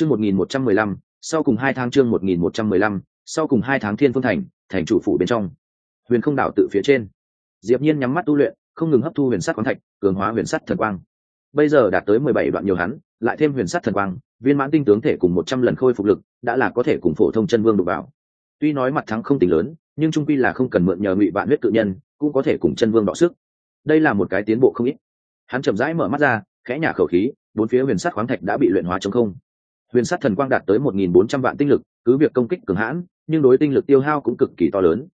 chương một nghìn một trăm mười lăm, sau cùng hai tháng chương một nghìn một trăm mười lăm, sau cùng hai tháng thiên phương thành thành chủ phủ bên trong. Huyền không đảo tự phía trên. Diệp nhiên nhắm mắt tu luyện, không ngừng hấp thu huyền sắt quan thạch, cường hóa huyền sắt thần quang. Bây giờ đạt tới mười bảy đoạn nhiều hắn, lại thêm huyền sắt thần quang, viên mãn tinh tướng thể cùng một trăm lần khôi phục lực, đã là có thể cùng phổ thông chân vương đụng vào. Tuy nói mặt thắng không tính lớn, nhưng trung quy là không cần mượn nhờ ngụy vạn huyết tự nhân, cũng có thể cùng chân vương đọ sức. Đây là một cái tiến bộ không ít. Hắn chậm rãi mở mắt ra, khẽ nhả khẩu khí, bốn phía huyền sắt khoáng thạch đã bị luyện hóa trống không huyền sát thần quang đạt tới một nghìn bốn trăm vạn tinh lực, cứ việc công kích cường hãn, nhưng đối tinh lực tiêu hao cũng cực kỳ to lớn.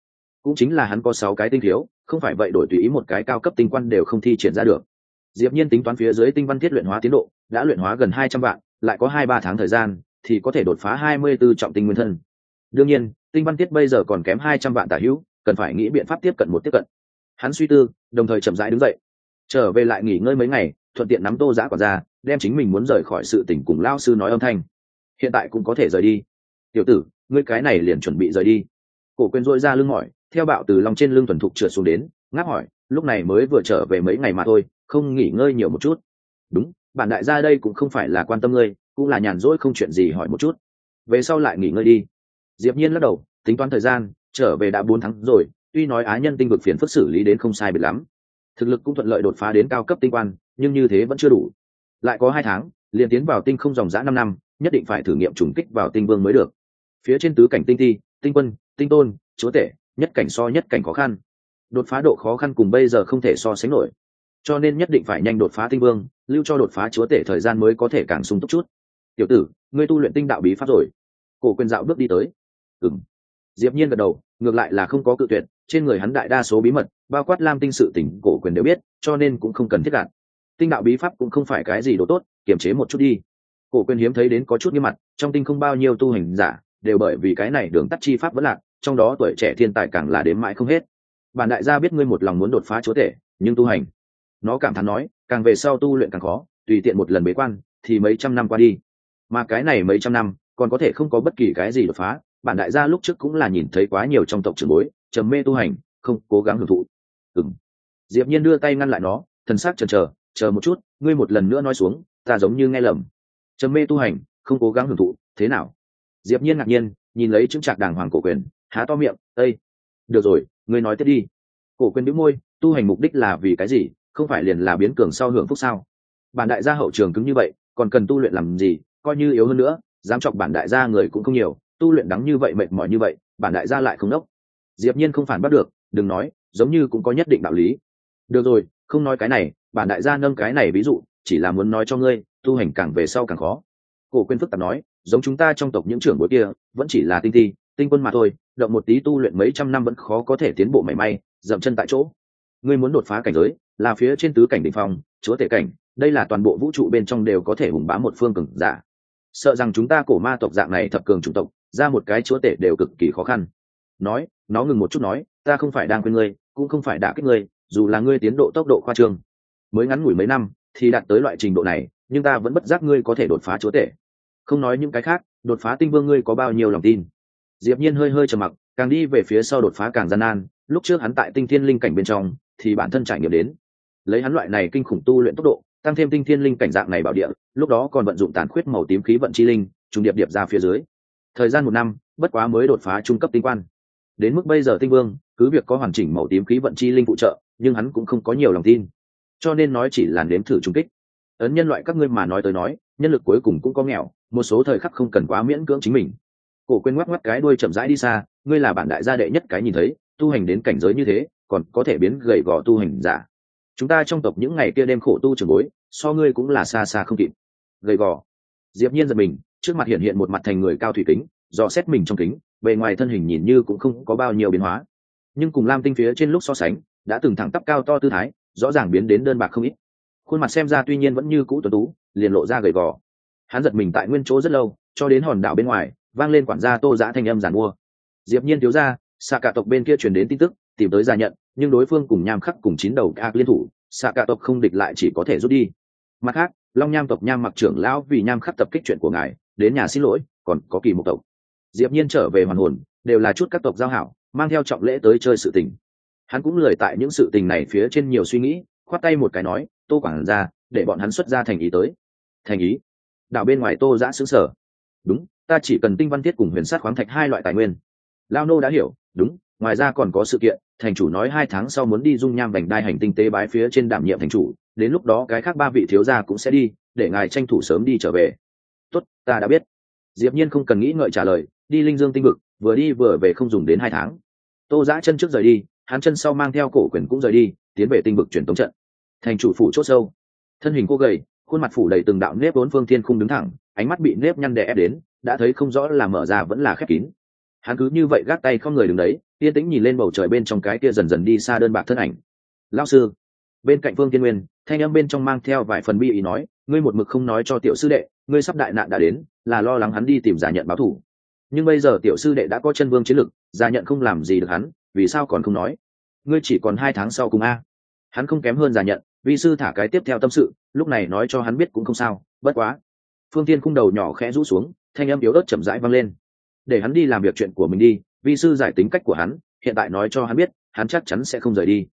Cũng chính là hắn có sáu cái tinh thiếu không phải vậy đổi tùy ý một cái cao cấp tinh quan đều không thi triển ra được. Diệp nhiên tính toán phía dưới tinh văn thiết luyện hóa tiến độ, đã luyện hóa gần hai trăm vạn, lại có hai ba tháng thời gian, thì có thể đột phá hai mươi 24 trọng tinh nguyên thân. Đương nhiên, tinh văn thiết bây giờ còn kém hai trăm vạn tả hữu, cần phải nghĩ biện pháp tiếp cận một tiếp cận. Hắn suy tư, đồng thời chậm rãi đứng dậy. Trở về lại nghỉ ngơi mấy ngày thuận tiện nắm tô giã quả ra, đem chính mình muốn rời khỏi sự tỉnh cùng lao sư nói âm thanh. Hiện tại cũng có thể rời đi. Tiểu tử, ngươi cái này liền chuẩn bị rời đi. Cổ quên dội ra lưng mỏi theo bạo từ lòng trên lưng thuần thục trượt xuống đến, ngáp hỏi, lúc này mới vừa trở về mấy ngày mà thôi, không nghỉ ngơi nhiều một chút. Đúng, bản đại gia đây cũng không phải là quan tâm ngươi, cũng là nhàn rỗi không chuyện gì hỏi một chút. Về sau lại nghỉ ngơi đi. Diệp nhiên lắc đầu, tính toán thời gian, trở về đã bốn tháng rồi, tuy nói á nhân tinh vực phiền phức xử lý đến không sai biệt lắm. Thực lực cũng thuận lợi đột phá đến cao cấp tinh quan nhưng như thế vẫn chưa đủ. Lại có hai tháng, liền tiến vào tinh không dòng dã năm năm, nhất định phải thử nghiệm trùng kích vào tinh vương mới được. Phía trên tứ cảnh tinh ti, tinh quân, tinh tôn, chúa tể, nhất cảnh so nhất cảnh khó khăn. Đột phá độ khó khăn cùng bây giờ không thể so sánh nổi. Cho nên nhất định phải nhanh đột phá tinh vương, lưu cho đột phá chúa tể thời gian mới có thể càng sung túc chút. Tiểu tử, ngươi tu luyện tinh đạo bí pháp rồi. Cổ quyền dạo bước đi tới. Ừng diệp nhiên gật đầu, ngược lại là không có cự tuyệt, trên người hắn đại đa số bí mật, bao quát lam tinh sự tỉnh cổ quyền đều biết, cho nên cũng không cần thiết gạt tinh đạo bí pháp cũng không phải cái gì đồ tốt, kiềm chế một chút đi. Cổ quyền hiếm thấy đến có chút nghiêm mặt, trong tinh không bao nhiêu tu hành giả, đều bởi vì cái này đường tắt chi pháp vẫn lạc, trong đó tuổi trẻ thiên tài càng là đến mãi không hết. Bản đại gia biết ngươi một lòng muốn đột phá chúa tể, nhưng tu hành, nó cảm thán nói, càng về sau tu luyện càng khó, tùy tiện một lần bế quan, thì mấy trăm năm qua đi. Mà cái này mấy trăm năm, còn có thể không có bất kỳ cái gì đột phá, bản đại gia lúc trước cũng là nhìn thấy quá nhiều trong tộc trưởng bối, trầm mê tu hành, không cố gắng hưởng thụ. Ừng diệp nhiên đưa tay ngăn lại nó, thần sắc chần chờ chờ một chút, ngươi một lần nữa nói xuống, ta giống như nghe lầm. Trầm mê tu hành, không cố gắng hưởng thụ, thế nào? Diệp nhiên ngạc nhiên, nhìn lấy chứng trạc đàng hoàng cổ quyền, há to miệng ây được rồi, ngươi nói tiếp đi. Cổ quyền đĩu môi, tu hành mục đích là vì cái gì? Không phải liền là biến cường sau hưởng phúc sao? Bản đại gia hậu trường cứng như vậy, còn cần tu luyện làm gì? Coi như yếu hơn nữa, dám chọc bản đại gia người cũng không nhiều, tu luyện đắng như vậy, mệt mỏi như vậy, bản đại gia lại không đốc. Diệp nhiên không phản bắt được, đừng nói, giống như cũng có nhất định đạo lý. Được rồi, không nói cái này bản đại gia nâng cái này ví dụ, chỉ là muốn nói cho ngươi, tu hành càng về sau càng khó. Cổ quên phức tạp nói, giống chúng ta trong tộc những trưởng bối kia, vẫn chỉ là tinh thi, tinh quân mà thôi, động một tí tu luyện mấy trăm năm vẫn khó có thể tiến bộ mảy may, dậm chân tại chỗ. Ngươi muốn đột phá cảnh giới, là phía trên tứ cảnh đỉnh phong, chúa tể cảnh, đây là toàn bộ vũ trụ bên trong đều có thể hùng bá một phương cường giả. Sợ rằng chúng ta cổ ma tộc dạng này thập cường chủng tộc, ra một cái chúa tể đều cực kỳ khó khăn. Nói, nó ngừng một chút nói, ta không phải đang quên ngươi, cũng không phải đã kích ngươi, dù là ngươi tiến độ tốc độ khoa trương mới ngắn ngủi mấy năm, thì đạt tới loại trình độ này, nhưng ta vẫn bất giác ngươi có thể đột phá chúa tể. Không nói những cái khác, đột phá tinh vương ngươi có bao nhiêu lòng tin? Diệp nhiên hơi hơi trầm mặc, càng đi về phía sau đột phá càng gian nan, lúc trước hắn tại tinh thiên linh cảnh bên trong, thì bản thân trải nghiệm đến. Lấy hắn loại này kinh khủng tu luyện tốc độ, tăng thêm tinh thiên linh cảnh dạng này bảo địa, lúc đó còn vận dụng tàn khuyết màu tím khí vận chi linh, trùng điệp điệp ra phía dưới. Thời gian một năm, bất quá mới đột phá trung cấp tinh quan. Đến mức bây giờ tinh vương, cứ việc có hoàn chỉnh màu tím khí vận chi linh phụ trợ, nhưng hắn cũng không có nhiều lòng tin cho nên nói chỉ là nếm thử trung kích. Ấn nhân loại các ngươi mà nói tới nói, nhân lực cuối cùng cũng có nghèo, một số thời khắc không cần quá miễn cưỡng chính mình. Cổ quên ngoắc ngoắc cái đuôi chậm rãi đi xa, ngươi là bản đại gia đệ nhất cái nhìn thấy, tu hành đến cảnh giới như thế, còn có thể biến gầy gò tu hành giả. Chúng ta trong tộc những ngày kia đêm khổ tu trường bối, so ngươi cũng là xa xa không kịp. Gầy gò. Diệp nhiên giật mình, trước mặt hiện hiện một mặt thành người cao thủy kính, dò xét mình trong kính, bề ngoài thân hình nhìn như cũng không có bao nhiêu biến hóa. Nhưng cùng lam tinh phía trên lúc so sánh, đã từng thẳng tắp cao to tư thái rõ ràng biến đến đơn bạc không ít. Khuôn mặt xem ra tuy nhiên vẫn như cũ tuấn tú, liền lộ ra gầy gò. Hắn giật mình tại nguyên chỗ rất lâu, cho đến hòn đảo bên ngoài, vang lên quản gia tô giã thanh âm giàn mua. Diệp nhiên thiếu ra xạ cả tộc bên kia truyền đến tin tức, tìm tới gia nhận, nhưng đối phương cùng nham khắc cùng chín đầu ác liên thủ xạ cả tộc không địch lại chỉ có thể rút đi. Mặt khác, long nham tộc nham mặc trưởng lão vì nham khắc tập kích chuyện của ngài, đến nhà xin lỗi, còn có kỳ mục tộc. Diệp nhiên trở về hoàn hồn, đều là chút các tộc giao hảo, mang theo trọng lễ tới chơi sự tình hắn cũng lười tại những sự tình này phía trên nhiều suy nghĩ, khoát tay một cái nói, tô quảng ra để bọn hắn xuất ra thành ý tới. Thành ý? Đạo bên ngoài tô giã xứng sở đúng, ta chỉ cần tinh văn thiết cùng huyền sát khoáng thạch hai loại tài nguyên. Lao nô đã hiểu, đúng, ngoài ra còn có sự kiện, thành chủ nói hai tháng sau muốn đi dung nham vành đai hành tinh tế bái phía trên đảm nhiệm thành chủ, đến lúc đó cái khác ba vị thiếu gia cũng sẽ đi, để ngài tranh thủ sớm đi trở về. Tốt, ta đã biết. Diệp nhiên không cần nghĩ ngợi trả lời, đi linh dương tinh vực, vừa đi vừa về không dùng đến hai tháng. Tô giã chân trước rời đi hắn chân sau mang theo cổ quyền cũng rời đi, tiến về tinh vực truyền tống trận. Thành chủ phủ chốt sâu. Thân hình cô gầy, khuôn mặt phủ đầy từng đạo nếp bốn phương thiên khung đứng thẳng, ánh mắt bị nếp nhăn đè ép đến, đã thấy không rõ là mở ra vẫn là khép kín. Hắn cứ như vậy gác tay không người đứng đấy, yên tĩnh nhìn lên bầu trời bên trong cái kia dần dần đi xa đơn bạc thân ảnh. Lao sư. Bên cạnh phương tiên nguyên, thanh âm bên trong mang theo vài phần bi ý nói, ngươi một mực không nói cho tiểu sư đệ, ngươi sắp đại nạn đã đến, là lo lắng hắn đi tìm giả nhận báo thủ. Nhưng bây giờ tiểu sư đệ đã có chân vương chiến lực, giả nhận không làm gì được hắn vì sao còn không nói? Ngươi chỉ còn hai tháng sau cùng a. Hắn không kém hơn giả nhận, vi sư thả cái tiếp theo tâm sự, lúc này nói cho hắn biết cũng không sao, bất quá. Phương tiên khung đầu nhỏ khẽ rũ xuống, thanh âm yếu ớt chậm rãi vang lên. Để hắn đi làm việc chuyện của mình đi, vi sư giải tính cách của hắn, hiện tại nói cho hắn biết, hắn chắc chắn sẽ không rời đi.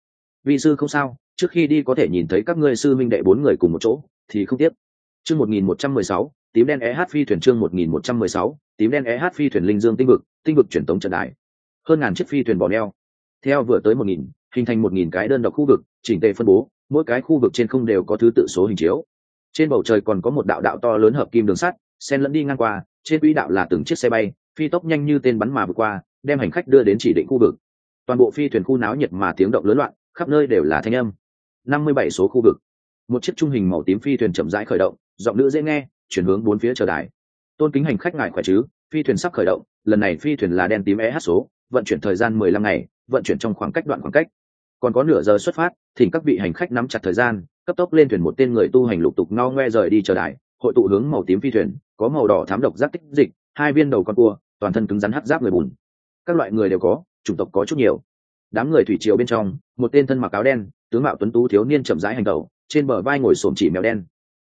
Vi sư không sao, trước khi đi có thể nhìn thấy các ngươi sư minh đệ bốn người cùng một chỗ, thì không tiếp. chương một nghìn một trăm mười sáu, tím đen eh phi thuyền chương một nghìn một trăm mười sáu, tím đen eh phi thuyền linh dương tinh vực tinh vực truyền tống trận đại hơn ngàn chiếc phi thuyền bỏ neo. Theo vừa tới một nghìn, hình thành một nghìn cái đơn độc khu vực, chỉnh tề phân bố, mỗi cái khu vực trên không đều có thứ tự số hình chiếu. Trên bầu trời còn có một đạo đạo to lớn hợp kim đường sắt, xen lẫn đi ngang qua, trên quỹ đạo là từng chiếc xe bay, phi tốc nhanh như tên bắn mà vượt qua, đem hành khách đưa đến chỉ định khu vực. Toàn bộ phi thuyền khu náo nhiệt mà tiếng động lớn loạn, khắp nơi đều là thanh âm. Năm mươi bảy số khu vực. Một chiếc trung hình màu tím phi thuyền chậm rãi khởi động, giọng nữ dễ nghe, chuyển hướng bốn phía chờ đài. Tôn kính hành khách ngài khỏe chứ? Phi thuyền sắp khởi động, lần này phi thuyền là đen tím eh số vận chuyển thời gian mười lăm ngày, vận chuyển trong khoảng cách đoạn khoảng cách. Còn có nửa giờ xuất phát, thỉnh các vị hành khách nắm chặt thời gian, cấp tốc lên thuyền một tên người tu hành lục tục no ngoe rời đi chờ đài, hội tụ hướng màu tím phi thuyền, có màu đỏ thám độc giáp tích dịch, hai viên đầu con cua, toàn thân cứng rắn hắc giáp người bùn. Các loại người đều có, chủng tộc có chút nhiều. Đám người thủy triều bên trong, một tên thân mặc áo đen, tướng mạo tuấn tú thiếu niên chậm rãi hành tẩu, trên bờ vai ngồi xổm chỉ mèo đen.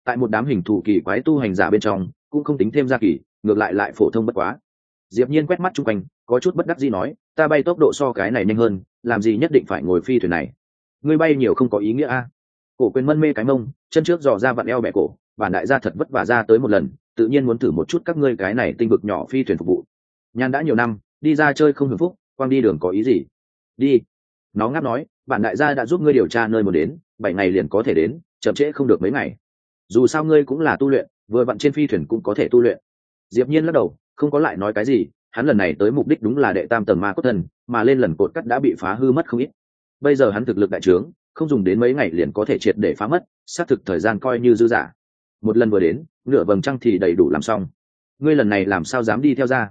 Tại một đám hình thù kỳ quái tu hành giả bên trong, cũng không tính thêm ra kỳ, ngược lại lại phổ thông bất quá diệp nhiên quét mắt chung quanh, có chút bất đắc dĩ nói, ta bay tốc độ so cái này nhanh hơn, làm gì nhất định phải ngồi phi thuyền này. Ngươi bay nhiều không có ý nghĩa a. Cổ quyền mân mê cái mông, chân trước dò ra vặn eo bẻ cổ, bản đại gia thật vất vả ra tới một lần, tự nhiên muốn thử một chút các ngươi cái này tinh vực nhỏ phi thuyền phục vụ. Nhan đã nhiều năm, đi ra chơi không hưởng phúc, quang đi đường có ý gì? Đi. Nó ngáp nói, bản đại gia đã giúp ngươi điều tra nơi muốn đến, bảy ngày liền có thể đến, chậm trễ không được mấy ngày. Dù sao ngươi cũng là tu luyện, vừa vặn trên phi thuyền cũng có thể tu luyện. Diệp nhiên lắc đầu không có lại nói cái gì, hắn lần này tới mục đích đúng là đệ tam tầng ma cốt thần, mà lên lần cột cắt đã bị phá hư mất không ít. Bây giờ hắn thực lực đại trướng, không dùng đến mấy ngày liền có thể triệt để phá mất, xác thực thời gian coi như dư giả một lần vừa đến, nửa vầng trăng thì đầy đủ làm xong. Ngươi lần này làm sao dám đi theo ra?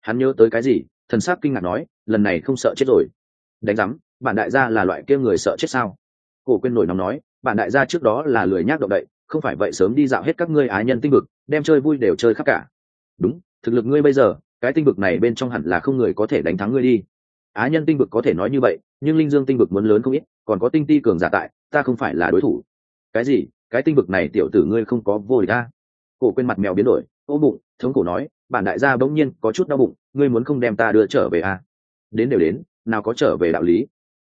Hắn nhớ tới cái gì? Thần sắc kinh ngạc nói, lần này không sợ chết rồi. Đánh giám, bản đại gia là loại kia người sợ chết sao? Cổ quên nổi nóng nói, bản đại gia trước đó là lười nhác động đậy, không phải vậy sớm đi dạo hết các ngươi ái nhân tinh vực, đem chơi vui đều chơi khắp cả. Đúng thực lực ngươi bây giờ, cái tinh vực này bên trong hẳn là không người có thể đánh thắng ngươi đi. Á nhân tinh vực có thể nói như vậy, nhưng linh dương tinh vực muốn lớn không ít, còn có tinh ti cường giả tại, ta không phải là đối thủ. Cái gì? Cái tinh vực này tiểu tử ngươi không có vô địch ta cổ quên mặt mèo biến đổi ô bụng, thống cổ nói, bản đại gia bỗng nhiên có chút đau bụng, ngươi muốn không đem ta đưa trở về à? đến đều đến, nào có trở về đạo lý.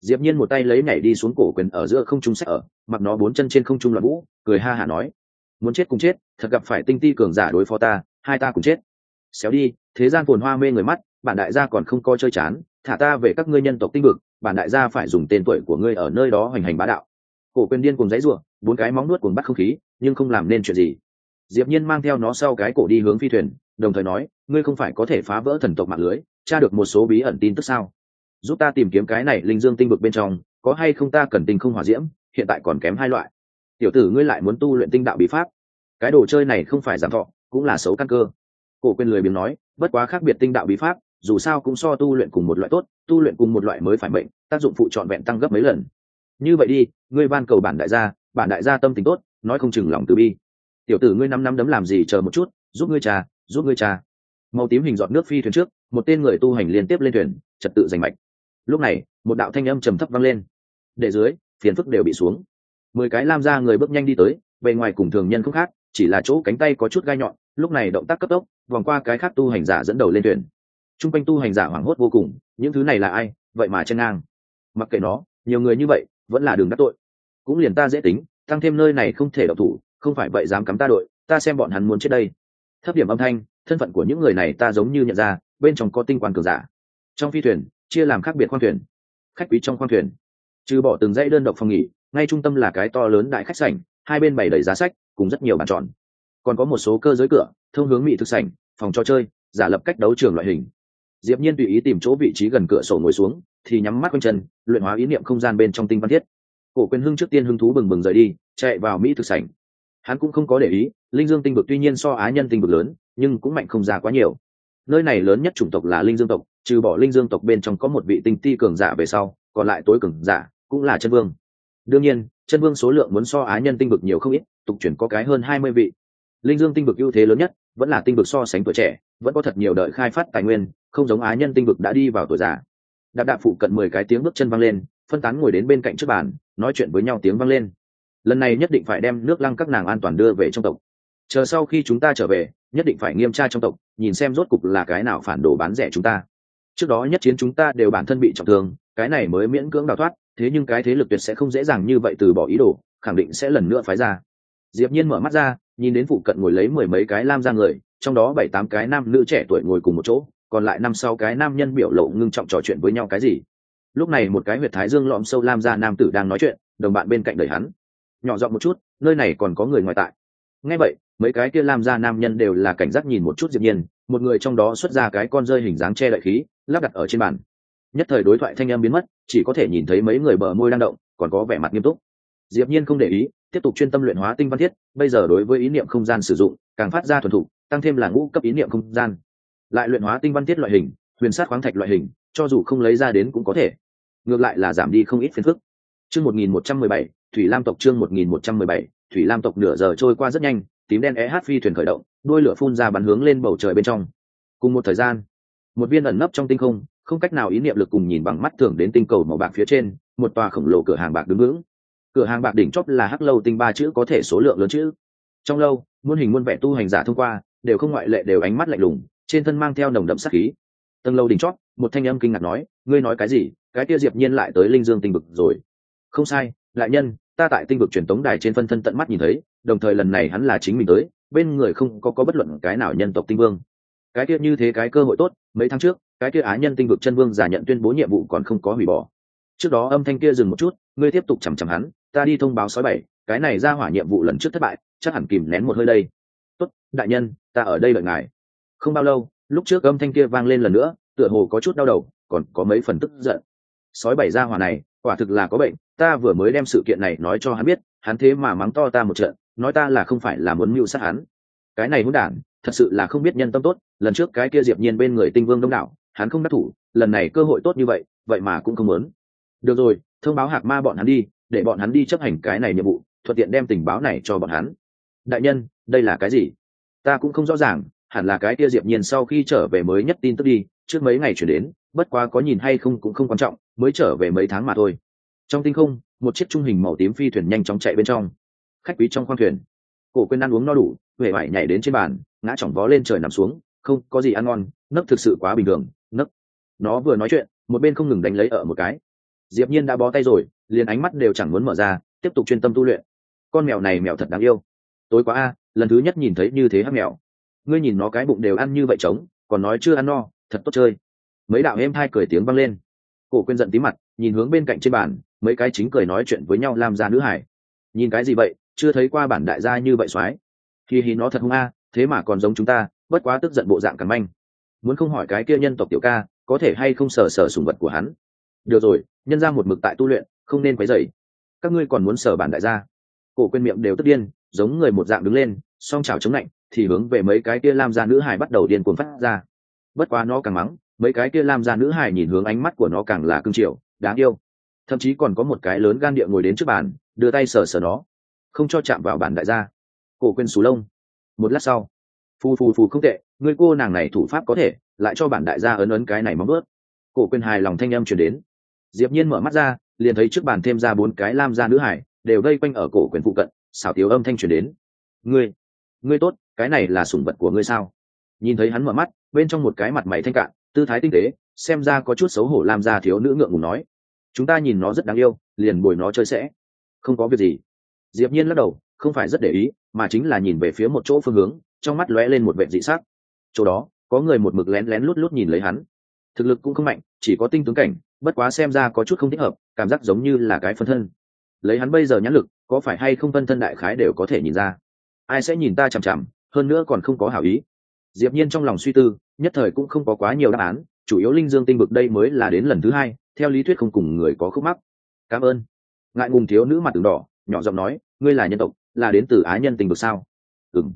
Diệp nhiên một tay lấy nhảy đi xuống cổ quyền ở giữa không trung sách ở, mặc nó bốn chân trên không trung loạn vũ, cười ha hả nói, muốn chết cùng chết, thật gặp phải tinh ti cường giả đối phó ta, hai ta cùng chết xéo đi, thế gian phồn hoa mê người mắt, bản đại gia còn không coi chơi chán, thả ta về các ngươi nhân tộc tinh vực, bản đại gia phải dùng tên tuổi của ngươi ở nơi đó hoành hành bá đạo. Cổ quyền điên cùng dãy ruộng bốn cái móng nuốt cuồng bắt không khí, nhưng không làm nên chuyện gì. Diệp nhiên mang theo nó sau cái cổ đi hướng phi thuyền, đồng thời nói, ngươi không phải có thể phá vỡ thần tộc mạng lưới, tra được một số bí ẩn tin tức sao? Giúp ta tìm kiếm cái này linh dương tinh vực bên trong, có hay không ta cần tinh không hỏa diễm, hiện tại còn kém hai loại. Tiểu tử ngươi lại muốn tu luyện tinh đạo bí pháp. Cái đồ chơi này không phải giảm thọ, cũng là xấu căn cơ cổ quên lười biếng nói, bất quá khác biệt tinh đạo bí pháp, dù sao cũng so tu luyện cùng một loại tốt, tu luyện cùng một loại mới phải bệnh tác dụng phụ trọn vẹn tăng gấp mấy lần. Như vậy đi, ngươi van cầu bản đại gia, bản đại gia tâm tình tốt, nói không chừng lòng từ bi. Tiểu tử ngươi năm năm đấm làm gì chờ một chút, giúp ngươi trà, giúp ngươi trà. Màu tím hình dọn nước phi thuyền trước, một tên người tu hành liên tiếp lên thuyền, trật tự giành mạch. Lúc này, một đạo thanh âm trầm thấp vang lên. Để dưới, phiền phức đều bị xuống. Mười cái lam ra người bước nhanh đi tới, bề ngoài cùng thường nhân không khác chỉ là chỗ cánh tay có chút gai nhọn, lúc này động tác cấp tốc, vòng qua cái khác tu hành giả dẫn đầu lên thuyền t r u n g quanh tu hành giả hoảng hốt vô cùng, những thứ này là ai, vậy mà chân ngang. Mặc kệ nó, nhiều người như vậy, vẫn là đường đắc tội. Cũng liền ta dễ tính, tăng thêm nơi này không thể độc thủ, không phải vậy dám cắm ta đội, ta xem bọn hắn muốn chết đây. Thấp điểm âm thanh, thân phận của những người này ta giống như nhận ra, bên trong có tinh quan cường giả. Trong phi thuyền, chia làm khác biệt khoang thuyền. Khách quý trong khoang thuyền. Trừ bỏ từng dãy đơn độc phòng nghỉ, ngay trung tâm là cái to lớn đại khách sảnh, hai bên bày đầy giá sách cùng rất nhiều bàn tròn. Còn có một số cơ giới cửa, thông hướng mỹ thực sảnh, phòng trò chơi, giả lập cách đấu trường loại hình. Diệp nhiên tùy ý tìm chỗ vị trí gần cửa sổ ngồi xuống, thì nhắm mắt quanh chân, luyện hóa ý niệm không gian bên trong tinh văn thiết. Cổ quyền hưng trước tiên hưng thú bừng bừng rời đi, chạy vào mỹ thực sảnh. Hắn cũng không có để ý, linh dương tinh vực tuy nhiên so á nhân tinh vực lớn, nhưng cũng mạnh không ra quá nhiều. Nơi này lớn nhất chủng tộc là linh dương tộc, trừ bỏ linh dương tộc bên trong có một vị tinh ti cường giả về sau, còn lại tối cường giả cũng là chân vương đương nhiên, chân vương số lượng muốn so á nhân tinh vực nhiều không ít, tục chuyển có cái hơn hai mươi vị. Linh dương tinh vực ưu thế lớn nhất, vẫn là tinh vực so sánh tuổi trẻ, vẫn có thật nhiều đợi khai phát tài nguyên, không giống á nhân tinh vực đã đi vào tuổi già. Đạp đạp phụ cận mười cái tiếng bước chân văng lên, phân tán ngồi đến bên cạnh trước bàn, nói chuyện với nhau tiếng văng lên. Lần này nhất định phải đem nước lăng các nàng an toàn đưa về trong tộc. Chờ sau khi chúng ta trở về, nhất định phải nghiêm tra trong tộc, nhìn xem rốt cục là cái nào phản đồ bán rẻ chúng ta. Trước đó nhất chiến chúng ta đều bản thân bị trọng thương, cái này mới miễn cưỡng đào thoát thế nhưng cái thế lực tuyệt sẽ không dễ dàng như vậy từ bỏ ý đồ, khẳng định sẽ lần nữa phái ra. Diệp nhiên mở mắt ra, nhìn đến phụ cận ngồi lấy mười mấy cái lam ra người, trong đó bảy tám cái nam nữ trẻ tuổi ngồi cùng một chỗ, còn lại năm sau cái nam nhân biểu lộ ngưng trọng trò chuyện với nhau cái gì. Lúc này một cái huyệt thái dương lõm sâu lam ra nam tử đang nói chuyện, đồng bạn bên cạnh đời hắn. Nhỏ giọng một chút, nơi này còn có người ngoài tại. Ngay vậy, mấy cái kia lam ra nam nhân đều là cảnh giác nhìn một chút diệp nhiên, một người trong đó xuất ra cái con rơi hình dáng che đậy khí, lắp đặt ở trên bàn nhất thời đối thoại thanh em biến mất chỉ có thể nhìn thấy mấy người bờ môi đang động còn có vẻ mặt nghiêm túc. Diệp nhiên không để ý tiếp tục chuyên tâm luyện hóa tinh văn thiết bây giờ đối với ý niệm không gian sử dụng càng phát ra thuần thục tăng thêm là ngũ cấp ý niệm không gian. Lại luyện hóa tinh văn thiết loại hình huyền sát khoáng thạch loại hình cho dù không lấy ra đến cũng có thể. Ngược lại là giảm đi không ít phiền phức. Chương 1117, thủy lam tộc chương 1117, thủy lam tộc nửa giờ trôi qua rất nhanh tím đen eh phi thuyền khởi động đuôi lửa phun ra bắn hướng lên bầu trời bên trong. Cùng một thời gian một viên ẩn nấp trong tinh không không cách nào ý niệm lực cùng nhìn bằng mắt thường đến tinh cầu màu bạc phía trên, một tòa khổng lồ cửa hàng bạc đứng ngưỡng cửa hàng bạc đỉnh chóp là hắc lâu tinh ba chữ có thể số lượng lớn chữ. Trong lâu, muôn hình muôn vẻ tu hành giả thông qua, đều không ngoại lệ đều ánh mắt lạnh lùng, trên thân mang theo nồng đậm sắc khí. Tầng lâu đỉnh chót một thanh âm kinh ngạc nói, ngươi nói cái gì? Cái kia diệp nhiên lại tới linh dương tinh vực rồi. Không sai lại nhân, ta tại tinh vực truyền tống đài trên phân thân tận mắt nhìn thấy, đồng thời lần này hắn là chính mình tới, bên người không có có bất luận cái nào nhân tộc tinh vương. Cái kia như thế cái cơ hội tốt, mấy tháng trước cái kia á nhân tinh vực chân vương giả nhận tuyên bố nhiệm vụ còn không có hủy bỏ. Trước đó âm thanh kia dừng một chút, ngươi tiếp tục chằm chằm hắn, ta đi thông báo sói bảy, cái này ra hỏa nhiệm vụ lần trước thất bại, chắc hẳn kìm nén một hơi đây. Tốt, đại nhân, ta ở đây đợi ngài. Không bao lâu, lúc trước âm thanh kia vang lên lần nữa, tựa hồ có chút đau đầu, còn có mấy phần tức giận. Sói bảy ra hỏa này, quả thực là có bệnh, ta vừa mới đem sự kiện này nói cho hắn biết, hắn thế mà mắng to ta một trận, nói ta là không phải là muốn mưu sát hắn. Cái này hỗn đản, thật sự là không biết nhân tâm tốt, lần trước cái kia diệp nhiên bên người tinh vương đông đảo hắn không đắc thủ, lần này cơ hội tốt như vậy vậy mà cũng không muốn. Được rồi, thông báo hạc ma bọn hắn đi, để bọn hắn đi chấp hành cái này nhiệm vụ, thuận tiện đem tình báo này cho bọn hắn. Đại nhân, đây là cái gì? Ta cũng không rõ ràng, hẳn là cái kia diệp nhiên sau khi trở về mới nhất tin tức đi, trước mấy ngày chuyển đến, bất quá có nhìn hay không cũng không quan trọng, mới trở về mấy tháng mà thôi. Trong tinh không, một chiếc trung hình màu tím phi thuyền nhanh chóng chạy bên trong. Khách quý trong khoang thuyền. Cổ quên ăn uống no đủ, huệ vải nhảy đến trên bàn, ngã chỏng vó lên trời nằm xuống, không có gì ăn ngon, nấc thực sự quá bình thường nó vừa nói chuyện, một bên không ngừng đánh lấy ở một cái. Diệp nhiên đã bó tay rồi, liền ánh mắt đều chẳng muốn mở ra, tiếp tục chuyên tâm tu luyện. Con mèo này mèo thật đáng yêu. Tối quá a, lần thứ nhất nhìn thấy như thế hắc mèo. Ngươi nhìn nó cái bụng đều ăn như vậy trống, còn nói chưa ăn no, thật tốt chơi. Mấy đạo em hai cười tiếng vang lên. Cổ quên giận tí mặt, nhìn hướng bên cạnh trên bàn, mấy cái chính cười nói chuyện với nhau làm ra nữ hải nhìn cái gì vậy, chưa thấy qua bản đại gia như vậy soái khi hi nó thật hung a, thế mà còn giống chúng ta, bất quá tức giận bộ dạng cắn manh. Muốn không hỏi cái kia nhân tộc tiểu ca có thể hay không sờ sờ sùng vật của hắn. Được rồi, nhân ra một mực tại tu luyện, không nên quấy dày các ngươi còn muốn sờ bản đại gia? Cổ quên miệng đều tức điên, giống người một dạng đứng lên, song chảo chống lạnh thì hướng về mấy cái kia lam gia nữ hải bắt đầu điên cuồng phát ra. Bất quá nó càng mắng, mấy cái kia lam gia nữ hải nhìn hướng ánh mắt của nó càng là cưng chiều, đáng yêu. Thậm chí còn có một cái lớn gan địa ngồi đến trước bàn, đưa tay sờ sờ nó. Không cho chạm vào bản đại gia. Cổ quên xù lông. Một lát sau. Phù phù phù không tệ người cô nàng này thủ pháp có thể lại cho bản đại gia ấn ấn cái này móng ướt. Cổ quyền hài lòng thanh âm chuyển đến. Diệp nhiên mở mắt ra, liền thấy trước bàn thêm ra bốn cái lam gia nữ hải, đều vây quanh ở cổ quyền phụ cận, xảo tiếu âm thanh chuyển đến. Ngươi ngươi tốt, cái này là sủng vật của ngươi sao? Nhìn thấy hắn mở mắt, bên trong một cái mặt mày thanh cạn, tư thái tinh tế, xem ra có chút xấu hổ lam gia thiếu nữ ngượng ngùng nói. Chúng ta nhìn nó rất đáng yêu, liền bồi nó chơi sẽ. Không có việc gì. Diệp nhiên lắc đầu, không phải rất để ý, mà chính là nhìn về phía một chỗ phương hướng, trong mắt lóe lên một vẻ dị sắc. Chỗ đó có người một mực lén lén lút lút nhìn lấy hắn. Thực lực cũng không mạnh, chỉ có tinh tướng cảnh, bất quá xem ra có chút không thích hợp, cảm giác giống như là cái phân thân. Lấy hắn bây giờ nhãn lực, có phải hay không phân thân đại khái đều có thể nhìn ra. Ai sẽ nhìn ta chằm chằm, hơn nữa còn không có hảo ý. Diệp nhiên trong lòng suy tư, nhất thời cũng không có quá nhiều đáp án, chủ yếu linh dương tinh vực đây mới là đến lần thứ hai, theo lý thuyết không cùng người có khúc mắc. Cảm ơn. Ngại ngùng thiếu nữ mặt từng đỏ, nhỏ giọng nói, ngươi là nhân tộc, là đến từ á nhân tinh vực sao? Ừm.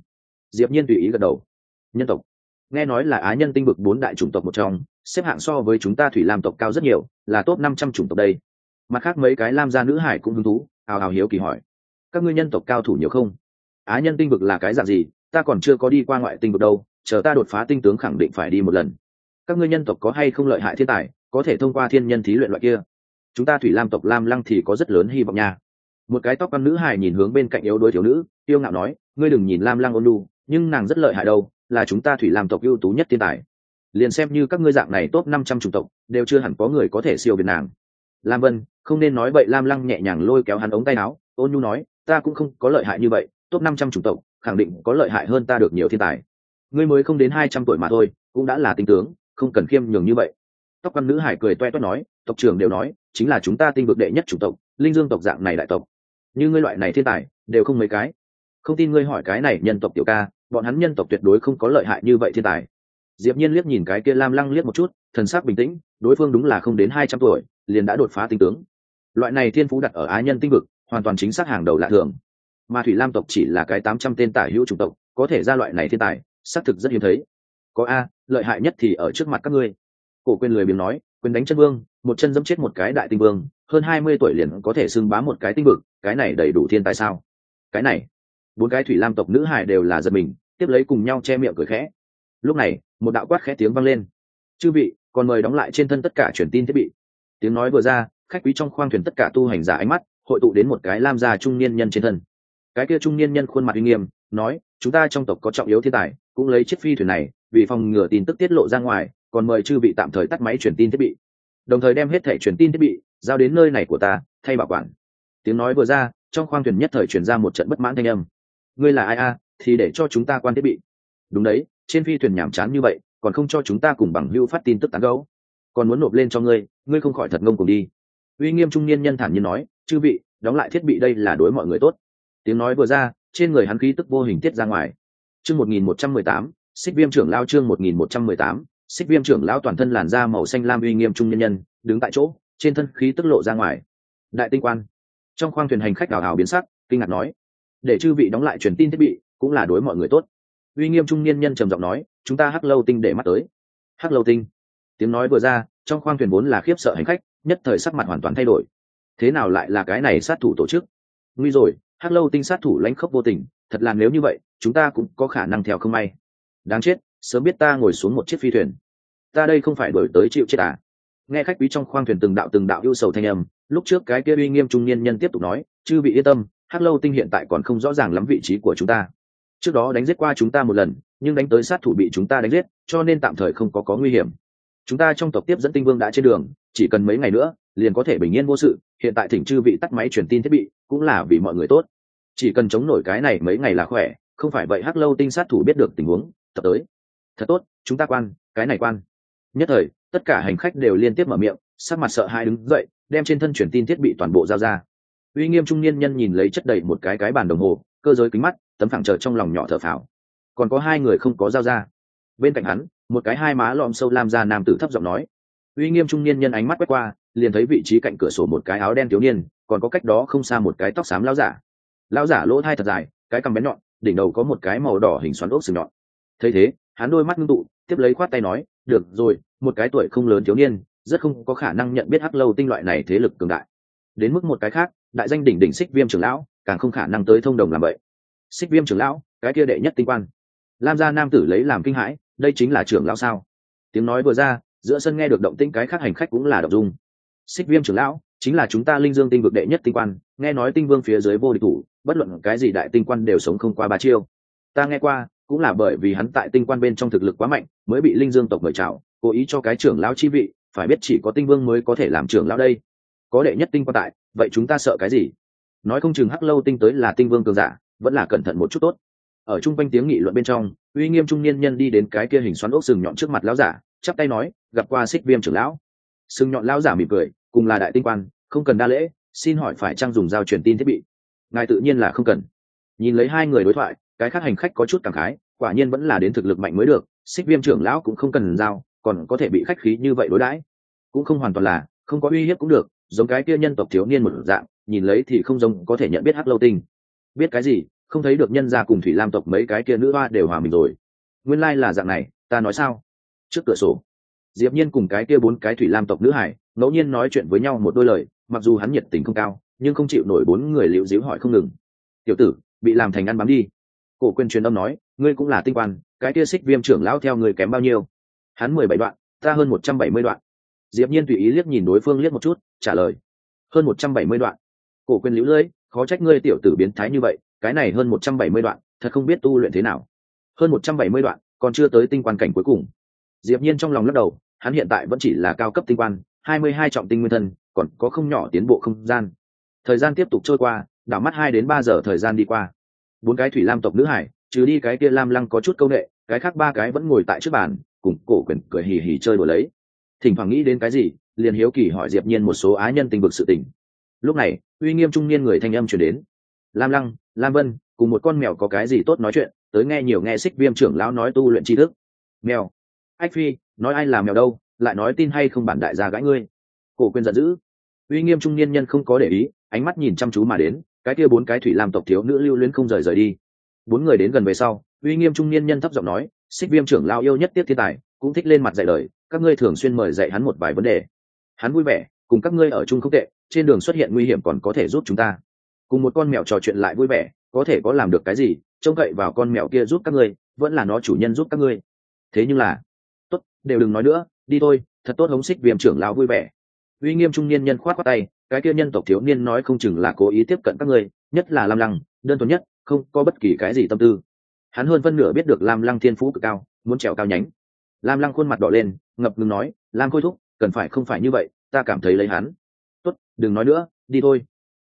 Diệp nhiên tùy ý gật đầu. Nhân tộc nghe nói là á nhân tinh vực bốn đại chủng tộc một trong, xếp hạng so với chúng ta thủy lam tộc cao rất nhiều, là top năm trăm chủng tộc đây. Mặt khác mấy cái lam gia nữ hải cũng hứng thú, hào hào hiếu kỳ hỏi. Các ngươi nhân tộc cao thủ nhiều không? Á nhân tinh vực là cái dạng gì? Ta còn chưa có đi qua ngoại tinh vực đâu, chờ ta đột phá tinh tướng khẳng định phải đi một lần. Các ngươi nhân tộc có hay không lợi hại thiên tài, có thể thông qua thiên nhân thí luyện loại kia? Chúng ta thủy lam tộc lam lăng thì có rất lớn hy vọng nha. Một cái tóc con nữ hài nhìn hướng bên cạnh yếu đuối thiếu nữ yêu ngạo nói, ngươi đừng nhìn lam lăng ôn lu nhưng nàng rất lợi hại đâu là chúng ta thủy lam tộc ưu tú nhất thiên tài. Liền xem như các ngươi dạng này top năm trăm chủng tộc, đều chưa hẳn có người có thể siêu việt nàng. Lam vân, không nên nói vậy lam lăng nhẹ nhàng lôi kéo hắn ống tay áo, ôn nhu nói, ta cũng không có lợi hại như vậy, top năm trăm chủng tộc, khẳng định có lợi hại hơn ta được nhiều thiên tài. Ngươi mới không đến hai trăm tuổi mà thôi, cũng đã là tinh tướng, không cần khiêm nhường như vậy. Tóc quan nữ hải cười toe toét nói, tộc trưởng đều nói, chính là chúng ta tinh vực đệ nhất chủng tộc, linh dương tộc dạng này đại tộc. Như ngươi loại này thiên tài, đều không mấy cái. Không tin ngươi hỏi cái này nhân tộc tiểu ca bọn hắn nhân tộc tuyệt đối không có lợi hại như vậy thiên tài. Diệp nhiên liếc nhìn cái kia lam lăng liếc một chút, thần sắc bình tĩnh, đối phương đúng là không đến hai trăm tuổi, liền đã đột phá tinh tướng. Loại này thiên phú đặt ở á nhân tinh vực, hoàn toàn chính xác hàng đầu lạ thường. Mà thủy lam tộc chỉ là cái tám trăm tên tả hữu chủng tộc, có thể ra loại này thiên tài, xác thực rất hiếm thấy. Có a, lợi hại nhất thì ở trước mặt các ngươi. Cổ quên lười biếng nói quên đánh chân vương, một chân dẫm chết một cái đại tinh vương, hơn hai mươi tuổi liền có thể xưng bá một cái tinh vực, cái này đầy đủ thiên tài sao? Cái này bốn cái thủy lam tộc nữ hải đều là giật mình, tiếp lấy cùng nhau che miệng cười khẽ. Lúc này, một đạo quát khẽ tiếng vang lên. Chư vị, còn mời đóng lại trên thân tất cả truyền tin thiết bị. Tiếng nói vừa ra, khách quý trong khoang thuyền tất cả tu hành giả ánh mắt hội tụ đến một cái lam gia trung niên nhân trên thân. Cái kia trung niên nhân khuôn mặt uy nghiêm, nói, chúng ta trong tộc có trọng yếu thiên tài, cũng lấy chiếc phi thuyền này vì phòng ngừa tin tức tiết lộ ra ngoài, còn mời chư vị tạm thời tắt máy truyền tin thiết bị. Đồng thời đem hết thẻ truyền tin thiết bị giao đến nơi này của ta, thay bảo quản. Tiếng nói vừa ra, trong khoang thuyền nhất thời truyền ra một trận bất mãn thanh âm ngươi là ai a, thì để cho chúng ta quan thiết bị. Đúng đấy, trên phi thuyền nhàm chán như vậy, còn không cho chúng ta cùng bằng hưu phát tin tức tán gấu còn muốn nộp lên cho ngươi ngươi không khỏi thật ngông cùng đi. Uy nghiêm trung niên nhân thản nhiên nói, chư vị, đóng lại thiết bị đây là đối mọi người tốt. Tiếng nói vừa ra, trên người hắn khí tức vô hình tiết ra ngoài. Chương một nghìn một trăm mười tám, xích viêm trưởng lao chương một nghìn một trăm mười tám, xích viêm trưởng lao toàn thân làn da màu xanh lam uy nghiêm trung nhân nhân, đứng tại chỗ, trên thân khí tức lộ ra ngoài. Đại tinh quan. Trong khoang thuyền hành khách đào hào biến sắc, kinh ngạc nói để chư vị đóng lại truyền tin thiết bị, cũng là đối mọi người tốt. Uy nghiêm trung niên nhân trầm giọng nói, chúng ta hắc lâu tinh để mắt tới. Hắc lâu tinh? Tiếng nói vừa ra, trong khoang thuyền vốn là khiếp sợ hành khách, nhất thời sắc mặt hoàn toàn thay đổi. Thế nào lại là cái này sát thủ tổ chức? Nguy rồi, hắc lâu tinh sát thủ lãnh khốc vô tình, thật là nếu như vậy, chúng ta cũng có khả năng theo không may. Đáng chết, sớm biết ta ngồi xuống một chiếc phi thuyền. Ta đây không phải đổi tới chịu chết à? Nghe khách quý trong khoang thuyền từng đạo từng đạo ưu sầu thanh âm, lúc trước cái kia uy nghiêm trung niên nhân tiếp tục nói, chư vị yên tâm hắc lâu tinh hiện tại còn không rõ ràng lắm vị trí của chúng ta. Trước đó đánh giết qua chúng ta một lần, nhưng đánh tới sát thủ bị chúng ta đánh giết, cho nên tạm thời không có có nguy hiểm. Chúng ta trong tộc tiếp dẫn tinh vương đã trên đường, chỉ cần mấy ngày nữa, liền có thể bình yên vô sự. Hiện tại thỉnh chư vị tắt máy truyền tin thiết bị, cũng là vì mọi người tốt. Chỉ cần chống nổi cái này mấy ngày là khỏe, không phải vậy hắc lâu tinh sát thủ biết được tình huống, tập tới. Thật tốt, chúng ta quan, cái này quan. Nhất thời, tất cả hành khách đều liên tiếp mở miệng, sắc mặt sợ hai đứng dậy, đem trên thân truyền tin thiết bị toàn bộ giao ra uy nghiêm trung niên nhân nhìn lấy chất đầy một cái cái bàn đồng hồ, cơ giới kính mắt, tấm phẳng chờ trong lòng nhỏ thở phào. Còn có hai người không có giao ra. Bên cạnh hắn, một cái hai má lọm sâu lam ra nam tử thấp giọng nói. Uy nghiêm trung niên nhân ánh mắt quét qua, liền thấy vị trí cạnh cửa sổ một cái áo đen thiếu niên, còn có cách đó không xa một cái tóc xám lão giả. Lão giả lỗ thai thật dài, cái cằm bén nhọn, đỉnh đầu có một cái màu đỏ hình xoắn ốc sừng nhọn. Thấy thế, hắn đôi mắt ngưng tụ, tiếp lấy khoát tay nói, được rồi, một cái tuổi không lớn thiếu niên, rất không có khả năng nhận biết hắc lâu tinh loại này thế lực cường đại. Đến mức một cái khác đại danh đỉnh đỉnh xích viêm trưởng lão, càng không khả năng tới thông đồng làm vậy. Xích viêm trưởng lão, cái kia đệ nhất tinh quan. Lam gia nam tử lấy làm kinh hãi, đây chính là trưởng lão sao? Tiếng nói vừa ra, giữa sân nghe được động tĩnh cái khác hành khách cũng là động dung. Xích viêm trưởng lão, chính là chúng ta linh dương tinh vực đệ nhất tinh quan, nghe nói tinh vương phía dưới vô địch thủ, bất luận cái gì đại tinh quan đều sống không qua ba chiêu. Ta nghe qua, cũng là bởi vì hắn tại tinh quan bên trong thực lực quá mạnh, mới bị linh dương tộc mời chào, cố ý cho cái trưởng lão chi vị, phải biết chỉ có tinh vương mới có thể làm trưởng lão đây. Có đệ nhất tinh quan tại vậy chúng ta sợ cái gì? Nói không chừng hắc lâu tinh tới là tinh vương cường giả, vẫn là cẩn thận một chút tốt. Ở chung quanh tiếng nghị luận bên trong, uy nghiêm trung niên nhân đi đến cái kia hình xoắn ốc sừng nhọn trước mặt lão giả, chắp tay nói, gặp qua xích viêm trưởng lão. Sừng nhọn lão giả mỉm cười, cùng là đại tinh quan, không cần đa lễ, xin hỏi phải trang dùng giao truyền tin thiết bị? Ngài tự nhiên là không cần. Nhìn lấy hai người đối thoại, cái khác hành khách có chút cảm khái, quả nhiên vẫn là đến thực lực mạnh mới được xích viêm trưởng lão cũng không cần giao, còn có thể bị khách khí như vậy đối đãi. Cũng không hoàn toàn là, không có uy hiếp cũng được giống cái kia nhân tộc thiếu niên một dạng, nhìn lấy thì không giống có thể nhận biết hắc lâu tinh. Biết cái gì? Không thấy được nhân gia cùng thủy lam tộc mấy cái kia nữ hoa đều hòa mình rồi. Nguyên lai là dạng này, ta nói sao? Trước cửa sổ, diệp nhiên cùng cái kia bốn cái thủy lam tộc nữ hải, ngẫu nhiên nói chuyện với nhau một đôi lời, mặc dù hắn nhiệt tình không cao, nhưng không chịu nổi bốn người liễu díu hỏi không ngừng. Tiểu tử, bị làm thành ăn bám đi. Cổ quyền truyền âm nói, ngươi cũng là tinh quan, cái kia xích viêm trưởng lão theo người kém bao nhiêu? Hắn mười bảy đoạn, ta hơn một trăm bảy mươi đoạn diệp nhiên tùy ý liếc nhìn đối phương liếc một chút, trả lời. Hơn một trăm bảy mươi đoạn. Cổ quyền liễu lưỡi khó trách ngươi tiểu tử biến thái như vậy, cái này hơn một trăm bảy mươi đoạn, thật không biết tu luyện thế nào. Hơn một trăm bảy mươi đoạn, còn chưa tới tinh quan cảnh cuối cùng. Diệp nhiên trong lòng lắc đầu, hắn hiện tại vẫn chỉ là cao cấp tinh quan, hai mươi hai trọng tinh nguyên thân, còn có không nhỏ tiến bộ không gian. Thời gian tiếp tục trôi qua, đảo mắt hai đến ba giờ thời gian đi qua. Bốn cái thủy lam tộc nữ hải, trừ đi cái kia lam lăng có chút câu nệ, cái khác ba cái vẫn ngồi tại trước bàn, cùng cổ quyền cười hì hì chơi đùa lấy thỉnh thoảng nghĩ đến cái gì, liền hiếu kỳ hỏi diệp nhiên một số á nhân tình vực sự tình. Lúc này, uy nghiêm trung niên người thanh âm truyền đến. Lam lăng, lam vân, cùng một con mèo có cái gì tốt nói chuyện, tới nghe nhiều nghe xích viêm trưởng lão nói tu luyện tri thức. Mèo. Ách phi, nói ai là mèo đâu, lại nói tin hay không bản đại gia gãi ngươi. Cổ quyền giận dữ. Uy nghiêm trung niên nhân không có để ý, ánh mắt nhìn chăm chú mà đến, cái kia bốn cái thủy làm tộc thiếu nữ lưu luyến không rời rời đi. Bốn người đến gần về sau, uy nghiêm trung niên nhân thấp giọng nói, xích viêm trưởng lao yêu nhất tiếp thiên tài, cũng thích lên mặt dạy lời các ngươi thường xuyên mời dạy hắn một vài vấn đề. Hắn vui vẻ, cùng các ngươi ở chung không tệ, trên đường xuất hiện nguy hiểm còn có thể giúp chúng ta. Cùng một con mèo trò chuyện lại vui vẻ, có thể có làm được cái gì, trông cậy vào con mèo kia giúp các ngươi, vẫn là nó chủ nhân giúp các ngươi. Thế nhưng là, tốt, đều đừng nói nữa, đi thôi, thật tốt hống xích viêm trưởng lão vui vẻ. Uy nghiêm trung niên nhân khoát khoát tay, cái kia nhân tộc thiếu niên nói không chừng là cố ý tiếp cận các ngươi, nhất là lam lăng, đơn thuần nhất, không có bất kỳ cái gì tâm tư. Hắn hơn phân nửa biết được lam lăng thiên phú cực cao, muốn trèo cao nhánh. Lam lăng khuôn mặt đỏ lên ngập ngừng nói, lam khôi thúc, cần phải không phải như vậy, ta cảm thấy lấy hắn. Tốt, đừng nói nữa, đi thôi.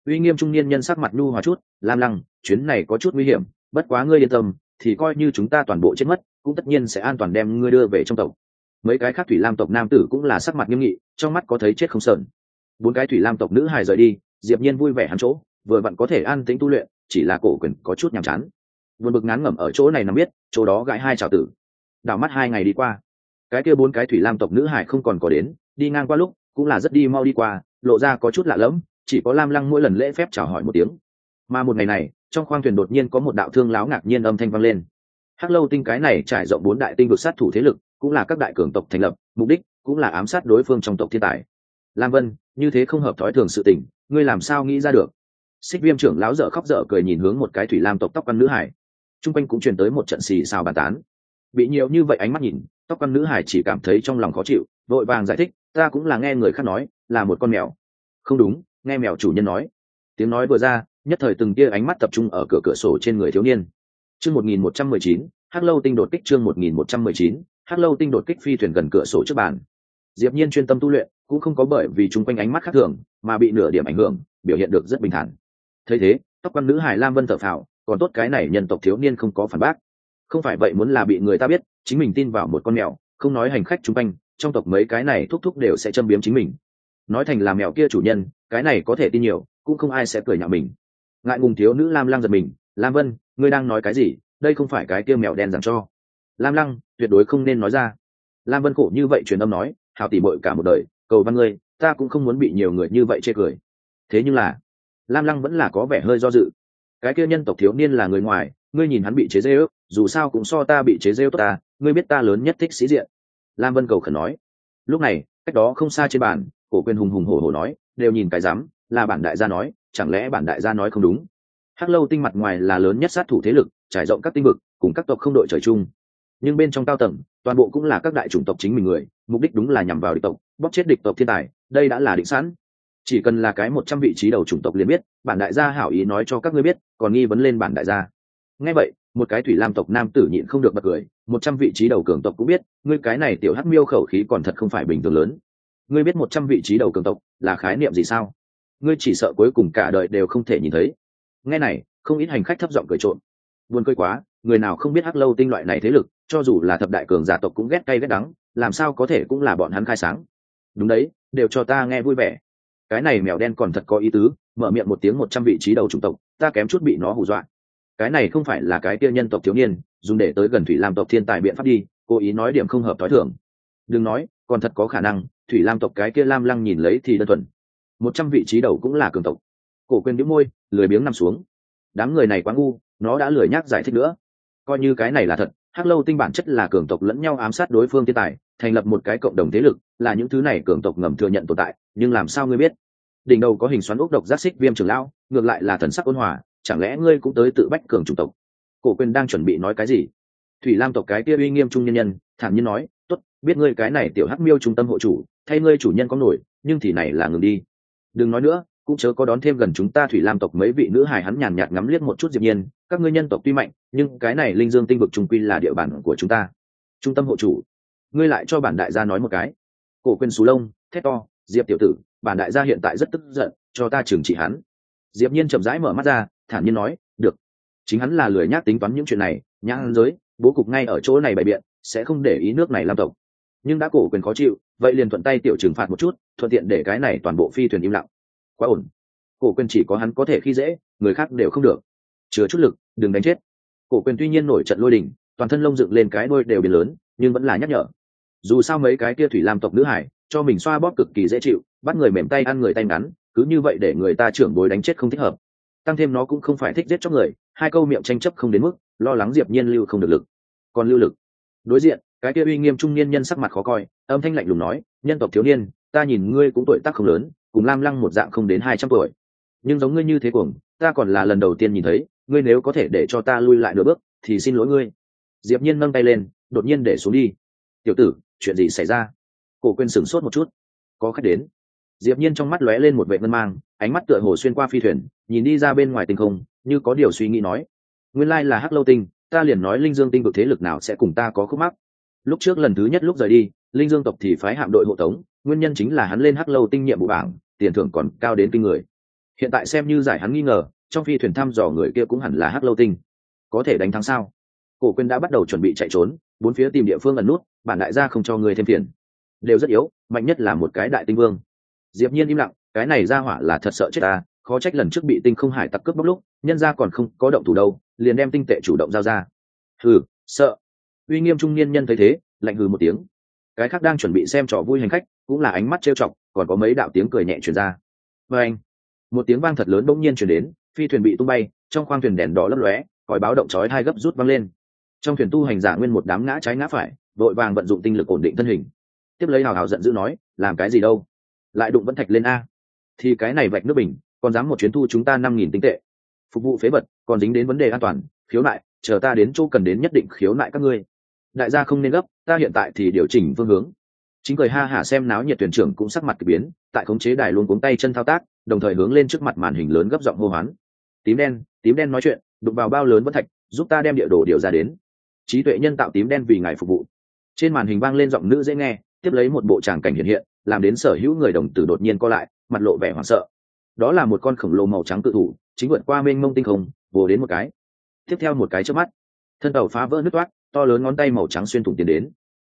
Uy nghiêm trung niên nhân sắc mặt nhu hòa chút, lam lăng, chuyến này có chút nguy hiểm, bất quá ngươi yên tâm, thì coi như chúng ta toàn bộ chết mất, cũng tất nhiên sẽ an toàn đem ngươi đưa về trong tộc. Mấy cái khác thủy lam tộc nam tử cũng là sắc mặt nghiêm nghị, trong mắt có thấy chết không sờn. Bốn cái thủy lam tộc nữ hài rời đi, diệp nhiên vui vẻ hắn chỗ, vừa vặn có thể an tĩnh tu luyện, chỉ là cổ quyền có chút nhàm chán. Vượt bực ngán ngẩm ở chỗ này nằm biết, chỗ đó gãi hai chảo tử. Đảo mắt hai ngày đi qua cái kia bốn cái thủy lam tộc nữ hải không còn có đến, đi ngang qua lúc, cũng là rất đi mau đi qua, lộ ra có chút lạ lẫm, chỉ có lam lăng mỗi lần lễ phép chào hỏi một tiếng. Mà một ngày này, trong khoang thuyền đột nhiên có một đạo thương láo ngạc nhiên âm thanh vang lên. Hắc lâu tinh cái này trải rộng bốn đại tinh vực sát thủ thế lực, cũng là các đại cường tộc thành lập, mục đích cũng là ám sát đối phương trong tộc thiên tài. Lam vân, như thế không hợp thói thường sự tình, ngươi làm sao nghĩ ra được? Xích viêm trưởng láo dở khóc dở cười nhìn hướng một cái thủy lam tộc tóc ăn nữ hải. T r u n g quanh cũng truyền tới một trận xì xào bàn tán bị nhiều như vậy ánh mắt nhìn, tóc con nữ hải chỉ cảm thấy trong lòng khó chịu, vội vàng giải thích, ta cũng là nghe người khác nói, là một con mèo. Không đúng, nghe mèo chủ nhân nói. Tiếng nói vừa ra, nhất thời từng tia ánh mắt tập trung ở cửa cửa sổ trên người thiếu niên. Chương một nghìn một trăm mười chín, hắc lâu tinh đột kích chương một nghìn một trăm mười chín, hắc lâu tinh đột kích phi thuyền gần cửa sổ trước bàn. Diệp nhiên chuyên tâm tu luyện, cũng không có bởi vì chung quanh ánh mắt khác thường, mà bị nửa điểm ảnh hưởng, biểu hiện được rất bình thản. Thấy thế, tóc quan nữ hải lam vân thở phào, còn tốt cái này nhân tộc thiếu niên không có phản bác không phải vậy muốn là bị người ta biết, chính mình tin vào một con mèo, không nói hành khách chung quanh, trong tộc mấy cái này thúc thúc đều sẽ châm biếm chính mình. Nói thành là mèo kia chủ nhân, cái này có thể tin nhiều, cũng không ai sẽ cười nhạo mình. Ngại ngùng thiếu nữ lam lăng giật mình, lam vân, ngươi đang nói cái gì? Đây không phải cái kia mèo đen dặn cho. Lam lăng tuyệt đối không nên nói ra. Lam vân khổ như vậy truyền âm nói hào tỉ bội cả một đời, cầu văn ngươi, ta cũng không muốn bị nhiều người như vậy chê cười. Thế nhưng là, lam lăng vẫn là có vẻ hơi do dự. Cái kia nhân tộc thiếu niên là người ngoài ngươi nhìn hắn bị chế dê ước dù sao cũng so ta bị chế dê tốt ta, ngươi biết ta lớn nhất thích sĩ diện. Lam vân cầu khẩn nói. Lúc này, cách đó không xa trên bàn, cổ quyền hùng hùng hổ hổ nói, đều nhìn cái dám, là bản đại gia nói, chẳng lẽ bản đại gia nói không đúng? Hắc lâu tinh mặt ngoài là lớn nhất sát thủ thế lực, trải rộng các tinh vực, cùng các tộc không đội trời chung. Nhưng bên trong cao tầng, toàn bộ cũng là các đại chủng tộc chính mình người, mục đích đúng là nhằm vào địch tộc, bóp chết địch tộc thiên tài, đây đã là định sẵn. Chỉ cần là cái một trăm vị trí đầu chủng tộc liền biết, bản đại gia hảo ý nói cho các ngươi biết, còn nghi vấn lên bản đại gia ngay vậy, một cái thủy lam tộc nam tử nhịn không được bật cười, một trăm vị trí đầu cường tộc cũng biết, ngươi cái này tiểu hắc miêu khẩu khí còn thật không phải bình thường lớn. Ngươi biết một trăm vị trí đầu cường tộc là khái niệm gì sao? Ngươi chỉ sợ cuối cùng cả đời đều không thể nhìn thấy. Nghe này, không ít hành khách thấp giọng cười trộm. Buồn cười quá, người nào không biết hắc lâu tinh loại này thế lực, cho dù là thập đại cường giả tộc cũng ghét cay ghét đắng, làm sao có thể cũng là bọn hắn khai sáng. Đúng đấy, đều cho ta nghe vui vẻ. Cái này mèo đen còn thật có ý tứ, mở miệng một tiếng một trăm vị trí đầu chủng tộc, ta kém chút bị nó hù dọa cái này không phải là cái kia nhân tộc thiếu niên, dùng để tới gần thủy lam tộc thiên tài biện pháp đi, cố ý nói điểm không hợp t h o i thưởng đừng nói, còn thật có khả năng, thủy lam tộc cái kia lam lăng nhìn lấy thì đơn thuần. Một trăm vị trí đầu cũng là cường tộc. Cổ quên đĩu môi, lười biếng nằm xuống. Đám người này quá ngu, nó đã lười nhác giải thích nữa. Coi như cái này là thật, hắc lâu tinh bản chất là cường tộc lẫn nhau ám sát đối phương thiên tài, thành lập một cái cộng đồng thế lực, là những thứ này cường tộc ngầm thừa nhận tồn tại, nhưng làm sao ngươi biết? Đỉnh đầu có hình xoắn ốc độc giác xích viêm trường lão, ngược lại là thần sắc ôn hòa chẳng lẽ ngươi cũng tới tự bách cường chủng tộc? Cổ quyền đang chuẩn bị nói cái gì? Thủy lam tộc cái kia uy nghiêm trung nhân nhân, thản nhiên nói, tốt, biết ngươi cái này tiểu hắc miêu trung tâm hộ chủ, thay ngươi chủ nhân có nổi, nhưng thì này là ngừng đi. Đừng nói nữa, cũng chớ có đón thêm gần chúng ta thủy lam tộc mấy vị nữ hài hắn nhàn nhạt ngắm liếc một chút diệp nhiên, các ngươi nhân tộc tuy mạnh, nhưng cái này linh dương tinh vực trung quy là địa bàn của chúng ta. Trung tâm hộ chủ, ngươi lại cho bản đại gia nói một cái. Cổ quyền xù lông, thét to, diệp tiểu tử, bản đại gia hiện tại rất tức giận, cho ta trừng trị hắn. Diệp nhiên chậm rãi mở mắt ra thản nhiên nói, được, chính hắn là lười nhác tính toán những chuyện này nhãn giới, bố cục ngay ở chỗ này bày biện, sẽ không để ý nước này làm tộc. Nhưng đã cổ quyền khó chịu, vậy liền thuận tay tiểu trừng phạt một chút, thuận tiện để cái này toàn bộ phi thuyền im lặng. Quá ổn. Cổ quyền chỉ có hắn có thể khi dễ, người khác đều không được. Chứa chút lực, đừng đánh chết. Cổ quyền tuy nhiên nổi trận lôi đình, toàn thân lông dựng lên cái đôi đều biến lớn, nhưng vẫn là nhắc nhở. Dù sao mấy cái kia thủy làm tộc nữ hải, cho mình xoa bóp cực kỳ dễ chịu, bắt người mềm tay ăn người tay ngắn, cứ như vậy để người ta trưởng bối đánh chết không thích hợp tăng thêm nó cũng không phải thích giết cho người, hai câu miệng tranh chấp không đến mức, lo lắng diệp nhiên lưu không được lực. Còn lưu lực. Đối diện, cái kia uy nghiêm trung niên nhân sắc mặt khó coi, âm thanh lạnh lùng nói, nhân tộc thiếu niên, ta nhìn ngươi cũng tuổi tác không lớn, cùng lam lăng một dạng không đến hai trăm tuổi. Nhưng giống ngươi như thế cuồng, ta còn là lần đầu tiên nhìn thấy, ngươi nếu có thể để cho ta lui lại nửa bước, thì xin lỗi ngươi. Diệp nhiên nâng tay lên, đột nhiên để xuống đi. Tiểu tử, chuyện gì xảy ra? Cổ quên sửng sốt một chút. Có khách đến. Diệp nhiên trong mắt lóe lên một vệ ngân mang ánh mắt tựa hồ xuyên qua phi thuyền, nhìn đi ra bên ngoài tinh không, như có điều suy nghĩ nói. Nguyên lai là hắc lâu tinh, ta liền nói linh dương tinh vực thế lực nào sẽ cùng ta có khúc mắc. Lúc trước lần thứ nhất lúc rời đi, linh dương tộc thì phái hạm đội hộ tống, nguyên nhân chính là hắn lên hắc lâu tinh nhiệm vụ bảng, tiền thưởng còn cao đến kinh người. Hiện tại xem như giải hắn nghi ngờ, trong phi thuyền thăm dò người kia cũng hẳn là hắc lâu tinh. Có thể đánh thắng sao? Cổ quyên đã bắt đầu chuẩn bị chạy trốn, bốn phía tìm địa phương ẩn nút, bản đại gia không cho người thêm phiền. Đều rất yếu, mạnh nhất là một cái đại tinh vương. Diệp nhiên im lặng cái này ra hỏa là thật sợ chết ta, khó trách lần trước bị tinh không hải tặc cướp bóc lúc, nhân gia còn không có động thủ đâu, liền đem tinh tệ chủ động giao ra. Hừ, sợ. Uy nghiêm trung niên nhân thấy thế, lạnh hừ một tiếng. Cái khác đang chuẩn bị xem trò vui hành khách, cũng là ánh mắt trêu chọc, còn có mấy đạo tiếng cười nhẹ truyền ra. Và anh, một tiếng vang thật lớn bỗng nhiên truyền đến, phi thuyền bị tung bay, trong khoang thuyền đèn đỏ lấp lóe, còi báo động chói hai gấp rút văng lên. Trong thuyền tu hành giả nguyên một đám ngã trái ngã phải, vội vàng vận dụng tinh lực ổn định thân hình. Tiếp lấy hào hào giận dữ nói, làm cái gì đâu? Lại đụng vẫn thạch lên a thì cái này vạch nước bình, còn dám một chuyến thu chúng ta năm nghìn tinh tệ. Phục vụ phế vật, còn dính đến vấn đề an toàn, khiếu nại, chờ ta đến chỗ cần đến nhất định khiếu nại các ngươi. Đại gia không nên gấp, ta hiện tại thì điều chỉnh phương hướng. Chính cười ha hả xem náo nhiệt tuyển trưởng cũng sắc mặt k ỳ biến, tại khống chế đài luôn cuống tay chân thao tác, đồng thời hướng lên trước mặt màn hình lớn gấp giọng hô hoán. Tím đen tím đen nói chuyện, đụng vào bao lớn vẫn thạch, giúp ta đem địa đồ điều ra đến. Trí tuệ nhân tạo tím đen vì ngài phục vụ. Trên màn hình vang lên giọng nữ dễ nghe, tiếp lấy một bộ tràng cảnh hiện hiện, làm đến sở hữu người đồng tử đột nhiên co lại mặt lộ vẻ hoảng sợ. Đó là một con khổng lồ màu trắng tự thủ, chính vượt qua mênh mông tinh không, vồ đến một cái. Tiếp theo một cái trước mắt, thân tàu phá vỡ nứt toát, to lớn ngón tay màu trắng xuyên thủng tiến đến.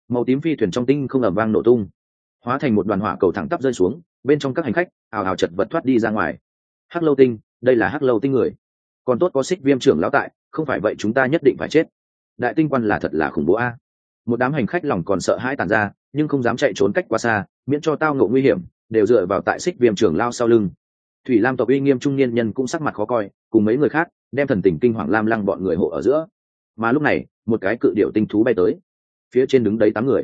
Màu tím phi thuyền trong tinh không ẩm vang nổ tung. Hóa thành một đoàn hỏa cầu thẳng tắp rơi xuống, bên trong các hành khách ào ào chật vật thoát đi ra ngoài. Hắc lâu tinh, đây là hắc lâu tinh người. Còn tốt có xích viêm trưởng lão tại, không phải vậy chúng ta nhất định phải chết. Đại tinh quan là thật là khủng bố a. Một đám hành khách lòng còn sợ hãi tàn ra, nhưng không dám chạy trốn cách quá xa, miễn cho tao ngộ nguy hiểm đều dựa vào tại xích viêm trưởng lao sau lưng. Thủy lam tộc uy nghiêm trung niên nhân cũng sắc mặt khó coi, cùng mấy người khác, đem thần tình kinh hoàng lam lăng bọn người hộ ở giữa. Mà lúc này, một cái cự điệu tinh thú bay tới. Phía trên đứng đấy tám người.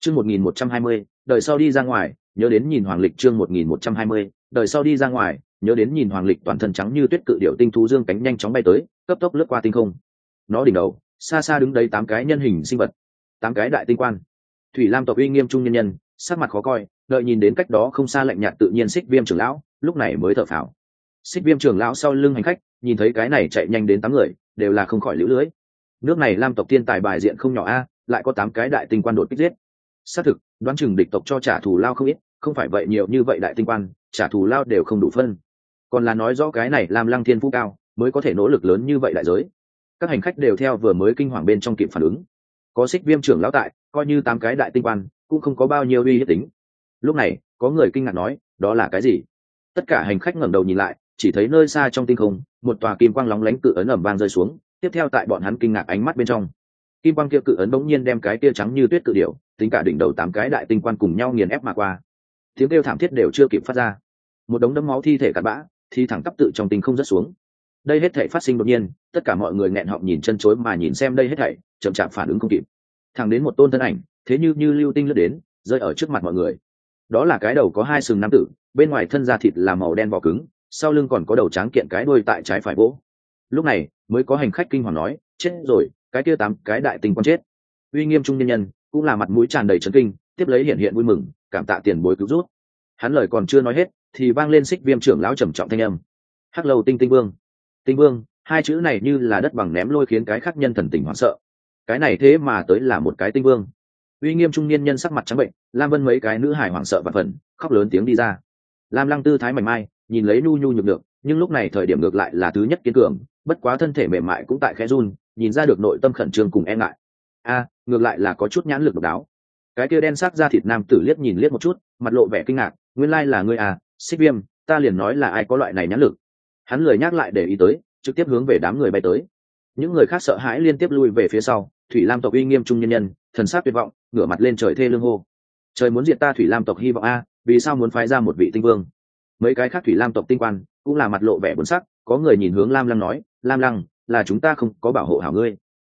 Chương một nghìn một trăm hai mươi, đời sau đi ra ngoài, nhớ đến nhìn hoàng lịch chương một nghìn một trăm hai mươi, đời sau đi ra ngoài, nhớ đến nhìn hoàng lịch toàn thân trắng như tuyết cự điệu tinh thú dương cánh nhanh chóng bay tới, cấp tốc lướt qua tinh không. Nó đỉnh đầu, xa xa đứng đấy tám cái nhân hình sinh vật, tám cái đại tinh quan. Thủy lam tộc uy nghiêm trung nhân nhân, sắc mặt khó coi đợi nhìn đến cách đó không xa lạnh nhạt tự nhiên xích viêm trưởng lão, lúc này mới thở phào. Xích viêm trưởng lão sau lưng hành khách, nhìn thấy cái này chạy nhanh đến tám người, đều là không khỏi lũ lưới nước này lam tộc tiên tài bài diện không nhỏ a, lại có tám cái đại tinh quan đột kích giết. Xác thực, đoán chừng địch tộc cho trả thù lao không ít, không phải vậy nhiều như vậy đại tinh quan, trả thù lao đều không đủ phân. Còn là nói rõ cái này làm lăng thiên phú cao, mới có thể nỗ lực lớn như vậy đại giới. Các hành khách đều theo vừa mới kinh hoàng bên trong kịp phản ứng. Có xích viêm trưởng lão tại, coi như tám cái đại tinh quan, cũng không có bao nhiêu uy hiếp tính lúc này, có người kinh ngạc nói, đó là cái gì? Tất cả hành khách ngẩng đầu nhìn lại, chỉ thấy nơi xa trong tinh không, một tòa kim quang lóng lánh cự ấn ẩm vang rơi xuống, tiếp theo tại bọn hắn kinh ngạc ánh mắt bên trong. Kim quang kia cự ấn bỗng nhiên đem cái tia trắng như tuyết cự điệu tính cả đỉnh đầu tám cái đại tinh quan cùng nhau nghiền ép mà qua. Tiếng kêu thảm thiết đều chưa kịp phát ra. Một đống đấm máu thi thể cặn bã thì thẳng tắp tự trong tinh không rất xuống. Đây hết thể phát sinh đột nhiên, tất cả mọi người nghẹn họng nhìn chân chối mà nhìn xem đây hết thảy, chậm chạp phản ứng không kịp. Thẳng đến một tôn thân ảnh, thế như như lưu tinh lướt đến, rơi ở trước mặt mọi người đó là cái đầu có hai sừng nam tử, bên ngoài thân da thịt là màu đen vỏ cứng, sau lưng còn có đầu tráng kiện cái đuôi tại trái phải vỗ. Lúc này, mới có hành khách kinh hoàng nói, chết rồi, cái kia tám cái đại tình con chết. Uy nghiêm trung nhân nhân, cũng là mặt mũi tràn đầy trấn kinh, tiếp lấy hiện hiện vui mừng, cảm tạ tiền bối cứu rút hắn lời còn chưa nói hết, thì vang lên xích viêm trưởng lão trầm trọng thanh âm. Hắc lâu tinh tinh vương tinh vương, hai chữ này như là đất bằng ném lôi khiến cái khác nhân thần tình hoảng sợ. Cái này thế mà tới là một cái tinh vương uy nghiêm trung niên nhân sắc mặt trắng bệnh, lam vân mấy cái nữ hải hoảng sợ và phần, khóc lớn tiếng đi ra. Lam lăng tư thái mảnh mai, nhìn lấy nhu nhu nhược được nhưng lúc này thời điểm ngược lại là thứ nhất kiên cường, bất quá thân thể mềm mại cũng tại khẽ run, nhìn ra được nội tâm khẩn trương cùng e ngại. A, ngược lại là có chút nhãn lực độc đáo. Cái kia đen sắc ra thịt nam tử liếc nhìn liếc một chút, mặt lộ vẻ kinh ngạc, nguyên lai là ngươi à xích viêm, ta liền nói là ai có loại này nhãn lực. Hắn lười nhắc lại để ý tới, trực tiếp hướng về đám người bay tới. Những người khác sợ hãi liên tiếp lui về phía sau, thủy lam tộc uy nghiêm trung nhân nhân thần sát tuyệt vọng, ngửa mặt lên trời thê lương hô. Trời muốn diệt ta thủy lam tộc hy vọng a, vì sao muốn phái ra một vị tinh vương? Mấy cái khác thủy lam tộc tinh quan cũng là mặt lộ vẻ buồn sắc, có người nhìn hướng lam lăng nói, lam lăng, là chúng ta không có bảo hộ hảo ngươi.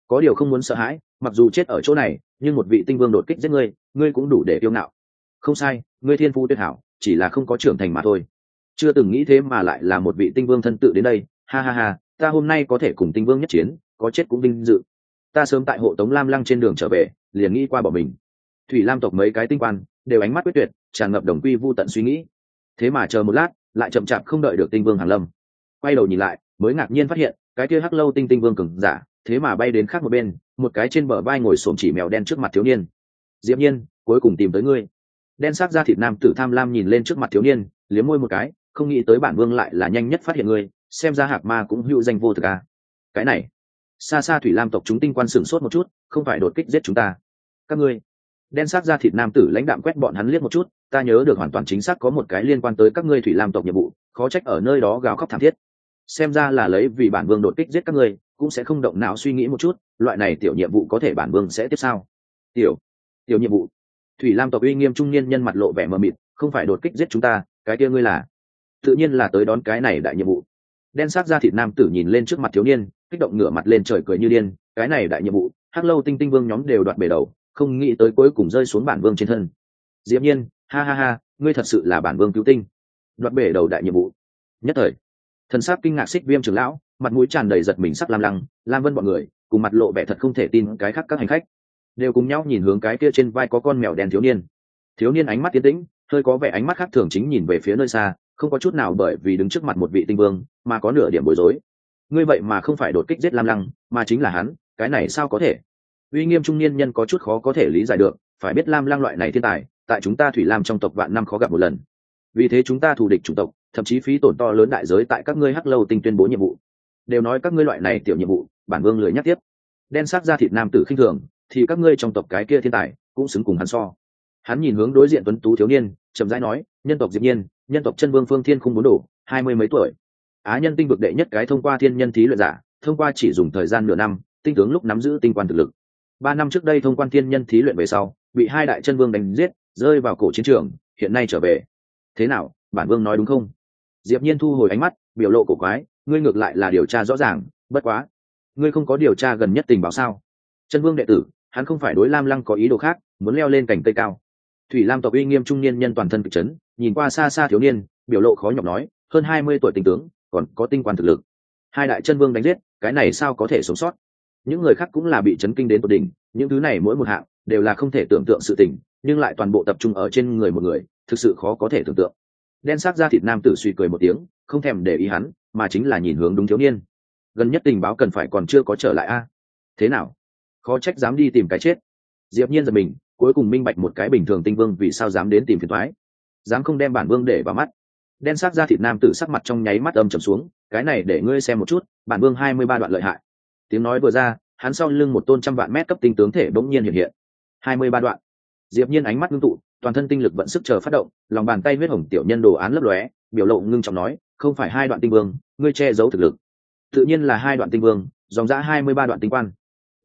Có điều không muốn sợ hãi, mặc dù chết ở chỗ này, nhưng một vị tinh vương đột kích giết ngươi ngươi cũng đủ để kiêu ngạo. Không sai, ngươi thiên phu tuyệt hảo, chỉ là không có trưởng thành mà thôi. Chưa từng nghĩ thế mà lại là một vị tinh vương thân tự đến đây, ha ha ha, ta hôm nay có thể cùng tinh vương nhất chiến, có chết cũng vinh dự. Ta sớm tại hộ tống lam lăng trên đường trở về liền nghĩ qua bỏ mình. Thủy lam tộc mấy cái tinh quan đều ánh mắt quyết tuyệt, tràn ngập đồng quy vô tận suy nghĩ. Thế mà chờ một lát, lại chậm chạp không đợi được tinh vương hàn lâm. Quay đầu nhìn lại, mới ngạc nhiên phát hiện, cái kia hắc lâu tinh tinh vương cừng giả, thế mà bay đến khác một bên, một cái trên bờ vai ngồi xổm chỉ mèo đen trước mặt thiếu niên. Diễm nhiên, cuối cùng tìm tới ngươi. Đen sắc ra thịt nam tử tham lam nhìn lên trước mặt thiếu niên, liếm môi một cái, không nghĩ tới bản vương lại là nhanh nhất phát hiện ngươi, xem ra hạc ma cũng hữu danh vô thực à. cái này. Xa xa thủy lam tộc chúng tinh quan sửng sốt một chút không phải đột kích giết chúng ta. Các ngươi, đen sắc ra thịt nam tử lãnh đạm quét bọn hắn liếc một chút, ta nhớ được hoàn toàn chính xác có một cái liên quan tới các ngươi thủy lam tộc nhiệm vụ, khó trách ở nơi đó gào khóc thảm thiết. Xem ra là lấy vì bản vương đột kích giết các ngươi, cũng sẽ không động não suy nghĩ một chút, loại này tiểu nhiệm vụ có thể bản vương sẽ tiếp sao tiểu tiểu nhiệm vụ. Thủy lam tộc uy nghiêm trung niên nhân mặt lộ vẻ mờ mịt, không phải đột kích giết chúng ta, cái kia ngươi là. Tự nhiên là tới đón cái này đại nhiệm vụ. Đen sắc ra thịt nam tử nhìn lên trước mặt thiếu niên, kích động ngửa mặt lên trời cười như điên, cái này đại nhiệm vụ hắc lâu tinh tinh vương nhóm đều đoạt bể đầu, không nghĩ tới cuối cùng rơi xuống bản vương trên thân. Diễm nhiên, ha ha ha, ngươi thật sự là bản vương cứu tinh. Đoạt bể đầu đại nhiệm vụ. Nhất thời, thần sắc kinh ngạc xích viêm trưởng lão, mặt mũi tràn đầy giật mình sắc lam lăng, lam vân bọn người, cùng mặt lộ vẻ thật không thể tin cái khác các hành khách, đều cùng nhau nhìn hướng cái kia trên vai có con mèo đen thiếu niên. Thiếu niên ánh mắt tiến tĩnh, hơi có vẻ ánh mắt khác thường chính nhìn về phía nơi xa, không có chút nào bởi vì đứng trước mặt một vị tinh vương, mà có nửa điểm bối rối. Ngươi vậy mà không phải đột kích giết lam lăng, mà chính là hắn cái này sao có thể? Uy nghiêm trung niên nhân có chút khó có thể lý giải được, phải biết lam lang loại này thiên tài, tại chúng ta thủy lam trong tộc vạn năm khó gặp một lần. Vì thế chúng ta thù địch chủng tộc, thậm chí phí tổn to lớn đại giới tại các ngươi hắc lâu tinh tuyên bố nhiệm vụ. Đều nói các ngươi loại này tiểu nhiệm vụ, bản vương lười nhắc tiếp. Đen sắc ra thịt nam tử khinh thường, thì các ngươi trong tộc cái kia thiên tài, cũng xứng cùng hắn so. Hắn nhìn hướng đối diện tuấn tú thiếu niên, chậm rãi nói, nhân tộc diệp nhiên, nhân tộc chân vương phương thiên không muốn đổ hai mươi mấy tuổi. Á nhân tinh vực đệ nhất cái thông qua thiên nhân thí luyện giả, thông qua chỉ dùng thời gian nửa năm tinh tướng lúc nắm giữ tinh quan thực lực. Ba năm trước đây thông quan thiên nhân thí luyện về sau, bị hai đại chân vương đánh giết, rơi vào cổ chiến trường, hiện nay trở về. Thế nào, bản vương nói đúng không? Diệp nhiên thu hồi ánh mắt, biểu lộ cổ quái, ngươi ngược lại là điều tra rõ ràng, bất quá. Ngươi không có điều tra gần nhất tình báo sao? Chân vương đệ tử, hắn không phải đối lam lăng có ý đồ khác, muốn leo lên cành cây cao. Thủy lam tộc uy nghiêm trung niên nhân toàn thân cực chấn, nhìn qua xa xa thiếu niên, biểu lộ khó nhọc nói, hơn hai mươi tuổi tình tướng, còn có tinh quan thực lực. Hai đại chân vương đánh giết, cái này sao có thể sống sót? Những người khác cũng là bị chấn kinh đến tột đỉnh, những thứ này mỗi một hạng đều là không thể tưởng tượng sự tình, nhưng lại toàn bộ tập trung ở trên người một người, thực sự khó có thể tưởng tượng. Đen sắc ra thịt nam tử suy cười một tiếng, không thèm để ý hắn, mà chính là nhìn hướng đúng thiếu niên. Gần nhất tình báo cần phải còn chưa có trở lại a. Thế nào? Khó trách dám đi tìm cái chết. Diệp nhiên giật mình, cuối cùng minh bạch một cái bình thường tinh vương vì sao dám đến tìm phiền thoái dám không đem bản vương để vào mắt. Đen sắc ra thịt nam tử sắc mặt trong nháy mắt âm trầm xuống, cái này để ngươi xem một chút, bản vương hai mươi ba đoạn lợi hại tiếng nói vừa ra, hắn sau lưng một tôn trăm vạn mét cấp tinh tướng thể bỗng nhiên hiện hiện. Hai mươi ba đoạn. Diệp nhiên ánh mắt ngưng tụ, toàn thân tinh lực vận sức chờ phát động, lòng bàn tay huyết hồng tiểu nhân đồ án lấp lóe, biểu lộ ngưng trọng nói, không phải hai đoạn tinh vương, ngươi che giấu thực lực. Tự nhiên là hai đoạn tinh vương, dòng dã hai mươi ba đoạn tinh quan.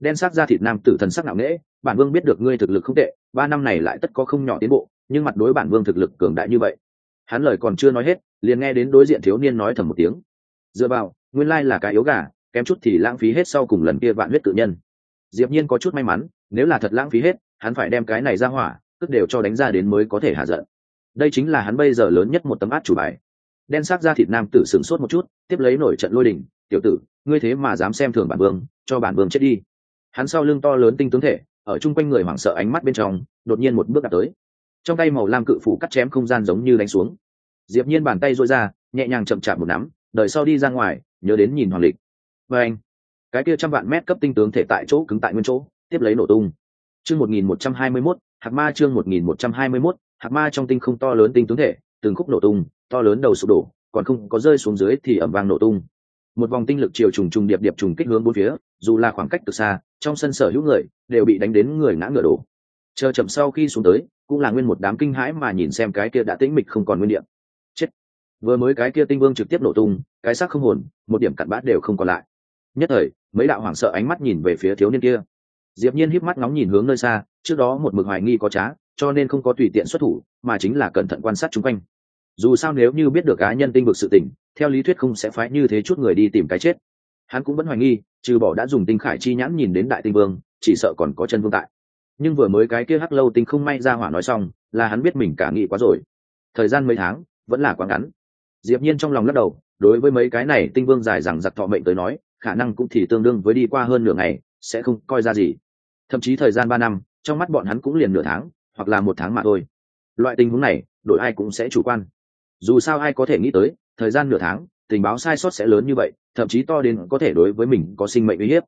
Đen sắc da thịt nam tử thần sắc nặng nễ bản vương biết được ngươi thực lực không tệ, ba năm này lại tất có không nhỏ tiến bộ, nhưng mặt đối bản vương thực lực cường đại như vậy. Hắn lời còn chưa nói hết, liền nghe đến đối diện thiếu niên nói thầm một tiếng. Dựa vào, nguyên lai là cái yếu gà kém chút thì lãng phí hết sau cùng lần kia vạn huyết tự nhân. Diệp nhiên có chút may mắn, nếu là thật lãng phí hết, hắn phải đem cái này ra hỏa, tức đều cho đánh ra đến mới có thể hạ giận. Đây chính là hắn bây giờ lớn nhất một tấm át chủ bài. Đen sắc da thịt nam tử sừng sốt một chút, tiếp lấy nổi trận lôi đỉnh tiểu tử, ngươi thế mà dám xem thường bản vương, cho bản vương chết đi. Hắn sau lưng to lớn tinh tướng thể, ở chung quanh người hoảng sợ ánh mắt bên trong, đột nhiên một bước đặt tới. Trong tay màu lam cự phủ cắt chém không gian giống như đánh xuống. Diệp nhiên bàn tay duỗi ra, nhẹ nhàng chậm chạp một nắm đợi sau đi ra ngoài, nhớ đến nhìn hoàng lịch và anh, cái kia trăm vạn mét cấp tinh tướng thể tại chỗ cứng tại nguyên chỗ, tiếp lấy nổ tung. Chương 1121 hạt ma chương 1121 hạt ma trong tinh không to lớn tinh tướng thể, từng khúc nổ tung, to lớn đầu sụp đổ, còn không có rơi xuống dưới thì ẩm vang nổ tung. Một vòng tinh lực chiều trùng trùng điệp điệp trùng kích hướng bốn phía, dù là khoảng cách từ xa, trong sân sở hữu người đều bị đánh đến người ngã ngựa đổ. Chờ chậm sau khi xuống tới, cũng là nguyên một đám kinh hãi mà nhìn xem cái kia đã tĩnh mịch không còn nguyên điểm chết. Vừa mới cái kia tinh vương trực tiếp nổ tung, cái xác không hồn, một điểm cặn bát đều không còn lại nhất thời, mấy đạo hoảng sợ ánh mắt nhìn về phía thiếu niên kia. Diệp nhiên híp mắt ngóng nhìn hướng nơi xa, trước đó một mực hoài nghi có trá, cho nên không có tùy tiện xuất thủ, mà chính là cẩn thận quan sát chung quanh. Dù sao nếu như biết được cá nhân tinh vực sự tình, theo lý thuyết không sẽ phái như thế chút người đi tìm cái chết. Hắn cũng vẫn hoài nghi, trừ bỏ đã dùng tinh khải chi nhãn nhìn đến đại tinh vương, chỉ sợ còn có chân vương tại. Nhưng vừa mới cái kia hắc lâu tinh không may ra hỏa nói xong, là hắn biết mình cả nghĩ quá rồi. Thời gian mấy tháng, vẫn là quá ngắn. Diệp nhiên trong lòng lắc đầu, đối với mấy cái này tinh vương dài rằng giặc thọ mệnh tới nói khả năng cũng thì tương đương với đi qua hơn nửa ngày, sẽ không coi ra gì. Thậm chí thời gian ba năm, trong mắt bọn hắn cũng liền nửa tháng, hoặc là một tháng mà thôi. Loại tình huống này đội ai cũng sẽ chủ quan. Dù sao ai có thể nghĩ tới, thời gian nửa tháng, tình báo sai sót sẽ lớn như vậy, thậm chí to đến có thể đối với mình có sinh mệnh uy hiếp.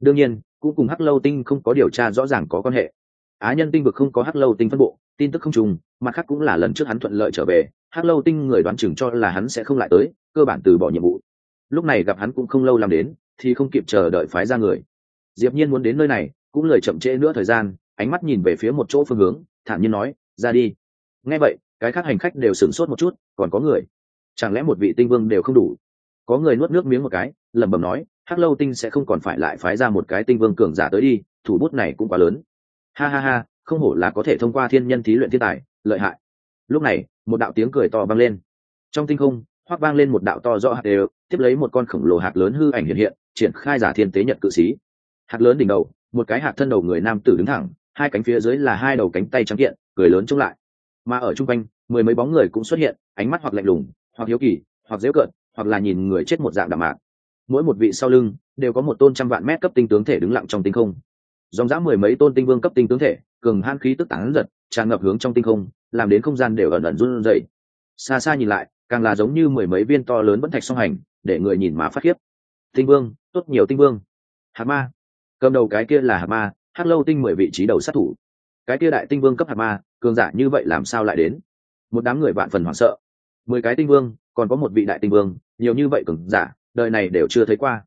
Đương nhiên, cũng cùng hắc lâu tinh không có điều tra rõ ràng có quan hệ. Á nhân tinh vực không có hắc lâu tinh phân bộ, tin tức không trùng, mặt khác cũng là lần trước hắn thuận lợi trở về. Hắc lâu tinh người đoán chừng cho là hắn sẽ không lại tới, cơ bản từ bỏ nhiệm vụ lúc này gặp hắn cũng không lâu làm đến, thì không kịp chờ đợi phái ra người. Diệp nhiên muốn đến nơi này, cũng lời chậm trễ nữa thời gian, ánh mắt nhìn về phía một chỗ phương hướng, thản nhiên nói, ra đi. Nghe vậy, cái khác hành khách đều sửng sốt một chút, còn có người? Chẳng lẽ một vị tinh vương đều không đủ? Có người nuốt nước miếng một cái, lẩm bẩm nói, hắc lâu tinh sẽ không còn phải lại phái ra một cái tinh vương cường giả tới đi, thủ bút này cũng quá lớn. Ha ha ha, không hổ là có thể thông qua thiên nhân thí luyện thiên tài, lợi hại. Lúc này, một đạo tiếng cười to vang lên. Trong tinh không hoác vang lên một đạo to rõ hạt đều, tiếp lấy một con khổng lồ hạt lớn hư ảnh hiện hiện, triển khai giả thiên tế nhật cự sĩ hạt lớn đỉnh đầu, một cái hạt thân đầu người nam tử đứng thẳng, hai cánh phía dưới là hai đầu cánh tay trắng kiện cười lớn chống lại. Mà ở chung quanh, mười mấy bóng người cũng xuất hiện, ánh mắt hoặc lạnh lùng, hoặc hiếu kỳ, hoặc dễu cợt, hoặc là nhìn người chết một dạng đạm mạc. Mỗi một vị sau lưng đều có một tôn trăm vạn mét cấp tinh tướng thể đứng lặng trong tinh không. Dòng dã mười mấy tôn tinh vương cấp tinh tướng thể, cường han khí tức tán giật, tràn ngập hướng trong tinh không, làm đến không gian đều ẩn ẩn run rẩy. Xa xa nhìn lại càng là giống như mười mấy viên to lớn vẫn thạch song hành, để người nhìn má phát khiếp. Tinh vương, tốt nhiều tinh vương. Hạt ma. Cầm đầu cái kia là hạt ma, hắc lâu tinh mười vị trí đầu sát thủ. Cái kia đại tinh vương cấp hạt ma, cường giả như vậy làm sao lại đến? Một đám người vạn phần hoảng sợ. Mười cái tinh vương, còn có một vị đại tinh vương, nhiều như vậy cường giả, đời này đều chưa thấy qua.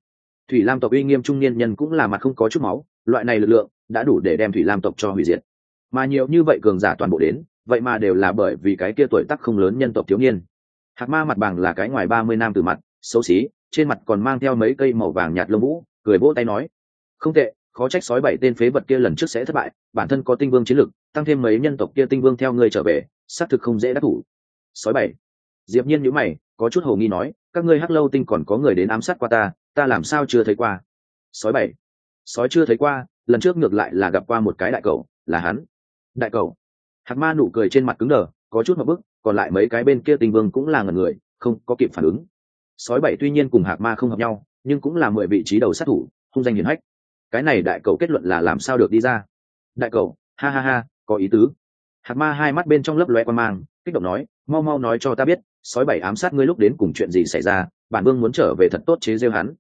Thủy lam tộc uy nghiêm trung niên nhân cũng là mặt không có chút máu, loại này lực lượng đã đủ để đem thủy lam tộc cho hủy diệt. Mà nhiều như vậy cường giả toàn bộ đến, vậy mà đều là bởi vì cái kia tuổi tác không lớn nhân tộc thiếu niên hạc ma mặt bằng là cái ngoài ba mươi năm từ mặt, xấu xí, trên mặt còn mang theo mấy cây màu vàng nhạt lông vũ, cười vỗ tay nói, không tệ, khó trách sói bảy tên phế vật kia lần trước sẽ thất bại, bản thân có tinh vương chiến lực, tăng thêm mấy nhân tộc kia tinh vương theo người trở về, xác thực không dễ đắc thủ. Sói bảy. Diệp nhiên nhíu mày, có chút hồ nghi nói, các ngươi hắc lâu tinh còn có người đến ám sát qua ta ta làm sao chưa thấy qua? Sói bảy. Sói chưa thấy qua, lần trước ngược lại là gặp qua một cái đại cầu, là hắn. Đại cầu. Hạc ma nụ cười trên mặt cứng đờ, có chút một bức còn lại mấy cái bên kia tinh vương cũng là ngần người, không có kịp phản ứng. Sói bảy tuy nhiên cùng hạc ma không hợp nhau, nhưng cũng là mười vị trí đầu sát thủ không danh hiển hách. Cái này đại cầu kết luận là làm sao được đi ra? Đại cầu, ha ha ha, có ý tứ. Hạc ma hai mắt bên trong lấp loe quan mang, kích động nói, mau mau nói cho ta biết, sói bảy ám sát ngươi lúc đến cùng chuyện gì xảy ra, bản vương muốn trở về thật tốt chế rêu hắn.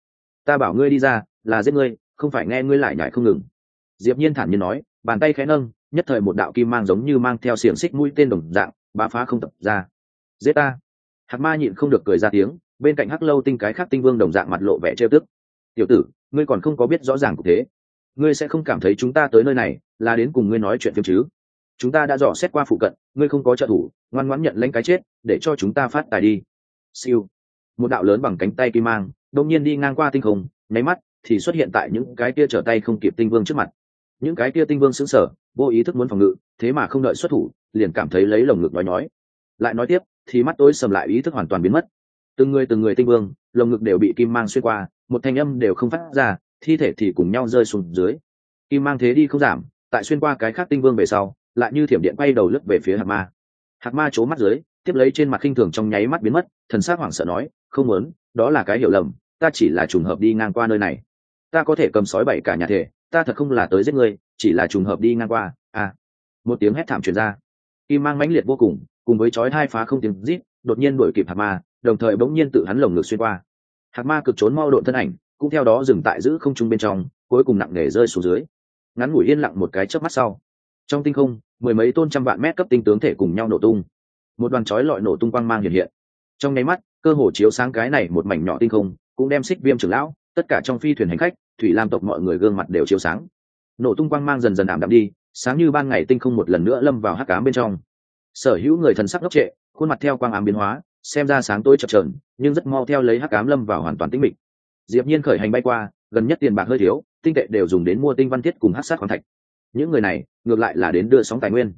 Ta bảo ngươi đi ra, là giết ngươi, không phải nghe ngươi lại nhải không ngừng. Diệp nhiên thản nhiên nói, bàn tay khẽ nâng, nhất thời một đạo kim mang giống như mang theo xiềng xích mũi tên đồng dạng bá phá không tập ra. Giết ta. Hạc ma nhịn không được cười ra tiếng, bên cạnh hắc lâu tinh cái khác tinh vương đồng dạng mặt lộ vẻ trêu tức. Tiểu tử, ngươi còn không có biết rõ ràng cụ thế ngươi sẽ không cảm thấy chúng ta tới nơi này là đến cùng ngươi nói chuyện phim chứ? Chúng ta đã dò xét qua phụ cận, ngươi không có trợ thủ, ngoan ngoãn nhận lãnh cái chết, để cho chúng ta phát tài đi. Siêu. Một đạo lớn bằng cánh tay kim mang đông nhiên đi ngang qua tinh không, nháy mắt thì xuất hiện tại những cái kia trở tay không kịp tinh vương trước mặt những cái kia tinh vương xứng sở vô ý thức muốn phòng ngự, thế mà không đợi xuất thủ, liền cảm thấy lấy lồng ngực nói nói. Lại nói tiếp, thì mắt tối sầm lại ý thức hoàn toàn biến mất. Từng người từng người tinh vương, lồng ngực đều bị kim mang xuyên qua, một thanh âm đều không phát ra, thi thể thì cùng nhau rơi xuống dưới. Kim mang thế đi không giảm, tại xuyên qua cái khác tinh vương về sau, lại như thiểm điện bay đầu lướt về phía hạt ma. Hạt ma c mắt dưới, tiếp lấy trên mặt khinh thường trong nháy mắt biến mất, thần s á c hoảng sợ nói, không muốn, đó là cái hiểu lầm, ta chỉ là trùng hợp đi ngang qua nơi này ta có thể cầm sói bảy cả nhà thể, ta thật không là tới giết ngươi, chỉ là trùng hợp đi ngang qua à. Một tiếng hét thảm truyền ra. Kim mang mãnh liệt vô cùng cùng với chói hai phá không tiếng rít, đột nhiên đuổi kịp hạt ma, đồng thời bỗng nhiên tự hắn lồng ngực xuyên qua. Hạt ma cực trốn mau độn thân ảnh, cũng theo đó dừng tại giữ không trung bên trong, cuối cùng nặng nề rơi xuống dưới. Ngắn ngủi yên lặng một cái chớp mắt sau. Trong tinh không, mười mấy tôn trăm vạn mét cấp tinh tướng thể cùng nhau nổ tung. Một đoàn chói lọi nổ tung quang mang hiện hiện. Trong nháy mắt, cơ hồ chiếu sáng cái này một mảnh nhỏ tinh không, cũng đem xích viêm trưởng lão, tất cả trong phi thuyền hành khách thủy lam tộc mọi người gương mặt đều chiếu sáng. Nổ tung quang mang dần dần ảm đạm đi, sáng như ban ngày tinh không một lần nữa lâm vào hắc cám bên trong. Sở hữu người thần sắc ngốc trệ, khuôn mặt theo quang ám biến hóa, xem ra sáng tối chập trờn nhưng rất mau theo lấy hắc cám lâm vào hoàn toàn tĩnh mịch. Diệp nhiên khởi hành bay qua, gần nhất tiền bạc hơi thiếu, tinh tệ đều dùng đến mua tinh văn thiết cùng hắc sát khoáng thạch. Những người này, ngược lại là đến đưa sóng tài nguyên.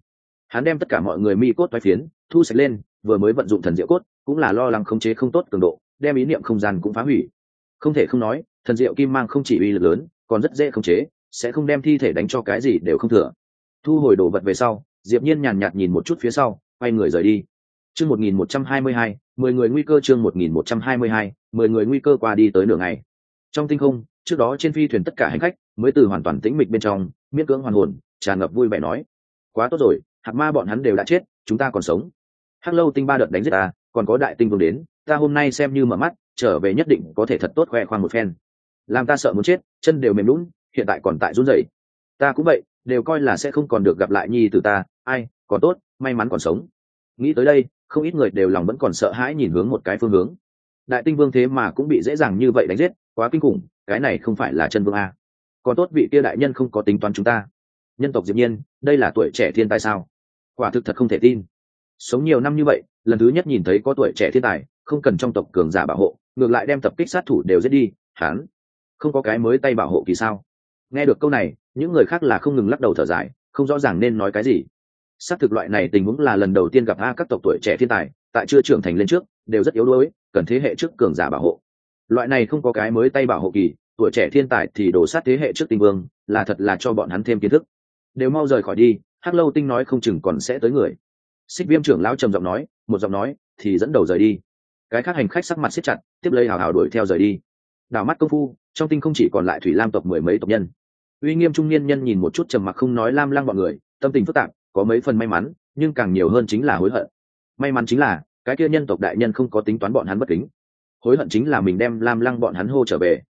Hắn đem tất cả mọi người mi cốt thoái phiến, thu sạch lên, vừa mới vận dụng thần diệu cốt, cũng là lo lắng khống chế không tốt cường độ, đem ý niệm không gian cũng phá hủy. Không thể không nói thần diệu kim mang không chỉ uy lực lớn còn rất dễ khống chế sẽ không đem thi thể đánh cho cái gì đều không thừa. Thu hồi đồ vật về sau diệp nhiên nhàn nhạt nhìn một chút phía sau quay người rời đi. Chương 1122, mười người nguy cơ chương 1122, mười người nguy cơ qua đi tới nửa ngày. Trong tinh không trước đó trên phi thuyền tất cả hành khách mới từ hoàn toàn tĩnh mịch bên trong miễn cưỡng hoàn hồn tràn ngập vui vẻ nói quá tốt rồi hạt ma bọn hắn đều đã chết chúng ta còn sống. Hắc lâu tinh ba đợt đánh giết ta còn có đại tinh vương đến ta hôm nay xem như mở mắt trở về nhất định có thể thật tốt khoe khoang một phen làm ta sợ muốn chết, chân đều mềm lún, hiện tại còn tại run rẩy. Ta cũng vậy, đều coi là sẽ không còn được gặp lại nhi từ ta, ai, còn tốt, may mắn còn sống. Nghĩ tới đây, không ít người đều lòng vẫn còn sợ hãi nhìn hướng một cái phương hướng. Đại tinh vương thế mà cũng bị dễ dàng như vậy đánh giết, quá kinh khủng, cái này không phải là chân vương a. Còn tốt vị kia đại nhân không có tính toán chúng ta. Nhân tộc diệp nhiên, đây là tuổi trẻ thiên tài sao? Quả thực thật không thể tin. Sống nhiều năm như vậy, lần thứ nhất nhìn thấy có tuổi trẻ thiên tài, không cần trong tộc cường giả bảo hộ, ngược lại đem tập kích sát thủ đều giết đi hắn không có cái mới tay bảo hộ kỳ sao? Nghe được câu này, những người khác là không ngừng lắc đầu thở dài, không rõ ràng nên nói cái gì. Xác thực loại này tình huống là lần đầu tiên gặp a các tộc tuổi trẻ thiên tài, tại chưa trưởng thành lên trước, đều rất yếu đuối, cần thế hệ trước cường giả bảo hộ. Loại này không có cái mới tay bảo hộ kỳ, tuổi trẻ thiên tài thì đổ sát thế hệ trước tinh vương, là thật là cho bọn hắn thêm kiến thức. Đều mau rời khỏi đi, hắc lâu tinh nói không chừng còn sẽ tới người. Xích viêm trưởng lão trầm giọng nói, một giọng nói, thì dẫn đầu rời đi. Cái khác hành khách sắc mặt siết chặt, tiếp lấy hào hào đuổi theo rời đi đảo mắt công phu, trong tinh không chỉ còn lại thủy lam tộc mười mấy tộc nhân. Uy nghiêm trung niên nhân nhìn một chút trầm mặc không nói lam lang bọn người, tâm tình phức tạp, có mấy phần may mắn, nhưng càng nhiều hơn chính là hối hận. May mắn chính là, cái kia nhân tộc đại nhân không có tính toán bọn hắn bất kính. Hối hận chính là mình đem lam lăng bọn hắn hô trở về.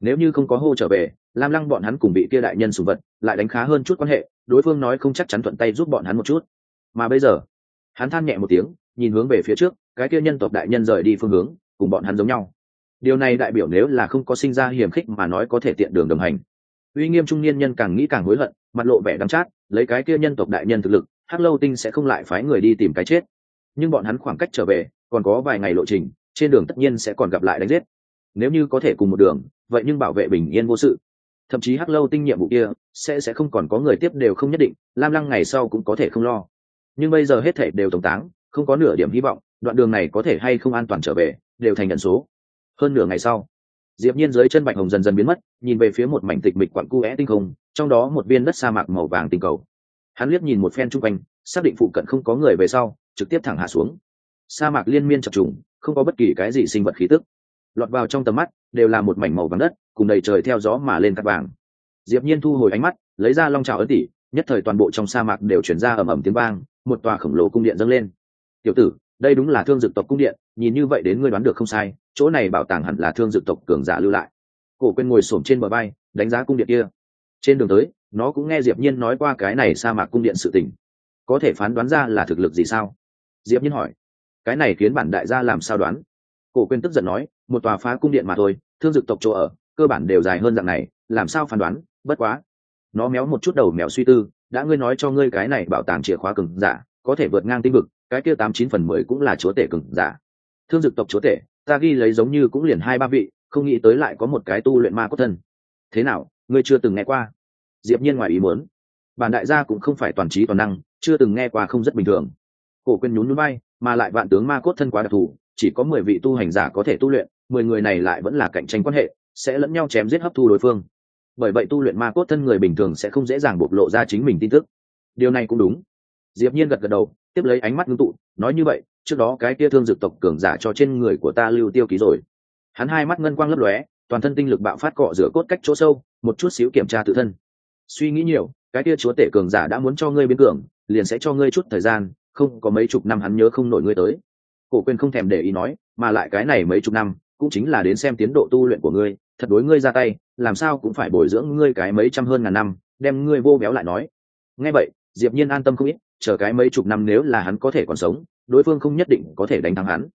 Nếu như không có hô trở về, lam lăng bọn hắn cùng bị kia đại nhân sùng vật lại đánh khá hơn chút quan hệ, đối phương nói không chắc chắn thuận tay giúp bọn hắn một chút. Mà bây giờ, hắn than nhẹ một tiếng, nhìn hướng về phía trước, cái kia nhân tộc đại nhân rời đi phương hướng, cùng bọn hắn giống nhau điều này đại biểu nếu là không có sinh ra hiềm khích mà nói có thể tiện đường đồng hành. Uy nghiêm trung niên nhân càng nghĩ càng hối hận, mặt lộ vẻ đắm chát, lấy cái kia nhân tộc đại nhân thực lực, hắc lâu tinh sẽ không lại phái người đi tìm cái chết. Nhưng bọn hắn khoảng cách trở về, còn có vài ngày lộ trình, trên đường tất nhiên sẽ còn gặp lại đánh giết. Nếu như có thể cùng một đường, vậy nhưng bảo vệ bình yên vô sự. Thậm chí hắc lâu tinh nhiệm vụ kia, sẽ sẽ không còn có người tiếp đều không nhất định, lam lăng ngày sau cũng có thể không lo. Nhưng bây giờ hết thể đều tổng táng, không có nửa điểm hy vọng, đoạn đường này có thể hay không an toàn trở về, đều thành nhận số hơn nửa ngày sau, diệp nhiên dưới chân bạch hồng dần dần biến mất, nhìn về phía một mảnh tịch mịch quặn cu é tinh không, trong đó một viên đất sa mạc màu vàng tinh cầu. Hắn liếc nhìn một phen trung quanh, xác định phụ cận không có người về sau, trực tiếp thẳng hạ xuống. Sa mạc liên miên chập trùng, không có bất kỳ cái gì sinh vật khí tức. Lọt vào trong tầm mắt, đều là một mảnh màu vàng đất, cùng đầy trời theo gió mà lên cát vàng. Diệp nhiên thu hồi ánh mắt, lấy ra long trào ấn tỷ nhất thời toàn bộ trong sa mạc đều chuyển ra ầm ầm tiếng vang, một tòa khổng lồ cung điện dâng lên. Tiểu tử, đây đúng là thương dực tộc cung điện nhìn như vậy đến ngươi đoán được không sai, chỗ này bảo tàng hẳn là thương dự tộc cường giả lưu lại. Cổ quên ngồi xổm trên bờ bay, đánh giá cung điện kia. Trên đường tới, nó cũng nghe diệp nhiên nói qua cái này sa mạc cung điện sự tình. Có thể phán đoán ra là thực lực gì sao? Diệp nhiên hỏi. Cái này khiến bản đại gia làm sao đoán? Cổ quên tức giận nói, một tòa phá cung điện mà thôi, thương dực tộc chỗ ở, cơ bản đều dài hơn dạng này, làm sao phán đoán? Bất quá. Nó méo một chút đầu mèo suy tư, đã ngươi nói cho ngươi cái này bảo tàng chìa khóa cứng giả, có thể vượt ngang tinh vực, cái kia tám chín phần mười cũng là chúa tể cứng giả thương dực tộc chúa tể, ta ghi lấy giống như cũng liền hai ba vị, không nghĩ tới lại có một cái tu luyện ma cốt thân. Thế nào, ngươi chưa từng nghe qua? Diệp nhiên ngoài ý muốn. Bản đại gia cũng không phải toàn trí toàn năng, chưa từng nghe qua không rất bình thường. Cổ quên nhún nhún bay mà lại vạn tướng ma cốt thân quá đặc thù, chỉ có mười vị tu hành giả có thể tu luyện, mười người này lại vẫn là cạnh tranh quan hệ, sẽ lẫn nhau chém giết hấp thu đối phương. Bởi vậy tu luyện ma cốt thân người bình thường sẽ không dễ dàng bộc lộ ra chính mình tin tức. Điều này cũng đúng. Diệp nhiên gật gật đầu tiếp lấy ánh mắt ngưng tụ, nói như vậy, trước đó cái kia thương dược tộc cường giả cho trên người của ta lưu tiêu ký rồi. Hắn hai mắt ngân quang lấp lóe, toàn thân tinh lực bạo phát cọ rửa cốt cách chỗ sâu, một chút xíu kiểm tra tự thân. Suy nghĩ nhiều, cái kia chúa tể cường giả đã muốn cho ngươi biến cường, liền sẽ cho ngươi chút thời gian, không có mấy chục năm hắn nhớ không nổi ngươi tới. Cổ quên không thèm để ý nói, mà lại cái này mấy chục năm, cũng chính là đến xem tiến độ tu luyện của ngươi, thật đối ngươi ra tay, làm sao cũng phải bồi dưỡng ngươi cái mấy trăm hơn ngàn năm, đem ngươi vô béo lại nói. Nghe vậy, diệp nhiên an tâm không ít chờ cái mấy chục năm nếu là hắn có thể còn sống, đối phương không nhất định có thể đánh thắng hắn.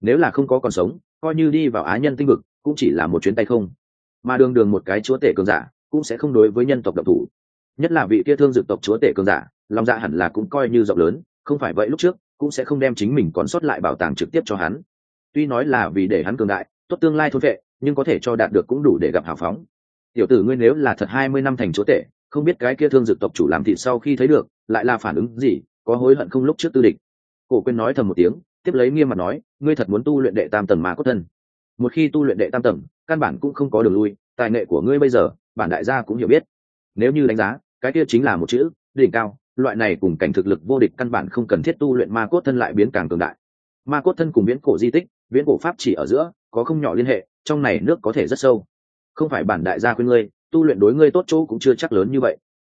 Nếu là không có còn sống, coi như đi vào á nhân tinh vực, cũng chỉ là một chuyến tay không. Mà đường đường một cái chúa tể cường giả, cũng sẽ không đối với nhân tộc độc thủ. Nhất là vị kia thương dược tộc chúa tể cường giả, lòng dạ hẳn là cũng coi như rộng lớn, không phải vậy lúc trước, cũng sẽ không đem chính mình còn sót lại bảo tàng trực tiếp cho hắn. Tuy nói là vì để hắn cường đại, tốt tương lai thôn vệ, nhưng có thể cho đạt được cũng đủ để gặp hào phóng. Tiểu tử ngươi nếu là thật hai mươi năm thành chúa tể không biết cái kia thương dược tộc chủ làm thịt sau khi thấy được, lại là phản ứng gì, có hối hận không lúc trước tư địch. Cổ quên nói thầm một tiếng, tiếp lấy nghiêm mặt nói, ngươi thật muốn tu luyện đệ tam tầng mà cốt thân. Một khi tu luyện đệ tam tầng, căn bản cũng không có đường lui, tài nghệ của ngươi bây giờ, bản đại gia cũng hiểu biết. Nếu như đánh giá, cái kia chính là một chữ, đỉnh cao, loại này cùng cảnh thực lực vô địch căn bản không cần thiết tu luyện ma cốt thân lại biến càng cường đại. Ma cốt thân cùng viễn cổ di tích, viễn cổ pháp chỉ ở giữa, có không nhỏ liên hệ, trong này nước có thể rất sâu. Không phải bản đại gia khuyên ngươi tu luyện đối ngươi tốt chỗ cũng chưa chắc lớn như vậy.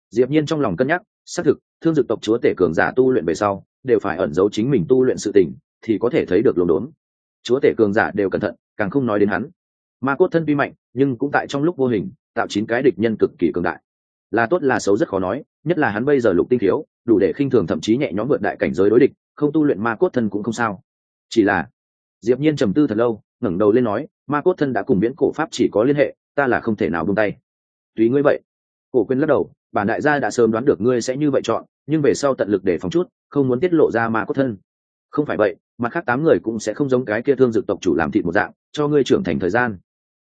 Diệp nhiên trong lòng cân nhắc, xác thực, thương dực tộc chúa tể cường giả tu luyện về sau, đều phải ẩn giấu chính mình tu luyện sự tình, thì có thể thấy được lồn đốn. Chúa tể cường giả đều cẩn thận, càng không nói đến hắn. Ma cốt thân tuy mạnh, nhưng cũng tại trong lúc vô hình, tạo chín cái địch nhân cực kỳ cường đại. Là tốt là xấu rất khó nói, nhất là hắn bây giờ lục tinh thiếu, đủ để khinh thường thậm chí nhẹ nhõm vượt đại cảnh giới đối địch, không tu luyện ma cốt thân cũng không sao. Chỉ là, diệp nhiên trầm tư thật lâu, ngẩng đầu lên nói, ma cốt thân đã cùng viễn cổ pháp chỉ có liên hệ, ta là không thể nào buông tay tùy ngươi vậy. Cổ quyền lắc đầu, bản đại gia đã sớm đoán được ngươi sẽ như vậy chọn, nhưng về sau tận lực để phòng chút, không muốn tiết lộ ra ma cốt thân. Không phải vậy, mặt khác tám người cũng sẽ không giống cái kia thương dược tộc chủ làm thịt một dạng, cho ngươi trưởng thành thời gian.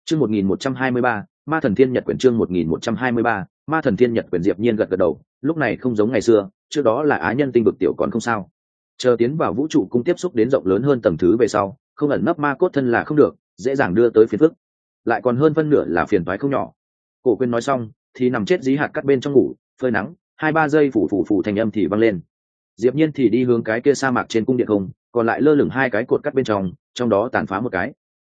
Chương một nghìn một trăm hai mươi ba, ma thần thiên nhật quyển chương một nghìn một trăm hai mươi ba, ma thần thiên nhật quyển diệp nhiên gật gật đầu, lúc này không giống ngày xưa, trước đó là á nhân tinh vực tiểu còn không sao. Chờ tiến vào vũ trụ cung tiếp xúc đến rộng lớn hơn tầng thứ về sau, không ẩn nấp ma cốt thân là không được, dễ dàng đưa tới phiền phức. Lại còn hơn phân nửa là phiền toái không nhỏ cổ quên nói xong, thì nằm chết dí hạt cắt bên trong ngủ, phơi nắng, hai ba giây phủ phủ phủ thành âm thì văng lên. Diệp nhiên thì đi hướng cái kia sa mạc trên cung điện không, còn lại lơ lửng hai cái cột cắt bên trong trong đó tàn phá một cái.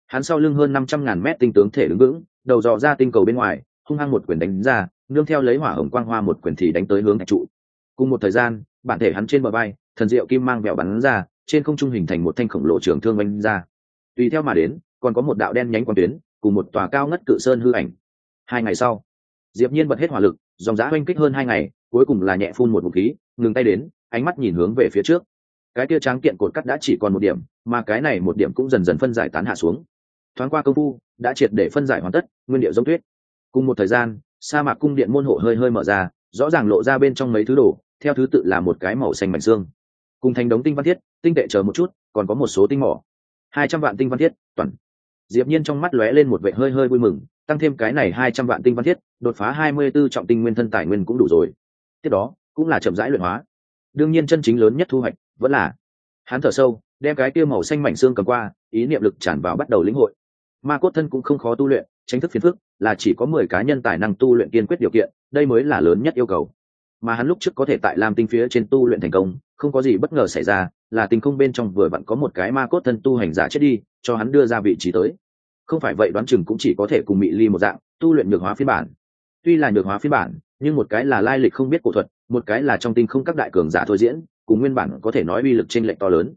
Hắn sau lưng hơn năm trăm ngàn mét tinh tướng thể đứng vững, đầu dò ra tinh cầu bên ngoài, hung hăng một quyền đánh ra, nương theo lấy hỏa hồng quang hoa một quyền thì đánh tới hướng thạch trụ. Cùng một thời gian, bản thể hắn trên bờ bay thần diệu kim mang vẹo bắn ra, trên không trung hình thành một thanh khổng lồ trường thương oanh ra. Tùy theo mà đến, còn có một đạo đen nhánh quan tuyến, cùng một tòa cao ngất cự sơn hư ảnh hai ngày sau, diệp nhiên bật hết hỏa lực, dòng giã oanh kích hơn hai ngày, cuối cùng là nhẹ phun một vũ khí, ngừng tay đến, ánh mắt nhìn hướng về phía trước. Cái kia tráng kiện cột cắt đã chỉ còn một điểm, mà cái này một điểm cũng dần dần phân giải tán hạ xuống. Thoáng qua công phu, đã triệt để phân giải hoàn tất, nguyên điệu giống tuyết. Cùng một thời gian, sa mạc cung điện môn hộ hơi hơi mở ra, rõ ràng lộ ra bên trong mấy thứ đồ, theo thứ tự là một cái màu xanh mảnh xương. Cùng thành đống tinh văn thiết, tinh tệ chờ một chút, còn có một số tinh mỏ. Hai trăm vạn tinh văn thiết, toàn. Diệp nhiên trong mắt lóe lên một vẻ hơi hơi vui mừng tăng thêm cái này hai trăm vạn tinh văn thiết, đột phá hai mươi 24 trọng tinh nguyên thân tài nguyên cũng đủ rồi. Tiếp đó, cũng là chậm rãi luyện hóa. Đương nhiên chân chính lớn nhất thu hoạch vẫn là hắn thở sâu, đem cái kia màu xanh mảnh xương cầm qua, ý niệm lực tràn vào bắt đầu lĩnh hội. Ma cốt thân cũng không khó tu luyện, tránh thức phiền phức, là chỉ có mười cá nhân tài năng tu luyện kiên quyết điều kiện, đây mới là lớn nhất yêu cầu. Mà hắn lúc trước có thể tại lam tinh phía trên tu luyện thành công, không có gì bất ngờ xảy ra, là tình không bên trong vừa vặn có một cái ma cốt thân tu hành giả chết đi, cho hắn đưa ra vị trí tới không phải vậy đoán chừng cũng chỉ có thể cùng mị ly một dạng, tu luyện nhược hóa phiên bản. Tuy là nhược hóa phiên bản, nhưng một cái là lai lịch không biết cổ thuật, một cái là trong tinh không các đại cường giả thôi diễn, cùng nguyên bản có thể nói uy lực trên lệnh to lớn.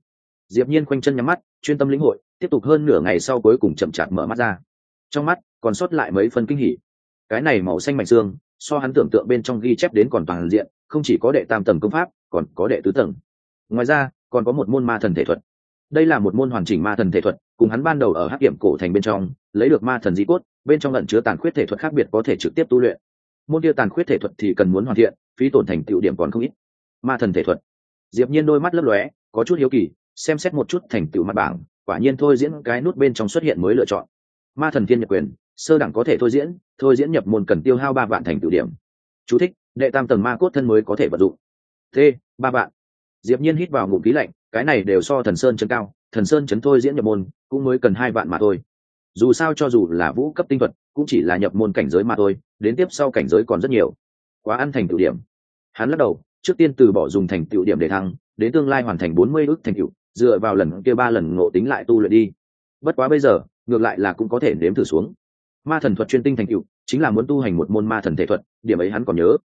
Diệp nhiên quanh chân nhắm mắt, chuyên tâm lĩnh hội, tiếp tục hơn nửa ngày sau cuối cùng chậm chạp mở mắt ra. Trong mắt, còn sót lại mấy phân kinh hỉ. Cái này màu xanh mảnh xương, so hắn tưởng tượng bên trong ghi chép đến còn toàn diện, không chỉ có đệ tam tầng công pháp, còn có đệ tứ tầng. Ngoài ra, còn có một môn ma thần thể thuật. Đây là một môn hoàn chỉnh ma thần thể thuật cùng hắn ban đầu ở hắc điểm cổ thành bên trong, lấy được ma thần di cốt, bên trong lẩn chứa tàn khuyết thể thuật khác biệt có thể trực tiếp tu luyện. Môn kia tàn khuyết thể thuật thì cần muốn hoàn thiện, phí tổn thành tựu điểm còn không ít. Ma thần thể thuật. Diệp nhiên đôi mắt lấp lóe, có chút hiếu kỳ, xem xét một chút thành tựu mặt bảng, quả nhiên thôi diễn cái nút bên trong xuất hiện mới lựa chọn. Ma thần thiên nhập quyền, sơ đẳng có thể thôi diễn thôi diễn nhập môn cần tiêu hao ba vạn thành tựu điểm. Chú thích, đệ tam tầng ma cốt thân mới có thể vận dụng. T, ba vạn. Diệp nhiên hít vào ngụm khí lạnh, cái này đều so thần sơn chân cao thần sơn chấn thôi diễn nhập môn, cũng mới cần hai vạn mà thôi. Dù sao cho dù là vũ cấp tinh thuật, cũng chỉ là nhập môn cảnh giới mà thôi, đến tiếp sau cảnh giới còn rất nhiều. Quá ăn thành tựu điểm. Hắn lắc đầu, trước tiên từ bỏ dùng thành tựu điểm để thăng, đến tương lai hoàn thành bốn mươi ước thành tựu, dựa vào lần kia ba lần ngộ tính lại tu luyện đi. Bất quá bây giờ, ngược lại là cũng có thể nếm thử xuống. Ma thần thuật chuyên tinh thành tựu, chính là muốn tu hành một môn ma thần thể thuật, điểm ấy hắn còn nhớ.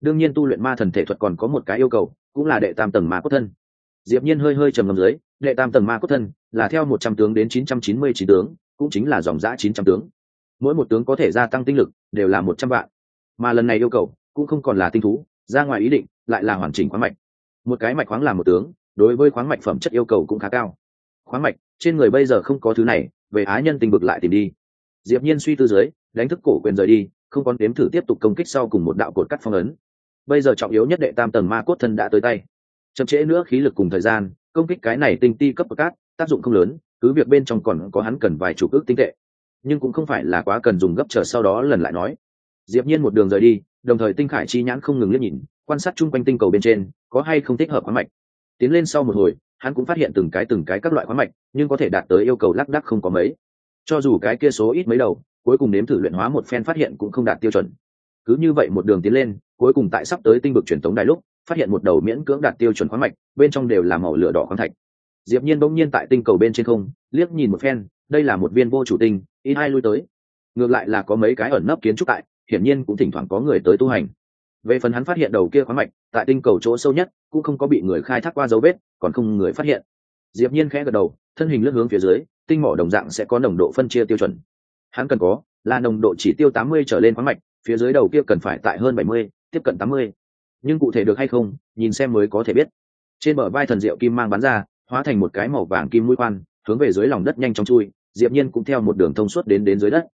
Đương nhiên tu luyện ma thần thể thuật còn có một cái yêu cầu, cũng là đệ tam tầng ma cốt thân. Diệp nhiên hơi hơi trầm ngâm dưới đệ tam tầng ma cốt thân là theo một trăm tướng đến chín trăm chín mươi chín tướng, cũng chính là dòng giã chín trăm tướng. Mỗi một tướng có thể gia tăng tinh lực, đều là một trăm vạn. Mà lần này yêu cầu, cũng không còn là tinh thú, ra ngoài ý định, lại là hoàn chỉnh khoáng mạch. Một cái mạch khoáng là một tướng, đối với khoáng mạch phẩm chất yêu cầu cũng khá cao. Khoáng mạch, trên người bây giờ không có thứ này, về á nhân tình bực lại tìm đi. Diệp nhiên suy tư dưới, đánh thức cổ quyền rời đi, không còn đếm thử tiếp tục công kích sau cùng một đạo cột cắt phong ấn. Bây giờ trọng yếu nhất đệ tam tầng ma cốt thân đã tới tay. Chậm trễ nữa khí lực cùng thời gian công kích cái này tinh ti cấp bậc cát, tác dụng không lớn, cứ việc bên trong còn có hắn cần vài chục ước tinh tệ, nhưng cũng không phải là quá cần dùng gấp chờ sau đó lần lại nói. Diệp nhiên một đường rời đi, đồng thời tinh khải chi nhãn không ngừng liếc nhìn, quan sát chung quanh tinh cầu bên trên, có hay không thích hợp khoáng mạch. Tiến lên sau một hồi, hắn cũng phát hiện từng cái từng cái các loại khoáng mạch, nhưng có thể đạt tới yêu cầu lắc đắc không có mấy. Cho dù cái kia số ít mấy đầu, cuối cùng nếm thử luyện hóa một phen phát hiện cũng không đạt tiêu chuẩn cứ như vậy một đường tiến lên, cuối cùng tại sắp tới tinh vực truyền thống đài lúc, phát hiện một đầu miễn cưỡng đạt tiêu chuẩn khoáng mạch, bên trong đều là màu lửa đỏ khoáng thạch. Diệp nhiên bỗng nhiên tại tinh cầu bên trên không, liếc nhìn một phen, đây là một viên vô chủ tinh ít hai lui tới. Ngược lại là có mấy cái ẩn nấp kiến trúc tại, hiển nhiên cũng thỉnh thoảng có người tới tu hành. Về phần hắn phát hiện đầu kia khoáng mạch, tại tinh cầu chỗ sâu nhất, cũng không có bị người khai thác qua dấu vết, còn không người phát hiện. Diệp nhiên khẽ gật đầu, thân hình lướt hướng phía dưới, tinh mỏ đồng dạng sẽ có nồng độ phân chia tiêu chuẩn. Hắn cần có là nồng độ chỉ tiêu 80 trở lên khoáng mạch phía dưới đầu kia cần phải tại hơn 70, tiếp cận 80. nhưng cụ thể được hay không nhìn xem mới có thể biết. Trên bờ vai thần diệu kim mang bắn ra hóa thành một cái màu vàng kim mũi khoan hướng về dưới lòng đất nhanh chóng chui diệp nhiên cũng theo một đường thông suốt đến đến dưới đất.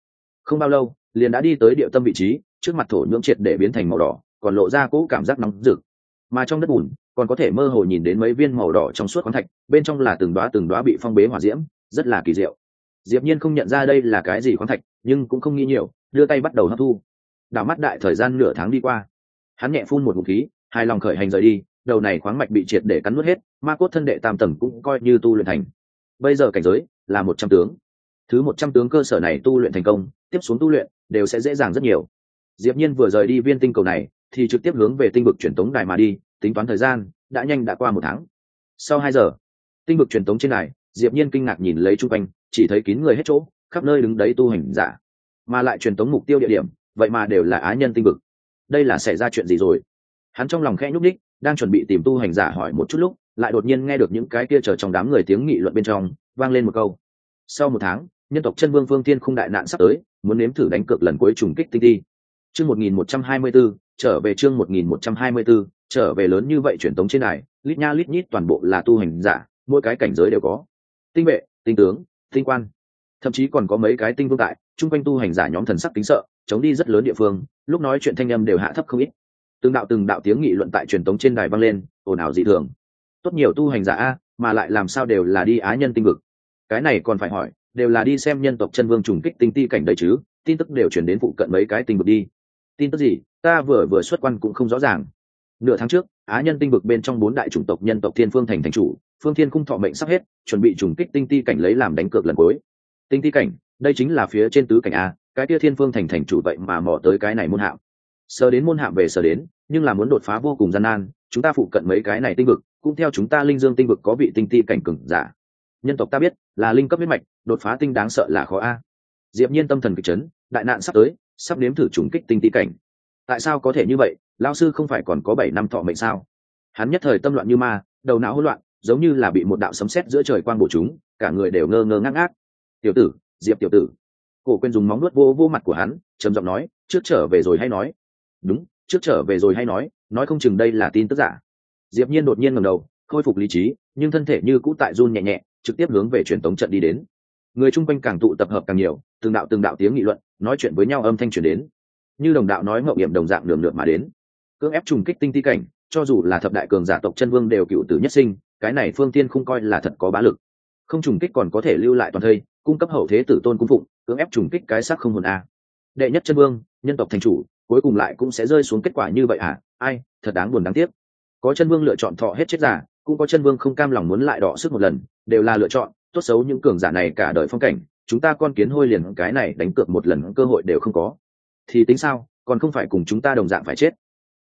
Không bao lâu liền đã đi tới địa tâm vị trí trước mặt thổ nhưỡng triệt để biến thành màu đỏ còn lộ ra cỗ cảm giác nóng rực. Mà trong đất bùn còn có thể mơ hồ nhìn đến mấy viên màu đỏ trong suốt khoáng thạch bên trong là từng đóa từng đóa bị phong bế hỏa diễm rất là kỳ diệu. Diệp nhiên không nhận ra đây là cái gì khoáng thạch nhưng cũng không nghi nhiều đưa tay bắt đầu hấp thu đảo mắt đại thời gian nửa tháng đi qua. Hắn nhẹ phun một ngụm khí hai lòng khởi hành rời đi, đầu này khoáng mạch bị triệt để cắn nuốt hết, ma cốt thân đệ tam tầng cũng coi như tu luyện thành. Bây giờ cảnh giới là một trăm tướng. Thứ một trăm tướng cơ sở này tu luyện thành công, tiếp xuống tu luyện đều sẽ dễ dàng rất nhiều. Diệp nhiên vừa rời đi viên tinh cầu này, thì trực tiếp hướng về tinh vực truyền tống đài mà đi, tính toán thời gian, đã nhanh đã qua một tháng. Sau hai giờ, tinh vực truyền tống trên đài, diệp nhiên kinh ngạc nhìn lấy trung quanh, chỉ thấy kín người hết chỗ, khắp nơi đứng đấy tu hành giả. Mà lại truyền tống mục tiêu địa điểm vậy mà đều là á nhân tinh vực. Đây là xảy ra chuyện gì rồi? Hắn trong lòng khẽ nhúc ních đang chuẩn bị tìm tu hành giả hỏi một chút lúc, lại đột nhiên nghe được những cái kia chờ trong đám người tiếng nghị luận bên trong, vang lên một câu. Sau một tháng, nhân tộc chân vương phương tiên không đại nạn sắp tới, muốn nếm thử đánh cược lần cuối trùng kích tinh ti chương một nghìn một trăm hai mươi b trở về chương một nghìn một trăm hai mươi b trở về lớn như vậy truyền tống trên này lít nha lít nhít toàn bộ là tu hành giả, mỗi cái cảnh giới đều có. Tinh vệ, tinh tướng, tinh quan. Thậm chí còn có mấy cái tinh vương tại, chung quanh tu hành giả nhóm thần sắc kính sợ chống đi rất lớn địa phương, lúc nói chuyện thanh âm đều hạ thấp không ít. Từng đạo từng đạo tiếng nghị luận tại truyền tống trên đài vang lên, ồn ào dị thường. Tốt nhiều tu hành giả a, mà lại làm sao đều là đi á nhân tinh vực. Cái này còn phải hỏi, đều là đi xem nhân tộc chân vương trùng kích tinh ti cảnh đấy chứ, tin tức đều chuyển đến phụ cận mấy cái tinh vực đi. Tin tức gì, ta vừa vừa xuất quan cũng không rõ ràng. Nửa tháng trước, á nhân tinh vực bên trong bốn đại chủng tộc nhân tộc thiên phương thành thành chủ, phương thiên cung thọ mệnh sắp hết, chuẩn bị trùng kích tinh ti cảnh lấy làm đánh cược lần cuối. Tinh ti cảnh, đây chính là phía trên tứ cảnh a cái tia thiên phương thành thành chủ vậy mà mò tới cái này môn hạm. Sờ đến môn hạm về sờ đến, nhưng là muốn đột phá vô cùng gian nan, chúng ta phụ cận mấy cái này tinh vực, cũng theo chúng ta linh dương tinh vực có vị tinh ti cảnh cừng giả. Nhân tộc ta biết, là linh cấp huyết mạch, đột phá tinh đáng sợ là khó a. Diệp nhiên tâm thần kịch chấn, đại nạn sắp tới, sắp nếm thử trùng kích tinh ti cảnh. Tại sao có thể như vậy? Lão sư không phải còn có bảy năm thọ mệnh sao? Hắn nhất thời tâm loạn như ma, đầu não hỗn loạn, giống như là bị một đạo sấm sét giữa trời quang bổ chúng, cả người đều ngơ ngơ ngác ngác. Tiểu tử, diệp tiểu tử cổ quên dùng móng nuốt vô vô mặt của hắn, trầm giọng nói, trước trở về rồi hay nói? Đúng, trước trở về rồi hay nói nói không chừng đây là tin tức giả. Diệp nhiên đột nhiên ngẩng đầu, khôi phục lý trí, nhưng thân thể như cũ tại run nhẹ nhẹ, trực tiếp hướng về truyền tống trận đi đến. Người chung quanh càng tụ tập hợp càng nhiều, từng đạo từng đạo tiếng nghị luận, nói chuyện với nhau âm thanh truyền đến. Như đồng đạo nói mậu hiểm đồng dạng đường lượt mà đến. Cưỡng ép trùng kích tinh ti cảnh, cho dù là thập đại cường giả tộc chân vương đều cựu tử nhất sinh, cái này phương tiên không coi là thật có bá lực. Không trùng kích còn có thể lưu lại toàn thây, cung cấp hậu thế tử tôn cung phụng cưỡng ép trùng kích cái xác không hồn a. Đệ nhất chân vương, nhân tộc thành chủ, cuối cùng lại cũng sẽ rơi xuống kết quả như vậy à? Ai, thật đáng buồn đáng tiếc. Có chân vương lựa chọn thọ hết chết giả, cũng có chân vương không cam lòng muốn lại đọ sức một lần, đều là lựa chọn, tốt xấu những cường giả này cả đời phong cảnh, chúng ta con kiến hôi liền cái này đánh cược một lần cơ hội đều không có. Thì tính sao, còn không phải cùng chúng ta đồng dạng phải chết.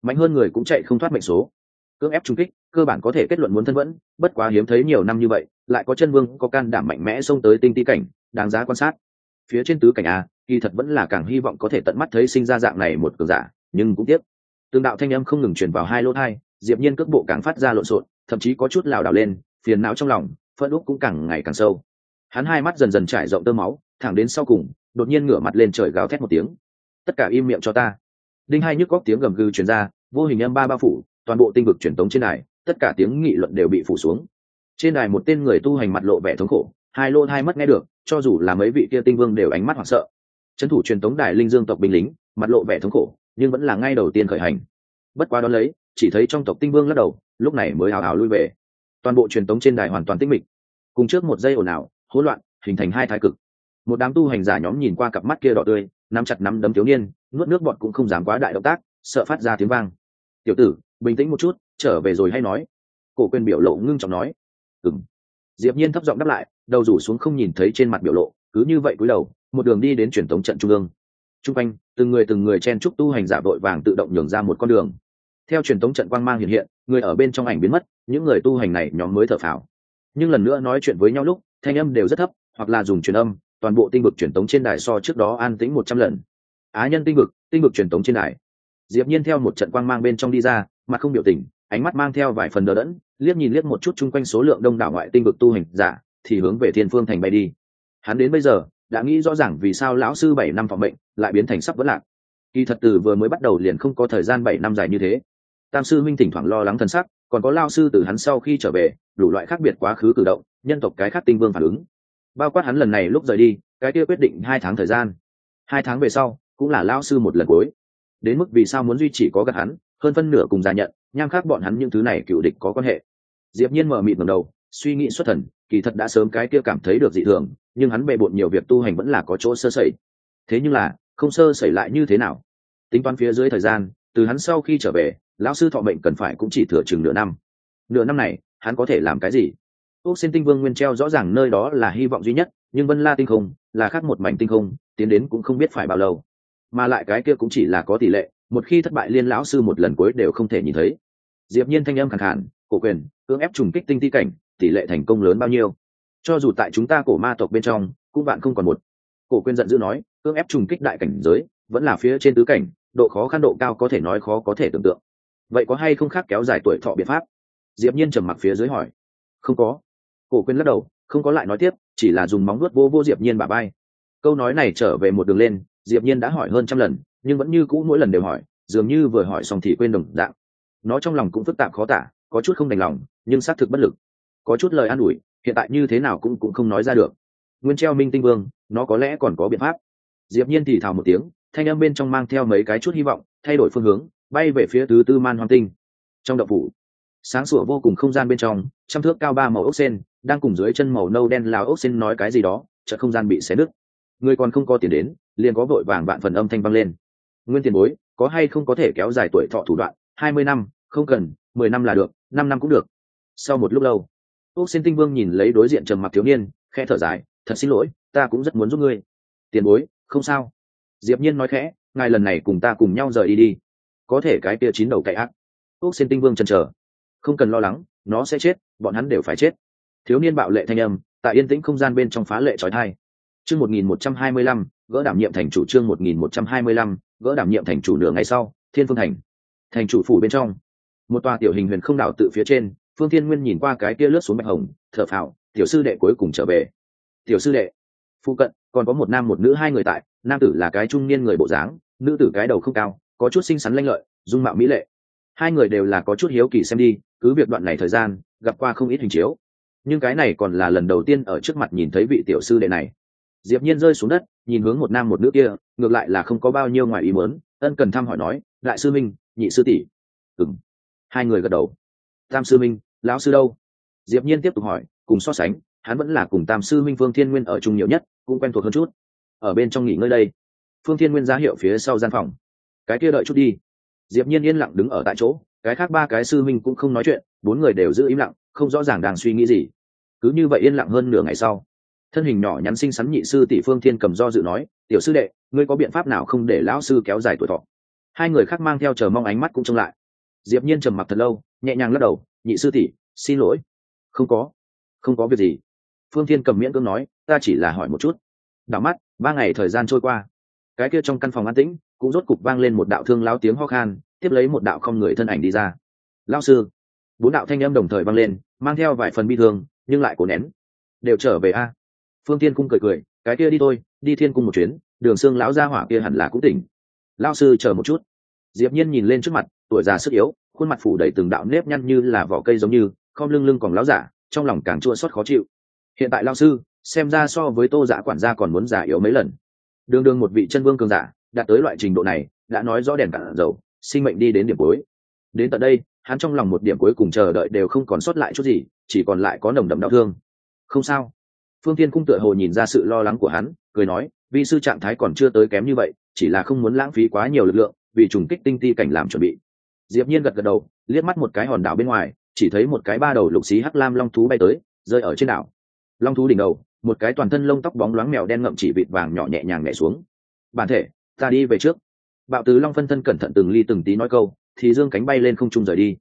Mạnh hơn người cũng chạy không thoát mệnh số. Cưỡng ép trung kích, cơ bản có thể kết luận muốn thân vẫn, bất quá hiếm thấy nhiều năm như vậy, lại có chân vương có can đảm mạnh mẽ xông tới tinh ti cảnh, đáng giá quan sát phía trên tứ cảnh a, kỳ thật vẫn là càng hy vọng có thể tận mắt thấy sinh ra dạng này một cường giả, nhưng cũng tiếc. Tương đạo thanh âm không ngừng truyền vào hai lỗ thai, diệp nhiên cước bộ càng phát ra lộn xộn, thậm chí có chút lảo đảo lên, phiền não trong lòng, phẫn úc cũng càng ngày càng sâu. Hắn hai mắt dần dần trải rộng tơ máu, thẳng đến sau cùng, đột nhiên ngửa mặt lên trời gào thét một tiếng. Tất cả im miệng cho ta. Đinh hai nhức góc tiếng gầm gừ truyền ra, vô hình âm ba ba phủ, toàn bộ tinh vực truyền tống trên đài, tất cả tiếng nghị luận đều bị phủ xuống. Trên đài một tên người tu hành mặt lộ vẻ thống khổ hai lô hai mất nghe được, cho dù là mấy vị kia tinh vương đều ánh mắt hoảng sợ. Trấn thủ truyền tống đài linh dương tộc binh lính, mặt lộ vẻ thống khổ, nhưng vẫn là ngay đầu tiên khởi hành. Bất quá đó lấy, chỉ thấy trong tộc tinh vương lắc đầu, lúc này mới hào hào lui về. Toàn bộ truyền tống trên đài hoàn toàn tĩnh mịch. Cùng trước một giây ồn ào, hỗn loạn, hình thành hai thái cực. Một đám tu hành giả nhóm nhìn qua cặp mắt kia đỏ tươi, nắm chặt nắm đấm thiếu niên, nuốt nước bọt cũng không dám quá đại động tác, sợ phát ra tiếng vang. Tiểu tử, bình tĩnh một chút, trở về rồi hay nói. Cổ quên biểu lộ ngưng trọng nói. Ừng diệp nhiên thấp giọng đáp lại, đầu rủ xuống không nhìn thấy trên mặt biểu lộ, cứ như vậy cúi đầu, một đường đi đến truyền thống trận trung ương. Trung quanh, từng người từng người chen trúc tu hành giả vội vàng tự động nhường ra một con đường. Theo truyền thống trận quang mang hiện hiện, người ở bên trong ảnh biến mất, những người tu hành này nhóm mới thở phào. Nhưng lần nữa nói chuyện với nhau lúc, thanh âm đều rất thấp, hoặc là dùng truyền âm, toàn bộ tinh vực truyền tống trên đài so trước đó an tĩnh một trăm lần. Á nhân tinh vực tinh vực truyền tống trên đài. Diệp nhiên theo một trận quang mang bên trong đi ra, mặt không biểu tình ánh mắt mang theo vài phần đờ đẫn, liếc nhìn liếc một chút chung quanh số lượng đông đảo ngoại tinh vực tu hành giả, thì hướng về thiên phương thành bay đi. Hắn đến bây giờ, đã nghĩ rõ ràng vì sao lão sư bảy năm phòng bệnh lại biến thành sắp vẫn lạc. Kỳ thật từ vừa mới bắt đầu liền không có thời gian bảy năm dài như thế. Tam sư minh thỉnh thoảng lo lắng thân sắc, còn có lao sư từ hắn sau khi trở về, đủ loại khác biệt quá khứ cử động, nhân tộc cái khác tinh vương phản ứng. Bao quát hắn lần này lúc rời đi, cái kia quyết định hai tháng thời gian. Hai tháng về sau, cũng là lao sư một lần cuối. Đến mức vì sao muốn duy trì có gật hắn, hơn phân nửa cùng già nhận nham khác bọn hắn những thứ này cựu địch có quan hệ. Diệp nhiên mở mịt ngẩng đầu, suy nghĩ xuất thần, kỳ thật đã sớm cái kia cảm thấy được dị thường, nhưng hắn bề bộn nhiều việc tu hành vẫn là có chỗ sơ sẩy. Thế nhưng là, không sơ sẩy lại như thế nào? Tính toán phía dưới thời gian, từ hắn sau khi trở về, lão sư thọ mệnh cần phải cũng chỉ thừa chừng nửa năm. Nửa năm này, hắn có thể làm cái gì? Ốc xin tinh vương nguyên treo rõ ràng nơi đó là hy vọng duy nhất, nhưng vân la tinh không là khác một mảnh tinh không, tiến đến cũng không biết phải bao lâu. Mà lại cái kia cũng chỉ là có tỷ lệ một khi thất bại liên lão sư một lần cuối đều không thể nhìn thấy. Diệp nhiên thanh âm khàn khàn, cổ quyền, cưỡng ép trùng kích tinh ti cảnh, tỷ lệ thành công lớn bao nhiêu? Cho dù tại chúng ta cổ ma tộc bên trong, cũng bạn không còn một. Cổ quyền giận dữ nói, cưỡng ép trùng kích đại cảnh giới, vẫn là phía trên tứ cảnh, độ khó khăn độ cao có thể nói khó có thể tưởng tượng. Vậy có hay không khác kéo dài tuổi thọ biện pháp? Diệp nhiên trầm mặc phía dưới hỏi. Không có. Cổ quyền lắc đầu, không có lại nói tiếp, chỉ là dùng móng vuốt vô vô diệp nhiên bả bay câu nói này trở về một đường lên, diệp nhiên đã hỏi hơn trăm lần nhưng vẫn như cũ mỗi lần đều hỏi, dường như vừa hỏi xong thì quên đồng dạng. Nó trong lòng cũng phức tạp khó tả, có chút không đành lòng, nhưng xác thực bất lực. Có chút lời an ủi, hiện tại như thế nào cũng cũng không nói ra được. Nguyên treo minh tinh vương, nó có lẽ còn có biện pháp. Diệp nhiên thì thào một tiếng, thanh âm bên trong mang theo mấy cái chút hy vọng, thay đổi phương hướng, bay về phía tứ tư man hoang tinh. Trong động phủ, sáng sủa vô cùng không gian bên trong, trăm thước cao ba màu ốc sen, đang cùng dưới chân màu nâu đen lao ốc sen nói cái gì đó, chợt không gian bị xé nứt. Người còn không có tiền đến, liền có vội vàng vạn phần âm thanh vang lên nguyên tiền bối, có hay không có thể kéo dài tuổi thọ thủ đoạn, hai mươi năm, không cần, mười năm là được, năm năm cũng được. Sau một lúc lâu ốc xin tinh vương nhìn lấy đối diện trầm mặc thiếu niên, khẽ thở dài, thật xin lỗi, ta cũng rất muốn giúp ngươi. Tiền bối, không sao. Diệp nhiên nói khẽ, ngài lần này cùng ta cùng nhau rời đi đi. Có thể cái kia chín đầu cậy ác. Ốc xin tinh vương chần chờ. Không cần lo lắng, nó sẽ chết, bọn hắn đều phải chết. Thiếu niên bạo lệ thanh âm, tại yên tĩnh không gian bên trong phá lệ trói thai. Chương một nghìn một trăm hai mươi lăm gỡ đảm nhiệm thành chủ trương một nghìn một trăm hai mươi lăm, gỡ đảm nhiệm thành chủ nửa ngày sau, thiên phương thành. Thành chủ phủ bên trong. Một tòa tiểu hình huyền không đảo tự phía trên, phương thiên nguyên nhìn qua cái kia lướt xuống bạch hồng, thở phào, tiểu sư đệ cuối cùng trở về. Tiểu sư đệ. Phụ cận, còn có một nam một nữ hai người tại, nam tử là cái trung niên người bộ dáng, nữ tử cái đầu không cao, có chút xinh xắn lanh lợi, dung mạo mỹ lệ. Hai người đều là có chút hiếu kỳ xem đi, cứ việc đoạn này thời gian, gặp qua không ít hình chiếu. Nhưng cái này còn là lần đầu tiên ở trước mặt nhìn thấy vị tiểu sư đệ này diệp nhiên rơi xuống đất, nhìn hướng một nam một nữ kia, ngược lại là không có bao nhiêu ngoài ý muốn, ân cần thăm hỏi nói, đại sư minh, nhị sư tỷ. Ừm. Hai người gật đầu. Tam sư minh, lão sư đâu? Diệp nhiên tiếp tục hỏi, cùng so sánh, hắn vẫn là cùng tam sư minh phương thiên nguyên ở chung nhiều nhất, cũng quen thuộc hơn chút. Ở bên trong nghỉ ngơi đây, phương thiên nguyên ra hiệu phía sau gian phòng. Cái kia đợi chút đi. Diệp nhiên yên lặng đứng ở tại chỗ, cái khác ba cái sư minh cũng không nói chuyện, bốn người đều giữ im lặng, không rõ ràng đang suy nghĩ gì. Cứ như vậy yên lặng hơn nửa ngày sau thân hình nhỏ nhắn xinh xắn nhị sư tỷ phương thiên cầm do dự nói, tiểu sư đệ, ngươi có biện pháp nào không để lão sư kéo dài tuổi thọ? Hai người khác mang theo chờ mong ánh mắt cũng trông lại. Diệp nhiên trầm mặc thật lâu, nhẹ nhàng lắc đầu, nhị sư tỷ, xin lỗi. Không có không có việc gì. Phương thiên cầm miễn cưỡng nói, ta chỉ là hỏi một chút. Đảo mắt, ba ngày thời gian trôi qua. Cái kia trong căn phòng an tĩnh, cũng rốt cục vang lên một đạo thương lao tiếng ho khan, tiếp lấy một đạo không người thân ảnh đi ra. Lao sư. Bốn đạo thanh âm đồng thời vang lên, mang theo vài phần bi thương, nhưng lại cố nén. Đều trở về a phương tiên cung cười cười, cái kia đi thôi, đi thiên cung một chuyến, đường xương lão gia hỏa kia hẳn là cũng tỉnh. Lao sư chờ một chút. Diệp nhiên nhìn lên trước mặt, tuổi già sức yếu, khuôn mặt phủ đầy từng đạo nếp nhăn như là vỏ cây giống như không lưng lưng còn lão giả, trong lòng càng chua xót khó chịu. Hiện tại lao sư, xem ra so với tô giả quản gia còn muốn giả yếu mấy lần. Đường đường một vị chân vương cường giả, đạt tới loại trình độ này, đã nói rõ đèn cạn dầu, sinh mệnh đi đến điểm cuối. Đến tận đây, hắn trong lòng một điểm cuối cùng chờ đợi đều không còn sót lại chút gì, chỉ còn lại có nồng đậm đau thương. Không sao phương tiên cung tựa hồ nhìn ra sự lo lắng của hắn, cười nói, Vi sư trạng thái còn chưa tới kém như vậy, chỉ là không muốn lãng phí quá nhiều lực lượng, vì trùng kích tinh ti cảnh làm chuẩn bị. Diệp nhiên gật gật đầu, liếc mắt một cái hòn đảo bên ngoài, chỉ thấy một cái ba đầu lục xí hắc lam long thú bay tới, rơi ở trên đảo. Long thú đỉnh đầu, một cái toàn thân lông tóc bóng loáng mèo đen ngậm chỉ vịt vàng nhỏ nhẹ nhàng nhẹ xuống. Bản thể, ta đi về trước. Bạo tứ long phân thân cẩn thận từng ly từng tí nói câu, thì dương cánh bay lên không trung rời đi.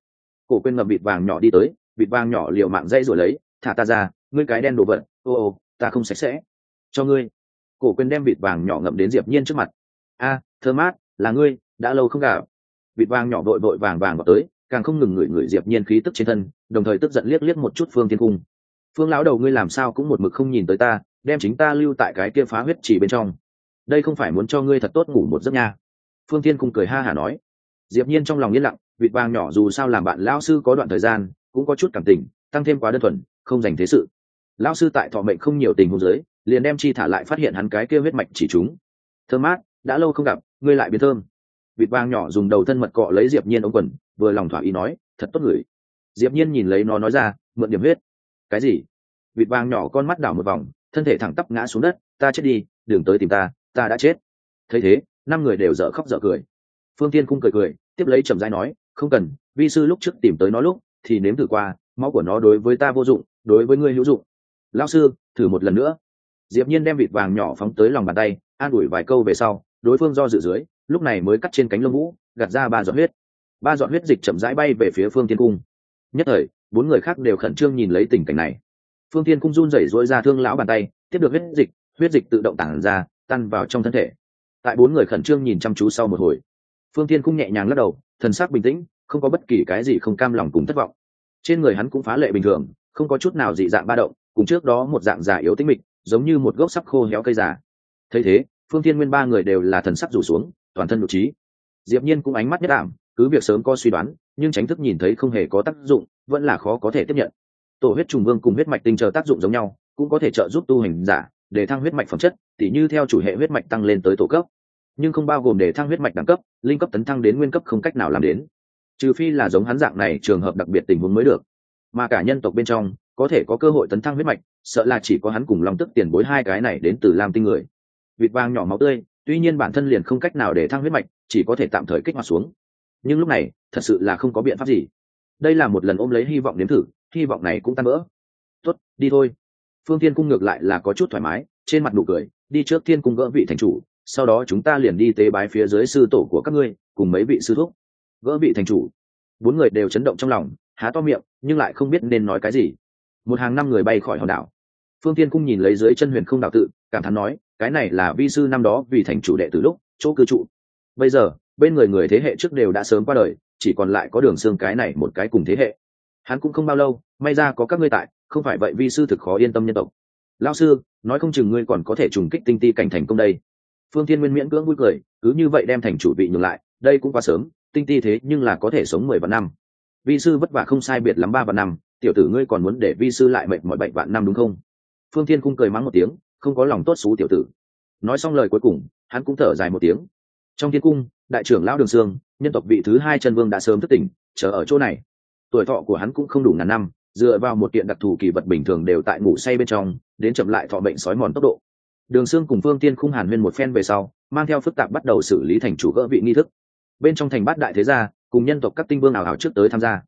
Cổ quên ngậm vịt vàng nhỏ đi tới, vịt vàng nhỏ liều mạng dây rồi lấy, thả ta ra ngươi cái đen đồ vật, ô ô, ta không sạch sẽ. Cho ngươi. Cổ quên đem vịt vàng nhỏ ngậm đến diệp nhiên trước mặt. A, thơ mát, là ngươi, đã lâu không gặp. Vịt vàng nhỏ vội vội vàng vàng vào tới, càng không ngừng ngửi ngửi diệp nhiên khí tức trên thân, đồng thời tức giận liếc liếc một chút phương thiên cung. Phương lão đầu ngươi làm sao cũng một mực không nhìn tới ta, đem chính ta lưu tại cái kia phá huyết chỉ bên trong. Đây không phải muốn cho ngươi thật tốt ngủ một giấc nha. Phương thiên cung cười ha hả nói. Diệp nhiên trong lòng yên lặng, vịt vàng nhỏ dù sao làm bạn lão sư có đoạn thời gian, cũng có chút cảm tình, tăng thêm quá đơn thuần, không dành thế sự lão sư tại thọ mệnh không nhiều tình huống giới, liền đem chi thả lại phát hiện hắn cái kia huyết mạch chỉ chúng thơm mát, đã lâu không gặp, ngươi lại biến thơm. Vịt vang nhỏ dùng đầu thân mật cọ lấy diệp nhiên ống quần, vừa lòng thỏa ý nói, thật tốt người. Diệp nhiên nhìn lấy nó nói ra, mượn điểm huyết. Cái gì? Vịt vang nhỏ con mắt đảo một vòng, thân thể thẳng tắp ngã xuống đất, ta chết đi, đừng tới tìm ta ta đã chết. Thấy thế, năm người đều dở khóc dở cười. Phương tiên cung cười cười, tiếp lấy trầm rãi nói, không cần, vi sư lúc trước tìm tới nó lúc, thì nếm thử qua, máu của nó đối với ta vô dụng, đối với ngươi hữu dụng lao sư, thử một lần nữa. Diệp nhiên đem vịt vàng nhỏ phóng tới lòng bàn tay, an ủi vài câu về sau, đối phương do dự dưới, lúc này mới cắt trên cánh lông vũ, gạt ra ba giọt huyết. Ba giọt huyết dịch chậm rãi bay về phía phương Thiên cung. Nhất thời, bốn người khác đều khẩn trương nhìn lấy tình cảnh này. Phương Thiên cung run rẩy rối ra thương lão bàn tay, tiếp được huyết dịch huyết dịch tự động tản ra, tan vào trong thân thể. Tại bốn người khẩn trương nhìn chăm chú sau một hồi, phương Thiên cung nhẹ nhàng lắc đầu, thần sắc bình tĩnh, không có bất kỳ cái gì không cam lòng cùng thất vọng. Trên người hắn cũng phá lệ bình thường, không có chút nào dị dạng ba động cùng trước đó một dạng già yếu tính mịch giống như một gốc sắp khô héo cây già. Thấy thế phương thiên nguyên ba người đều là thần sắc rủ xuống toàn thân nội trí diệp nhiên cũng ánh mắt nhất đảm, cứ việc sớm có suy đoán nhưng tránh thức nhìn thấy không hề có tác dụng vẫn là khó có thể tiếp nhận. Tổ huyết trùng vương cùng huyết mạch tinh chờ tác dụng giống nhau cũng có thể trợ giúp tu hành giả để thăng huyết mạch phẩm chất tỉ như theo chủ hệ huyết mạch tăng lên tới tổ cấp. Nhưng không bao gồm để thăng huyết mạch đẳng cấp linh cấp tấn thăng đến nguyên cấp không cách nào làm đến. Trừ phi là giống hắn dạng này trường hợp đặc biệt tình huống mới được. Mà cả nhân tộc bên trong có thể có cơ hội tấn thăng huyết mạch, sợ là chỉ có hắn cùng long tức tiền bối hai cái này đến từ lam tinh người. Vịt vàng nhỏ máu tươi, tuy nhiên bản thân liền không cách nào để thăng huyết mạch, chỉ có thể tạm thời kích hoạt xuống. Nhưng lúc này, thật sự là không có biện pháp gì. Đây là một lần ôm lấy hy vọng nếm thử, hy vọng này cũng tan vỡ. Tuất đi thôi. Phương thiên cung ngược lại là có chút thoải mái, trên mặt nụ cười, đi trước thiên cung gỡ vị thành chủ, sau đó chúng ta liền đi tế bái phía dưới sư tổ của các ngươi, cùng mấy vị sư thúc. Gỡ vị thành chủ. Bốn người đều chấn động trong lòng, há to miệng, nhưng lại không biết nên nói cái gì một hàng năm người bay khỏi hòn đảo. Phương tiên cung nhìn lấy dưới chân huyền không đạo tự, cảm thán nói, cái này là vi sư năm đó vì thành chủ đệ từ lúc, chỗ cư trụ. Bây giờ, bên người người thế hệ trước đều đã sớm qua đời, chỉ còn lại có đường xương cái này một cái cùng thế hệ. Hắn cũng không bao lâu, may ra có các ngươi tại, không phải vậy vi sư thực khó yên tâm nhân tộc. Lao sư, nói không chừng ngươi còn có thể trùng kích tinh ti cảnh thành công đây. Phương thiên nguyên miễn cưỡng vui cười, cứ như vậy đem thành chủ vị nhường lại, đây cũng quá sớm, tinh ti thế nhưng là có thể sống mười vạn năm. Vi sư vất vả không sai biệt lắm ba vạn năm tiểu tử ngươi còn muốn để vi sư lại mệnh mọi bệnh vạn năm đúng không? Phương thiên cung cười mắng một tiếng, không có lòng tốt xú tiểu tử. Nói xong lời cuối cùng, hắn cũng thở dài một tiếng. Trong thiên cung, đại trưởng lão đường sương, nhân tộc vị thứ hai chân vương đã sớm thức tỉnh, chờ ở chỗ này. Tuổi thọ của hắn cũng không đủ ngàn năm, dựa vào một kiện đặc thù kỳ vật bình thường đều tại ngủ say bên trong, đến chậm lại thọ bệnh sói mòn tốc độ. Đường sương cùng phương tiên khung hàn huyên một phen về sau, mang theo phức tạp bắt đầu xử lý thành chủ gỡ vị nghi thức. Bên trong thành bát đại thế gia, cùng nhân tộc các tinh vương ảo hảo trước tới tham gia.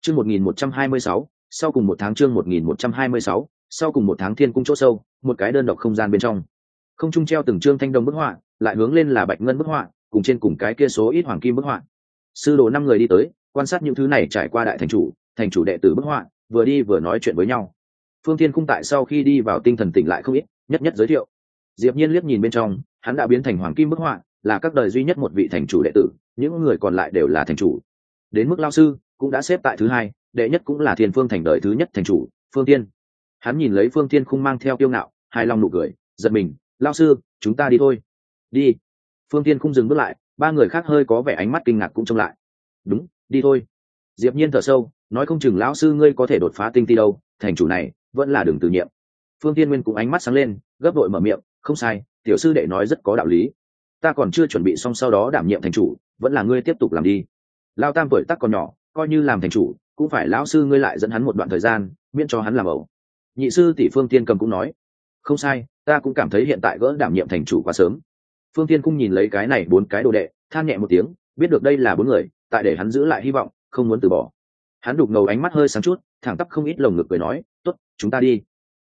Chương một nghìn một trăm hai mươi sáu sau cùng một tháng chương một nghìn một trăm hai mươi sáu, sau cùng một tháng thiên cung chỗ sâu, một cái đơn độc không gian bên trong. Không trung treo từng trương thanh đồng bức họa, lại hướng lên là bạch ngân bức họa, cùng trên cùng cái kia số ít hoàng kim bức họa. Sư đồ năm người đi tới, quan sát những thứ này trải qua đại thành chủ thành chủ đệ tử bức họa, vừa đi vừa nói chuyện với nhau. Phương thiên cung tại sau khi đi vào tinh thần tỉnh lại không ít, nhất nhất giới thiệu. Diệp nhiên liếc nhìn bên trong, hắn đã biến thành hoàng kim bức họa, là các đời duy nhất một vị thành chủ đệ tử, những người còn lại đều là thành chủ. Đến mức lao sư, cũng đã xếp tại thứ hai đệ nhất cũng là thiên phương thành đời thứ nhất thành chủ, phương tiên hắn nhìn lấy phương tiên không mang theo kiêu ngạo hai lòng nụ cười, giật mình lao sư, chúng ta đi thôi. Đi. Phương tiên không dừng bước lại, ba người khác hơi có vẻ ánh mắt kinh ngạc cũng trông lại. Đúng, đi thôi. Diệp nhiên thở sâu, nói không chừng lão sư ngươi có thể đột phá tinh ti đâu, thành chủ này vẫn là đường từ nhiệm. Phương tiên nguyên cũng ánh mắt sáng lên, gấp đội mở miệng, không sai, tiểu sư đệ nói rất có đạo lý. Ta còn chưa chuẩn bị xong sau đó đảm nhiệm thành chủ, vẫn là ngươi tiếp tục làm đi. Lao tam tuổi tác còn nhỏ, coi như làm thành chủ cũng phải lão sư ngươi lại dẫn hắn một đoạn thời gian, miễn cho hắn làm ẩu. Nhị sư tỷ phương tiên cầm cũng nói, không sai, ta cũng cảm thấy hiện tại gỡ đảm nhiệm thành chủ quá sớm. Phương tiên cũng nhìn lấy cái này bốn cái đồ đệ, than nhẹ một tiếng, biết được đây là bốn người, tại để hắn giữ lại hy vọng, không muốn từ bỏ. Hắn đục ngầu ánh mắt hơi sáng chút, thẳng tắp không ít lồng ngực cười nói t ố t chúng ta đi.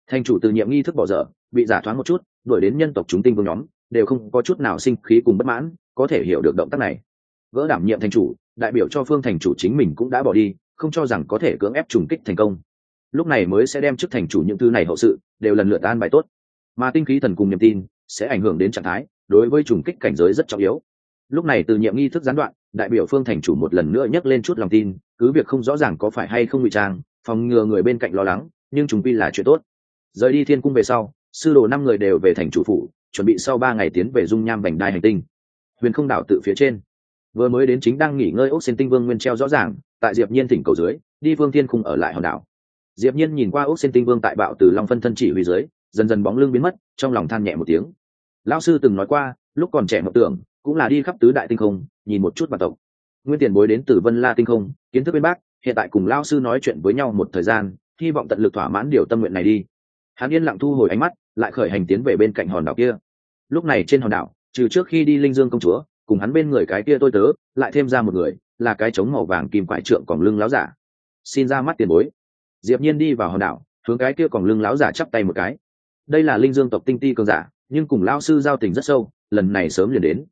Thành chủ từ nhiệm nghi thức bỏ dở, bị giả thoáng một chút, đuổi đến nhân tộc chúng tinh vương nhóm, đều không có chút nào sinh khí cùng bất mãn, có thể hiểu được động tác này. Gỡ đảm nhiệm thành chủ, đại biểu cho phương thành chủ chính mình cũng đã bỏ đi không cho rằng có thể cưỡng ép trùng kích thành công. Lúc này mới sẽ đem chức thành chủ những thứ này hậu sự đều lần lượt an bài tốt. Mà tinh khí thần cùng niềm tin sẽ ảnh hưởng đến trạng thái, đối với trùng kích cảnh giới rất trọng yếu. Lúc này từ nhiệm nghi thức gián đoạn, đại biểu phương thành chủ một lần nữa nhắc lên chút lòng tin, cứ việc không rõ ràng có phải hay không ngụy trang, phòng ngừa người bên cạnh lo lắng, nhưng chúng quy là chuyện tốt. Rời đi thiên cung về sau, sư đồ năm người đều về thành chủ phủ, chuẩn bị sau ba ngày tiến về dung nham vành đai hành tinh. Huyền không đảo tự phía trên. Vừa mới đến chính đang nghỉ ngơi ốc sen tinh vương nguyên treo rõ ràng tại diệp nhiên thỉnh cầu dưới, đi phương thiên khung ở lại hòn đảo. Diệp nhiên nhìn qua ốc sen tinh vương tại bạo từ long phân thân chỉ huy dưới, dần dần bóng lưng biến mất, trong lòng than nhẹ một tiếng. Lão sư từng nói qua, lúc còn trẻ mộng tưởng, cũng là đi khắp tứ đại tinh không, nhìn một chút bản tộc. Nguyên tiền bối đến từ vân la tinh không, kiến thức bên bác hiện tại cùng lão sư nói chuyện với nhau một thời gian, hy vọng tận lực thỏa mãn điều tâm nguyện này đi. Hắn yên lặng thu hồi ánh mắt, lại khởi hành tiến về bên cạnh hòn đảo kia. Lúc này trên hòn đảo, trừ trước khi đi linh dương công chúa, cùng hắn bên người cái kia tôi tớ, lại thêm ra một người là cái trống màu vàng kim quải trượng còn lưng láo giả. Xin ra mắt tiền bối. Diệp nhiên đi vào hòn đảo, hướng cái kia còn lưng láo giả chắp tay một cái. Đây là linh dương tộc tinh ti cường giả, nhưng cùng lão sư giao tình rất sâu, lần này sớm liền đến.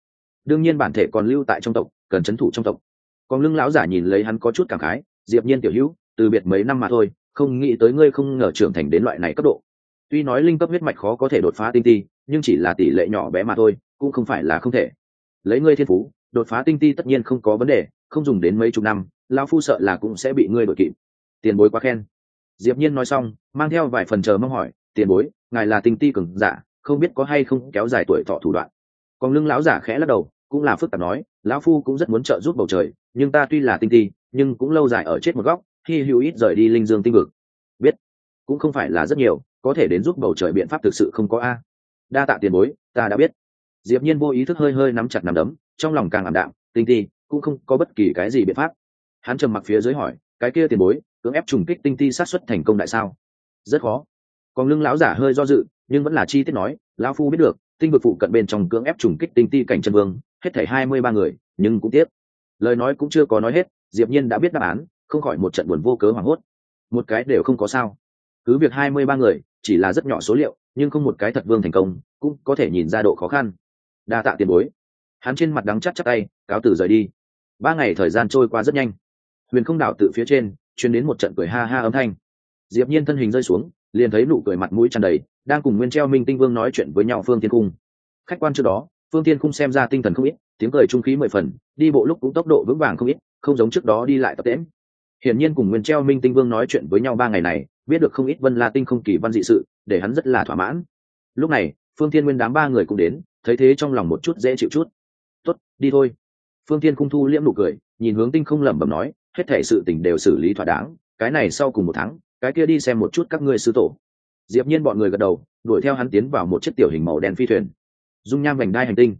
Đương nhiên bản thể còn lưu tại trong tộc, cần chấn thủ trong tộc. Còn lưng lão giả nhìn lấy hắn có chút cảm khái, diệp nhiên tiểu hữu, từ biệt mấy năm mà thôi, không nghĩ tới ngươi không ngờ trưởng thành đến loại này cấp độ. Tuy nói linh cấp huyết mạch khó có thể đột phá tinh ti, nhưng chỉ là tỷ lệ nhỏ bé mà thôi, cũng không phải là không thể. Lấy ngươi thiên phú, đột phá tinh ti tất nhiên không có vấn đề không dùng đến mấy chục năm, lão phu sợ là cũng sẽ bị ngươi đội kịp. Tiền bối quá khen. Diệp nhiên nói xong, mang theo vài phần chờ mong hỏi, tiền bối, ngài là tinh ti cường giả, không biết có hay không kéo dài tuổi thọ thủ đoạn? Còn lưng lão giả khẽ lắc đầu, cũng là phức tạp nói, lão phu cũng rất muốn trợ giúp bầu trời, nhưng ta tuy là tinh ti, nhưng cũng lâu dài ở chết một góc khi hữu ít rời đi linh dương tinh vực. Biết, cũng không phải là rất nhiều, có thể đến giúp bầu trời biện pháp thực sự không có a. Đa tạ tiền bối, ta đã biết. Diệp nhiên vô ý thức hơi hơi nắm chặt nắm đấm, trong lòng càng ảm đạm, tinh ti cũng không có bất kỳ cái gì biện pháp. Hắn trầm mặc phía dưới hỏi, cái kia tiền bối, cưỡng ép trùng kích tinh ti sát xuất thành công đại sao? Rất khó. Còn lưng lão giả hơi do dự, nhưng vẫn là chi tiết nói, lão phu biết được, tinh vực phụ cận bên trong cưỡng ép trùng kích tinh ti cảnh chân vương, hết thảy hai mươi ba người, nhưng cũng tiếc. Lời nói cũng chưa có nói hết, diệp nhiên đã biết đáp án, không khỏi một trận buồn vô cớ hoảng hốt. Một cái đều không có sao. Cứ việc hai mươi ba người, chỉ là rất nhỏ số liệu, nhưng không một cái thật vương thành công, cũng có thể nhìn ra độ khó khăn. Đa tạ tiền bối. Hắn trên mặt đắng chắc chắc tay, cáo tử rời đi ba ngày thời gian trôi qua rất nhanh. Huyền không đảo tự phía trên chuyến đến một trận cười ha ha âm thanh. Diệp nhiên thân hình rơi xuống, liền thấy nụ cười mặt mũi tràn đầy, đang cùng nguyên treo minh tinh vương nói chuyện với nhau phương thiên cung. Khách quan trước đó, phương thiên cung xem ra tinh thần không ít, tiếng cười trung khí mười phần, đi bộ lúc cũng tốc độ vững vàng không ít, không giống trước đó đi lại tập tễm hiển nhiên cùng nguyên treo minh tinh vương nói chuyện với nhau ba ngày này, biết được không ít vân la tinh không kỳ văn dị sự, để hắn rất là thỏa mãn. Lúc này, phương thiên nguyên đám ba người cũng đến, thấy thế trong lòng một chút dễ chịu chút. Tốt, đi thôi phương thiên cung thu liễm nụ cười, nhìn hướng tinh không lẩm bẩm nói, hết thể sự tình đều xử lý thỏa đáng, cái này sau cùng một tháng, cái kia đi xem một chút các ngươi sư tổ. Diệp nhiên bọn người gật đầu, đuổi theo hắn tiến vào một chiếc tiểu hình màu đen phi thuyền. Dung nham vành đai hành tinh.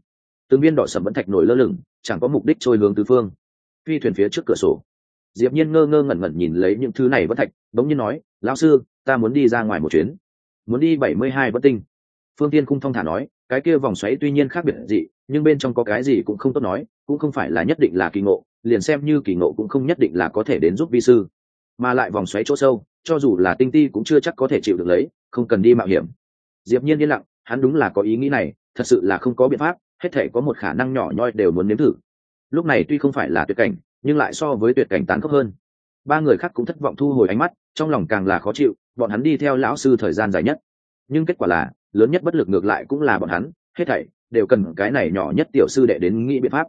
Từng viên đỏ sầm vẫn thạch nổi lơ lửng, chẳng có mục đích trôi hướng tứ phương. Phi thuyền phía trước cửa sổ. Diệp nhiên ngơ ngơ ngẩn ngẩn nhìn lấy những thứ này vẫn thạch, bỗng nhiên nói, lão sư, ta muốn đi ra ngoài một chuyến. Muốn đi bảy mươi hai vẫn tinh. Phương tiên Cung thong thả nói, cái kia vòng xoáy tuy nhiên khác biệt dị, nhưng bên trong có cái gì cũng không tốt nói cũng không phải là nhất định là kỳ ngộ, liền xem như kỳ ngộ cũng không nhất định là có thể đến giúp vi sư. Mà lại vòng xoáy chỗ sâu, cho dù là tinh ti cũng chưa chắc có thể chịu được lấy, không cần đi mạo hiểm. Diệp nhiên yên lặng, hắn đúng là có ý nghĩ này, thật sự là không có biện pháp, hết thể có một khả năng nhỏ nhoi đều muốn nếm thử. Lúc này tuy không phải là tuyệt cảnh, nhưng lại so với tuyệt cảnh tán khốc hơn. Ba người khác cũng thất vọng thu hồi ánh mắt, trong lòng càng là khó chịu, bọn hắn đi theo lão sư thời gian dài nhất. Nhưng kết quả là, lớn nhất bất lực ngược lại cũng là bọn hắn, hết thảy đều cần cái này nhỏ nhất tiểu sư đệ đến nghĩ biện pháp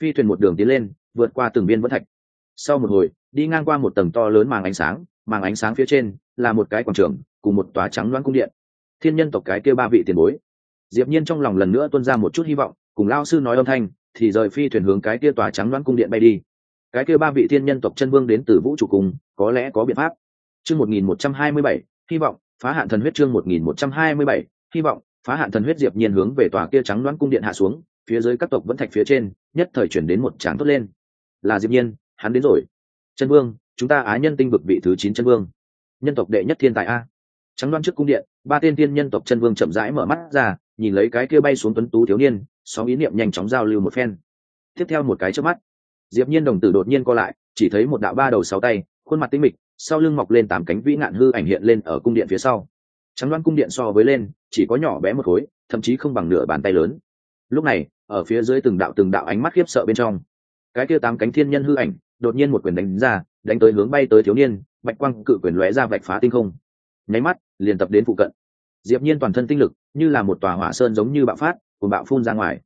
phi thuyền một đường tiến lên vượt qua từng viên vẫn thạch. Sau một hồi đi ngang qua một tầng to lớn màng ánh sáng màng ánh sáng phía trên là một cái quảng trường cùng một tòa trắng loáng cung điện. Thiên nhân tộc cái kia ba vị tiền bối. Diệp nhiên trong lòng lần nữa tuôn ra một chút hy vọng cùng lao sư nói âm thanh thì rời phi thuyền hướng cái kia tòa trắng loáng cung điện bay đi. Cái kia ba vị thiên nhân tộc chân vương đến từ vũ trụ cùng, có lẽ có biện pháp. Chương 1127 hy vọng phá hạn thần huyết chương 1127 hy vọng phá hạn thần huyết diệp nhiên hướng về tòa kia trắng loáng cung điện hạ xuống phía dưới các tộc vẫn thạch phía trên, nhất thời chuyển đến một tráng tốt lên. Là diệp nhiên, hắn đến rồi. Chân vương, chúng ta á nhân tinh vực vị thứ chín chân vương. Nhân tộc đệ nhất thiên tài a. Trắng đoan trước cung điện, ba tên tiên nhân tộc chân vương chậm rãi mở mắt ra, nhìn lấy cái kia bay xuống tuấn tú thiếu niên, sóng ý niệm nhanh chóng giao lưu một phen. Tiếp theo một cái trước mắt, diệp nhiên đồng tử đột nhiên co lại, chỉ thấy một đạo ba đầu sáu tay, khuôn mặt tinh mịch, sau lưng mọc lên tám cánh vĩ ngạn hư ảnh hiện lên ở cung điện phía sau. Trắng đoan cung điện so với lên, chỉ có nhỏ bé một khối, thậm chí không bằng nửa bàn tay lớn. Lúc này ở phía dưới từng đạo từng đạo ánh mắt khiếp sợ bên trong. Cái kia tám cánh thiên nhân hư ảnh, đột nhiên một quyền đánh ra, đánh tới hướng bay tới thiếu niên, bạch quang cự quyền lóe ra vạch phá tinh không. Nháy mắt, liền tập đến phụ cận. Diệp nhiên toàn thân tinh lực, như là một tòa hỏa sơn giống như bạo phát cùng bạo phun ra ngoài.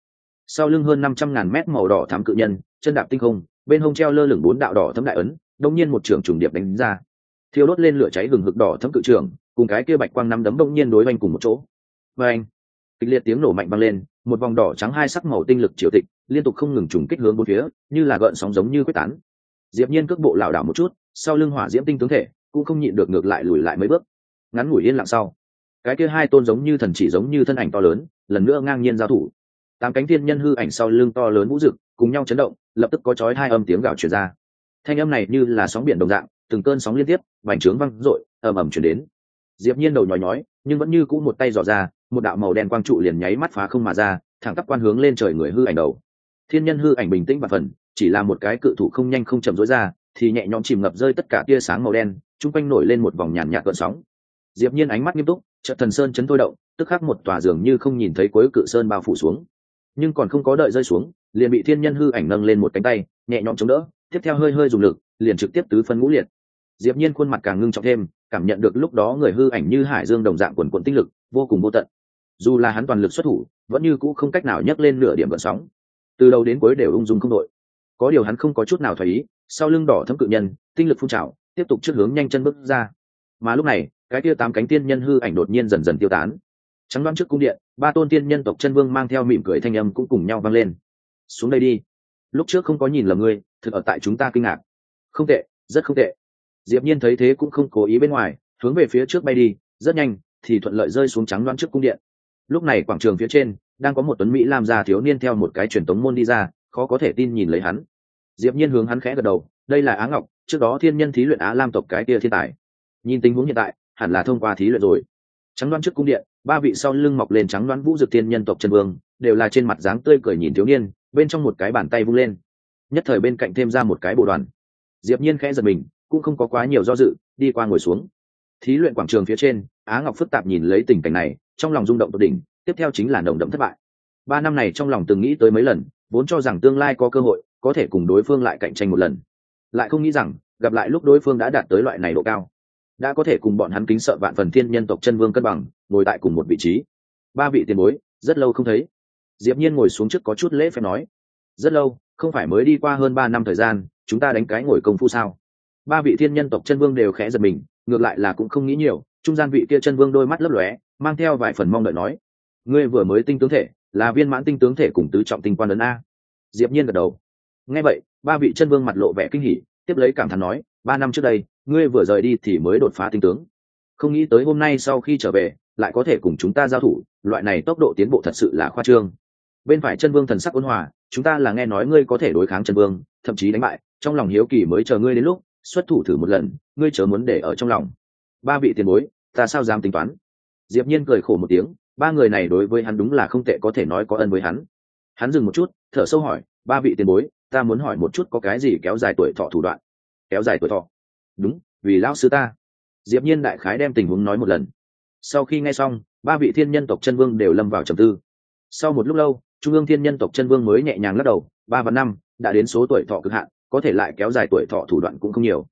Sau lưng hơn năm trăm ngàn mét màu đỏ thắm cự nhân, chân đạp tinh không, bên hông treo lơ lửng bốn đạo đỏ thấm đại ấn, đông nhiên một trường trùng điệp đánh ra. Thiêu đốt lên lửa cháy hừng hực đỏ thấm cự trường cùng cái kia bạch quang năm đấm đông nhiên đối oanh cùng một chỗ. Với anh kịch liệt tiếng nổ mạnh vang lên một vòng đỏ trắng hai sắc màu tinh lực triều tịch liên tục không ngừng trùng kích hướng bốn phía như là gợn sóng giống như quyết tán. Diệp nhiên cước bộ lảo đảo một chút sau lưng hỏa diễm tinh tướng thể cũng không nhịn được ngược lại lùi lại mấy bước. Ngắn ngủi yên lặng sau cái kia hai tôn giống như thần chỉ giống như thân ảnh to lớn lần nữa ngang nhiên giao thủ. Tám cánh thiên nhân hư ảnh sau lưng to lớn vũ dực, cùng nhau chấn động lập tức có chói hai âm tiếng gào truyền ra. Thanh âm này như là sóng biển đồng dạng từng cơn sóng liên tiếp bành trướng văng rội ầm ầm truyền đến. Diệp nhiên đầu nhói nhói nhưng vẫn như cũ một tay dò ra một đạo màu đen quang trụ liền nháy mắt phá không mà ra, thẳng tắp quan hướng lên trời người hư ảnh đầu. Thiên nhân hư ảnh bình tĩnh và phần, chỉ là một cái cự thủ không nhanh không chậm rối ra, thì nhẹ nhõm chìm ngập rơi tất cả tia sáng màu đen, chung quanh nổi lên một vòng nhàn nhạt cợn sóng. Diệp nhiên ánh mắt nghiêm túc, chợt thần sơn chấn thôi động, tức khắc một tòa giường như không nhìn thấy cuối cự sơn bao phủ xuống. Nhưng còn không có đợi rơi xuống, liền bị thiên nhân hư ảnh nâng lên một cánh tay, nhẹ nhõm chống đỡ, tiếp theo hơi hơi dùng lực, liền trực tiếp tứ phân ngũ liệt. Diệp nhiên khuôn mặt càng ngưng trọng thêm, cảm nhận được lúc đó người hư ảnh như hải dương đồng dạng quần quần tinh lực, vô cùng vô tận dù là hắn toàn lực xuất thủ, vẫn như cũ không cách nào nhấc lên nửa điểm vận sóng. Từ đầu đến cuối đều ung dung không đội. Có điều hắn không có chút nào thoải ý, sau lưng đỏ thấm cự nhân, tinh lực phun trào, tiếp tục trước hướng nhanh chân bước ra. Mà lúc này, cái kia tám cánh tiên nhân hư ảnh đột nhiên dần dần tiêu tán. Trắng đoán trước cung điện, ba tôn tiên nhân tộc chân vương mang theo mỉm cười thanh âm cũng cùng nhau vang lên. Xuống đây đi. Lúc trước không có nhìn lầm ngươi, thực ở tại chúng ta kinh ngạc. Không tệ, rất không tệ. Diệp nhiên thấy thế cũng không cố ý bên ngoài, hướng về phía trước bay đi, rất nhanh, thì thuận lợi rơi xuống trắng đoán trước cung điện lúc này quảng trường phía trên, đang có một tuấn mỹ làm ra thiếu niên theo một cái truyền tống môn đi ra, khó có thể tin nhìn lấy hắn. Diệp nhiên hướng hắn khẽ gật đầu, đây là á ngọc, trước đó thiên nhân thí luyện á lam tộc cái kia thiên tài. Nhìn tình huống hiện tại, hẳn là thông qua thí luyện rồi. Trắng đoán trước cung điện, ba vị sau lưng mọc lên trắng đoán vũ dực thiên nhân tộc chân vương, đều là trên mặt dáng tươi cười nhìn thiếu niên, bên trong một cái bàn tay vung lên. Nhất thời bên cạnh thêm ra một cái bộ đoàn. Diệp nhiên khẽ giật mình, cũng không có quá nhiều do dự, đi qua ngồi xuống. Thí luyện quảng trường phía trên, á ngọc phức tạp nhìn lấy tình cảnh này trong lòng rung động tột đỉnh, tiếp theo chính là nồng đậm thất bại. Ba năm này trong lòng từng nghĩ tới mấy lần, vốn cho rằng tương lai có cơ hội, có thể cùng đối phương lại cạnh tranh một lần. Lại không nghĩ rằng, gặp lại lúc đối phương đã đạt tới loại này độ cao, đã có thể cùng bọn hắn kính sợ vạn phần thiên nhân tộc chân vương cân bằng, ngồi tại cùng một vị trí. Ba vị tiền bối, rất lâu không thấy. Diệp nhiên ngồi xuống trước có chút lễ phép nói, rất lâu, không phải mới đi qua hơn ba năm thời gian, chúng ta đánh cái ngồi công phu sao? Ba vị thiên nhân tộc chân vương đều khẽ giật mình, ngược lại là cũng không nghĩ nhiều, trung gian vị kia chân vương đôi mắt lấp lóe mang theo vài phần mong đợi nói, ngươi vừa mới tinh tướng thể, là viên mãn tinh tướng thể cùng tứ trọng tinh quan lớn a. Diệp nhiên gật đầu. Nghe vậy, ba vị chân vương mặt lộ vẻ kinh hỉ, tiếp lấy cảm thán nói, ba năm trước đây, ngươi vừa rời đi thì mới đột phá tinh tướng. Không nghĩ tới hôm nay sau khi trở về, lại có thể cùng chúng ta giao thủ, loại này tốc độ tiến bộ thật sự là khoa trương. Bên phải chân vương thần sắc ôn hòa, chúng ta là nghe nói ngươi có thể đối kháng chân vương, thậm chí đánh bại, trong lòng hiếu kỳ mới chờ ngươi đến lúc, xuất thủ thử một lần, ngươi chớ muốn để ở trong lòng. Ba vị tiền bối, ta sao dám tính toán? Diệp nhiên cười khổ một tiếng, ba người này đối với hắn đúng là không tệ, có thể nói có ân với hắn. Hắn dừng một chút, thở sâu hỏi, ba vị tiền bối, ta muốn hỏi một chút có cái gì kéo dài tuổi thọ thủ đoạn? Kéo dài tuổi thọ? Đúng, vì lão sư ta. Diệp nhiên đại khái đem tình huống nói một lần. Sau khi nghe xong, ba vị thiên nhân tộc chân vương đều lâm vào trầm tư. Sau một lúc lâu, trung ương thiên nhân tộc chân vương mới nhẹ nhàng lắc đầu, ba và năm, đã đến số tuổi thọ cực hạn, có thể lại kéo dài tuổi thọ thủ đoạn cũng không nhiều.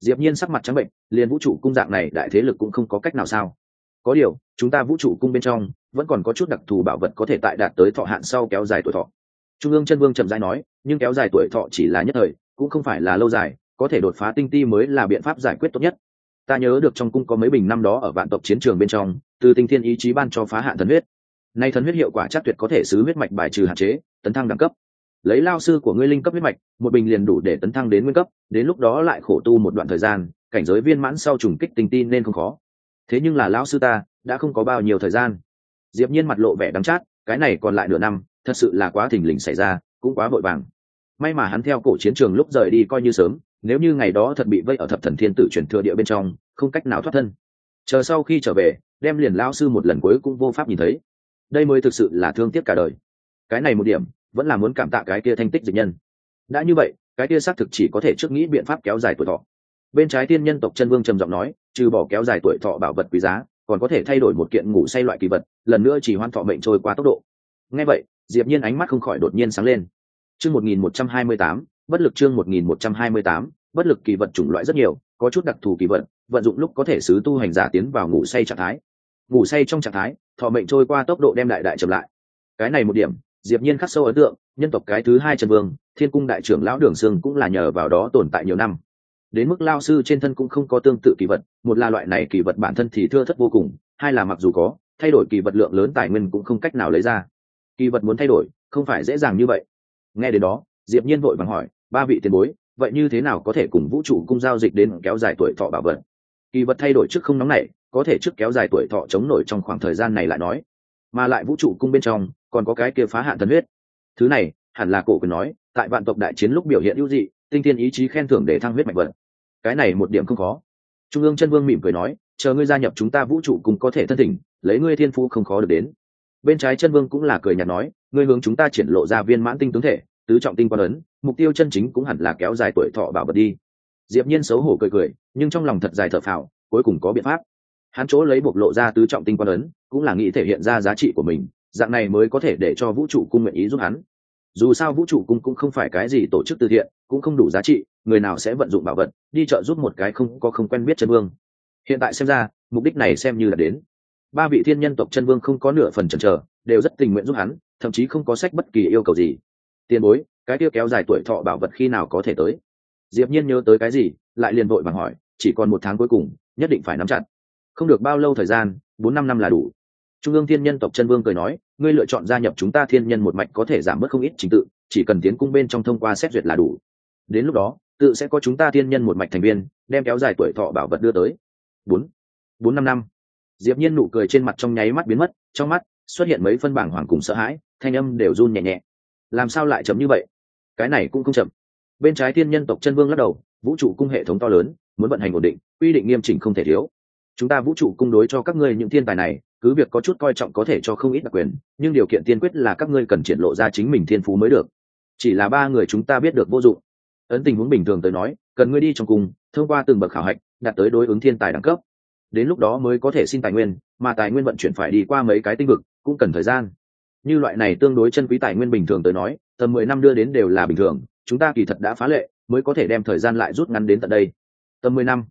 Diệp nhiên sắc mặt trắng bệnh, liền vũ trụ cung dạng này đại thế lực cũng không có cách nào sao có điều, chúng ta vũ trụ cung bên trong, vẫn còn có chút đặc thù bảo vật có thể tại đạt tới thọ hạn sau kéo dài tuổi thọ. Trung ương chân vương trầm rãi nói, nhưng kéo dài tuổi thọ chỉ là nhất thời, cũng không phải là lâu dài, có thể đột phá tinh ti mới là biện pháp giải quyết tốt nhất. Ta nhớ được trong cung có mấy bình năm đó ở vạn tộc chiến trường bên trong, từ tinh thiên ý chí ban cho phá hạn thần huyết. Nay thần huyết hiệu quả chắc tuyệt có thể xứ huyết mạch bài trừ hạn chế, tấn thăng đẳng cấp. Lấy lao sư của ngươi linh cấp huyết mạch, một bình liền đủ để tấn thăng đến nguyên cấp, đến lúc đó lại khổ tu một đoạn thời gian, cảnh giới viên mãn sau trùng kích tinh tin nên không khó thế nhưng là lão sư ta, đã không có bao nhiêu thời gian. Diệp nhiên mặt lộ vẻ đắng chát, cái này còn lại nửa năm, thật sự là quá thình lình xảy ra, cũng quá vội vàng. May mà hắn theo cổ chiến trường lúc rời đi coi như sớm, nếu như ngày đó thật bị vây ở thập thần thiên tử chuyển thừa địa bên trong, không cách nào thoát thân. Chờ sau khi trở về, đem liền lão sư một lần cuối cũng vô pháp nhìn thấy. Đây mới thực sự là thương tiếc cả đời. Cái này một điểm, vẫn là muốn cảm tạ cái kia thanh tích dịch nhân. Đã như vậy, cái kia xác thực chỉ có thể trước nghĩ biện pháp kéo dài tuổi thọ bên trái tiên nhân tộc chân vương trầm giọng nói trừ bỏ kéo dài tuổi thọ bảo vật quý giá còn có thể thay đổi một kiện ngủ say loại kỳ vật lần nữa chỉ hoan thọ mệnh trôi qua tốc độ. Ngay vậy diệp nhiên ánh mắt không khỏi đột nhiên sáng lên. Chương 1128, bất lực chương 1128, bất lực kỳ vật chủng loại rất nhiều có chút đặc thù kỳ vật vận dụng lúc có thể sứ tu hành giả tiến vào ngủ say trạng thái. Ngủ say trong trạng thái thọ mệnh trôi qua tốc độ đem đại đại chậm lại. Cái này một điểm diệp nhiên khắc sâu ấn tượng nhân tộc cái thứ hai trần vương thiên cung đại trưởng lão đường sương cũng là nhờ vào đó tồn tại nhiều năm đến mức lao sư trên thân cũng không có tương tự kỳ vật, một là loại này kỳ vật bản thân thì thưa thất vô cùng, hai là mặc dù có, thay đổi kỳ vật lượng lớn tài nguyên cũng không cách nào lấy ra. Kỳ vật muốn thay đổi, không phải dễ dàng như vậy. Nghe đến đó, diệp nhiên vội vàng hỏi, ba vị tiền bối, vậy như thế nào có thể cùng vũ trụ cung giao dịch đến kéo dài tuổi thọ bảo vật? Kỳ vật thay đổi trước không nóng này có thể trước kéo dài tuổi thọ chống nổi trong khoảng thời gian này lại nói. Mà lại vũ trụ cung bên trong, còn có cái kia phá hạn thần huyết. Thứ này, hẳn là cổ quyền nói, tại vạn tộc đại chiến lúc biểu hiện ưu dị, tinh thiên ý chí khen thưởng để thăng huyết mạch vật cái này một điểm không khó. Trung ương chân vương mỉm cười nói, chờ ngươi gia nhập chúng ta vũ trụ cùng có thể thân thỉnh, lấy ngươi thiên phú không khó được đến. Bên trái chân vương cũng là cười nhạt nói, ngươi hướng chúng ta triển lộ ra viên mãn tinh tướng thể, tứ trọng tinh quan ấn, mục tiêu chân chính cũng hẳn là kéo dài tuổi thọ bảo vật đi. Diệp nhiên xấu hổ cười cười, nhưng trong lòng thật dài thở phào, cuối cùng có biện pháp. Hắn chỗ lấy bộc lộ ra tứ trọng tinh quan ấn, cũng là nghĩ thể hiện ra giá trị của mình, dạng này mới có thể để cho vũ trụ cung nguyện ý giúp hắn. Dù sao vũ trụ cung cũng không phải cái gì tổ chức từ thiện, cũng không đủ giá trị người nào sẽ vận dụng bảo vật, đi chợ giúp một cái không có không quen biết chân vương. Hiện tại xem ra, mục đích này xem như là đến. Ba vị thiên nhân tộc chân vương không có nửa phần chần chờ, đều rất tình nguyện giúp hắn, thậm chí không có sách bất kỳ yêu cầu gì. Tiền bối, cái kia kéo dài tuổi thọ bảo vật khi nào có thể tới? Diệp nhiên nhớ tới cái gì, lại liền vội vàng hỏi, chỉ còn một tháng cuối cùng, nhất định phải nắm chặt. Không được bao lâu thời gian, bốn năm năm là đủ. Trung ương thiên nhân tộc chân vương cười nói, ngươi lựa chọn gia nhập chúng ta thiên nhân một mạch có thể giảm bớt không ít trình tự, chỉ cần tiến cung bên trong thông qua xét duyệt là đủ. Đến lúc đó tự sẽ có chúng ta thiên nhân một mạch thành viên, đem kéo dài tuổi thọ bảo vật đưa tới. Bốn bốn năm năm. Diệp nhiên nụ cười trên mặt trong nháy mắt biến mất, trong mắt xuất hiện mấy phân bảng hoàng cùng sợ hãi, thanh âm đều run nhẹ nhẹ. Làm sao lại chậm như vậy? Cái này cũng không chậm. Bên trái thiên nhân tộc chân vương lắc đầu, vũ trụ cung hệ thống to lớn, muốn vận hành ổn định, quy định nghiêm chỉnh không thể thiếu. Chúng ta vũ trụ cung đối cho các ngươi những thiên tài này, cứ việc có chút coi trọng có thể cho không ít đặc quyền, nhưng điều kiện tiên quyết là các ngươi cần triển lộ ra chính mình thiên phú mới được. Chỉ là ba người chúng ta biết được vô dụng ấn tình huống bình thường tới nói, cần ngươi đi trong cung thông qua từng bậc khảo hạch, đạt tới đối ứng thiên tài đẳng cấp. Đến lúc đó mới có thể xin tài nguyên, mà tài nguyên vận chuyển phải đi qua mấy cái tinh vực, cũng cần thời gian. Như loại này tương đối chân quý tài nguyên bình thường tới nói, tầm mười năm đưa đến đều là bình thường, chúng ta kỳ thật đã phá lệ, mới có thể đem thời gian lại rút ngắn đến tận đây. Tầm mười năm.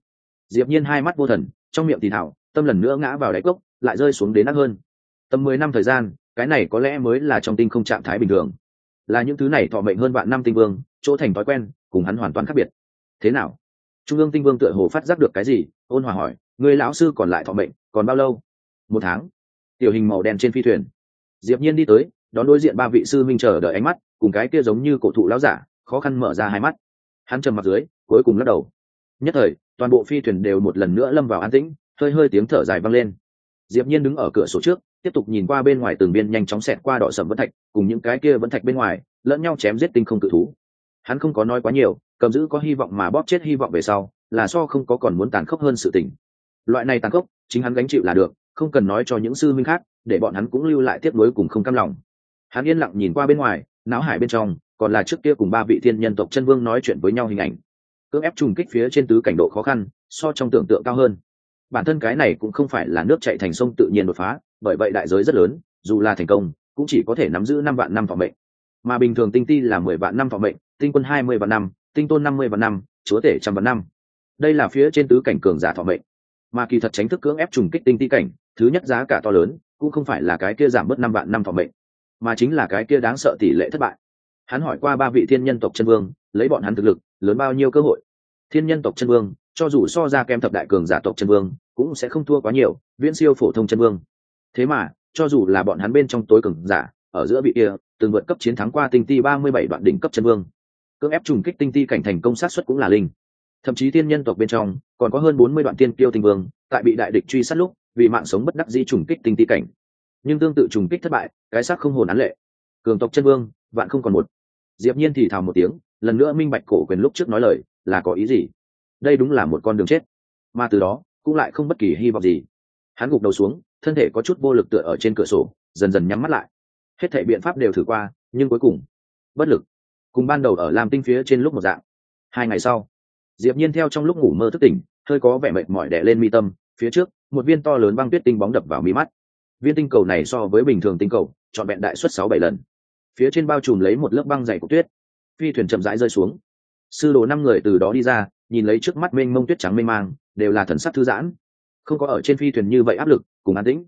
Diệp nhiên hai mắt vô thần, trong miệng thì thảo, tâm lần nữa ngã vào đáy cốc, lại rơi xuống đến nát hơn. Tầm mười năm thời gian, cái này có lẽ mới là trong tinh không trạng thái bình thường là những thứ này thọ mệnh hơn vạn năm tinh vương, chỗ thành thói quen, cùng hắn hoàn toàn khác biệt. Thế nào? Trung ương tinh vương tựa hồ phát giác được cái gì, ôn hòa hỏi người lão sư còn lại thọ mệnh, còn bao lâu? Một tháng. Tiểu hình màu đen trên phi thuyền. Diệp nhiên đi tới, đón đối diện ba vị sư minh chờ đợi ánh mắt, cùng cái kia giống như cổ thụ lão giả, khó khăn mở ra hai mắt. Hắn trầm mặt dưới, cuối cùng lắc đầu. Nhất thời, toàn bộ phi thuyền đều một lần nữa lâm vào an tĩnh, hơi hơi tiếng thở dài vang lên diệp nhiên đứng ở cửa sổ trước, tiếp tục nhìn qua bên ngoài từng viên nhanh chóng xẹt qua đỏ sầm vẫn thạch, cùng những cái kia vẫn thạch bên ngoài, lẫn nhau chém giết tinh không cự thú. Hắn không có nói quá nhiều, cầm giữ có hy vọng mà bóp chết hy vọng về sau, là so không có còn muốn tàn khốc hơn sự tình. Loại này tàn khốc, chính hắn gánh chịu là được, không cần nói cho những sư minh khác, để bọn hắn cũng lưu lại tiếp nối cùng không cam lòng. Hắn yên lặng nhìn qua bên ngoài, não hải bên trong, còn là trước kia cùng ba vị thiên nhân tộc chân vương nói chuyện với nhau hình ảnh. Cưỡng ép trùng kích phía trên tứ cảnh độ khó khăn, so trong tưởng tượng cao hơn bản thân cái này cũng không phải là nước chạy thành sông tự nhiên đột phá, bởi vậy đại giới rất lớn, dù là thành công, cũng chỉ có thể nắm giữ năm vạn năm phòng mệnh. Mà bình thường tinh ti là mười vạn năm phòng mệnh, tinh quân hai mươi vạn năm, tinh tôn năm mươi vạn năm, chúa tể trăm vạn năm. Đây là phía trên tứ cảnh cường giả phòng mệnh. Mà kỳ thật tránh thức cưỡng ép trùng kích tinh ti cảnh, thứ nhất giá cả to lớn, cũng không phải là cái kia giảm bớt năm vạn năm phòng mệnh, mà chính là cái kia đáng sợ tỷ lệ thất bại. Hắn hỏi qua ba vị thiên nhân tộc chân vương, lấy bọn hắn thực lực, lớn bao nhiêu cơ hội? Thiên nhân tộc chân vương cho dù so ra kem thập đại cường giả tộc chân vương, cũng sẽ không thua quá nhiều, viễn siêu phổ thông chân vương. Thế mà, cho dù là bọn hắn bên trong tối cường giả, ở giữa vị kia, từng vượt cấp chiến thắng qua tinh ti ba mươi bảy đoạn đỉnh cấp chân vương. Cưỡng ép trùng kích tinh ti cảnh thành công sát xuất cũng là linh. Thậm chí thiên nhân tộc bên trong, còn có hơn bốn mươi đoạn tiên tiêu tinh vương, tại bị đại địch truy sát lúc, vì mạng sống bất đắc di trùng kích tinh ti cảnh. Nhưng tương tự trùng kích thất bại, cái xác không hồn án lệ. Cường tộc chân vương, vạn không còn một. Diệp nhiên thì thào một tiếng, lần nữa minh bạch cổ quyền lúc trước nói lời, là có ý gì? Đây đúng là một con đường chết. Mà từ đó, cũng lại không bất kỳ hy vọng gì. Hắn gục đầu xuống, thân thể có chút vô lực tựa ở trên cửa sổ, dần dần nhắm mắt lại. Hết thảy biện pháp đều thử qua, nhưng cuối cùng, bất lực. Cùng ban đầu ở làm tinh phía trên lúc một dạng. Hai ngày sau, diệp nhiên theo trong lúc ngủ mơ thức tỉnh, hơi có vẻ mệt mỏi đè lên mi tâm, phía trước, một viên to lớn băng tuyết tinh bóng đập vào mi mắt. Viên tinh cầu này so với bình thường tinh cầu chọn vẹn đại suất sáu bảy lần. Phía trên bao trùm lấy một lớp băng dày của tuyết. Phi thuyền chậm rãi rơi xuống. Sư đồ năm người từ đó đi ra nhìn lấy trước mắt mênh mông tuyết trắng mênh mang, đều là thần sắc thư giãn. Không có ở trên phi thuyền như vậy áp lực, cùng an tĩnh.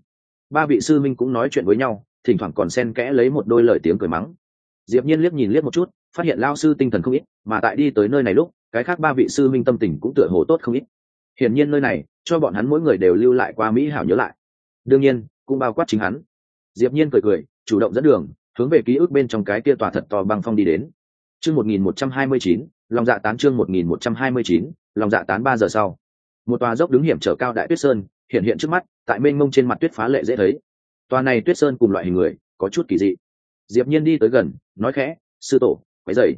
Ba vị sư minh cũng nói chuyện với nhau, thỉnh thoảng còn xen kẽ lấy một đôi lời tiếng cười mắng. Diệp nhiên liếc nhìn liếc một chút, phát hiện lao sư tinh thần không ít, mà tại đi tới nơi này lúc, cái khác ba vị sư minh tâm tình cũng tựa hồ tốt không ít. Hiển nhiên nơi này, cho bọn hắn mỗi người đều lưu lại qua mỹ hảo nhớ lại. Đương nhiên, cũng bao quát chính hắn. Diệp nhiên cười cười, chủ động dẫn đường, hướng về ký ức bên trong cái kia tòa thật to băng phong đi đến chương 1129, lòng dạ tán chương 1129, lòng dạ tán ba giờ sau. Một tòa dốc đứng hiểm trở cao đại tuyết sơn hiện hiện trước mắt tại mênh mông trên mặt tuyết phá lệ dễ thấy. Tòa này tuyết sơn cùng loại hình người có chút kỳ dị. Diệp nhiên đi tới gần nói khẽ sư tổ quấy dậy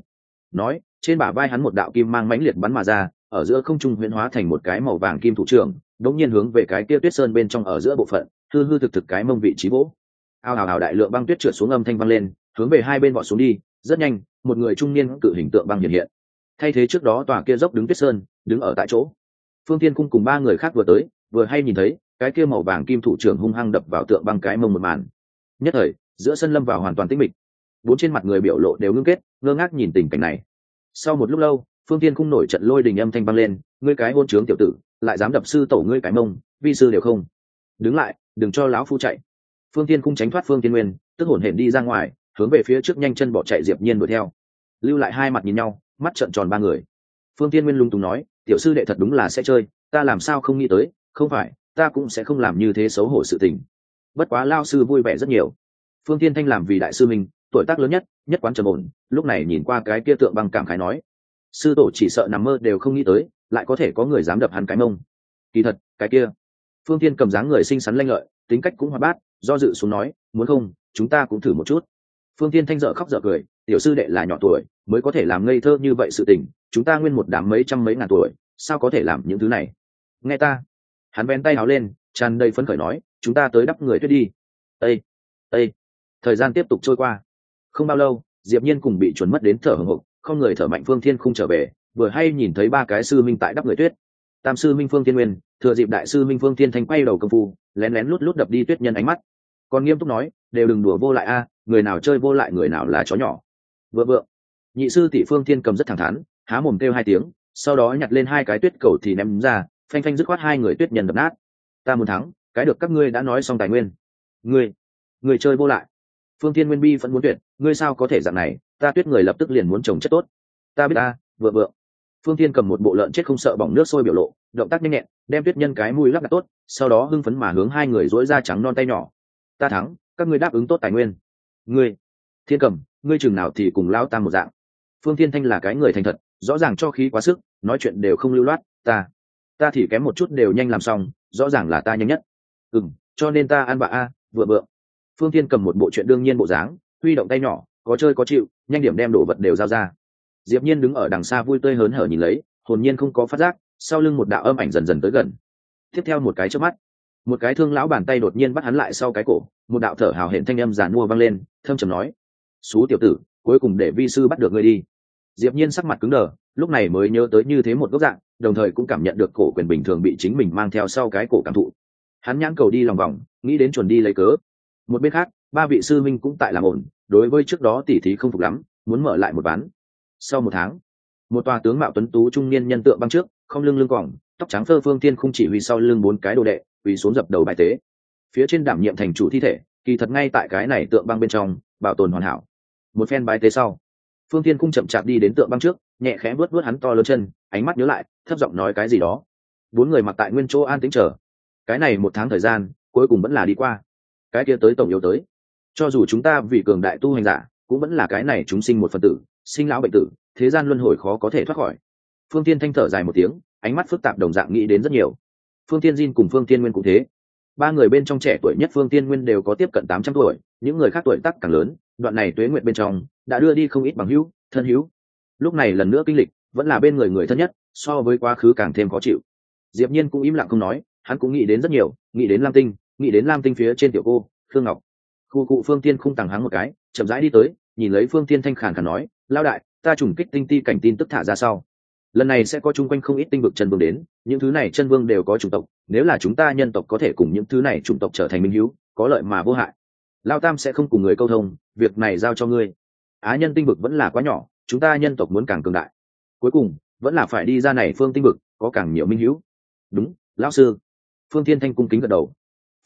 nói trên bả vai hắn một đạo kim mang mãnh liệt bắn mà ra ở giữa không trung huyễn hóa thành một cái màu vàng kim thủ trưởng đột nhiên hướng về cái kia tuyết sơn bên trong ở giữa bộ phận hư hư thực thực cái mông vị trí vỗ. Ao ào ào đại lượng băng tuyết trượt xuống âm thanh vang lên hướng về hai bên vọt xuống đi rất nhanh một người trung niên cự hình tượng băng hiện hiện. Thay thế trước đó tòa kia dốc đứng tuyết sơn, đứng ở tại chỗ. Phương tiên cung cùng ba người khác vừa tới, vừa hay nhìn thấy, cái kia màu vàng kim thủ trưởng hung hăng đập vào tượng băng cái mông một màn. Nhất thời, giữa sân lâm vào hoàn toàn tĩnh mịch. Bốn trên mặt người biểu lộ đều ngưng kết, ngơ ngác nhìn tình cảnh này. Sau một lúc lâu, phương tiên cung nổi trận lôi đình âm thanh băng lên, ngươi cái hôn trướng tiểu tử, lại dám đập sư tổ ngươi cái mông, vi sư đều không. Đứng lại, đừng cho lão phu chạy. Phương tiên cung tránh thoát phương tiên nguyên, tức hổn hển đi ra ngoài hướng về phía trước nhanh chân bỏ chạy diệp nhiên đuổi theo. Lưu lại hai mặt nhìn nhau, mắt trợn tròn ba người. Phương tiên nguyên lung túng nói, tiểu sư đệ thật đúng là sẽ chơi, ta làm sao không nghĩ tới, không phải, ta cũng sẽ không làm như thế xấu hổ sự tình. Bất quá lao sư vui vẻ rất nhiều. Phương tiên thanh làm vì đại sư mình, tuổi tác lớn nhất nhất quán trầm ổn, lúc này nhìn qua cái kia tượng băng cảm khái nói, sư tổ chỉ sợ nằm mơ đều không nghĩ tới, lại có thể có người dám đập hắn cái mông. Kỳ thật, cái kia, phương tiên cầm dáng người xinh xắn lanh lợi, tính cách cũng hoạt bát, do dự xuống nói, muốn không, chúng ta cũng thử một chút phương tiên thanh dở khóc dở cười, tiểu sư đệ là nhỏ tuổi, mới có thể làm ngây thơ như vậy sự tình, chúng ta nguyên một đám mấy trăm mấy ngàn tuổi, sao có thể làm những thứ này? Nghe ta. Hắn vén tay áo lên, tràn đầy phấn khởi nói, chúng ta tới đắp người tuyết đi. Ây ây thời gian tiếp tục trôi qua. Không bao lâu, diệp nhiên cùng bị chuẩn mất đến thở hồng hộc, không người thở mạnh phương thiên không trở về, vừa hay nhìn thấy ba cái sư minh tại đắp người tuyết. Tam sư minh phương thiên nguyên, thừa dịp đại sư minh phương thiên thanh quay đầu công phu, lén lén lút lút đập đi tuyết nhân ánh mắt. Còn nghiêm túc nói, đều đừng đùa vô lại a người nào chơi vô lại người nào là chó nhỏ. Vừa vượng nhị sư tỷ phương thiên cầm rất thẳng thắn, há mồm kêu hai tiếng, sau đó nhặt lên hai cái tuyết cầu thì ném ra, phanh phanh dứt khoát hai người tuyết nhân đập nát. Ta muốn thắng, cái được các ngươi đã nói xong tài nguyên. Ngươi người chơi vô lại. Phương thiên nguyên bi vẫn muốn tuyệt, ngươi sao có thể dạng này, ta tuyết người lập tức liền muốn trồng chất tốt. Ta biết ta vừa vượng phương thiên cầm một bộ lợn chết không sợ bỏng nước sôi biểu lộ, động tác nhanh nhẹn, đem tuyết nhân cái mùi lắp đặt tốt, sau đó hưng phấn mà hướng hai người dỗi ra trắng non tay nhỏ. Ta thắng, các ngươi đáp ứng tốt tài nguyên ngươi, thiên cầm ngươi chừng nào thì cùng lao tam một dạng. Phương thiên thanh là cái người thành thật, rõ ràng cho khí quá sức, nói chuyện đều không lưu loát, ta ta thì kém một chút đều nhanh làm xong, rõ ràng là ta nhanh nhất. Ừ cho nên ta ăn bạ a, vừa bựa. phương Thiên cầm một bộ chuyện đương nhiên bộ dáng, huy động tay nhỏ, có chơi có chịu, nhanh điểm đem đồ vật đều giao ra. Diệp nhiên đứng ở đằng xa vui tươi hớn hở nhìn lấy, hồn nhiên không có phát giác, sau lưng một đạo âm ảnh dần dần tới gần. Tiếp theo một cái chớp mắt, một cái thương lão bàn tay đột nhiên bắt hắn lại sau cái cổ một đạo thở hào hển thanh âm giàn mua vang lên, thâm trầm nói, xú tiểu tử, cuối cùng để vi sư bắt được ngươi đi. Diệp nhiên sắc mặt cứng đờ, lúc này mới nhớ tới như thế một góc dạng, đồng thời cũng cảm nhận được cổ quyền bình thường bị chính mình mang theo sau cái cổ cảm thụ. Hắn nhãn cầu đi lòng vòng, nghĩ đến chuẩn đi lấy cớ. Một bên khác, ba vị sư minh cũng tại làm ổn, đối với trước đó tỉ thí không phục lắm, muốn mở lại một ván. Sau một tháng, một tòa tướng mạo tuấn tú trung niên nhân tượng băng trước, không lưng lưng quỏng tóc trắng phơ phương tiên không chỉ huy sau lưng bốn cái đồ đệ, quỳ xuống dập đầu bài tế phía trên đảm nhiệm thành chủ thi thể, kỳ thật ngay tại cái này tượng băng bên trong, bảo tồn hoàn hảo. Một phen bài tế sau, phương tiên cung chậm chạp đi đến tượng băng trước, nhẹ khẽ vớt vớt hắn to lớn chân, ánh mắt nhớ lại, thấp giọng nói cái gì đó. Bốn người mặc tại nguyên chỗ an tĩnh chờ. Cái này một tháng thời gian, cuối cùng vẫn là đi qua. Cái kia tới tổng yếu tới. Cho dù chúng ta vì cường đại tu hành giả, cũng vẫn là cái này chúng sinh một phần tử, sinh lão bệnh tử, thế gian luân hồi khó có thể thoát khỏi. Phương tiên thanh thở dài một tiếng, ánh mắt phức tạp đồng dạng nghĩ đến rất nhiều. Phương tiên diên cùng phương tiên nguyên cũng thế ba người bên trong trẻ tuổi nhất phương tiên nguyên đều có tiếp cận tám trăm tuổi, những người khác tuổi tắc càng lớn, đoạn này tuế nguyện bên trong đã đưa đi không ít bằng hữu, thân hữu. Lúc này lần nữa kinh lịch, vẫn là bên người người thân nhất, so với quá khứ càng thêm khó chịu. Diệp nhiên cũng im lặng không nói, hắn cũng nghĩ đến rất nhiều, nghĩ đến lam tinh, nghĩ đến lam tinh phía trên tiểu cô, khương ngọc. Khu cụ phương tiên không tàng hắng một cái, chậm rãi đi tới, nhìn lấy phương tiên thanh khàn khàn nói lao đại, ta trùng kích tinh ti cảnh tin tức thả ra sau lần này sẽ có chung quanh không ít tinh vực chân vương đến, những thứ này chân vương đều có chủng tộc, nếu là chúng ta nhân tộc có thể cùng những thứ này chủng tộc trở thành minh hữu, có lợi mà vô hại. Lao tam sẽ không cùng người câu thông, việc này giao cho ngươi. Á nhân tinh vực vẫn là quá nhỏ, chúng ta nhân tộc muốn càng cường đại. Cuối cùng, vẫn là phải đi ra này phương tinh vực, có càng nhiều minh hữu. Đúng, lão sư. Phương thiên thanh cung kính gật đầu.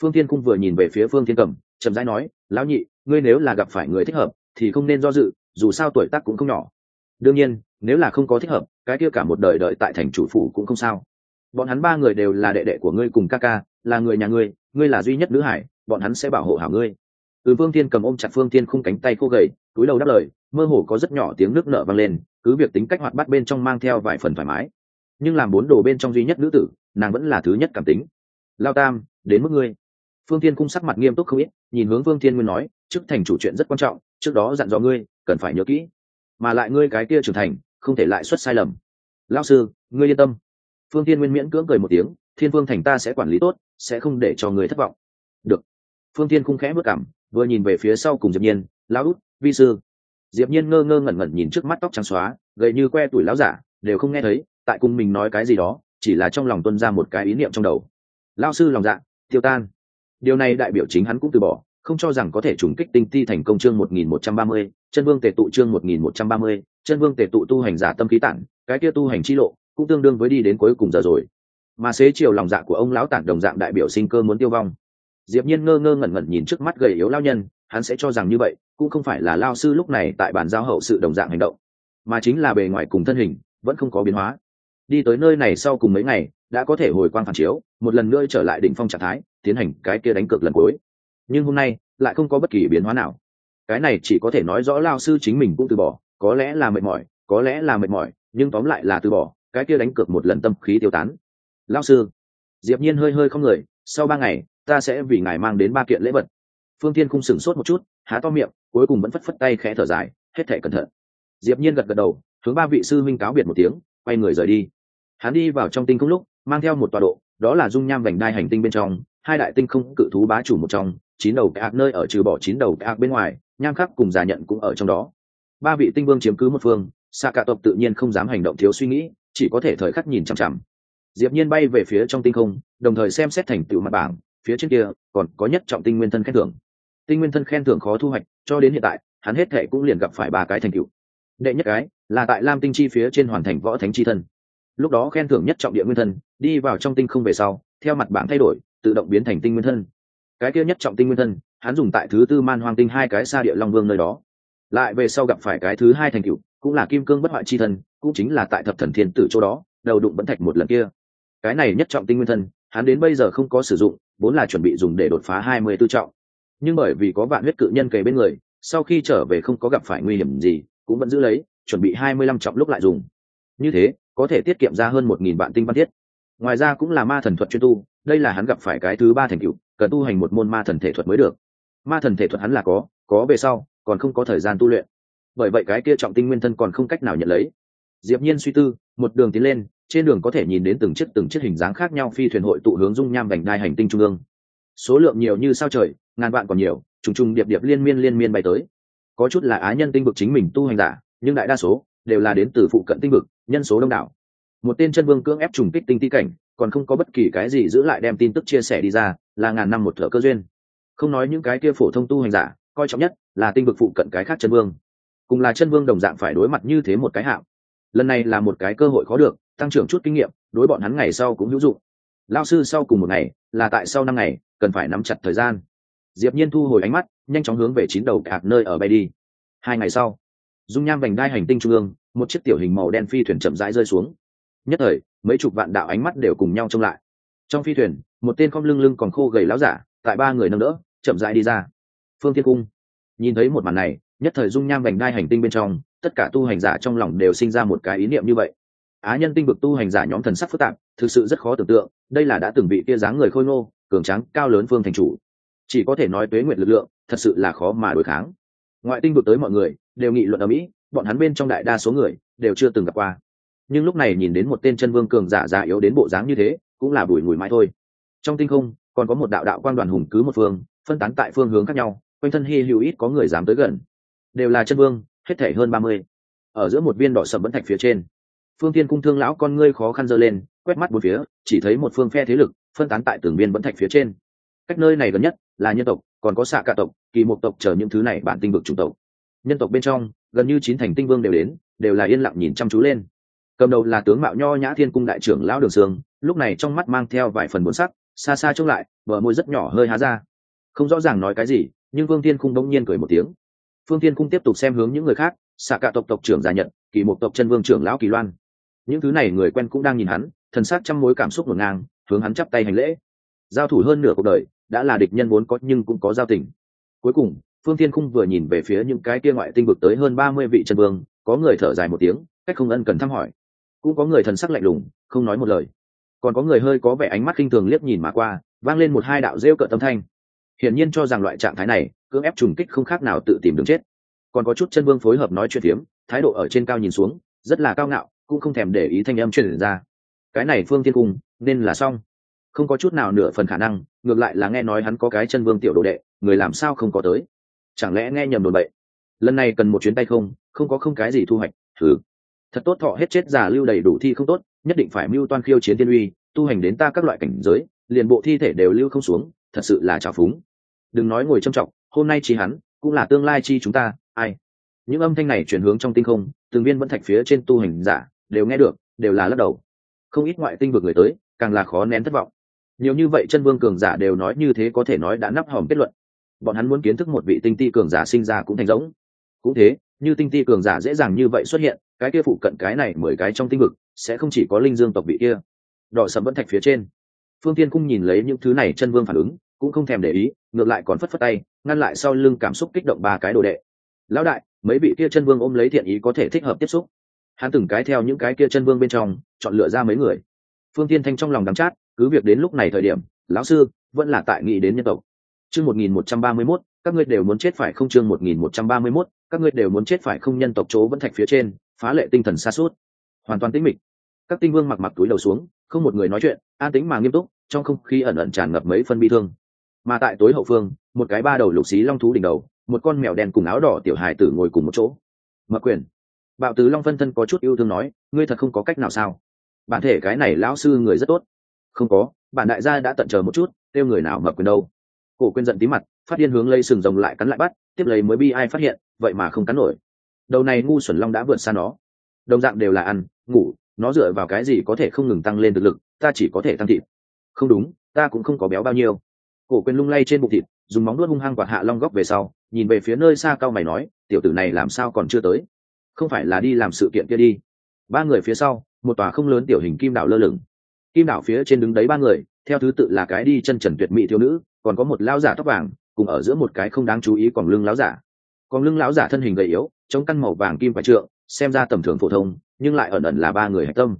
Phương thiên cung vừa nhìn về phía phương thiên cầm chậm rãi nói, lão nhị, ngươi nếu là gặp phải người thích hợp, thì không nên do dự, dù sao tuổi tác cũng không nhỏ đương nhiên, nếu là không có thích hợp, cái kia cả một đời đợi tại thành chủ phủ cũng không sao. Bọn hắn ba người đều là đệ đệ của ngươi cùng ca ca, là người nhà ngươi ngươi là duy nhất nữ hải, bọn hắn sẽ bảo hộ hảo ngươi. Từ phương thiên cầm ôm chặt phương thiên khung cánh tay khô gầy, túi đầu đáp lời, mơ hồ có rất nhỏ tiếng nước nở vang lên, cứ việc tính cách hoạt bắt bên trong mang theo vài phần thoải mái. Nhưng làm bốn đồ bên trong duy nhất nữ tử, nàng vẫn là thứ nhất cảm tính. Lao tam, đến mức ngươi. Phương thiên cung sắc mặt nghiêm túc không ít, nhìn hướng phương thiên nguyên nói, trước thành chủ chuyện rất quan trọng, trước đó dặn dò ngươi, cần phải nhớ kỹ mà lại ngươi cái kia trưởng thành, không thể lại xuất sai lầm. Lao sư, ngươi yên tâm. Phương tiên nguyên miễn cưỡng cười một tiếng, thiên vương thành ta sẽ quản lý tốt, sẽ không để cho người thất vọng. Được. Phương tiên khung khẽ bước cảm vừa nhìn về phía sau cùng diệp nhiên, lão út, vi sư. Diệp nhiên ngơ ngơ ngẩn ngẩn nhìn trước mắt tóc trắng xóa, gầy như que tuổi lão giả, đều không nghe thấy, tại cùng mình nói cái gì đó, chỉ là trong lòng tuân ra một cái ý niệm trong đầu. Lao sư lòng dạ tiêu tan. Điều này đại biểu chính hắn cũng từ bỏ không cho rằng có thể trùng kích tinh ti thành công chương 1130, chân vương tề tụ chương 1130, chân vương tề tụ tu hành giả tâm khí tản cái kia tu hành chi lộ cũng tương đương với đi đến cuối cùng giờ rồi. Mà xế chiều lòng dạ của ông lão tản đồng dạng đại biểu sinh cơ muốn tiêu vong. Diệp nhiên ngơ ngơ ngẩn ngẩn nhìn trước mắt gầy yếu lao nhân hắn sẽ cho rằng như vậy cũng không phải là lao sư lúc này tại bàn giao hậu sự đồng dạng hành động mà chính là bề ngoài cùng thân hình vẫn không có biến hóa. Đi tới nơi này sau cùng mấy ngày đã có thể hồi quang phản chiếu một lần nữa trở lại đỉnh phong trạng thái tiến hành cái kia đánh cược lần cuối nhưng hôm nay lại không có bất kỳ biến hóa nào. Cái này chỉ có thể nói rõ lao sư chính mình cũng từ bỏ, có lẽ là mệt mỏi, có lẽ là mệt mỏi, nhưng tóm lại là từ bỏ, cái kia đánh cược một lần tâm khí tiêu tán. Lao sư, diệp nhiên hơi hơi không người, sau ba ngày, ta sẽ vì ngài mang đến ba kiện lễ vật. Phương thiên khung sửng sốt một chút, há to miệng, cuối cùng vẫn phất phất tay khẽ thở dài, hết thể cẩn thận. Diệp nhiên gật gật đầu, hướng ba vị sư minh cáo biệt một tiếng, quay người rời đi. Hắn đi vào trong tinh không lúc, mang theo một tọa độ, đó là dung nham vành đai hành tinh bên trong hai đại tinh không cự thú bá chủ một trong, chín đầu ạc nơi ở trừ bỏ chín đầu ạc bên ngoài, nham khắc cùng giả nhận cũng ở trong đó. Ba vị tinh vương chiếm cứ một phương xạ cả tộc tự nhiên không dám hành động thiếu suy nghĩ, chỉ có thể thời khắc nhìn chằm chằm. Diệp nhiên bay về phía trong tinh không, đồng thời xem xét thành tựu mặt bảng, phía trên kia còn có nhất trọng tinh nguyên thân khen thưởng. Tinh nguyên thân khen thưởng khó thu hoạch, cho đến hiện tại, hắn hết thể cũng liền gặp phải ba cái thành tựu. Đệ nhất cái là tại lam tinh chi phía trên hoàn thành võ thánh chi thân. Lúc đó khen thưởng nhất trọng địa nguyên thân, đi vào trong tinh không về sau, theo mặt bảng thay đổi tự động biến thành tinh nguyên thân. Cái kia nhất trọng tinh nguyên thân, hắn dùng tại thứ tư man hoang tinh hai cái xa địa long vương nơi đó. Lại về sau gặp phải cái thứ hai thành cựu cũng là kim cương bất hoại chi thân, cũng chính là tại thập thần thiên tử chỗ đó, đầu đụng vẫn thạch một lần kia. Cái này nhất trọng tinh nguyên thân, hắn đến bây giờ không có sử dụng, vốn là chuẩn bị dùng để đột phá hai mươi tư trọng. Nhưng bởi vì có vạn huyết cự nhân kề bên người, sau khi trở về không có gặp phải nguy hiểm gì, cũng vẫn giữ lấy, chuẩn bị hai mươi lăm trọng lúc lại dùng. Như thế, có thể tiết kiệm ra hơn một nghìn vạn tinh văn thiết ngoài ra cũng là ma thần thuật chuyên tu, đây là hắn gặp phải cái thứ ba thành cựu cần tu hành một môn ma thần thể thuật mới được. Ma thần thể thuật hắn là có có về sau, còn không có thời gian tu luyện. Bởi vậy cái kia trọng tinh nguyên thân còn không cách nào nhận lấy. Diệp nhiên suy tư, một đường tiến lên, trên đường có thể nhìn đến từng chiếc từng chiếc hình dáng khác nhau phi thuyền hội tụ hướng dung nham vành đai hành tinh trung ương. Số lượng nhiều như sao trời, ngàn vạn còn nhiều, trùng trùng điệp điệp liên miên liên miên bay tới. Có chút là á nhân tinh vực chính mình tu hành giả, nhưng đại đa số đều là đến từ phụ cận tinh vực, nhân số đông đảo một tên chân vương cưỡng ép trùng kích tinh ti cảnh, còn không có bất kỳ cái gì giữ lại đem tin tức chia sẻ đi ra, là ngàn năm một thợ cơ duyên. Không nói những cái kia phổ thông tu hành giả, coi trọng nhất là tinh vực phụ cận cái khác chân vương. Cùng là chân vương đồng dạng phải đối mặt như thế một cái hạng. Lần này là một cái cơ hội khó được, tăng trưởng chút kinh nghiệm, đối bọn hắn ngày sau cũng hữu dụng. Lao sư sau cùng một ngày, là tại sau năm ngày, cần phải nắm chặt thời gian. Diệp nhiên thu hồi ánh mắt, nhanh chóng hướng về chín đầu cạc nơi ở bay đi. Hai ngày sau, dung nham vành đai hành tinh trung ương, một chiếc tiểu hình màu đen phi thuyền chậm rãi rơi xuống nhất thời, mấy chục vạn đạo ánh mắt đều cùng nhau trông lại. Trong phi thuyền, một tên khom lưng lưng còn khô gầy láo giả, tại ba người nâng đỡ, chậm rãi đi ra. Phương thiên cung. Nhìn thấy một màn này, nhất thời dung nham vành đai hành tinh bên trong, tất cả tu hành giả trong lòng đều sinh ra một cái ý niệm như vậy. Á nhân tinh vực tu hành giả nhóm thần sắc phức tạp, thực sự rất khó tưởng tượng, đây là đã từng bị tia dáng người khôi ngô, cường tráng, cao lớn phương thành chủ. Chỉ có thể nói tuế nguyện lực lượng, thật sự là khó mà đối kháng. Ngoại tinh vực tới mọi người, đều nghị luận ở mỹ, bọn hắn bên trong đại đa số người, đều chưa từng gặp qua nhưng lúc này nhìn đến một tên chân vương cường giả già yếu đến bộ dáng như thế, cũng là bùi mùi mãi thôi. Trong tinh không, còn có một đạo đạo quan đoàn hùng cứ một phương, phân tán tại phương hướng khác nhau, quanh thân hy hữu ít có người dám tới gần. Đều là chân vương, hết thể hơn ba mươi. Ở giữa một viên đỏ sầm vẫn thạch phía trên. Phương tiên cung thương lão con ngươi khó khăn dơ lên, quét mắt bốn phía, chỉ thấy một phương phe thế lực, phân tán tại tường viên vẫn thạch phía trên. Cách nơi này gần nhất là nhân tộc, còn có xạ cả tộc, kỳ một tộc chờ những thứ này bản tinh vực chủng tộc. Nhân tộc bên trong, gần như chín thành tinh vương đều đến, đều là yên lặng nhìn chăm chú lên cầm đầu là tướng mạo nho nhã thiên cung đại trưởng lão đường sương, lúc này trong mắt mang theo vài phần bốn sắc, xa xa trông lại, bờ môi rất nhỏ hơi há ra. Không rõ ràng nói cái gì, nhưng vương thiên cung đống nhiên cười một tiếng. Phương thiên cung tiếp tục xem hướng những người khác, xạ cả tộc tộc trưởng giả nhận kỳ một tộc chân vương trưởng lão kỳ loan. Những thứ này người quen cũng đang nhìn hắn, thần sát trăm mối cảm xúc ngổn ngang, hướng hắn chắp tay hành lễ. Giao thủ hơn nửa cuộc đời, đã là địch nhân vốn có nhưng cũng có giao tình. Cuối cùng, phương thiên khung vừa nhìn về phía những cái kia ngoại tinh vực tới hơn ba mươi vị chân vương, có người thở dài một tiếng, cách không ân cần thăm hỏi cũng có người thần sắc lạnh lùng, không nói một lời. Còn có người hơi có vẻ ánh mắt khinh thường liếc nhìn mà qua, vang lên một hai đạo rêu cợt tâm thanh. Hiển nhiên cho rằng loại trạng thái này, cưỡng ép trùng kích không khác nào tự tìm đường chết. Còn có chút chân vương phối hợp nói chuyện phiếm, thái độ ở trên cao nhìn xuống, rất là cao ngạo, cũng không thèm để ý thanh âm truyền ra. Cái này phương thiên cung, nên là xong. Không có chút nào nửa phần khả năng, ngược lại là nghe nói hắn có cái chân vương tiểu đồ đệ, người làm sao không có tới? Chẳng lẽ nghe nhầm đồn bậy? Lần này cần một chuyến tay không không có không cái gì thu hoạch, thử thật tốt, thọ hết chết già lưu đầy đủ thi không tốt, nhất định phải mưu toan khiêu chiến tiên uy, tu hành đến ta các loại cảnh giới, liền bộ thi thể đều lưu không xuống, thật sự là trào phúng. Đừng nói ngồi trầm trọng, hôm nay chi hắn, cũng là tương lai chi chúng ta, ai? Những âm thanh này chuyển hướng trong tinh không, từng viên vẫn thạch phía trên tu hành giả, đều nghe được, đều là lắc đầu. Không ít ngoại tinh vực người tới, càng là khó nén thất vọng. Nhiều như vậy chân vương cường giả đều nói như thế có thể nói đã nắp hòm kết luận. Bọn hắn muốn kiến thức một vị tinh ti cường giả sinh ra cũng thành rỗng. Cũng thế như tinh ti cường giả dễ dàng như vậy xuất hiện, cái kia phụ cận cái này mười cái trong tinh vực, sẽ không chỉ có linh dương tộc vị kia. Đỏ sầm vẫn thạch phía trên. Phương tiên cung nhìn lấy những thứ này chân vương phản ứng, cũng không thèm để ý, ngược lại còn phất phất tay, ngăn lại sau lưng cảm xúc kích động ba cái đồ đệ. Lão đại, mấy vị kia chân vương ôm lấy thiện ý có thể thích hợp tiếp xúc. Hắn từng cái theo những cái kia chân vương bên trong, chọn lựa ra mấy người. Phương tiên thanh trong lòng đắm chát, cứ việc đến lúc này thời điểm, lão sư vẫn là tại nghị đến nhân tộc. Chương một nghìn một trăm ba mươi mốt, các ngươi đều muốn chết phải không? Chương một nghìn một trăm ba mươi mốt các ngươi đều muốn chết phải không nhân tộc chỗ vẫn thạch phía trên, phá lệ tinh thần xa suốt hoàn toàn tĩnh mịch. Các tinh vương mặc mặc túi đầu xuống, không một người nói chuyện, an tính mà nghiêm túc, trong không khí ẩn ẩn tràn ngập mấy phân bi thương. Mà tại tối hậu phương, một cái ba đầu lục xí long thú đỉnh đầu, một con mèo đen cùng áo đỏ tiểu hài tử ngồi cùng một chỗ. Mặc quyền, bạo tứ long phân thân có chút yêu thương nói, ngươi thật không có cách nào sao? Bản thể cái này lão sư người rất tốt. Không có, bản đại gia đã tận chờ một chút, kêu người nào mập quyền đâu? Cổ quên giận tí mặt, phát điên hướng lây sừng rồng lại cắn lại bắt, tiếp lấy mới bi ai phát hiện, vậy mà không cắn nổi. Đầu này ngu xuẩn long đã vượt xa nó. Đồng dạng đều là ăn, ngủ, nó dựa vào cái gì có thể không ngừng tăng lên thực lực, ta chỉ có thể tăng thịt. Không đúng, ta cũng không có béo bao nhiêu. Cổ quên lung lay trên bụng thịt, dùng móng nuốt hung hăng quạt hạ long góc về sau, nhìn về phía nơi xa cao mày nói, tiểu tử này làm sao còn chưa tới? Không phải là đi làm sự kiện kia đi. Ba người phía sau, một tòa không lớn tiểu hình kim đảo lơ lửng. Kim đảo phía trên đứng đấy ba người, theo thứ tự là cái đi chân trần tuyệt mỹ thiếu nữ còn có một lão giả tóc vàng, cùng ở giữa một cái không đáng chú ý còn lưng lão giả. Còn lưng lão giả thân hình gầy yếu, chống căn màu vàng kim và trượng, xem ra tầm thường phổ thông, nhưng lại ẩn ẩn là ba người hạch tâm.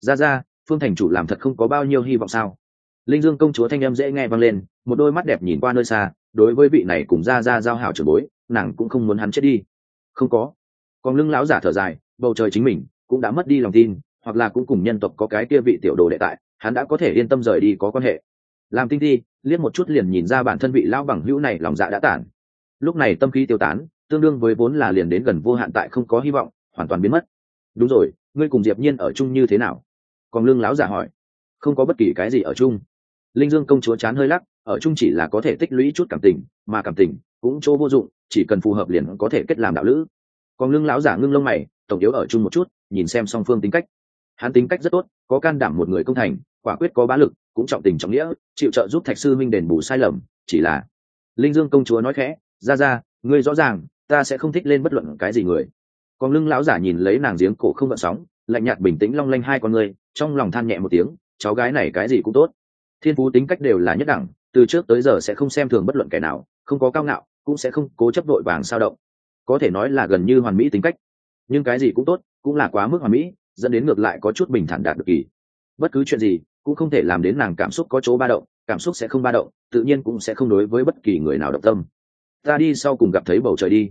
Ra ra, phương thành chủ làm thật không có bao nhiêu hy vọng sao? Linh dương công chúa thanh em dễ nghe vang lên, một đôi mắt đẹp nhìn qua nơi xa, đối với vị này cùng ra ra giao hảo trưởng bối, nàng cũng không muốn hắn chết đi. Không có. Còn lưng lão giả thở dài, bầu trời chính mình, cũng đã mất đi lòng tin, hoặc là cũng cùng nhân tộc có cái kia vị tiểu đồ đệ tại, hắn đã có thể yên tâm rời đi có quan hệ làm tinh thi liếc một chút liền nhìn ra bản thân vị lão bằng hữu này lòng dạ đã tản lúc này tâm khí tiêu tán, tương đương với vốn là liền đến gần vô hạn tại không có hy vọng, hoàn toàn biến mất. Đúng rồi, ngươi cùng diệp nhiên ở chung như thế nào? Còn lương lão giả hỏi. Không có bất kỳ cái gì ở chung. Linh dương công chúa chán hơi lắc, ở chung chỉ là có thể tích lũy chút cảm tình, mà cảm tình cũng chỗ vô dụng, chỉ cần phù hợp liền có thể kết làm đạo lữ. Còn lương lão giả ngưng lông mày, tổng yếu ở chung một chút, nhìn xem song phương tính cách. Hắn tính cách rất tốt, có can đảm một người công thành, quả quyết có bá lực cũng trọng tình trọng nghĩa, chịu trợ giúp thạch sư minh đền bù sai lầm, chỉ là linh dương công chúa nói khẽ ra ra ngươi rõ ràng, ta sẽ không thích lên bất luận cái gì người. Còn lưng lão giả nhìn lấy nàng giếng cổ không gợn sóng, lạnh nhạt bình tĩnh long lanh hai con người trong lòng than nhẹ một tiếng, cháu gái này cái gì cũng tốt. Thiên phú tính cách đều là nhất đẳng, từ trước tới giờ sẽ không xem thường bất luận kẻ nào, không có cao ngạo, cũng sẽ không cố chấp đội vàng sao động. Có thể nói là gần như hoàn mỹ tính cách. Nhưng cái gì cũng tốt, cũng là quá mức hoàn mỹ, dẫn đến ngược lại có chút bình thản đạt được kỳ. Bất cứ chuyện gì cũng không thể làm đến nàng cảm xúc có chỗ ba động, cảm xúc sẽ không ba động, tự nhiên cũng sẽ không đối với bất kỳ người nào động tâm. Ta đi sau cùng gặp thấy bầu trời đi.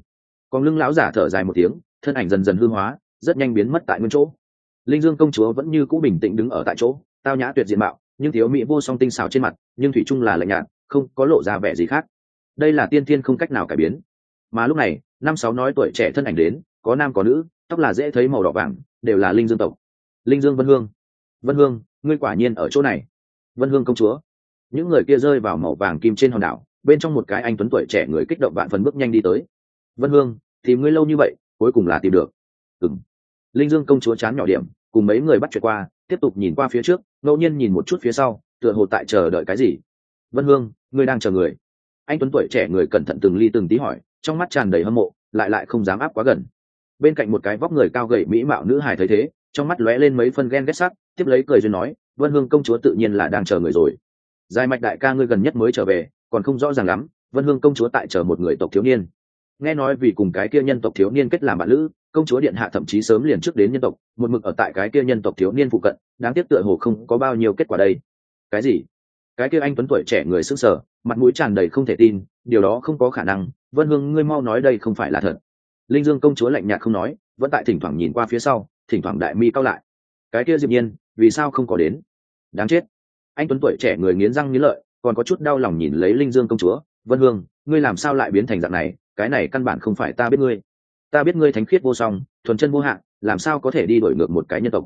Còn lưng lão giả thở dài một tiếng, thân ảnh dần dần hư hóa, rất nhanh biến mất tại nguyên chỗ. Linh dương công chúa vẫn như cũ bình tĩnh đứng ở tại chỗ, tao nhã tuyệt diện mạo, nhưng thiếu mỹ vô song tinh xảo trên mặt, nhưng thủy chung là lạnh nhạt, không có lộ ra vẻ gì khác. Đây là tiên thiên không cách nào cải biến. Mà lúc này, năm sáu nói tuổi trẻ thân ảnh đến, có nam có nữ, tóc là dễ thấy màu đỏ vàng, đều là linh dương tộc. Linh dương vân hương. Vân hương ngươi quả nhiên ở chỗ này. Vân hương công chúa. Những người kia rơi vào màu vàng kim trên hòn đảo, bên trong một cái anh tuấn tuổi trẻ người kích động vạn phần bước nhanh đi tới. Vân hương, tìm ngươi lâu như vậy, cuối cùng là tìm được. Ừng linh dương công chúa chán nhỏ điểm, cùng mấy người bắt chuyện qua, tiếp tục nhìn qua phía trước, ngẫu nhiên nhìn một chút phía sau, tựa hồ tại chờ đợi cái gì. Vân hương, ngươi đang chờ người. Anh tuấn tuổi trẻ người cẩn thận từng ly từng tí hỏi, trong mắt tràn đầy hâm mộ, lại lại không dám áp quá gần. Bên cạnh một cái vóc người cao gầy mỹ mạo nữ hài thấy thế, trong mắt lóe lên mấy phân ghen ghét sắc tiếp lấy cười duyên nói, vân hương công chúa tự nhiên là đang chờ người rồi. Dài mạch đại ca ngươi gần nhất mới trở về, còn không rõ ràng lắm, vân hương công chúa tại chờ một người tộc thiếu niên. Nghe nói vì cùng cái kia nhân tộc thiếu niên kết làm bạn lữ, công chúa điện hạ thậm chí sớm liền trước đến nhân tộc, một mực ở tại cái kia nhân tộc thiếu niên phụ cận, đáng tiếc tựa hồ không có bao nhiêu kết quả đây. Cái gì? Cái kia anh tuấn tuổi trẻ người s ư n g sở mặt mũi tràn đầy không thể tin, điều đó không có khả năng, vân hương, ngươi mau nói đây không phải là thật. Linh dương công chúa lạnh nhạt không nói, vẫn tại thỉnh thoảng nhìn qua phía sau, thỉnh thoảng đại mi cao lại. Cái kia diệp nhiên vì sao không có đến? Đáng chết. Anh tuấn tuổi trẻ người nghiến răng nghiến lợi, còn có chút đau lòng nhìn lấy linh dương công chúa. Vân hương, ngươi làm sao lại biến thành dạng này? Cái này căn bản không phải ta biết ngươi. Ta biết ngươi thánh khiết vô song, thuần chân vô hạn làm sao có thể đi đổi ngược một cái nhân tộc?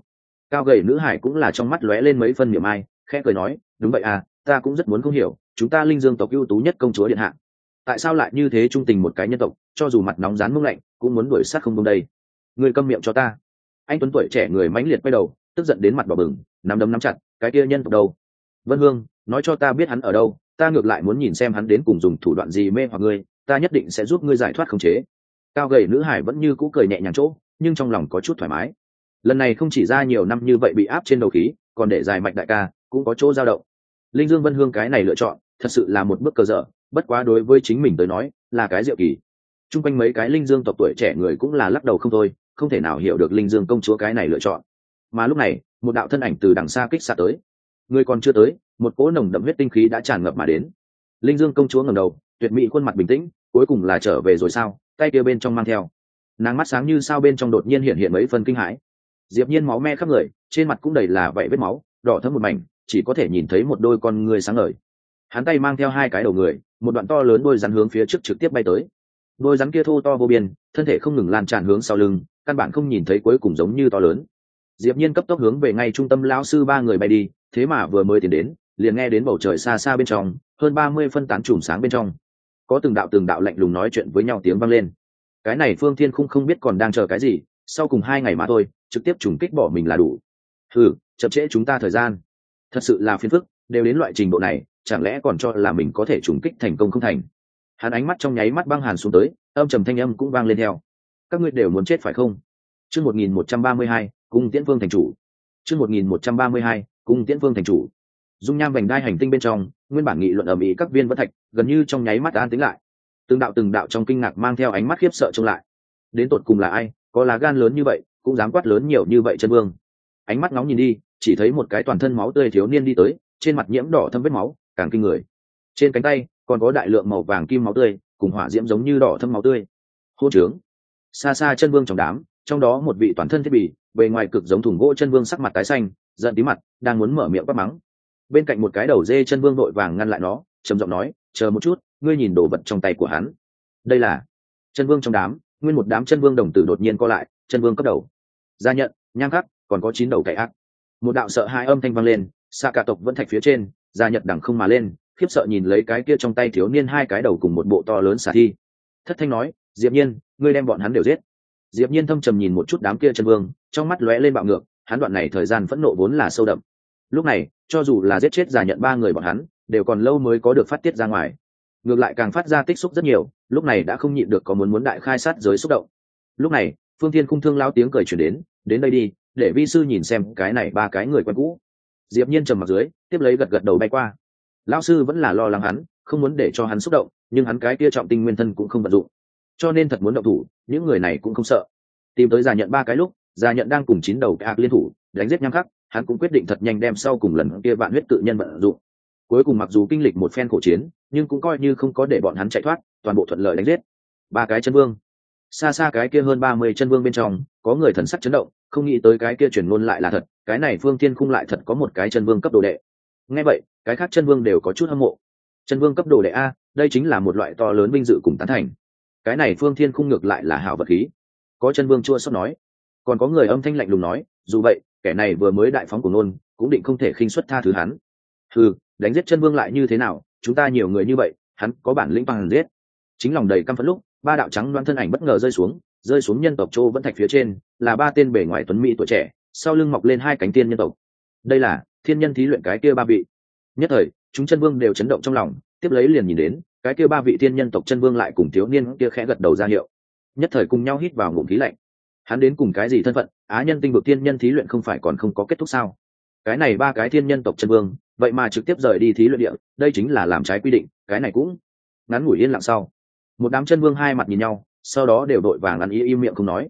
Cao gầy nữ hải cũng là trong mắt lóe lên mấy phân niệm ai, khẽ cười nói, đúng vậy à ta cũng rất muốn không hiểu, chúng ta linh dương tộc ưu tú nhất công chúa điện hạ, tại sao lại như thế trung tình một cái nhân tộc, cho dù mặt nóng rán mông lạnh, cũng muốn đuổi sát không đông đây? Người câm miệng cho ta. Anh tuấn tuổi trẻ người mãnh liệt quay đầu tức giận đến mặt đỏ bừng, nắm đấm nắm chặt, cái kia nhân tộc đâu? Vân hương, nói cho ta biết hắn ở đâu, ta ngược lại muốn nhìn xem hắn đến cùng dùng thủ đoạn gì mê hoặc ngươi, ta nhất định sẽ giúp ngươi giải thoát khống chế. Cao gầy nữ hải vẫn như cũ cười nhẹ nhàng chỗ, nhưng trong lòng có chút thoải mái. Lần này không chỉ ra nhiều năm như vậy bị áp trên đầu khí, còn để dài mạch đại ca cũng có chỗ dao động. Linh dương vân hương cái này lựa chọn, thật sự là một bước cờ dở, bất quá đối với chính mình tới nói, là cái diệu kỳ. Chung quanh mấy cái linh dương tộc tuổi trẻ người cũng là lắc đầu không thôi, không thể nào hiểu được linh dương công chúa cái này lựa chọn mà lúc này, một đạo thân ảnh từ đằng xa kích xạ tới. Người còn chưa tới, một cỗ nồng đậm huyết tinh khí đã tràn ngập mà đến. Linh dương công chúa ngầm đầu, tuyệt mỹ khuôn mặt bình tĩnh, cuối cùng là trở về rồi sao? Tay kia bên trong mang theo. Nàng mắt sáng như sao bên trong đột nhiên hiện hiện mấy phần kinh hãi. Diệp nhiên máu me khắp người, trên mặt cũng đầy là vậy vết máu, đỏ thẫm một mảnh, chỉ có thể nhìn thấy một đôi con người sáng ngời. Hắn tay mang theo hai cái đầu người, một đoạn to lớn đôi rắn hướng phía trước trực tiếp bay tới. Đôi rắn kia thô to vô biên, thân thể không ngừng lan tràn hướng sau lưng, căn bản không nhìn thấy cuối cùng giống như to lớn diệp nhiên cấp tốc hướng về ngay trung tâm lão sư ba người bay đi, thế mà vừa mới tiến đến, liền nghe đến bầu trời xa xa bên trong, hơn ba mươi phân tán chùm sáng bên trong. Có từng đạo từng đạo lạnh lùng nói chuyện với nhau tiếng vang lên. Cái này phương thiên khung không biết còn đang chờ cái gì, sau cùng hai ngày mà thôi, trực tiếp trùng kích bỏ mình là đủ. Thử chậm trễ chúng ta thời gian. Thật sự là phiền phức, đều đến loại trình độ này, chẳng lẽ còn cho là mình có thể trùng kích thành công không thành? Hắn ánh mắt trong nháy mắt băng hàn xuống tới, âm trầm thanh âm cũng vang lên theo. Các ngươi đều muốn chết phải không? Chương một nghìn một trăm ba mươi hai cung tiễn vương thành chủ. Chương một nghìn một trăm ba mươi hai, cung tiễn vương thành chủ. Dung nham vành đai hành tinh bên trong, nguyên bản nghị luận ở mỹ các viên vân thạch, gần như trong nháy mắt an tính lại. Từng đạo từng đạo trong kinh ngạc mang theo ánh mắt khiếp sợ trông lại. Đến tột cùng là ai, có lá gan lớn như vậy, cũng dám quát lớn nhiều như vậy chân vương. Ánh mắt nóng nhìn đi, chỉ thấy một cái toàn thân máu tươi thiếu niên đi tới, trên mặt nhiễm đỏ thâm vết máu, càng kinh người. Trên cánh tay, còn có đại lượng màu vàng kim máu tươi, cùng hỏa diễm giống như đỏ thâm máu tươi. Hô trướng. Xa xa chân vương trong đám trong đó một vị toàn thân thiết bị, bề ngoài cực giống thùng gỗ chân vương sắc mặt tái xanh, giận tí mặt, đang muốn mở miệng bắt mắng. Bên cạnh một cái đầu dê chân vương đội vàng ngăn lại nó, trầm giọng nói, chờ một chút, ngươi nhìn đồ vật trong tay của hắn. Đây là chân vương trong đám, nguyên một đám chân vương đồng tử đột nhiên co lại, chân vương cấp đầu. Gia nhận, nhang khắc, còn có chín đầu cậy ác. Một đạo sợ hai âm thanh vang lên xa cả tộc vẫn thạch phía trên, gia nhật đẳng không mà lên, khiếp sợ nhìn lấy cái kia trong tay thiếu niên hai cái đầu cùng một bộ to lớn xả thi. Thất thanh nói, diệp nhiên, ngươi đem bọn hắn đều giết diệp nhiên thâm trầm nhìn một chút đám kia chân vương, trong mắt lóe lên bạo ngược, hắn đoạn này thời gian phẫn nộ vốn là sâu đậm. Lúc này, cho dù là giết chết giả nhận ba người bọn hắn, đều còn lâu mới có được phát tiết ra ngoài. Ngược lại càng phát ra tích xúc rất nhiều, lúc này đã không nhịn được có muốn muốn đại khai sát giới xúc động. Lúc này, phương thiên khung thương lao tiếng cười chuyển đến đến đây đi, để vi sư nhìn xem cái này ba cái người quen cũ. Diệp nhiên trầm mặt dưới, tiếp lấy gật gật đầu bay qua. Lão sư vẫn là lo lắng hắn, không muốn để cho hắn xúc động, nhưng hắn cái kia trọng tinh nguyên thân cũng không vận dụng cho nên thật muốn động thủ, những người này cũng không sợ. Tìm tới già nhận ba cái lúc, già nhận đang cùng chín đầu ác liên thủ, đánh giết nham khắc, hắn cũng quyết định thật nhanh đem sau cùng lần kia vạn huyết tự nhân vận dụng. Cuối cùng mặc dù kinh lịch một phen khổ chiến, nhưng cũng coi như không có để bọn hắn chạy thoát, toàn bộ thuận lợi đánh giết. Ba cái chân vương. Xa xa cái kia hơn ba mươi chân vương bên trong, có người thần sắc chấn động, không nghĩ tới cái kia chuyển ngôn lại là thật, cái này phương thiên khung lại thật có một cái chân vương cấp đồ đệ. Nghe vậy, cái khác chân vương đều có chút hâm mộ. Chân vương cấp đồ đệ a, đây chính là một loại to lớn vinh dự cùng tán thành cái này phương thiên khung ngược lại là hảo vật khí. Có chân vương chua sót nói. Còn có người âm thanh lạnh lùng nói, dù vậy, kẻ này vừa mới đại phóng của nôn, cũng định không thể khinh xuất tha thứ hắn. Ừ đánh giết chân vương lại như thế nào, chúng ta nhiều người như vậy, hắn có bản lĩnh bằng giết. Chính lòng đầy căm phẫn lúc, ba đạo trắng đoan thân ảnh bất ngờ rơi xuống rơi xuống nhân tộc châu vẫn thạch phía trên, là ba tên bể ngoài tuấn mỹ tuổi trẻ, sau lưng mọc lên hai cánh tiên nhân tộc. Đây là thiên nhân thí luyện cái kia ba vị. Nhất thời, chúng chân vương đều chấn động trong lòng, tiếp lấy liền nhìn đến cái kia ba vị thiên nhân tộc chân vương lại cùng thiếu niên kia khẽ gật đầu ra hiệu. Nhất thời cùng nhau hít vào ngụm khí lạnh. Hắn đến cùng cái gì thân phận? Á nhân tinh vực thiên nhân thí luyện không phải còn không có kết thúc sao? Cái này ba cái thiên nhân tộc chân vương, vậy mà trực tiếp rời đi thí luyện địa, đây chính là làm trái quy định, cái này cũng ngắn ngủi yên lặng sau. Một đám chân vương hai mặt nhìn nhau, sau đó đều đội vàng ăn ý im miệng không nói.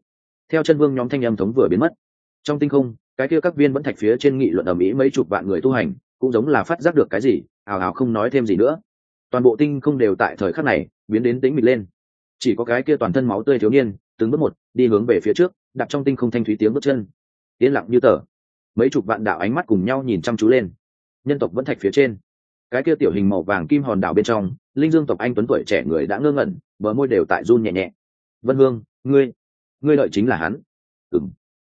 Theo chân vương nhóm thanh âm thống vừa biến mất. Trong tinh không, cái kia các viên vẫn thạch phía trên nghị luận ở mỹ mấy chục vạn người tu hành, cũng giống là phát giác được cái gì ào ào không nói thêm gì nữa toàn bộ tinh không đều tại thời khắc này biến đến tĩnh mịt lên. Chỉ có cái kia toàn thân máu tươi thiếu niên, từng bước một, đi hướng về phía trước, đặt trong tinh không thanh thúy tiếng bước chân. Yên lặng như tờ. Mấy chục vạn đạo ánh mắt cùng nhau nhìn chăm chú lên. Nhân tộc vẫn thạch phía trên. Cái kia tiểu hình màu vàng kim hòn đảo bên trong, linh dương tộc anh tuấn tuổi trẻ người đã ngơ ngẩn, bờ môi đều tại run nhẹ nhẹ. Vân hương, ngươi ngươi lợi chính là hắn. Ừng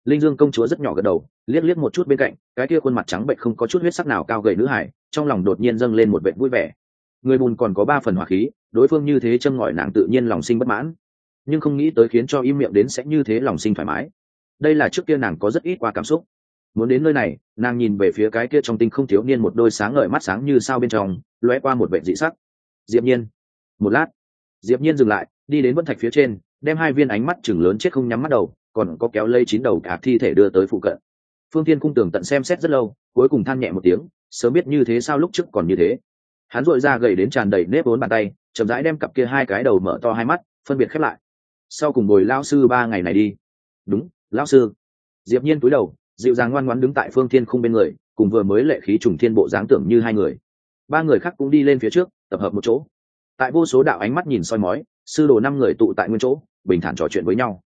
linh dương công chúa rất nhỏ gật đầu, liếc liếc một chút bên cạnh, cái kia khuôn mặt trắng bệnh không có chút huyết sắc nào cao gầy nữ hải, trong lòng đột nhiên dâng lên một vệ vui vẻ người bùn còn có ba phần hỏa khí, đối phương như thế châm ngòi nàng tự nhiên lòng sinh bất mãn. Nhưng không nghĩ tới khiến cho im miệng đến sẽ như thế lòng sinh thoải mái. Đây là trước kia nàng có rất ít qua cảm xúc. Muốn đến nơi này, nàng nhìn về phía cái kia trong tinh không thiếu niên một đôi sáng ngời mắt sáng như sao bên trong, lóe qua một vệ dị sắc. Diệp nhiên, một lát. Diệp nhiên dừng lại, đi đến vân thạch phía trên, đem hai viên ánh mắt chừng lớn chết không nhắm mắt đầu, còn có kéo lây chín đầu cả thi thể đưa tới phụ cận. Phương thiên cung tưởng tận xem xét rất lâu, cuối cùng than nhẹ một tiếng, sớm biết như thế sao lúc trước còn như thế hắn dội ra gầy đến tràn đầy nếp vốn bàn tay, chậm rãi đem cặp kia hai cái đầu mở to hai mắt, phân biệt khép lại. Sau cùng bồi lao sư ba ngày này đi. Đúng lao sư. Diệp nhiên cúi đầu, dịu dàng ngoan ngoãn đứng tại phương thiên khung bên người, cùng vừa mới lệ khí trùng thiên bộ dáng tưởng như hai người. Ba người khác cũng đi lên phía trước, tập hợp một chỗ. Tại vô số đạo ánh mắt nhìn soi mói, sư đồ năm người tụ tại nguyên chỗ, bình thản trò chuyện với nhau.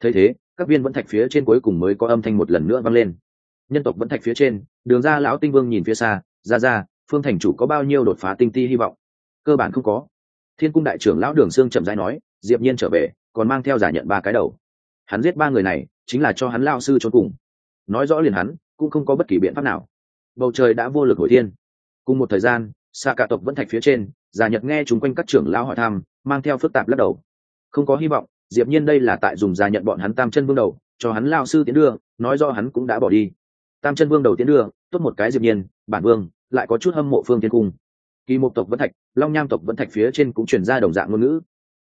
Thấy thế, các viên vẫn thạch phía trên cuối cùng mới có âm thanh một lần nữa vang lên. Nhân tộc vẫn thạch phía trên, đường ra lão tinh vương nhìn phía xa, ra ra phương thành chủ có bao nhiêu đột phá tinh ti hy vọng? Cơ bản không có. Thiên cung đại trưởng lão đường sương chậm rãi nói, diệp nhiên trở về, còn mang theo giả nhận ba cái đầu. Hắn giết ba người này, chính là cho hắn lao sư trốn cùng. Nói rõ liền hắn, cũng không có bất kỳ biện pháp nào. Bầu trời đã vô lực hồi thiên. Cùng một thời gian xa cả tộc vẫn thạch phía trên, giả nhật nghe chúng quanh các trưởng lão hỏi thăm, mang theo phức tạp lắc đầu. Không có hy vọng, diệp nhiên đây là tại dùng giả nhận bọn hắn tam chân vương đầu, cho hắn lao sư tiến đưa, nói do hắn cũng đã bỏ đi. Tam chân vương đầu tiến đưa, tốt một cái diệp nhiên, bản vương lại có chút hâm mộ phương thiên cung. Kỳ một tộc vẫn thạch, long nham tộc vẫn thạch phía trên cũng truyền ra đồng dạng ngôn ngữ.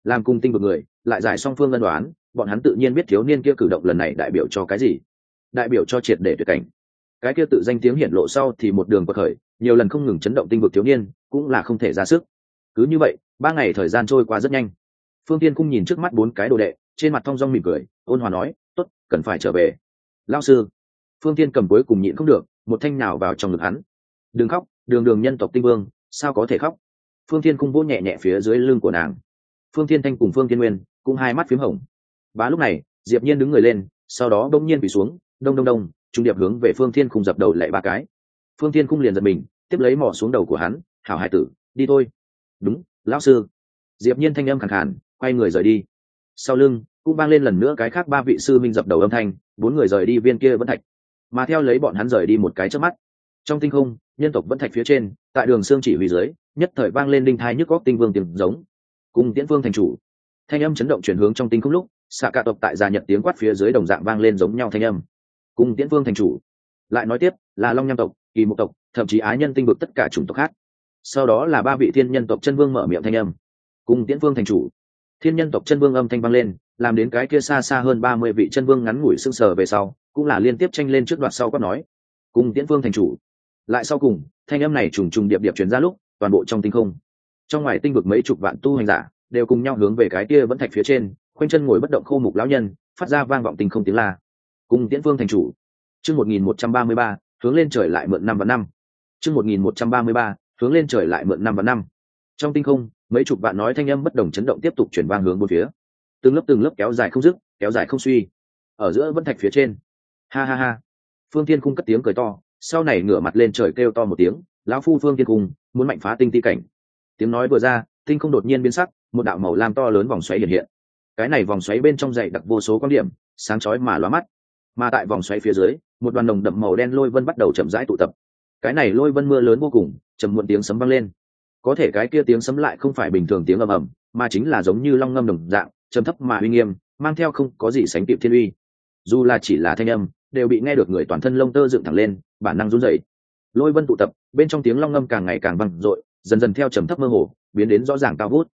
Làm cung tinh một người, lại giải song phương ân đoán bọn hắn tự nhiên biết thiếu niên kia cử động lần này đại biểu cho cái gì. Đại biểu cho triệt để tuyệt cảnh. Cái kia tự danh tiếng hiển lộ sau thì một đường bậc khởi, nhiều lần không ngừng chấn động tinh vực thiếu niên, cũng là không thể ra sức. Cứ như vậy, ba ngày thời gian trôi qua rất nhanh. Phương tiên cung nhìn trước mắt bốn cái đồ đệ, trên mặt thong dong mỉm cười, ôn hòa nói, tốt, cần phải trở về. Lao sư. Phương tiên cầm cuối cùng nhịn không được, một thanh nào vào trong ngực hắn đừng khóc, đường đường nhân tộc tinh vương, sao có thể khóc? Phương thiên cung vỗ nhẹ nhẹ phía dưới lưng của nàng. Phương thiên thanh cùng phương thiên nguyên cũng hai mắt p h í m hồng. Bá lúc này, diệp nhiên đứng người lên, sau đó đông nhiên bị xuống, đông đông đông, trung điệp hướng về phương thiên cung dập đầu lệ ba cái. Phương thiên cung liền giật mình, tiếp lấy mỏ xuống đầu của hắn, hảo hải tử, đi thôi. Đúng, lão sư. Diệp nhiên thanh âm khẳng khàn, quay người rời đi. Sau lưng, cũng vang lên lần nữa cái khác ba vị sư minh dập đầu âm thanh, bốn người rời đi viên kia vẫn thạch. Mà theo lấy bọn hắn rời đi một cái trước mắt. Trong tinh không nhân tộc vẫn thạch phía trên, tại đường xương chỉ huy dưới, nhất thời vang lên linh thai nhức góc tinh vương tiếng giống. Cùng tiễn vương thành chủ. Thanh âm chấn động chuyển hướng trong tinh không lúc, xạ cả tộc tại gia nhận tiếng quát phía dưới đồng dạng vang lên giống nhau thanh âm. Cùng tiễn vương thành chủ. Lại nói tiếp, là long nham tộc, kỳ mục tộc, thậm chí ái nhân tinh vực tất cả chủng tộc khác. Sau đó là ba vị thiên nhân tộc chân vương mở miệng thanh âm. Cùng tiễn vương thành chủ. Thiên nhân tộc chân vương âm thanh vang lên, làm đến cái kia xa xa hơn ba mươi vị chân vương ngắn ngủi sưng sờ về sau, cũng là liên tiếp tranh lên trước đoạn sau quát nói. Cùng tiễn vương thành chủ lại sau cùng, thanh âm này trùng trùng điệp điệp chuyển ra lúc, toàn bộ trong tinh không. Trong ngoài tinh vực mấy chục vạn tu hành giả, đều cùng nhau hướng về cái kia vẫn thạch phía trên, khoanh chân ngồi bất động khô mục lão nhân, phát ra vang vọng tinh không tiếng la. Cùng tiễn vương thành chủ. Chương một nghìn một trăm ba mươi ba, hướng lên trời lại mượn năm và năm. Chương một nghìn một trăm ba mươi ba, hướng lên trời lại mượn năm và năm. Trong tinh không, mấy chục vạn nói thanh âm bất đồng chấn động tiếp tục chuyển vang hướng bốn phía. Từng lớp từng lớp kéo dài không dứt, kéo dài không suy. Ở giữa vẫn thạch phía trên. Ha ha ha. Phương tiên cung cất tiếng cười to sau này ngửa mặt lên trời kêu to một tiếng, lão phu phương tiên cung, muốn mạnh phá tinh ti cảnh. Tiếng nói vừa ra, tinh không đột nhiên biến sắc, một đạo màu lam to lớn vòng xoáy hiện hiện. Cái này vòng xoáy bên trong dày đặc vô số quan điểm, sáng chói mà lóa mắt. Mà tại vòng xoáy phía dưới, một đoàn đồng đậm màu đen lôi vân bắt đầu chậm rãi tụ tập. Cái này lôi vân mưa lớn vô cùng chầm muộn tiếng sấm vang lên. Có thể cái kia tiếng sấm lại không phải bình thường tiếng ầm ầm, mà chính là giống như long ngâm đồng dạng, trầm thấp mà uy nghiêm, mang theo không có gì sánh kịp thiên uy. Dù là chỉ là thanh âm, đều bị nghe được người toàn thân lông tơ dựng thẳng lên bản năng run rẩy. Lôi vân tụ tập, bên trong tiếng long ngâm càng ngày càng vang dội, dần dần theo trầm thấp mơ hồ, biến đến rõ ràng cao vút.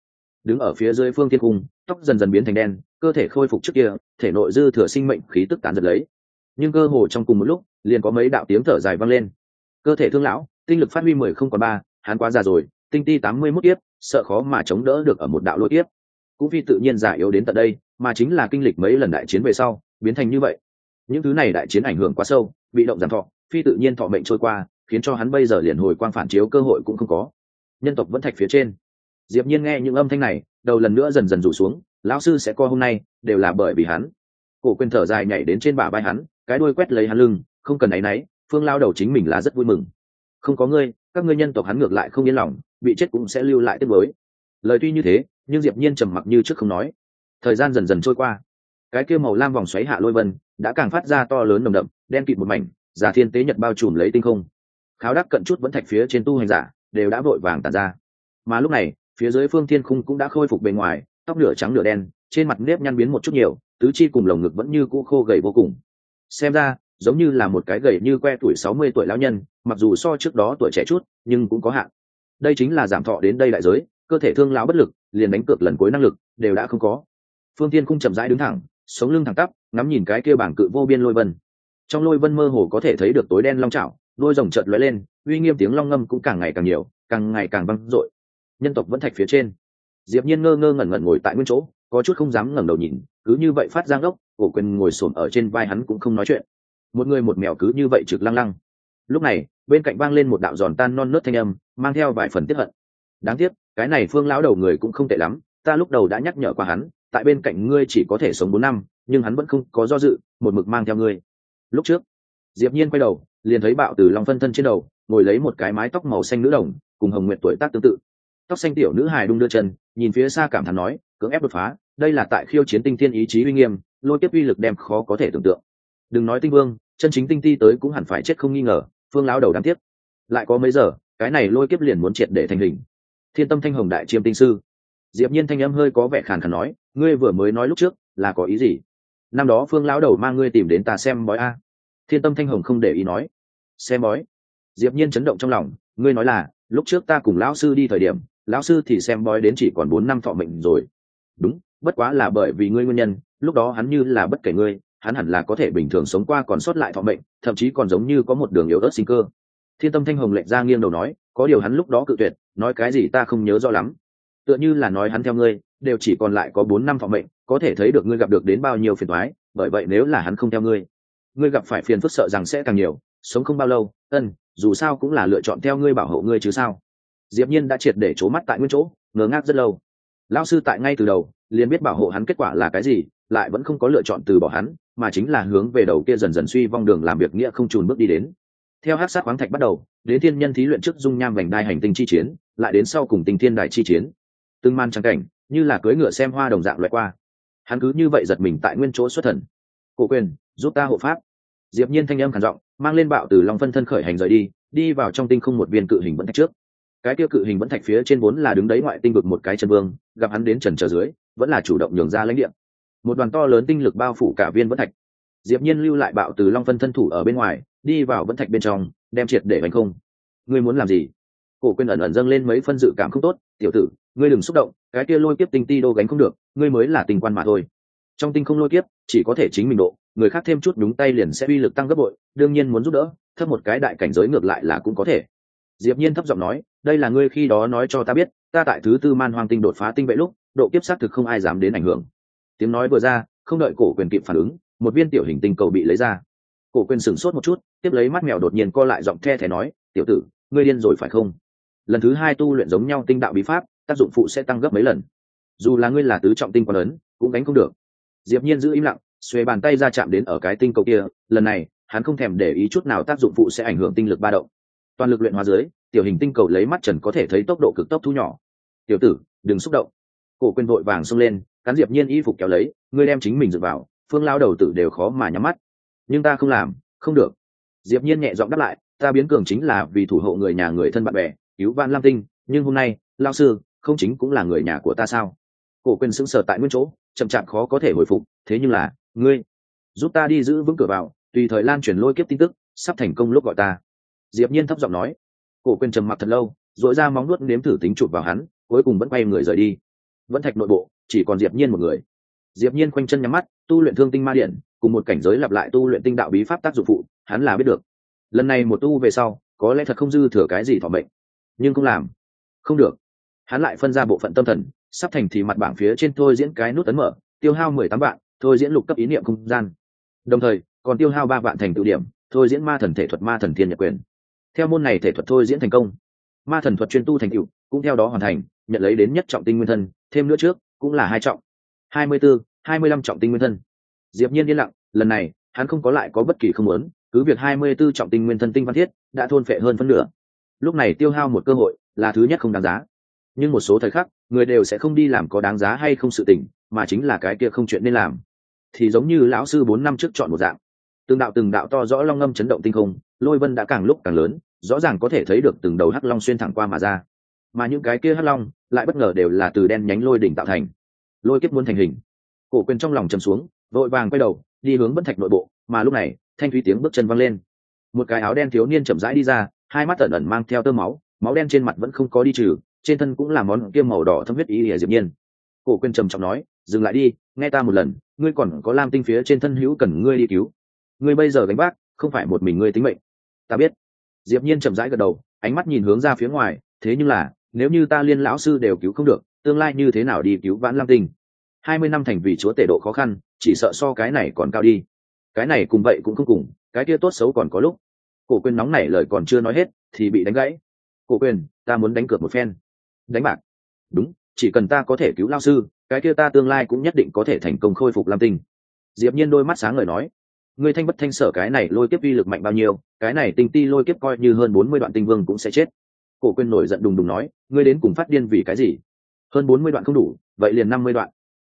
Đứng ở phía dưới phương thiên cung, tóc dần dần biến thành đen, cơ thể khôi phục trước kia, thể nội dư thừa sinh mệnh khí tức tán giật lấy. Nhưng cơ hồ trong cùng một lúc, liền có mấy đạo tiếng thở dài vang lên. Cơ thể thương lão, tinh lực phát huy mười không còn ba, hắn quá già rồi, tinh ti tám mươi mốt tiếp sợ khó mà chống đỡ được ở một đạo lôi tiếp cũng phi tự nhiên giả yếu đến tận đây, mà chính là kinh lịch mấy lần đại chiến về sau, biến thành như vậy. Những thứ này đại chiến ảnh hưởng quá sâu, bị động giảm thọ phi tự nhiên thọ mệnh trôi qua khiến cho hắn bây giờ liền hồi quang phản chiếu cơ hội cũng không có. Nhân tộc vẫn thạch phía trên. Diệp nhiên nghe những âm thanh này đầu lần nữa dần dần rủ xuống lão sư sẽ co hôm nay đều là bởi vì hắn. Cổ quyền thở dài nhảy đến trên bả vai hắn cái đuôi quét lấy hắn lưng không cần ấy nấy, phương lao đầu chính mình là rất vui mừng. Không có ngươi các ngươi nhân tộc hắn ngược lại không yên lòng bị chết cũng sẽ lưu lại tiếc mới lời tuy như thế nhưng diệp nhiên trầm mặc như trước không nói. Thời gian dần dần trôi qua. Cái kia màu lam vòng xoáy hạ lôi vân đã càng phát ra to lớn nồng đậm đen kịt một mảnh giả thiên tế nhật bao trùm lấy tinh không. Kháo đắc cận chút vẫn thạch phía trên tu hành giả, đều đã vội vàng tàn ra. Mà lúc này, phía dưới phương thiên khung cũng đã khôi phục bề ngoài, tóc nửa trắng nửa đen, trên mặt nếp nhăn biến một chút nhiều, tứ chi cùng lồng ngực vẫn như cũ khô gầy vô cùng. Xem ra, giống như là một cái gầy như que tuổi sáu mươi tuổi lão nhân, mặc dù so trước đó tuổi trẻ chút, nhưng cũng có hạn. Đây chính là giảm thọ đến đây đại giới, cơ thể thương lão bất lực, liền đánh cược lần cuối năng lực, đều đã không có. Phương tiên khung chậm rãi đứng thẳng, sống lưng thẳng tắp, ngắm nhìn cái kia bảng cự vô biên lôi vân trong lôi vân mơ hồ có thể thấy được tối đen long trào đôi rồng chợt lóe lên, uy nghiêm tiếng long ngâm cũng càng ngày càng nhiều, càng ngày càng vang dội. Nhân tộc vẫn thạch phía trên. Diệp nhiên ngơ ngơ ngẩn ngẩn ngồi tại nguyên chỗ, có chút không dám ngẩng đầu nhìn, cứ như vậy phát giang ốc cổ quyền ngồi xổm ở trên vai hắn cũng không nói chuyện. Một người một mèo cứ như vậy trực lăng lăng. Lúc này, bên cạnh vang lên một đạo giòn tan non nớt thanh âm, mang theo vài phần tiếp hận. Đáng tiếc, cái này phương lão đầu người cũng không tệ lắm, ta lúc đầu đã nhắc nhở qua hắn, tại bên cạnh ngươi chỉ có thể sống bốn năm, nhưng hắn vẫn không có do dự, một mực mang theo ngươi lúc trước, diệp nhiên quay đầu, liền thấy bạo từ long phân thân trên đầu, ngồi lấy một cái mái tóc màu xanh nữ đồng, cùng hồng nguyện tuổi tác tương tự. Tóc xanh tiểu nữ hài đung đưa chân, nhìn phía xa cảm thán nói, cưỡng ép đột phá, đây là tại khiêu chiến tinh thiên ý chí uy nghiêm, lôi tiếp uy lực đem khó có thể tưởng tượng. Đừng nói tinh vương, chân chính tinh ti tới cũng hẳn phải chết không nghi ngờ, phương lão đầu đáng tiếc. Lại có mấy giờ, cái này lôi kiếp liền muốn triệt để thành hình. Thiên tâm thanh hồng đại chiêm tinh sư. Diệp nhiên thanh âm hơi có vẻ khàn khàn nói, ngươi vừa mới nói lúc trước, là có ý gì? Năm đó phương lão đầu mang ngươi tìm đến ta xem bói a. Thiên tâm thanh hồng không để ý nói. Xem bói. Diệp nhiên chấn động trong lòng, ngươi nói là, lúc trước ta cùng lão sư đi thời điểm, lão sư thì xem bói đến chỉ còn bốn năm thọ mệnh rồi. Đúng, bất quá là bởi vì ngươi nguyên nhân, lúc đó hắn như là bất kể ngươi, hắn hẳn là có thể bình thường sống qua còn sót lại thọ mệnh, thậm chí còn giống như có một đường yếu ớt sinh cơ. Thiên tâm thanh hồng lệch ra nghiêng đầu nói, có điều hắn lúc đó cự tuyệt, nói cái gì ta không nhớ rõ lắm. Tựa như là nói hắn theo ngươi đều chỉ còn lại có bốn năm thọ mệnh, có thể thấy được ngươi gặp được đến bao nhiêu phiền thoái bởi vậy nếu là hắn không theo ngươi ngươi gặp phải phiền phức sợ rằng sẽ càng nhiều, sống không bao lâu, ân, dù sao cũng là lựa chọn theo ngươi bảo hộ ngươi chứ sao. Diệp nhiên đã triệt để trố mắt tại nguyên chỗ ngớ ngác rất lâu. Lão sư tại ngay từ đầu, liền biết bảo hộ hắn kết quả là cái gì, lại vẫn không có lựa chọn từ bỏ hắn, mà chính là hướng về đầu kia dần dần suy vong đường làm việc nghĩa không trùn bước đi đến. Theo hát sát khoáng thạch bắt đầu, đến thiên nhân thí luyện trước dung nham vành đai hành tinh chi chiến, lại đến sau cùng tình thiên đài chi chiến. Từng man trang cảnh như là cưỡi ngựa xem hoa đồng dạng loại qua. Hắn cứ như vậy giật mình tại nguyên chỗ xuất thần. Cổ quyền, giúp ta hộ pháp. Diệp nhiên thanh âm khàn giọng, mang lên bạo từ long phân thân khởi hành rời đi đi vào trong tinh không một viên cự hình vẫn thạch trước. Cái kia cự hình vẫn thạch phía trên vốn là đứng đấy ngoại tinh vực một cái chân vương, gặp hắn đến trần trở dưới, vẫn là chủ động nhường ra lãnh địa. Một đoàn to lớn tinh lực bao phủ cả viên vẫn thạch. Diệp nhiên lưu lại bạo từ long phân thân thủ ở bên ngoài, đi vào vẫn thạch bên trong, đem triệt để hành không. Ngươi muốn làm gì? Cổ quên ẩn ẩn dâng lên mấy phân dự cảm không tốt, tiểu tử, ngươi đừng xúc động, cái kia lôi kiếp tinh ti đô gánh không được, ngươi mới là tình quan mà thôi. Trong tinh không lôi kiếp, chỉ có thể chính mình độ, người khác thêm chút đúng tay liền sẽ uy lực tăng gấp bội, đương nhiên muốn giúp đỡ, thấp một cái đại cảnh giới ngược lại là cũng có thể. Diệp nhiên thấp giọng nói, đây là ngươi khi đó nói cho ta biết, ta tại thứ tư man hoang tinh đột phá tinh vệ lúc, độ kiếp sát thực không ai dám đến ảnh hưởng. Tiếng nói vừa ra, không đợi cổ quyền kịp phản ứng, một viên tiểu hình tinh cầu bị lấy ra. Cổ quyền sửng sốt một chút, tiếp lấy mắt mèo đột nhiên co lại giọng the thé nói, tiểu tử, ngươi điên rồi phải không? Lần thứ hai tu luyện giống nhau tinh đạo bí pháp, tác dụng phụ sẽ tăng gấp mấy lần. Dù là ngươi là tứ trọng tinh quan lớn cũng đánh không được. Diệp nhiên giữ im lặng, xuề bàn tay ra chạm đến ở cái tinh cầu kia, lần này, hắn không thèm để ý chút nào tác dụng phụ sẽ ảnh hưởng tinh lực ba động. Toàn lực luyện hóa dưới, tiểu hình tinh cầu lấy mắt trần có thể thấy tốc độ cực tốc thu nhỏ. Tiểu tử, đừng xúc động. Cổ quên vội vàng xông lên, cắn diệp nhiên y phục kéo lấy, ngươi đem chính mình dựa vào, phương lao đầu tử đều khó mà nhắm mắt. Nhưng ta không làm, không được. Diệp nhiên nhẹ giọng đáp lại, ta biến cường chính là vì thủ hộ người nhà người thân bạn bè cứu van lam tinh, nhưng hôm nay lao sư, không chính cũng là người nhà của ta sao? Cổ quyền sững sờ tại nguyên chỗ, chậm chạp khó có thể hồi phục, thế nhưng là, ngươi, giúp ta đi giữ vững cửa vào, tùy thời lan truyền lôi kiếp tin tức, sắp thành công lúc gọi ta. Diệp nhiên thấp giọng nói. Cổ quyền trầm mặc thật lâu dội ra móng nuốt nếm thử tính chụp vào hắn, cuối cùng vẫn quay người rời đi. Vẫn thạch nội bộ, chỉ còn diệp nhiên một người. Diệp nhiên khoanh chân nhắm mắt, tu luyện thương tinh ma điện, cùng một cảnh giới lặp lại tu luyện tinh đạo bí pháp tác dụng phụ, hắn là biết được. Lần này một tu về sau, có lẽ thật không dư thừa cái gì thọ mệnh nhưng không làm. Không được. Hắn lại phân ra bộ phận tâm thần, sắp thành thì mặt bảng phía trên thôi diễn cái nút tấn mở, tiêu hao mười tám vạn, thôi diễn lục cấp ý niệm không gian. Đồng thời, còn tiêu hao ba vạn thành tự điểm, thôi diễn ma thần thể thuật, ma thần thiên nhật quyền. Theo môn này thể thuật thôi diễn thành công, ma thần thuật chuyên tu thành cựu cũng theo đó hoàn thành, nhận lấy đến nhất trọng tinh nguyên thân, thêm nữa trước, cũng là hai trọng. Hai mươi b ố hai mươi lăm trọng tinh nguyên thân. Diệp nhiên yên lặng, lần này, hắn không có lại có bất kỳ không muốn, cứ việc hai mươi 24 trọng tinh nguyên thân tinh văn thiết, đã thôn phệ hơn phân nửa lúc này tiêu hao một cơ hội là thứ nhất không đáng giá. Nhưng một số thời khắc, người đều sẽ không đi làm có đáng giá hay không sự tình, mà chính là cái kia không chuyện nên làm. Thì giống như lão sư bốn năm trước chọn một dạng. Từng đạo từng đạo to rõ long ngâm chấn động tinh không, lôi vân đã càng lúc càng lớn, rõ ràng có thể thấy được từng đầu hắc long xuyên thẳng qua mà ra. Mà những cái kia hắc long, lại bất ngờ đều là từ đen nhánh lôi đỉnh tạo thành. Lôi kiếp muốn thành hình. Cổ quyền trong lòng chầm xuống, vội vàng quay đầu, đi hướng bất thạch nội bộ, mà lúc này, thanh thúy tiếng bước chân văng lên. Một cái áo đen thiếu niên chậm rãi đi ra hai mắt ẩn ẩn mang theo tơ máu máu đen trên mặt vẫn không có đi trừ, trên thân cũng là món kiêm màu đỏ thâm huyết ý ỉa diệp nhiên. Cổ quyền trầm trọng nói, dừng lại đi, nghe ta một lần, ngươi còn có lam tinh phía trên thân hữu cần ngươi đi cứu. Ngươi bây giờ gánh vác, không phải một mình ngươi tính mệnh. Ta biết. Diệp nhiên chậm rãi gật đầu, ánh mắt nhìn hướng ra phía ngoài, thế nhưng là, nếu như ta liên lão sư đều cứu không được, tương lai như thế nào đi cứu vãn lam tinh? Hai mươi năm thành vì chúa tể độ khó khăn, chỉ sợ so cái này còn cao đi. Cái này cùng vậy cũng không cùng, cái kia tốt xấu còn có lúc cổ quyền nóng nảy lời còn chưa nói hết, thì bị đánh gãy. Cổ quyền, ta muốn đánh cược một phen. Đánh bạc? Đúng, chỉ cần ta có thể cứu lao sư, cái kia ta tương lai cũng nhất định có thể thành công khôi phục lam tinh. Diệp nhiên đôi mắt sáng lời nói, ngươi thanh bất thanh sở cái này lôi kiếp uy lực mạnh bao nhiêu, cái này tinh ti lôi kiếp coi như hơn bốn mươi đoạn tinh vương cũng sẽ chết. Cổ quên nổi giận đùng đùng nói, ngươi đến cùng phát điên vì cái gì? Hơn bốn mươi đoạn không đủ, vậy liền năm mươi đoạn.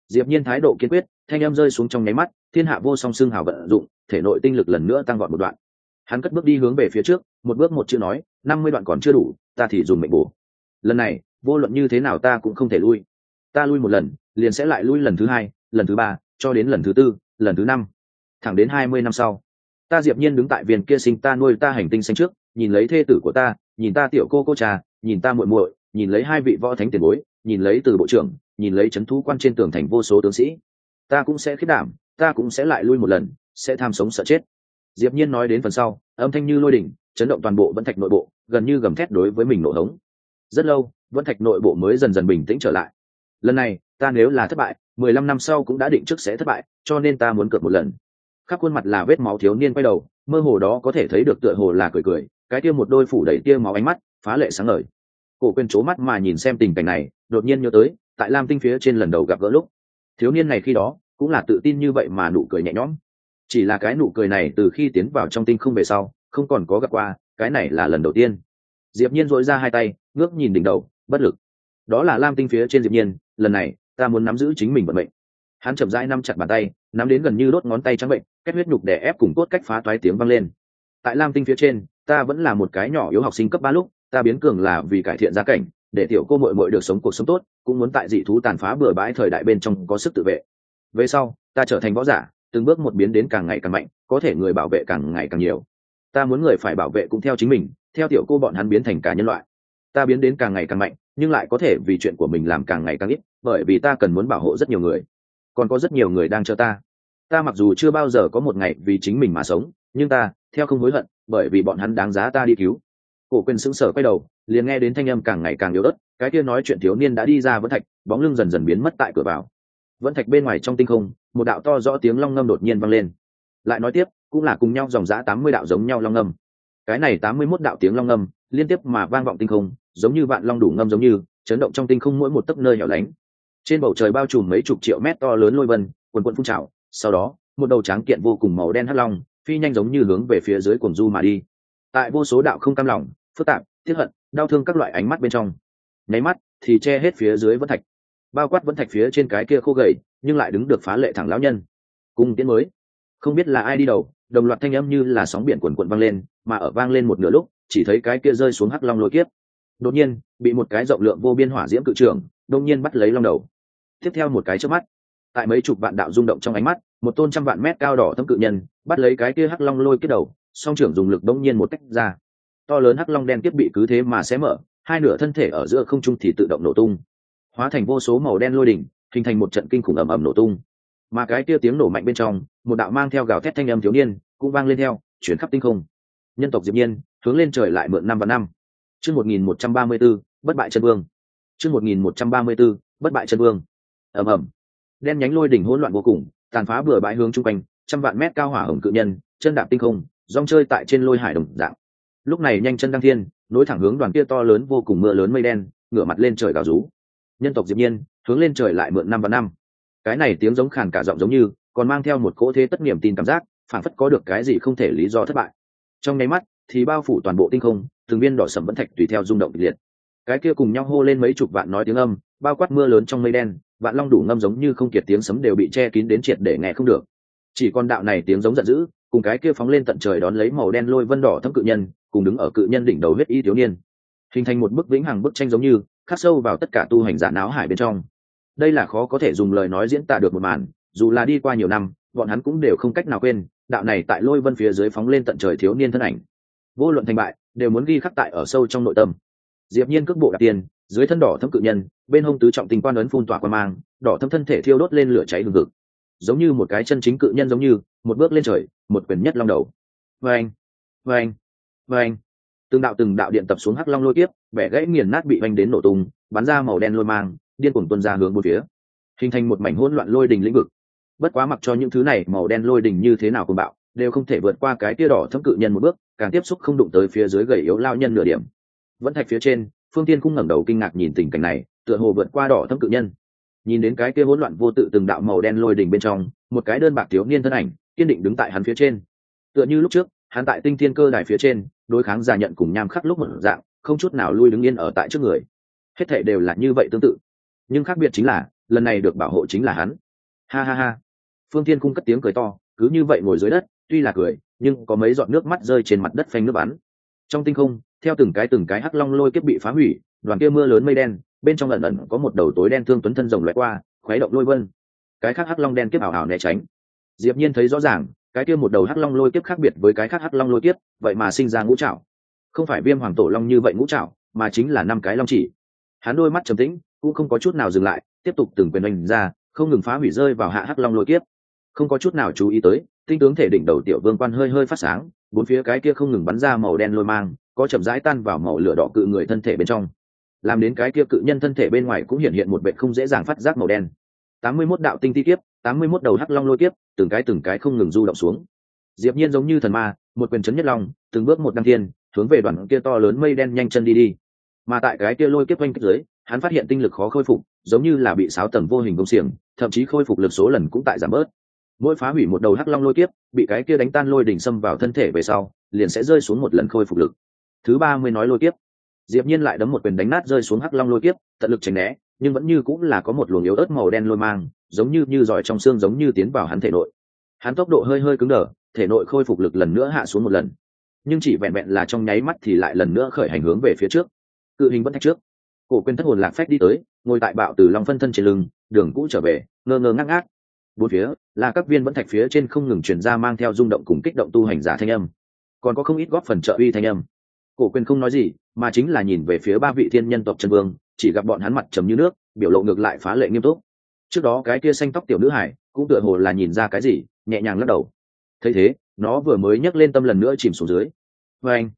Diệp nhiên thái độ kiên quyết, thanh âm rơi xuống trong nháy mắt, thiên hạ vô song xương hào vận dụng, thể nội tinh lực lần nữa tăng vọt một đoạn hắn cất bước đi hướng về phía trước, một bước một chữ nói, năm mươi đoạn còn chưa đủ, ta thì dùng mệnh bổ. Lần này, vô luận như thế nào ta cũng không thể lui. Ta lui một lần, liền sẽ lại lui lần thứ hai, lần thứ ba, cho đến lần thứ tư, lần thứ năm. Thẳng đến hai mươi năm sau, ta diệp nhiên đứng tại viên kia sinh ta nuôi ta hành tinh xanh trước, nhìn lấy thê tử của ta, nhìn ta tiểu cô cô trà, nhìn ta muội muội, nhìn lấy hai vị võ thánh tiền bối, nhìn lấy từ bộ trưởng, nhìn lấy chấn thú quan trên tường thành vô số tướng sĩ. Ta cũng sẽ khiết đảm, ta cũng sẽ lại lui một lần, sẽ tham sống sợ chết diệp nhiên nói đến phần sau, âm thanh như lôi đỉnh, chấn động toàn bộ vẫn thạch nội bộ, gần như gầm thét đối với mình nổ hống. Rất lâu vẫn thạch nội bộ mới dần dần bình tĩnh trở lại. Lần này, ta nếu là thất bại, mười lăm năm sau cũng đã định trước sẽ thất bại, cho nên ta muốn cược một lần. Khắp khuôn mặt là vết máu thiếu niên quay đầu, mơ hồ đó có thể thấy được tựa hồ là cười cười, cái kia một đôi phủ đầy tia máu ánh mắt, phá lệ sáng ngời. Cổ quên c mắt mà nhìn xem tình cảnh này, đột nhiên nhớ tới, tại lam tinh phía trên lần đầu gặp gỡ lúc. Thiếu niên này khi đó, cũng là tự tin như vậy mà nụ cười nhẹ nhõm chỉ là cái nụ cười này từ khi tiến vào trong tinh không về sau, không còn có gặp qua, cái này là lần đầu tiên. Diệp nhiên dội ra hai tay, ngước nhìn đỉnh đầu, bất lực. Đó là lam tinh phía trên diệp nhiên, lần này, ta muốn nắm giữ chính mình vận mệnh. Hắn chậm rãi nắm chặt bàn tay, nắm đến gần như đốt ngón tay trắng bệnh kết huyết nhục để ép cùng cốt cách phá toái tiếng vang lên. Tại lam tinh phía trên, ta vẫn là một cái nhỏ yếu học sinh cấp ba lúc, ta biến cường là vì cải thiện gia cảnh, để tiểu cô muội muội được sống cuộc sống tốt, cũng muốn tại dị thú tàn phá bừa bãi thời đại bên trong có sức tự vệ. Về sau, ta trở thành võ giả từng bước một biến đến càng ngày càng mạnh, có thể người bảo vệ càng ngày càng nhiều. Ta muốn người phải bảo vệ cũng theo chính mình, theo tiểu cô bọn hắn biến thành cả nhân loại. Ta biến đến càng ngày càng mạnh, nhưng lại có thể vì chuyện của mình làm càng ngày càng ít, bởi vì ta cần muốn bảo hộ rất nhiều người. Còn có rất nhiều người đang chờ ta. Ta mặc dù chưa bao giờ có một ngày vì chính mình mà sống, nhưng ta, theo không hối hận, bởi vì bọn hắn đáng giá ta đi cứu. Cổ quyền sững sờ quay đầu, liền nghe đến thanh âm càng ngày càng yếu ớt, cái kia nói chuyện thiếu niên đã đi ra vẫn thạch, bóng lưng dần dần biến mất tại cửa vào vẫn thạch bên ngoài trong tinh không, một đạo to rõ tiếng long ngâm đột nhiên vang lên. Lại nói tiếp, cũng là cùng nhau dòng giã tám mươi đạo giống nhau long ngâm. Cái này tám mươi mốt đạo tiếng long ngâm, liên tiếp mà vang vọng tinh không, giống như vạn long đủ ngâm giống như, chấn động trong tinh không mỗi một tấc nơi nhỏ lánh. Trên bầu trời bao trùm mấy chục triệu mét to lớn lôi vân, quần quận phun trào, sau đó, một đầu tráng kiện vô cùng màu đen hắt long, phi nhanh giống như hướng về phía dưới cuồng du mà đi. Tại vô số đạo không cam lòng, phức tạp thiết hận, đau thương các loại ánh mắt bên trong. Nháy mắt, thì che hết phía dưới vẫn thạch bao quát vẫn thạch phía trên cái kia khô gầy, nhưng lại đứng được phá lệ thẳng lão nhân. Cung tiến mới. Không biết là ai đi đầu, đồng loạt thanh âm như là sóng biển quần quận vang lên, mà ở vang lên một nửa lúc, chỉ thấy cái kia rơi xuống hắc long lôi kiếp. Đột nhiên, bị một cái rộng lượng vô biên hỏa diễm cự trưởng, đột nhiên bắt lấy long đầu. Tiếp theo một cái trước mắt, tại mấy chục vạn đạo rung động trong ánh mắt, một tôn trăm vạn mét cao đỏ thâm cự nhân, bắt lấy cái kia hắc long lôi kiếp đầu, song trưởng dùng lực đông nhiên một cách ra. To lớn hắc long đen tiếp bị cứ thế mà xé mở, hai nửa thân thể ở giữa không trung thì tự động nổ tung hóa thành vô số màu đen lôi đỉnh hình thành một trận kinh khủng ầm ầm nổ tung. Mà cái kia tiếng nổ mạnh bên trong một đạo mang theo gào thét thanh âm thiếu niên cũng vang lên theo chuyển khắp tinh không. Nhân tộc diệp nhiên hướng lên trời lại mượn năm và năm. Chương 1134, bất bại chân vương. Chương 1134, bất bại chân vương. Ầm ầm. Đen nhánh lôi đỉnh hỗn loạn vô cùng tàn phá bừa bãi hướng trung quanh trăm vạn mét cao hỏa hồng cự nhân chân đạp tinh không rong chơi tại trên lôi hải đồng dạng. Lúc này nhanh chân đăng thiên nối thẳng hướng đoàn kia to lớn vô cùng mưa lớn mây đen ngửa mặt lên trời gào rú nhân tộc diệp nhiên, hướng lên trời lại mượn năm và năm. Cái này tiếng giống khàn cả giọng giống như, còn mang theo một cỗ thế tất niềm tin cảm giác, phản phất có được cái gì không thể lý do thất bại. Trong nháy mắt, thì bao phủ toàn bộ tinh không, từng viên đỏ sầm vẫn thạch tùy theo rung động kịch liệt. Cái kia cùng nhau hô lên mấy chục vạn nói tiếng âm, bao quát mưa lớn trong mây đen, vạn long đủ ngâm giống như không kiệt tiếng sấm đều bị che kín đến triệt để nghe không được. Chỉ còn đạo này tiếng giống giận dữ, cùng cái kia phóng lên tận trời đón lấy màu đen lôi vân đỏ thâm cự nhân, cùng đứng ở cự nhân đỉnh đầu huyết y thiếu niên. Hình thành một bức vĩnh hằng bức tranh giống như khắc sâu vào tất cả tu hành giả náo hải bên trong. Đây là khó có thể dùng lời nói diễn tả được một màn, dù là đi qua nhiều năm, bọn hắn cũng đều không cách nào quên, đạo này tại lôi vân phía dưới phóng lên tận trời thiếu niên thân ảnh. Vô luận thành bại, đều muốn ghi khắc tại ở sâu trong nội tâm. Diệp nhiên cước bộ đặt tiền, dưới thân đỏ thâm cự nhân, bên hông tứ trọng tình quan ấn phun tỏa qua mang, đỏ thâm thân thể thiêu đốt lên lửa cháy hừng hực. Giống như một cái chân chính cự nhân giống như, một bước lên trời, một quyền nhất long đầu. Vâng vâng vâng. Từng đạo từng đạo điện tập xuống hắc long lôi tiếp bẻ gãy nghiền nát bị vanh đến nổ tung, bắn ra màu đen lôi mang, điên cuồng tuôn ra hướng một phía. Hình thành một mảnh hỗn loạn lôi đình lĩnh vực. Bất quá mặc cho những thứ này, màu đen lôi đình như thế nào cùng bạo, đều không thể vượt qua cái tia đỏ thâm cự nhân một bước, càng tiếp xúc không đụng tới phía dưới gầy yếu lao nhân nửa điểm. Vẫn thạch phía trên, phương tiên cũng ngẩng đầu kinh ngạc nhìn tình cảnh này, tựa hồ vượt qua đỏ thâm cự nhân. Nhìn đến cái kia hỗn loạn vô tự từng đạo màu đen lôi đỉnh bên trong, một cái đơn bạc thiếu niên thân ảnh, kiên định đứng tại hắn phía trên. Tựa như lúc trước, hắn tại tinh thiên cơ đài phía trên, đối kháng giả nhận cùng nham khắc lúc một dạng không chút nào lui đứng yên ở tại trước người. Hết thệ đều là như vậy tương tự. Nhưng khác biệt chính là, lần này được bảo hộ chính là hắn. Ha ha ha. Phương thiên cung cất tiếng cười to, cứ như vậy ngồi dưới đất, tuy là cười, nhưng có mấy giọt nước mắt rơi trên mặt đất phanh nước bắn. Trong tinh không, theo từng cái từng cái hắc long lôi kiếp bị phá hủy, đoàn kia mưa lớn mây đen, bên trong ẩn ẩn có một đầu tối đen thương tuấn thân rồng loại qua, khuấy động lôi vân. Cái khác hắc long đen kiếp ảo ảo né tránh. Diệp nhiên thấy rõ ràng, cái kia một đầu hắc long lôi kiếp khác biệt với cái khác hắc long lôi kiếp, vậy mà sinh ra ngũ trảo không phải viêm hoàng tổ long như vậy ngũ trảo, mà chính là năm cái long chỉ. Hắn đôi mắt trầm tĩnh, cũng không có chút nào dừng lại, tiếp tục từng quyền đánh ra, không ngừng phá hủy rơi vào hạ hắc long lôi kiếp. Không có chút nào chú ý tới, tinh tướng thể đỉnh đầu tiểu vương quan hơi hơi phát sáng, bốn phía cái kia không ngừng bắn ra màu đen lôi mang, có chậm rãi tan vào màu lửa đỏ cự người thân thể bên trong. Làm đến cái kia cự nhân thân thể bên ngoài cũng hiện hiện một vệ không dễ dàng phát giác màu đen. Tám mươi 81 đạo tinh ti kiếp, tám mươi mốt đầu hắc long lôi kiếp, từng cái từng cái không ngừng du động xuống. Diệp nhiên giống như thần ma, một quyền chấn nhất long, từng bước một đăng thiên hướng về đoàn kia to lớn mây đen nhanh chân đi đi. Mà tại cái kia lôi kiếp quanh kích dưới, hắn phát hiện tinh lực khó khôi phục, giống như là bị sáo tầng vô hình công xiềng, thậm chí khôi phục lực số lần cũng tại giảm bớt. Mỗi phá hủy một đầu hắc long lôi kiếp, bị cái kia đánh tan lôi đỉnh xâm vào thân thể về sau, liền sẽ rơi xuống một lần khôi phục lực. Thứ ba mới nói lôi kiếp. Diệp nhiên lại đấm một quyền đánh nát rơi xuống hắc long lôi kiếp, tận lực tránh né, nhưng vẫn như cũng là có một luồng yếu ớt màu đen lôi mang, giống như như giỏi trong xương giống như tiến vào hắn thể nội. Hắn tốc độ hơi hơi cứng đờ, thể nội khôi phục lực lần nữa hạ xuống một lần nhưng chỉ vẹn vẹn là trong nháy mắt thì lại lần nữa khởi hành hướng về phía trước. Cự hình vẫn thạch trước. Cổ quên thất hồn lạc phách đi tới, ngồi tại bạo từ long phân thân trên lưng, đường cũ trở về, ngơ ngơ ngác ngác. Bốn phía, là các viên vẫn thạch phía trên không ngừng chuyển ra mang theo rung động cùng kích động tu hành giả thanh âm. Còn có không ít góp phần trợ uy thanh âm. Cổ quên không nói gì, mà chính là nhìn về phía ba vị thiên nhân tộc chân vương, chỉ gặp bọn hắn mặt trầm như nước, biểu lộ ngược lại phá lệ nghiêm túc. Trước đó cái kia xanh tóc tiểu nữ hải, cũng tựa hồ là nhìn ra cái gì, nhẹ nhàng lắc đầu. Thấy thế nó vừa mới nhấc lên tâm lần nữa chìm xuống dưới. Và anh,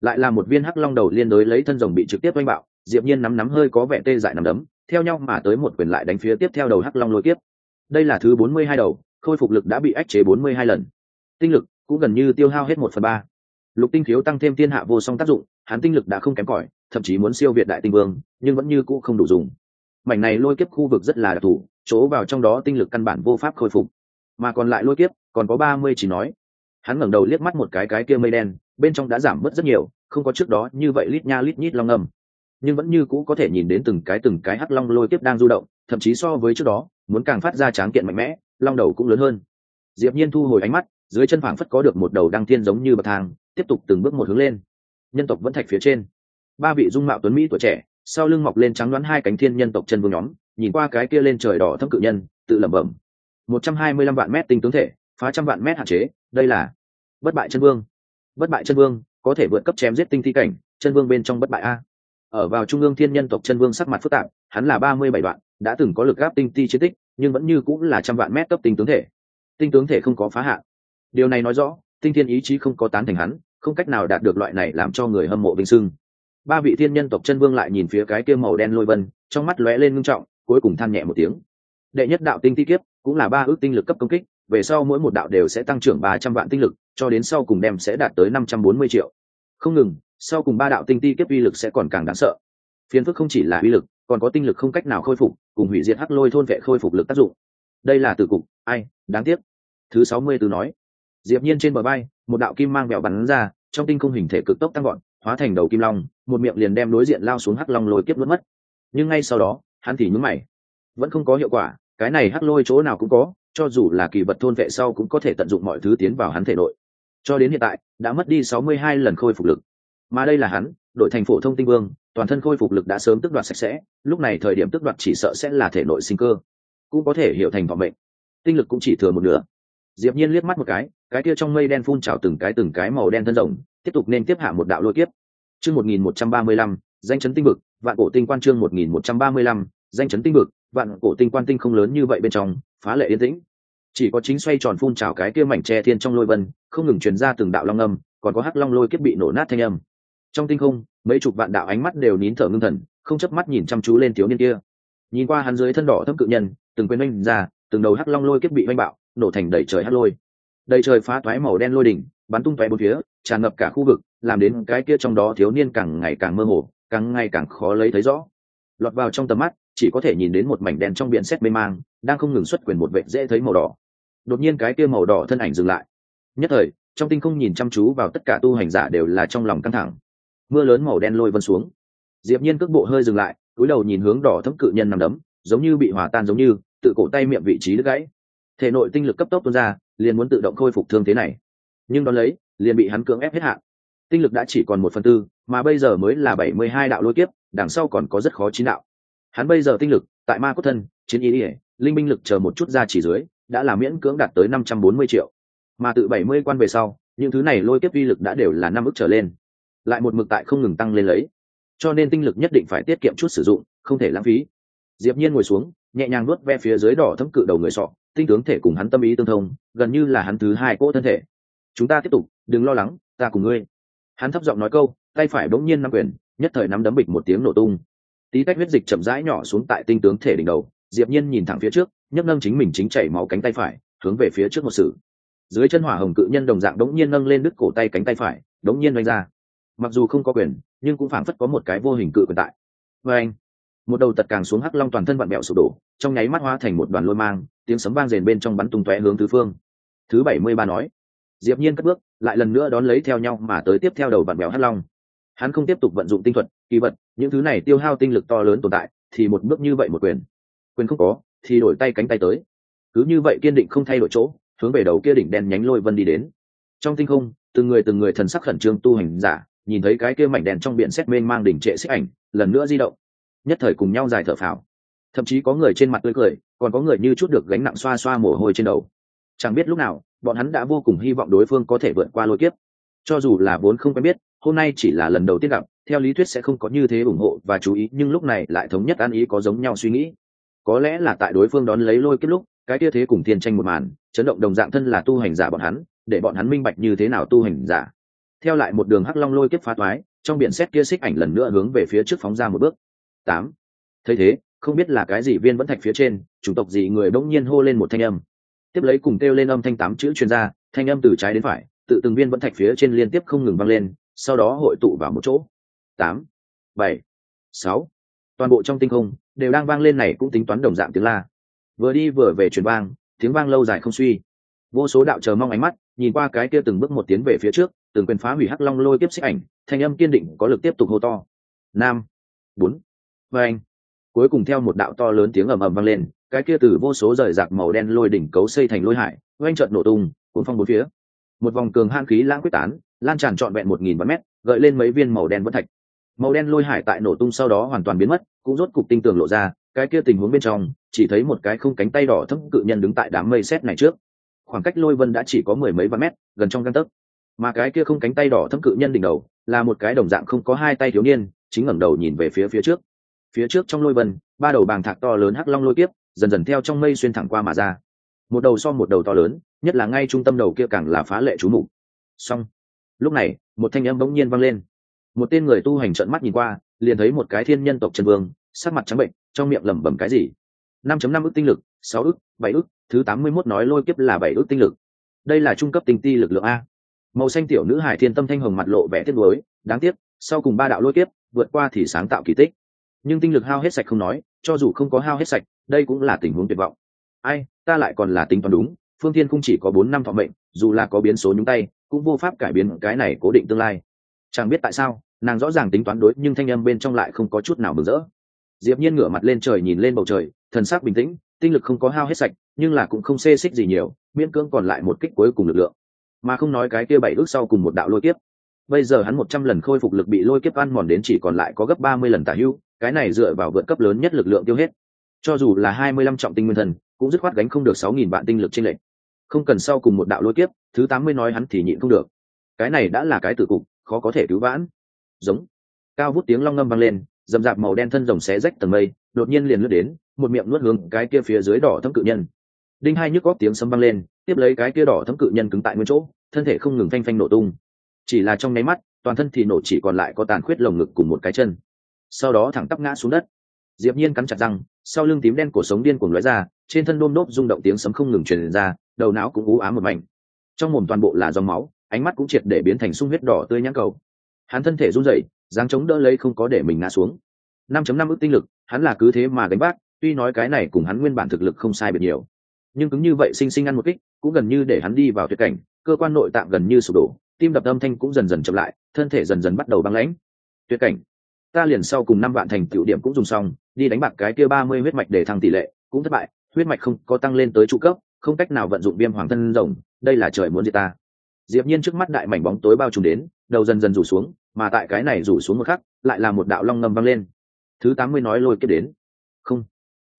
lại là một viên hắc long đầu liên đối lấy thân rồng bị trực tiếp oanh bạo, diệp nhiên nắm nắm hơi có vẻ tê dại nằm đấm, theo nhau mà tới một quyền lại đánh phía tiếp theo đầu hắc long lôi tiếp đây là thứ bốn mươi hai đầu, khôi phục lực đã bị ách chế bốn mươi hai lần. Tinh lực cũng gần như tiêu hao hết một phần ba. Lục tinh thiếu tăng thêm thiên hạ vô song tác dụng, hắn tinh lực đã không kém cỏi, thậm chí muốn siêu việt đại tinh vương, nhưng vẫn như cũ không đủ dùng. Mảnh này lôi kiếp khu vực rất là đặc thù, chỗ vào trong đó tinh lực căn bản vô pháp khôi phục. Mà còn lại lôi kiếp, còn có ba mươi chỉ nói hắn ngẩng đầu liếc mắt một cái cái kia mây đen, bên trong đã giảm bớt rất nhiều, không có trước đó như vậy lít nha lít nhít long ngầm. Nhưng vẫn như cũ có thể nhìn đến từng cái từng cái hắc long lôi tiếp đang du động, thậm chí so với trước đó, muốn càng phát ra tráng kiện mạnh mẽ, long đầu cũng lớn hơn. Diệp nhiên thu hồi ánh mắt, dưới chân phảng phất có được một đầu đăng thiên giống như bậc thang, tiếp tục từng bước một hướng lên. Nhân tộc vẫn thạch phía trên. Ba vị dung mạo tuấn mỹ tuổi trẻ, sau lưng mọc lên trắng đoán hai cánh thiên nhân tộc chân vương nhóm, nhìn qua cái kia lên trời đỏ thâm cự nhân, tự lẩm bẩm. Một trăm hai mươi lăm vạn mét tinh tướng thể, phá trăm vạn mét hạn chế đây là bất bại chân vương. Bất bại chân vương có thể vượt cấp chém giết tinh thi cảnh, chân vương bên trong bất bại a. Ở vào trung ương thiên nhân tộc chân vương sắc mặt phức tạp, hắn là ba mươi bảy đoạn, đã từng có lực gáp tinh ti chiến tích, nhưng vẫn như cũng là trăm vạn mét cấp tinh tướng thể. Tinh tướng thể không có phá hạn. Điều này nói rõ, tinh thiên ý chí không có tán thành hắn, không cách nào đạt được loại này làm cho người hâm mộ vinh sưng. Ba vị thiên nhân tộc chân vương lại nhìn phía cái kia màu đen lôi vân, trong mắt lóe lên ngưng trọng, cuối cùng than nhẹ một tiếng. Đệ nhất đạo tinh ti kiếp cũng là ba ước tinh lực cấp công kích về sau mỗi một đạo đều sẽ tăng trưởng ba trăm vạn tinh lực, cho đến sau cùng đem sẽ đạt tới năm trăm bốn mươi triệu. Không ngừng, sau cùng ba đạo tinh ti kiếp uy lực sẽ còn càng đáng sợ. Phiến phức không chỉ là uy lực, còn có tinh lực không cách nào khôi phục, cùng hủy diệt hắc lôi thôn vệ khôi phục lực tác dụng. Đây là từ cục, ai, đáng tiếc. Thứ sáu mươi từ nói. Diệp nhiên trên bờ bay, một đạo kim mang bẹo bắn ra, trong tinh không hình thể cực tốc tăng gọn hóa thành đầu kim long, một miệng liền đem đối diện lao xuống hắc long lôi kiếp nuốt mất. Nhưng ngay sau đó, hắn thì nhướng mày. Vẫn không có hiệu quả, cái này hắc lôi chỗ nào cũng có cho dù là kỳ vật thôn vệ sau cũng có thể tận dụng mọi thứ tiến vào hắn thể nội. Cho đến hiện tại, đã mất đi sáu mươi hai lần khôi phục lực. Mà đây là hắn, đội thành phổ thông tinh vương, toàn thân khôi phục lực đã sớm tước đoạt sạch sẽ, lúc này thời điểm tước đoạt chỉ sợ sẽ là thể nội sinh cơ. Cũng có thể hiểu thành vọng mệnh. Tinh lực cũng chỉ thừa một nửa. Diệp nhiên liếc mắt một cái cái kia trong mây đen phun trào từng cái từng cái màu đen thân rồng, tiếp tục nên tiếp hạ một đạo lôi kiếp. Chương 1135 danh chấn tinh vực, vạn cổ tinh quan chương 1135 danh chấn tinh vực, vạn cổ tinh quan tinh không lớn như vậy bên trong phá lệ yên tĩnh. Chỉ có chính xoay tròn phun trào cái kia mảnh tre thiên trong lôi vân, không ngừng truyền ra từng đạo long âm, còn có hắc long lôi kiếp bị nổ nát thanh âm. Trong tinh không, mấy chục vạn đạo ánh mắt đều nín thở ngưng thần, không chớp mắt nhìn chăm chú lên thiếu niên kia. Nhìn qua hắn dưới thân đỏ thâm cự nhân, từng quên oanh ra, từng đầu hắc long lôi kiếp bị oanh bạo, nổ thành đầy trời hắc lôi. Đầy trời phá toái màu đen lôi đỉnh, bắn tung tóe bốn phía, tràn ngập cả khu vực, làm đến cái kia trong đó thiếu niên càng ngày càng mơ hồ, càng ngày càng khó lấy thấy rõ. Lọt vào trong tầm mắt, chỉ có thể nhìn đến một mảnh đen trong biển xét mê mang đang không ngừng xuất quyền một vệ dễ thấy màu đỏ. Đột nhiên cái kia màu đỏ thân ảnh dừng lại. Nhất thời, trong tinh không nhìn chăm chú vào tất cả tu hành giả đều là trong lòng căng thẳng. Mưa lớn màu đen lôi vân xuống. Diệp nhiên cước bộ hơi dừng lại cúi đầu nhìn hướng đỏ thấm cự nhân nằm đấm, giống như bị hòa tan giống như, tự cổ tay miệng vị trí đứt gãy. Thể nội tinh lực cấp tốc tuôn ra, liền muốn tự động khôi phục thương thế này. Nhưng đón lấy, liền bị hắn cưỡng ép hết hạn. Tinh lực đã chỉ còn một phần tư, mà bây giờ mới là bảy mươi hai đạo lôi kiếp, đằng sau còn có rất khó chín đạo. Hắn bây giờ tinh lực, tại ma cốt thân, chiến ý ỉa linh binh lực chờ một chút ra chỉ dưới, đã là miễn cưỡng đạt tới năm trăm bốn mươi triệu. Mà tự bảy mươi quan về sau, những thứ này lôi tiếp vi lực đã đều là năm ức trở lên. Lại một mực tại không ngừng tăng lên lấy. Cho nên tinh lực nhất định phải tiết kiệm chút sử dụng, không thể lãng phí. Diệp nhiên ngồi xuống, nhẹ nhàng nuốt ve phía dưới đỏ thấm cự đầu người sọ, tinh tướng thể cùng hắn tâm ý tương thông, gần như là hắn thứ hai cỗ thân thể. Chúng ta tiếp tục, đừng lo lắng, ta cùng ngươi. Hắn thấp giọng nói câu, tay phải bỗng nhiên nắm quyền, nhất thời nắm đấm bịch một tiếng nổ tung. Tí tách huyết dịch chậm rãi nhỏ xuống tại tinh tướng thể đỉnh đầu diệp nhiên nhìn thẳng phía trước, nhấc nâng chính mình chính chảy máu cánh tay phải, hướng về phía trước một sự. Dưới chân hỏa hồng cự nhân đồng dạng đống nhiên nâng lên đứt cổ tay cánh tay phải, đống nhiên đánh ra. Mặc dù không có quyền, nhưng cũng phảng phất có một cái vô hình cự quyền tại. Với anh, một đầu tật càng xuống hắc long toàn thân vặn bẹo sụp đổ, trong nháy mắt hóa thành một đoàn lôi mang, tiếng sấm vang rền bên trong bắn tung tóe hướng tứ phương. Thứ bảy mươi ba nói, diệp nhiên cất bước, lại lần nữa đón lấy theo nhau mà tới tiếp theo đầu vặn bẹo hắc long. Hắn không tiếp tục vận dụng tinh thuật, kỳ vật, những thứ này tiêu hao tinh lực to lớn tồn tại, thì một bước như vậy một quyền quyền không có, thì đổi tay cánh tay tới. Cứ như vậy kiên định không thay đổi chỗ, hướng về đầu kia đỉnh đen nhánh lôi vân đi đến. Trong tinh không, từng người từng người thần sắc khẩn trương tu hành giả, nhìn thấy cái kia mảnh đèn trong biển xét mênh mang đỉnh trệ xích ảnh, lần nữa di động. Nhất thời cùng nhau dài thở phào. Thậm chí có người trên mặt tươi cười, còn có người như chút được gánh nặng xoa xoa mồ hôi trên đầu. Chẳng biết lúc nào, bọn hắn đã vô cùng hy vọng đối phương có thể vượt qua lôi kiếp. Cho dù là vốn không quen biết, hôm nay chỉ là lần đầu tiên gặp, theo lý thuyết sẽ không có như thế ủng hộ và chú ý, nhưng lúc này lại thống nhất an ý có giống nhau suy nghĩ có lẽ là tại đối phương đón lấy lôi kiếp lúc, cái kia thế cùng tiên tranh một màn, chấn động đồng dạng thân là tu hành giả bọn hắn, để bọn hắn minh bạch như thế nào tu hành giả. Theo lại một đường hắc long lôi kiếp phá toái, trong biển xét kia xích ảnh lần nữa hướng về phía trước phóng ra một bước. Tám. Thấy thế, không biết là cái gì viên vẫn thạch phía trên, chủng tộc gì người bỗng nhiên hô lên một thanh âm. Tiếp lấy cùng kêu lên âm thanh tám chữ chuyên gia thanh âm từ trái đến phải, tự từng viên vẫn thạch phía trên liên tiếp không ngừng vang lên, sau đó hội tụ vào một chỗ. Tám. Bảy. Sáu. Toàn bộ trong tinh không đều đang vang lên này cũng tính toán đồng dạng tiếng la. Vừa đi vừa về truyền vang, tiếng vang lâu dài không suy. Vô số đạo chờ mong ánh mắt, nhìn qua cái kia từng bước một tiến về phía trước, từng quyền phá hủy hắc long lôi tiếp xích ảnh, thanh âm kiên định có lực tiếp tục hô to. Nam, bốn và anh cuối cùng theo một đạo to lớn tiếng ầm ầm vang lên, cái kia từ vô số rời rạc màu đen lôi đỉnh cấu xây thành lôi hải oanh trận nổ tung, cuốn phong bốn phía. Một vòng cường han khí lãng quyết tán, lan tràn trọn vẹn một nghìn vạn mét, gợi lên mấy viên màu đen vẫn thạch màu đen lôi hải tại nổ tung sau đó hoàn toàn biến mất, cũng rốt cục tinh tường lộ ra, cái kia tình huống bên trong, chỉ thấy một cái không cánh tay đỏ thấp cự nhân đứng tại đám mây xét này trước. Khoảng cách lôi vân đã chỉ có mười mấy vạn mét, gần trong găng tấc. Mà cái kia không cánh tay đỏ thấp cự nhân đỉnh đầu, là một cái đồng dạng không có hai tay thiếu niên, chính ngẩng đầu nhìn về phía phía trước. Phía trước trong lôi vân, ba đầu bàng thạc to lớn hắc long lôi tiếp dần dần theo trong mây xuyên thẳng qua mà ra. Một đầu so một đầu to lớn, nhất là ngay trung tâm đầu kia càng là phá lệ chú mục. Xong. Lúc này, một thanh âm bỗng nhiên vang lên một tên người tu hành trợn mắt nhìn qua, liền thấy một cái thiên nhân tộc trần vương, sắc mặt trắng bệnh, trong miệng lẩm bẩm cái gì? năm chấm năm ước tinh lực, sáu ước, bảy ước, thứ tám mươi mốt nói lôi kiếp là bảy ước tinh lực. Đây là trung cấp tinh ti lực lượng a. Màu xanh tiểu nữ hải thiên tâm thanh hồng mặt lộ vẻ tiếc nuối, đáng tiếc, sau cùng ba đạo lôi kiếp, vượt qua thì sáng tạo kỳ tích. Nhưng tinh lực hao hết sạch không nói, cho dù không có hao hết sạch, đây cũng là tình huống tuyệt vọng. Ai, ta lại còn là tính toán đúng, phương thiên không chỉ có bốn năm thọ mệnh, dù là có biến số nhúng tay, cũng vô pháp cải biến cái này cố định tương lai chẳng biết tại sao, nàng rõ ràng tính toán đối nhưng thanh âm bên trong lại không có chút nào mừng rỡ. Diệp nhiên ngửa mặt lên trời nhìn lên bầu trời, thần sắc bình tĩnh, tinh lực không có hao hết sạch, nhưng là cũng không xê xích gì nhiều, miễn cưỡng còn lại một kích cuối cùng lực lượng. Mà không nói cái kia bảy ước sau cùng một đạo lôi kiếp. Bây giờ hắn một trăm lần khôi phục lực bị lôi kiếp ăn mòn đến chỉ còn lại có gấp ba mươi lần tả hưu, cái này dựa vào vượt cấp lớn nhất lực lượng tiêu hết. Cho dù là hai mươi lăm trọng tinh nguyên thần, cũng dứt khoát gánh không được sáu nghìn vạn tinh lực trên lệnh không cần sau cùng một đạo lôi kiếp, thứ tám mươi nói hắn thì nhịn không được. Cái này đã là cái tử cục khó có thể cứu vãn. Giống. Cao vút tiếng long ngâm vang lên, dầm dạp màu đen thân rồng xé rách tầng mây, đột nhiên liền lướt đến, một miệng nuốt hướng cái kia phía dưới đỏ thấm cự nhân. Đinh hai nhức góp tiếng sấm vang lên, tiếp lấy cái kia đỏ thấm cự nhân cứng tại nguyên chỗ, thân thể không ngừng phanh phanh nổ tung. Chỉ là trong nháy mắt, toàn thân thì nổ chỉ còn lại có tàn khuyết lồng ngực cùng một cái chân. Sau đó thẳng tắp ngã xuống đất. Diệp nhiên cắn chặt răng, sau lưng tím đen cổ sống điên cuồng lóe ra, trên thân đôm nốt rung động tiếng sấm không ngừng truyền ra, đầu não cũng ú ám một mảnh. Trong mồm toàn bộ là dòng máu ánh mắt cũng triệt để biến thành sung huyết đỏ tươi nhãn cầu. Hắn thân thể run rẩy, dáng chống đỡ lấy không có để mình ngã xuống. 5.5 ức tinh lực, hắn là cứ thế mà đánh bác tuy nói cái này cùng hắn nguyên bản thực lực không sai biệt nhiều. Nhưng cứng như vậy sinh sinh ăn một kích, cũng gần như để hắn đi vào tuyệt cảnh, cơ quan nội tạng gần như sụp đổ, tim đập âm thanh cũng dần dần chậm lại, thân thể dần dần bắt đầu băng lãnh. Tuyệt cảnh. Ta liền sau cùng năm vạn thành tiểu điểm cũng dùng xong, đi đánh bạc cái kia ba mươi huyết mạch để thăng tỷ lệ, cũng thất bại, huyết mạch không có tăng lên tới trụ cấp, không cách nào vận dụng viêm hoàng thân rồng, đây là trời muốn gì ta diệp nhiên trước mắt đại mảnh bóng tối bao trùm đến, đầu dần dần rủ xuống, mà tại cái này rủ xuống một khắc, lại là một đạo long ngâm vang lên. Thứ tám mươi nói lôi kết đến. Không.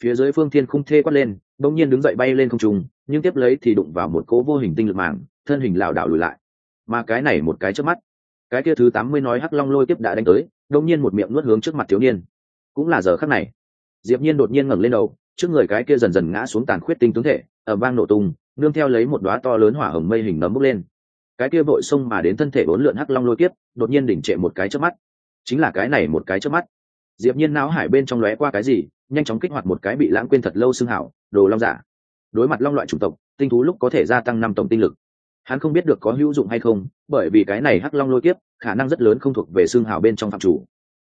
Phía dưới phương thiên khung thê quát lên, bỗng nhiên đứng dậy bay lên không trung, nhưng tiếp lấy thì đụng vào một cỗ vô hình tinh lực màng, thân hình lảo đảo lùi lại. Mà cái này một cái trước mắt, cái kia thứ tám mươi nói hắc long lôi tiếp đã đánh tới đông nhiên một miệng nuốt hướng trước mặt thiếu niên. Cũng là giờ khắc này, diệp nhiên đột nhiên ngẩng lên đầu, trước người cái kia dần dần ngã xuống tàn khuyết tinh tướng thể ở vang nổ tung, nương theo lấy một đóa to lớn hỏa hồng mây hình nấm bốc lên cái kia vội xông mà đến thân thể bốn lượn hắc long lôi tiếp đột nhiên đỉnh trệ một cái trước mắt. Chính là cái này một cái trước mắt. Diệp nhiên não hải bên trong lóe qua cái gì, nhanh chóng kích hoạt một cái bị lãng quên thật lâu xương hảo, đồ long giả. Đối mặt long loại chủng tộc, tinh thú lúc có thể gia tăng năm tổng tinh lực. Hắn không biết được có hữu dụng hay không, bởi vì cái này hắc long lôi kiếp, khả năng rất lớn không thuộc về xương hào bên trong phạm chủ.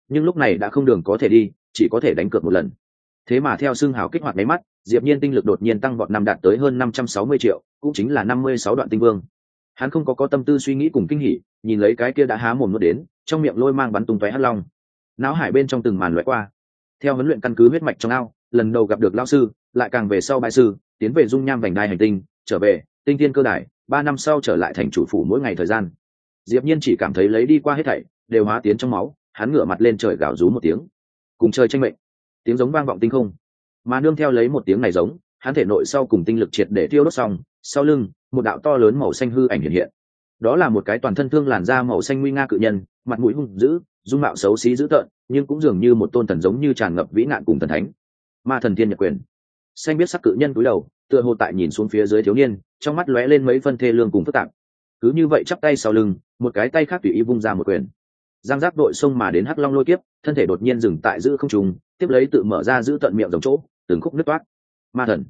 Nhưng lúc này đã không đường có thể đi, chỉ có thể đánh cược một lần. Thế mà theo xương hào kích hoạt máy mắt, diệp nhiên tinh lực đột nhiên tăng vọt năm đạt tới hơn năm trăm sáu mươi triệu, cũng chính là năm mươi sáu đoạn tinh vương hắn không có có tâm tư suy nghĩ cùng kinh hỉ, nhìn lấy cái kia đã há mồm nuốt đến, trong miệng lôi mang bắn tung tóe hắt long. Não hải bên trong từng màn loại qua. Theo huấn luyện căn cứ huyết mạch trong ao, lần đầu gặp được lao sư, lại càng về sau bại sư, tiến về dung nham vành đai hành tinh, trở về, tinh thiên cơ đài, ba năm sau trở lại thành chủ phủ mỗi ngày thời gian. Diệp nhiên chỉ cảm thấy lấy đi qua hết thảy, đều hóa tiến trong máu, hắn ngửa mặt lên trời gào rú một tiếng. Cùng trời tranh mệnh. Tiếng giống vang vọng tinh không. Mà nương theo lấy một tiếng này giống hắn thể nội sau cùng tinh lực triệt để tiêu đốt xong, sau lưng, một đạo to lớn màu xanh hư ảnh hiện hiện. Đó là một cái toàn thân thương làn da màu xanh nguy nga cự nhân, mặt mũi hung dữ, dung mạo xấu xí dữ tợn, nhưng cũng dường như một tôn thần giống như tràn ngập vĩ nạn cùng thần thánh. Ma thần thiên nhật quyền. Xanh biết sắc cự nhân cúi đầu, tựa hồ tại nhìn xuống phía dưới thiếu niên, trong mắt lóe lên mấy phân thê lương cùng phức tạp. Cứ như vậy chắp tay sau lưng, một cái tay khác tùy ý vung ra một quyền. Giang giác đội sông mà đến hắc long lôi kiếp, thân thể đột nhiên dừng tại giữ không trùng tiếp lấy tự mở ra giữ tận miệng dòng chỗ, từng khúc nứt toát ma thần.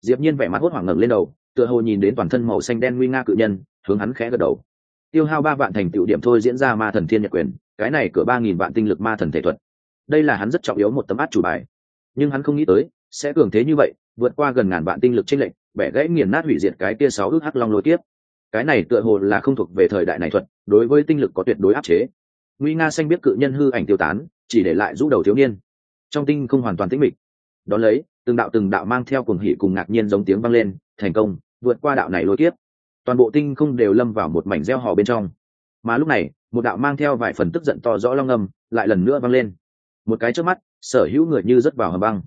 Diệp nhiên vẻ mặt hốt hoảng ngẩng lên đầu, tựa hồ nhìn đến toàn thân màu xanh đen nguy nga cự nhân, hướng hắn khẽ gật đầu. Tiêu hao ba vạn thành tựu điểm thôi diễn ra ma thần thiên nhật quyền, cái này cửa ba nghìn vạn tinh lực ma thần thể thuật. Đây là hắn rất trọng yếu một tấm át chủ bài. Nhưng hắn không nghĩ tới, sẽ cường thế như vậy, vượt qua gần ngàn vạn tinh lực tranh lệnh bẻ gãy nghiền nát hủy diệt cái kia sáu ước hắc long lôi tiếp cái này tựa hồ là không thuộc về thời đại này thuật, đối với tinh lực có tuyệt đối áp chế. Nguy nga xanh biết cự nhân hư ảnh tiêu tán, chỉ để lại rũ đầu thiếu niên. Trong tinh không hoàn toàn tĩnh mịch. Đón lấy từng đạo từng đạo mang theo cuồng hỉ cùng ngạc nhiên giống tiếng vang lên, thành công, vượt qua đạo này lôi kiếp. Toàn bộ tinh không đều lâm vào một mảnh reo hò bên trong. Mà lúc này, một đạo mang theo vài phần tức giận to rõ long âm lại lần nữa vang lên. Một cái trước mắt, sở hữu người như rớt vào hầm băng.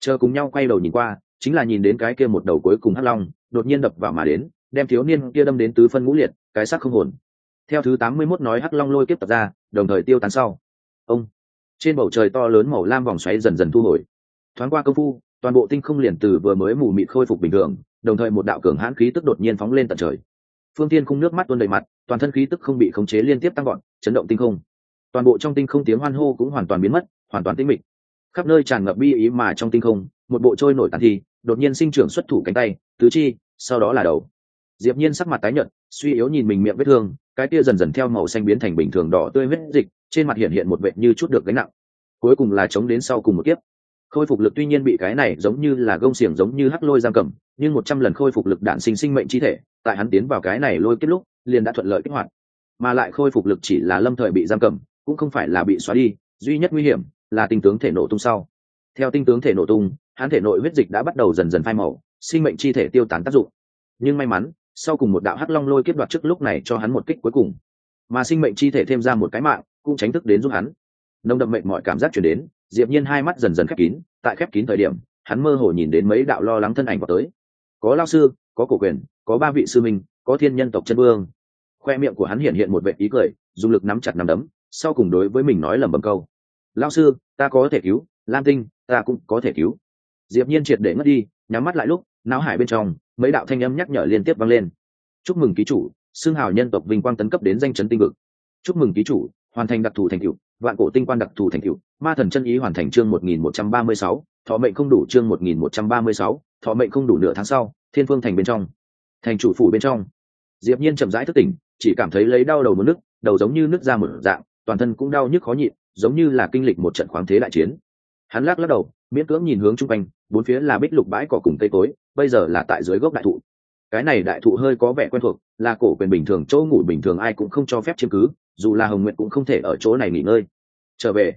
Chờ cùng nhau quay đầu nhìn qua, chính là nhìn đến cái kia một đầu cuối cùng hắc long, đột nhiên đập vào mà đến, đem thiếu niên kia đâm đến tứ phân ngũ liệt, cái xác không hồn. Theo thứ tám mươi 81 nói hắc long lôi kiếp tập ra, đồng thời tiêu tán sau. Ông, trên bầu trời to lớn màu lam vòng xoáy dần dần thu hồi. Thoáng qua công phu toàn bộ tinh không liền từ vừa mới mù mịt khôi phục bình thường, đồng thời một đạo cường hãn khí tức đột nhiên phóng lên tận trời. Phương tiên khung nước mắt tuôn đầy mặt, toàn thân khí tức không bị khống chế liên tiếp tăng gọn chấn động tinh không. Toàn bộ trong tinh không tiếng hoan hô cũng hoàn toàn biến mất, hoàn toàn tĩnh mịch. Khắp nơi tràn ngập bi ý mà trong tinh không, một bộ trôi nổi tàn thi, đột nhiên sinh trưởng xuất thủ cánh tay, tứ chi, sau đó là đầu. Diệp nhiên sắc mặt tái nhợt, suy yếu nhìn mình miệng vết thương, cái kia dần dần theo màu xanh biến thành bình thường đỏ tươi huyết dịch, trên mặt hiện hiện một vệt như chút được gánh nặng. Cuối cùng là chống đến sau cùng một kiếp khôi phục lực tuy nhiên bị cái này giống như là gông xiềng giống như hắc lôi giam cầm, nhưng một trăm lần khôi phục lực đạn sinh sinh mệnh chi thể, tại hắn tiến vào cái này lôi kết lúc, liền đã thuận lợi kích hoạt. Mà lại khôi phục lực chỉ là lâm thời bị giam cầm, cũng không phải là bị xóa đi, duy nhất nguy hiểm là tinh tướng thể nổ tung sau. Theo tinh tướng thể nổ tung, hắn thể nội huyết dịch đã bắt đầu dần dần phai màu, sinh mệnh chi thể tiêu tán tác dụng. Nhưng may mắn, sau cùng một đạo hắc long lôi kiếp đoạt trước lúc này cho hắn một kích cuối cùng. Mà sinh mệnh chi thể thêm ra một cái mạng, cũng tránh thức đến giúp hắn. Nông đậm mệnh mọi cảm giác chuyển đến diệp nhiên hai mắt dần dần khép kín tại khép kín thời điểm hắn mơ hồ nhìn đến mấy đạo lo lắng thân ảnh vào tới có lao sư có cổ quyền có ba vị sư minh có thiên nhân tộc chân vương khoe miệng của hắn hiện hiện một vệ ý cười dùng lực nắm chặt nắm đấm sau cùng đối với mình nói lẩm bẩm câu lao sư ta có thể cứu lam tinh ta cũng có thể cứu diệp nhiên triệt để ngất đi nhắm mắt lại lúc não hải bên trong mấy đạo thanh âm nhắc nhở liên tiếp vang lên chúc mừng ký chủ xương hào nhân tộc vinh quang tấn cấp đến danh chấn tinh vực chúc mừng ký chủ hoàn thành đặc thù thành tựu vạn cổ tinh quan đặc thù thành tựu, ma thần chân ý hoàn thành chương một nghìn một trăm ba mươi sáu, thọ mệnh không đủ chương một nghìn một trăm ba mươi sáu, thọ mệnh không đủ nửa tháng sau, thiên phương thành bên trong, thành chủ phủ bên trong. Diệp nhiên chậm rãi thức tỉnh, chỉ cảm thấy lấy đau đầu một nước, đầu giống như nước ra một dạng, toàn thân cũng đau nhức khó nhịn, giống như là kinh lịch một trận khoáng thế đại chiến. Hắn lắc lắc đầu, miễn cưỡng nhìn hướng chung quanh, bốn phía là bích lục bãi cỏ cùng cây cối, bây giờ là tại dưới gốc đại thụ. Cái này đại thụ hơi có vẻ quen thuộc, là cổ quyền bình thường, chỗ ngủ bình thường ai cũng không cho phép chiếm cứ dù là hồng nguyện cũng không thể ở chỗ này nghỉ ngơi. Trở về.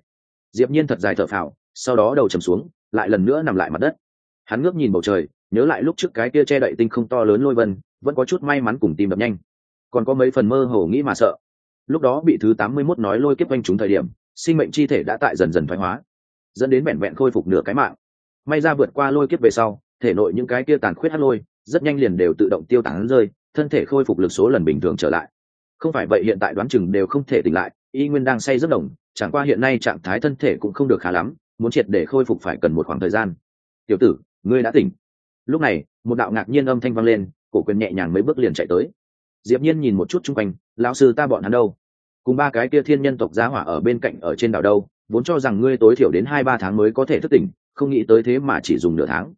Diệp nhiên thật dài thở phào, sau đó đầu trầm xuống, lại lần nữa nằm lại mặt đất. Hắn ngước nhìn bầu trời, nhớ lại lúc trước cái kia che đậy tinh không to lớn lôi vân, vẫn có chút may mắn cùng tim đập nhanh. Còn có mấy phần mơ hồ nghĩ mà sợ. Lúc đó bị thứ tám mươi 81 nói lôi kiếp quanh chúng thời điểm, sinh mệnh chi thể đã tại dần dần thoái hóa, dẫn đến vẹn vẹn khôi phục nửa cái mạng. May ra vượt qua lôi kiếp về sau, thể nội những cái kia tàn khuyết hắt lôi, rất nhanh liền đều tự động tiêu tán rơi, thân thể khôi phục lực số lần bình thường trở lại không phải vậy hiện tại đoán chừng đều không thể tỉnh lại, y nguyên đang say rất đồng, chẳng qua hiện nay trạng thái thân thể cũng không được khá lắm, muốn triệt để khôi phục phải cần một khoảng thời gian. Tiểu tử, ngươi đã tỉnh. Lúc này, một đạo ngạc nhiên âm thanh vang lên, cổ quyền nhẹ nhàng mấy bước liền chạy tới. Diệp nhiên nhìn một chút chung quanh, lão sư ta bọn hắn đâu? Cùng ba cái kia thiên nhân tộc giá hỏa ở bên cạnh ở trên đảo đâu, vốn cho rằng ngươi tối thiểu đến hai ba tháng mới có thể thức tỉnh, không nghĩ tới thế mà chỉ dùng nửa tháng.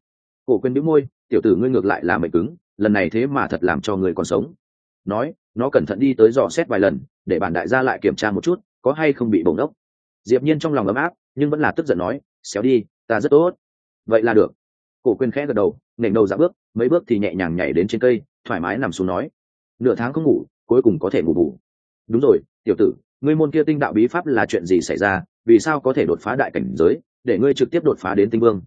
Cổ quyền đĩu môi, tiểu tử ngươi ngược lại là mệnh cứng, lần này thế mà thật làm cho người còn sống. Nói nó cẩn thận đi tới dò xét vài lần, để bản đại gia lại kiểm tra một chút, có hay không bị bổng ốc diệp nhiên trong lòng ấm áp, nhưng vẫn là tức giận nói, xéo đi, ta rất tốt. Vậy là được. Cổ quên khẽ gật đầu nền đầu dạ bước, mấy bước thì nhẹ nhàng nhảy đến trên cây, thoải mái nằm xuống nói, nửa tháng không ngủ, cuối cùng có thể ngủ bù. Đúng rồi, tiểu tử, ngươi môn kia tinh đạo bí pháp là chuyện gì xảy ra, vì sao có thể đột phá đại cảnh giới, để ngươi trực tiếp đột phá đến tinh vương?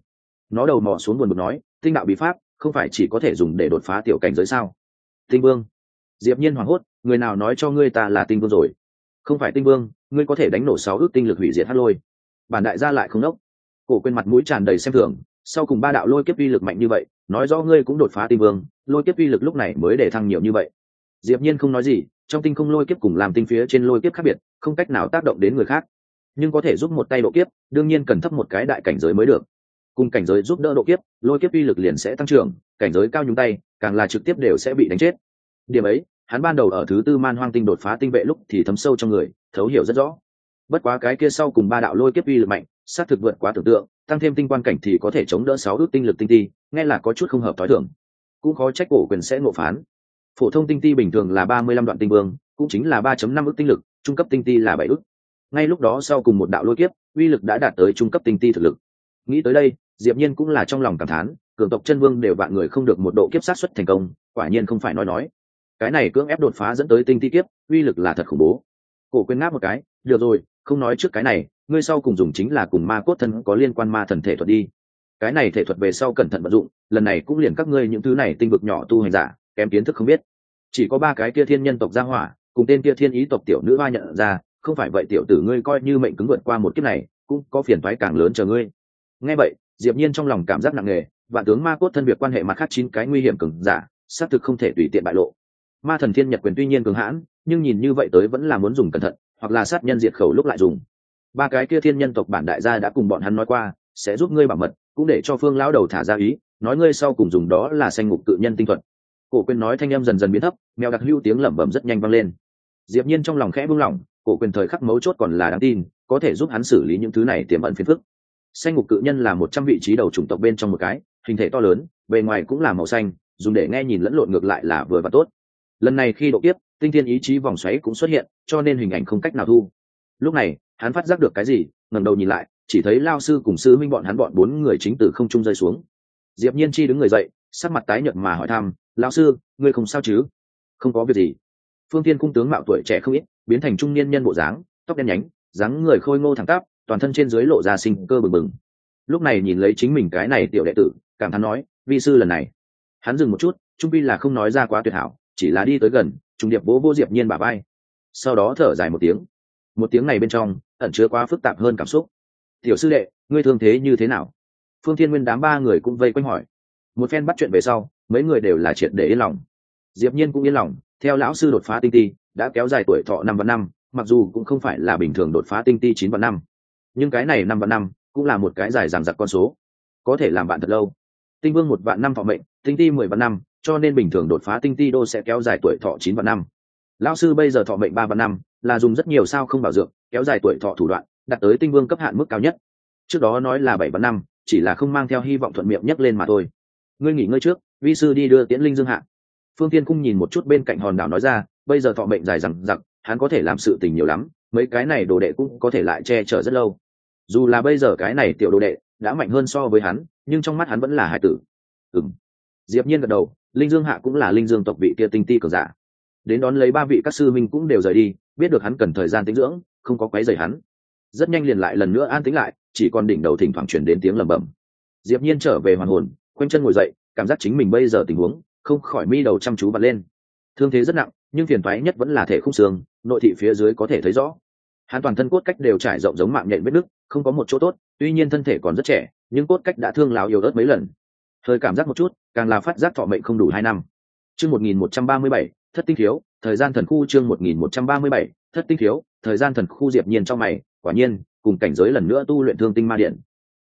Nó đầu mò xuống buồn bực nói, tinh đạo bí pháp không phải chỉ có thể dùng để đột phá tiểu cảnh giới sao? Tinh vương diệp nhiên hoảng hốt, người nào nói cho ngươi ta là tinh vương rồi? Không phải tinh vương, ngươi có thể đánh nổ sáu ước tinh lực hủy diệt hắc lôi. Bản đại gia lại không nốc cổ quên mặt mũi tràn đầy xem thường, sau cùng ba đạo lôi kiếp uy lực mạnh như vậy, nói rõ ngươi cũng đột phá tinh vương, lôi kiếp uy lực lúc này mới để thăng nhiều như vậy. Diệp nhiên không nói gì, trong tinh không lôi kiếp cùng làm tinh phía trên lôi kiếp khác biệt, không cách nào tác động đến người khác. Nhưng có thể giúp một tay độ kiếp, đương nhiên cần thấp một cái đại cảnh giới mới được. Cùng cảnh giới giúp đỡ độ kiếp, lôi kiếp uy lực liền sẽ tăng trưởng, cảnh giới cao nhúng tay, càng là trực tiếp đều sẽ bị đánh chết điểm ấy, hắn ban đầu ở thứ tư man hoang tinh đột phá tinh vệ lúc thì thấm sâu trong người, thấu hiểu rất rõ. Bất quá cái kia sau cùng ba đạo lôi kiếp uy lực mạnh sát thực vượt quá tưởng tượng, tăng thêm tinh quan cảnh thì có thể chống đỡ sáu ước tinh lực tinh ti, nghe là có chút không hợp t h ó i thưởng cũng khó trách cổ quyền sẽ ngộ phán. Phổ thông tinh ti bình thường là ba mươi lăm đoạn tinh vương, cũng chính là ba chấm năm ước tinh lực, trung cấp tinh ti là bảy ước. Ngay lúc đó sau cùng một đạo lôi kiếp, uy lực đã đạt tới trung cấp tinh ti thực lực. Nghĩ tới đây, diệp nhiên cũng là trong lòng cảm thán, cường tộc chân vương đều vạn người không được một độ kiếp sát xuất thành công, quả nhiên không phải nói nói cái này cưỡng ép đột phá dẫn tới tinh ti kiếp, uy lực là thật khủng bố. Cổ quên ngáp một cái, được rồi, không nói trước cái này, ngươi sau cùng dùng chính là cùng ma cốt thân có liên quan ma thần thể thuật đi. Cái này thể thuật về sau cẩn thận vận dụng, lần này cũng liền các ngươi những thứ này tinh vực nhỏ tu hành giả, kém kiến thức không biết. Chỉ có ba cái kia thiên nhân tộc gia hỏa, cùng tên kia thiên ý tộc tiểu nữ ba nhận ra, không phải vậy tiểu tử ngươi coi như mệnh cứng vượt qua một kiếp này, cũng có phiền thoái càng lớn chờ ngươi. Nghe vậy, diệp nhiên trong lòng cảm giác nặng nề, vạn tướng ma cốt thân việc quan hệ mặt khác chín cái nguy hiểm cứng giả, xác thực không thể tùy tiện bại lộ ma thần thiên nhật quyền tuy nhiên cường hãn, nhưng nhìn như vậy tới vẫn là muốn dùng cẩn thận, hoặc là sát nhân diệt khẩu lúc lại dùng. Ba cái kia thiên nhân tộc bản đại gia đã cùng bọn hắn nói qua, sẽ giúp ngươi bảo mật, cũng để cho phương lão đầu thả ra ý, nói ngươi sau cùng dùng đó là sanh ngục tự nhân tinh thuật cổ quyền nói thanh em dần dần biến thấp, mèo đặc hưu tiếng lẩm bẩm rất nhanh vang lên. Diệp nhiên trong lòng khẽ buông lỏng, cổ quyền thời khắc mấu chốt còn là đáng tin, có thể giúp hắn xử lý những thứ này tiềm ẩn phiền phức. Sanh ngục cự nhân là một trăm vị trí đầu chủng tộc bên trong một cái, hình thể to lớn, bề ngoài cũng là màu xanh, dùng để nghe nhìn lẫn lộn ngược lại là vừa và tốt lần này khi độ kiếp, tinh thiên ý chí vòng xoáy cũng xuất hiện, cho nên hình ảnh không cách nào thu. Lúc này, hắn phát giác được cái gì, ngẩng đầu nhìn lại, chỉ thấy lao sư cùng sư minh bọn hắn bọn bốn người chính từ không trung rơi xuống. Diệp nhiên chi đứng người dậy, sắc mặt tái nhợt mà hỏi thăm, lão sư, ngươi không sao chứ? Không có việc gì. Phương tiên cung tướng mạo tuổi trẻ không ít, biến thành trung niên nhân bộ dáng, tóc đen nhánh, dáng người khôi ngô thẳng tắp, toàn thân trên dưới lộ ra sinh cơ bừng bừng. Lúc này nhìn lấy chính mình cái này tiểu đệ tử, cảm thán nói, vi sư lần này. Hắn dừng một chút, trung vi là không nói ra quá tuyệt hảo chỉ là đi tới gần, trùng điệp bố vô diệp nhiên bà bay sau đó thở dài một tiếng. Một tiếng này bên trong, ẩn chứa quá phức tạp hơn cảm xúc. Tiểu sư đệ, ngươi thương thế như thế nào? Phương thiên nguyên đám ba người cũng vây quanh hỏi. Một phen bắt chuyện về sau, mấy người đều là triệt để yên lòng. Diệp nhiên cũng yên lòng, theo lão sư đột phá tinh ti, đã kéo dài tuổi thọ năm và năm, mặc dù cũng không phải là bình thường đột phá tinh ti chín và năm. Nhưng cái này năm và năm cũng là một cái dài dằng dặc con số, có thể làm bạn thật lâu. Tinh vương một vạn năm thọ mệnh, tinh ti mười vạn năm cho nên bình thường đột phá tinh ti đô sẽ kéo dài tuổi thọ chín vạn năm. Lão sư bây giờ thọ mệnh ba vạn năm, là dùng rất nhiều sao không bảo dưỡng, kéo dài tuổi thọ thủ đoạn, đạt tới tinh vương cấp hạn mức cao nhất. Trước đó nói là bảy vạn năm, chỉ là không mang theo hy vọng thuận miệng nhấc lên mà thôi. Ngươi nghỉ ngơi trước, vi sư đi đưa tiễn linh dương hạ. Phương tiên cung nhìn một chút bên cạnh hòn đảo nói ra, bây giờ thọ mệnh dài rằng giặc hắn có thể làm sự tình nhiều lắm, mấy cái này đồ đệ cũng có thể lại che chở rất lâu. Dù là bây giờ cái này tiểu đồ đệ đã mạnh hơn so với hắn, nhưng trong mắt hắn vẫn là hải tử. Ừng diệp nhiên gật đầu linh dương hạ cũng là linh dương tộc vị kia tinh ti cường giả. Đến đón lấy ba vị các sư minh cũng đều rời đi, biết được hắn cần thời gian tĩnh dưỡng, không có quấy rầy hắn. Rất nhanh liền lại lần nữa an tĩnh lại, chỉ còn đỉnh đầu thỉnh thoảng truyền đến tiếng lẩm bẩm. Diệp nhiên trở về hoàn hồn quanh chân ngồi dậy, cảm giác chính mình bây giờ tình huống, không khỏi mi đầu chăm chú bật lên. Thương thế rất nặng, nhưng phiền toái nhất vẫn là thể khung xương, nội thị phía dưới có thể thấy rõ. Hắn toàn thân cốt cách đều trải rộng giống mạng nhện vết nứt, không có một chỗ tốt, tuy nhiên thân thể còn rất trẻ, nhưng cốt cách đã thương lào yếu ớt mấy lần hơi cảm giác một chút, càng là phát giác thọ mệnh không đủ hai năm. Chương một nghìn một trăm ba mươi bảy, thất tinh thiếu thời gian thần khu chương một nghìn một trăm ba mươi bảy, thất tinh thiếu thời gian thần khu diệp nhiên trong mày, quả nhiên, cùng cảnh giới lần nữa tu luyện thương tinh ma điện.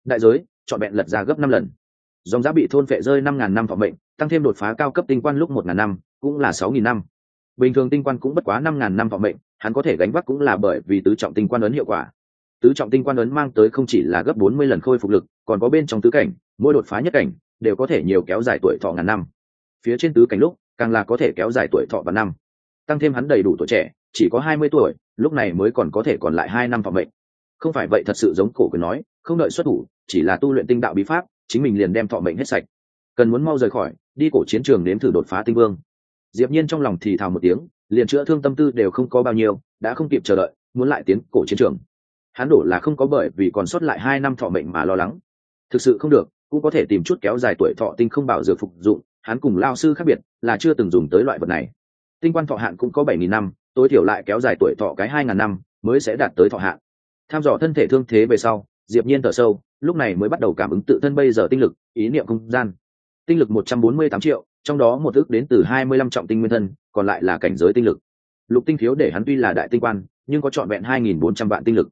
Đại giới chọn bẹn lật ra gấp năm lần. Dòng giá bị thôn phệ rơi năm ngàn năm thọ mệnh, tăng thêm đột phá cao cấp tinh quan lúc một ngàn năm, cũng là sáu nghìn năm. Bình thường tinh quan cũng bất quá năm ngàn năm thọ mệnh, hắn có thể gánh vác cũng là bởi vì tứ trọng tinh quan ấn hiệu quả. Tứ trọng tinh quan ấn mang tới không chỉ là gấp bốn mươi lần khôi phục lực, còn có bên trong tứ cảnh, mỗi đột phá nhất cảnh đều có thể nhiều kéo dài tuổi thọ ngàn năm. Phía trên tứ cảnh lúc, càng là có thể kéo dài tuổi thọ và năm. Tăng thêm hắn đầy đủ tuổi trẻ, chỉ có hai mươi tuổi, lúc này mới còn có thể còn lại hai năm thọ mệnh. Không phải vậy thật sự giống cổ quyền nói, không đợi xuất thủ, chỉ là tu luyện tinh đạo bí pháp, chính mình liền đem thọ mệnh hết sạch. Cần muốn mau rời khỏi, đi cổ chiến trường nếm thử đột phá tinh vương. Diệp nhiên trong lòng thì thào một tiếng, liền chữa thương tâm tư đều không có bao nhiêu, đã không kịp chờ đợi, muốn lại tiến cổ chiến trường. Hắn đổ là không có bởi vì còn sót lại hai năm thọ mệnh mà lo lắng. Thực sự không được cũng có thể tìm chút kéo dài tuổi thọ tinh không bảo dược phục dụng, hắn cùng lao sư khác biệt là chưa từng dùng tới loại vật này. Tinh quan thọ hạn cũng có bảy nghìn năm, tối thiểu lại kéo dài tuổi thọ cái hai ngàn năm mới sẽ đạt tới thọ hạn. Tham dò thân thể thương thế về sau, diệp nhiên thở sâu, lúc này mới bắt đầu cảm ứng tự thân bây giờ tinh lực, ý niệm không gian. Tinh lực một trăm bốn mươi tám triệu, trong đó một ước đến từ hai mươi lăm trọng tinh nguyên thân, còn lại là cảnh giới tinh lực. Lục tinh thiếu để hắn tuy là đại tinh quan, nhưng có trọn vẹn hai nghìn bốn trăm vạn tinh lực.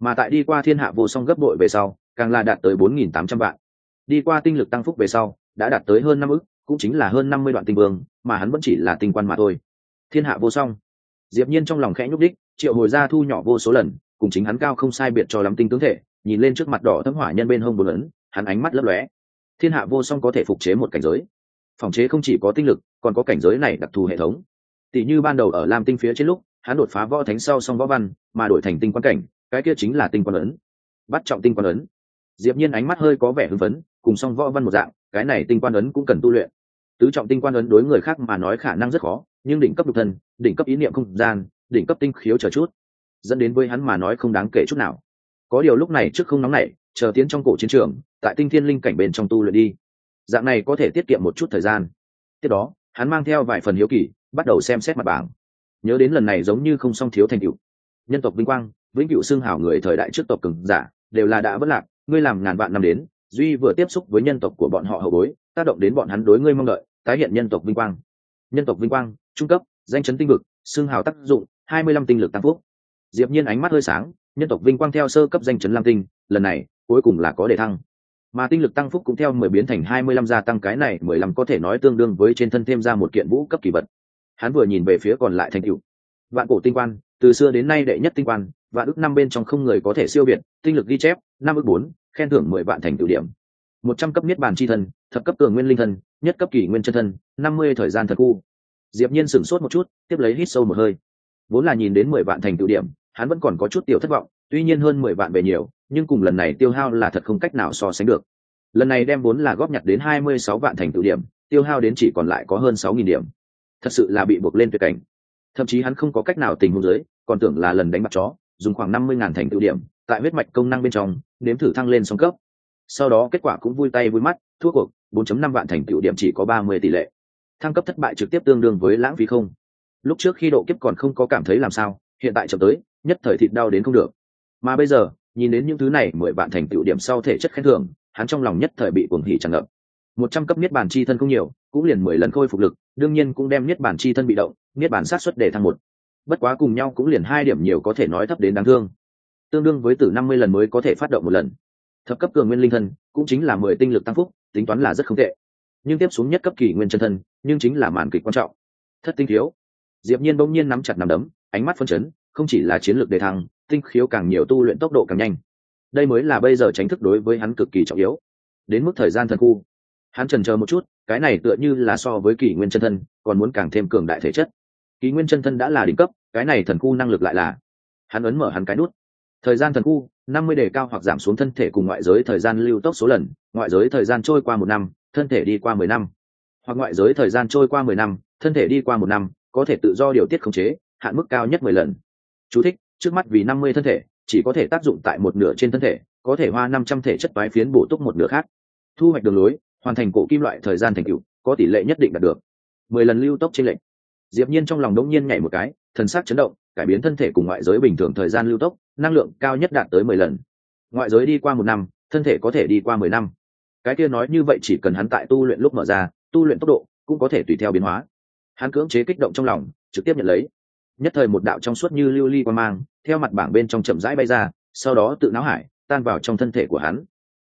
Mà tại đi qua thiên hạ vô song gấp bội về sau, càng là đạt tới bốn nghìn tám trăm vạn đi qua tinh lực tăng phúc về sau, đã đạt tới hơn năm ước cũng chính là hơn năm mươi đoạn tinh vương, mà hắn vẫn chỉ là tinh quan mà thôi. Thiên hạ vô song. Diệp nhiên trong lòng khẽ nhúc đích triệu hồi ra thu nhỏ vô số lần, cùng chính hắn cao không sai biệt cho lắm tinh tướng thể, nhìn lên trước mặt đỏ thấm hỏa nhân bên hông bốn lớn hắn ánh mắt lấp lóe. Thiên hạ vô song có thể phục chế một cảnh giới. Phòng chế không chỉ có tinh lực, còn có cảnh giới này đặc thù hệ thống. Tỷ như ban đầu ở lam tinh phía trên lúc, hắn đột phá võ thánh sau song võ văn, mà đổi thành tinh quan cảnh, cái kia chính là tinh quan ấn. Bắt trọng tinh quan ấn. Diệp nhiên ánh mắt hơi có vẻ hưng phấn cùng song võ văn một dạng, cái này tinh quan ấn cũng cần tu luyện. Tứ trọng tinh quan ấn đối người khác mà nói khả năng rất khó, nhưng đỉnh cấp độc thân, đỉnh cấp ý niệm không gian, đỉnh cấp tinh khiếu chờ chút, dẫn đến với hắn mà nói không đáng kể chút nào. Có điều lúc này trước không nóng nảy, chờ tiến trong cổ chiến trường, tại tinh thiên linh cảnh bên trong tu luyện đi. Dạng này có thể tiết kiệm một chút thời gian. Tiếp đó, hắn mang theo vài phần hiếu kỳ, bắt đầu xem xét mặt bảng. Nhớ đến lần này giống như không song thiếu thành cựu nhân tộc vinh quang, vĩnh cựu xương hảo người thời đại trước tộc cường giả, đều là đã vất lạc, ngươi làm ngàn vạn năm đến duy vừa tiếp xúc với nhân tộc của bọn họ hậu bối, tác động đến bọn hắn đối ngươi mong đợi, tái hiện nhân tộc vinh quang. Nhân tộc vinh quang, trung cấp, danh chấn tinh vực, xương hào tác dụng, hai mươi lăm tinh lực tăng phúc. Diệp nhiên ánh mắt hơi sáng, nhân tộc vinh quang theo sơ cấp danh chấn lam tinh, lần này, cuối cùng là có đề thăng. Mà tinh lực tăng phúc cũng theo mười biến thành hai mươi lăm gia tăng cái này, mười lăm có thể nói tương đương với trên thân thêm ra một kiện vũ cấp kỳ vật. Hắn vừa nhìn về phía còn lại thành cựu vạn cổ tinh quan, từ xưa đến nay đệ nhất tinh quan và ước năm bên trong không người có thể siêu biệt tinh lực ghi chép, năm ước bốn khen thưởng mười vạn thành tựu điểm. Một trăm cấp niết bàn chi thân, thập cấp tường nguyên linh thân, nhất cấp kỷ nguyên chân thân, năm mươi thời gian thật khu. Diệp nhiên sửng sốt một chút, tiếp lấy hít sâu một hơi. Vốn là nhìn đến mười vạn thành tựu điểm, hắn vẫn còn có chút tiểu thất vọng, tuy nhiên hơn mười vạn về nhiều, nhưng cùng lần này tiêu hao là thật không cách nào so sánh được. Lần này đem vốn là góp nhặt đến hai mươi sáu vạn thành tựu điểm, tiêu hao đến chỉ còn lại có hơn sáu nghìn điểm. Thật sự là bị buộc lên tuyệt cảnh. Thậm chí hắn không có cách nào tình huống dưới, còn tưởng là lần đánh bắt chó, dùng khoảng năm mươi ngàn thành tựu điểm, tại huyết mạch công năng bên trong nếm thử thăng lên song cấp. Sau đó kết quả cũng vui tay vui mắt thuốc cuộc 4.5 vạn thành tựu điểm chỉ có 30 tỷ lệ. Thăng cấp thất bại trực tiếp tương đương với lãng phí không. Lúc trước khi độ kiếp còn không có cảm thấy làm sao, hiện tại chậm tới, nhất thời thịt đau đến không được. Mà bây giờ, nhìn đến những thứ này, mười vạn thành tựu điểm sau thể chất khen thưởng, hắn trong lòng nhất thời bị cuồng hỉ tràn ngập. Một trăm cấp niết bàn chi thân không nhiều, cũng liền mười lần khôi phục lực, đương nhiên cũng đem niết bàn chi thân bị động, niết bàn sát xuất để thăng một. Bất quá cùng nhau cũng liền hai điểm nhiều có thể nói thấp đến đáng thương tương đương với từ năm mươi lần mới có thể phát động một lần. Thập cấp cường nguyên linh thân cũng chính là mười tinh lực tăng phúc, tính toán là rất không tệ. Nhưng tiếp xuống nhất cấp kỳ nguyên chân thân, nhưng chính là màn kịch quan trọng. Thất tinh thiếu diệp nhiên bỗng nhiên nắm chặt nắm đấm, ánh mắt phân chấn, không chỉ là chiến lược đề thăng, tinh khiếu càng nhiều tu luyện tốc độ càng nhanh. Đây mới là bây giờ tránh thức đối với hắn cực kỳ trọng yếu. Đến mức thời gian thần khu. Hắn trần chờ một chút, cái này tựa như là so với kỳ nguyên chân thân, còn muốn càng thêm cường đại thể chất. Kỳ nguyên chân thân đã là đỉnh cấp, cái này thần khu năng lực lại là. Hắn ấn mở hắn cái nút thời gian thần khu năm mươi đề cao hoặc giảm xuống thân thể cùng ngoại giới thời gian lưu tốc số lần ngoại giới thời gian trôi qua một năm thân thể đi qua mười năm. Hoặc ngoại giới thời gian trôi qua mười năm thân thể đi qua một năm có thể tự do điều tiết khống chế hạn mức cao nhất mười lần. Chú thích, trước mắt vì năm mươi thân thể chỉ có thể tác dụng tại một nửa trên thân thể có thể hoa năm trăm thể chất toái phiến bổ túc một nửa khác. Thu hoạch đường lối hoàn thành cổ kim loại thời gian thành tựu có tỷ lệ nhất định đạt được. Mười lần lưu tốc trên lệnh diệp nhiên trong lòng đống nhiên nhảy một cái thần sắc chấn động cải biến thân thể cùng ngoại giới bình thường thời gian lưu tốc năng lượng cao nhất đạt tới mười lần. Ngoại giới đi qua một năm, thân thể có thể đi qua mười năm. Cái kia nói như vậy chỉ cần hắn tại tu luyện lúc mở ra, tu luyện tốc độ cũng có thể tùy theo biến hóa. Hắn cưỡng chế kích động trong lòng, trực tiếp nhận lấy. Nhất thời một đạo trong suốt như lưu ly li quan mang, theo mặt bảng bên trong chậm rãi bay ra, sau đó tự náo hải, tan vào trong thân thể của hắn.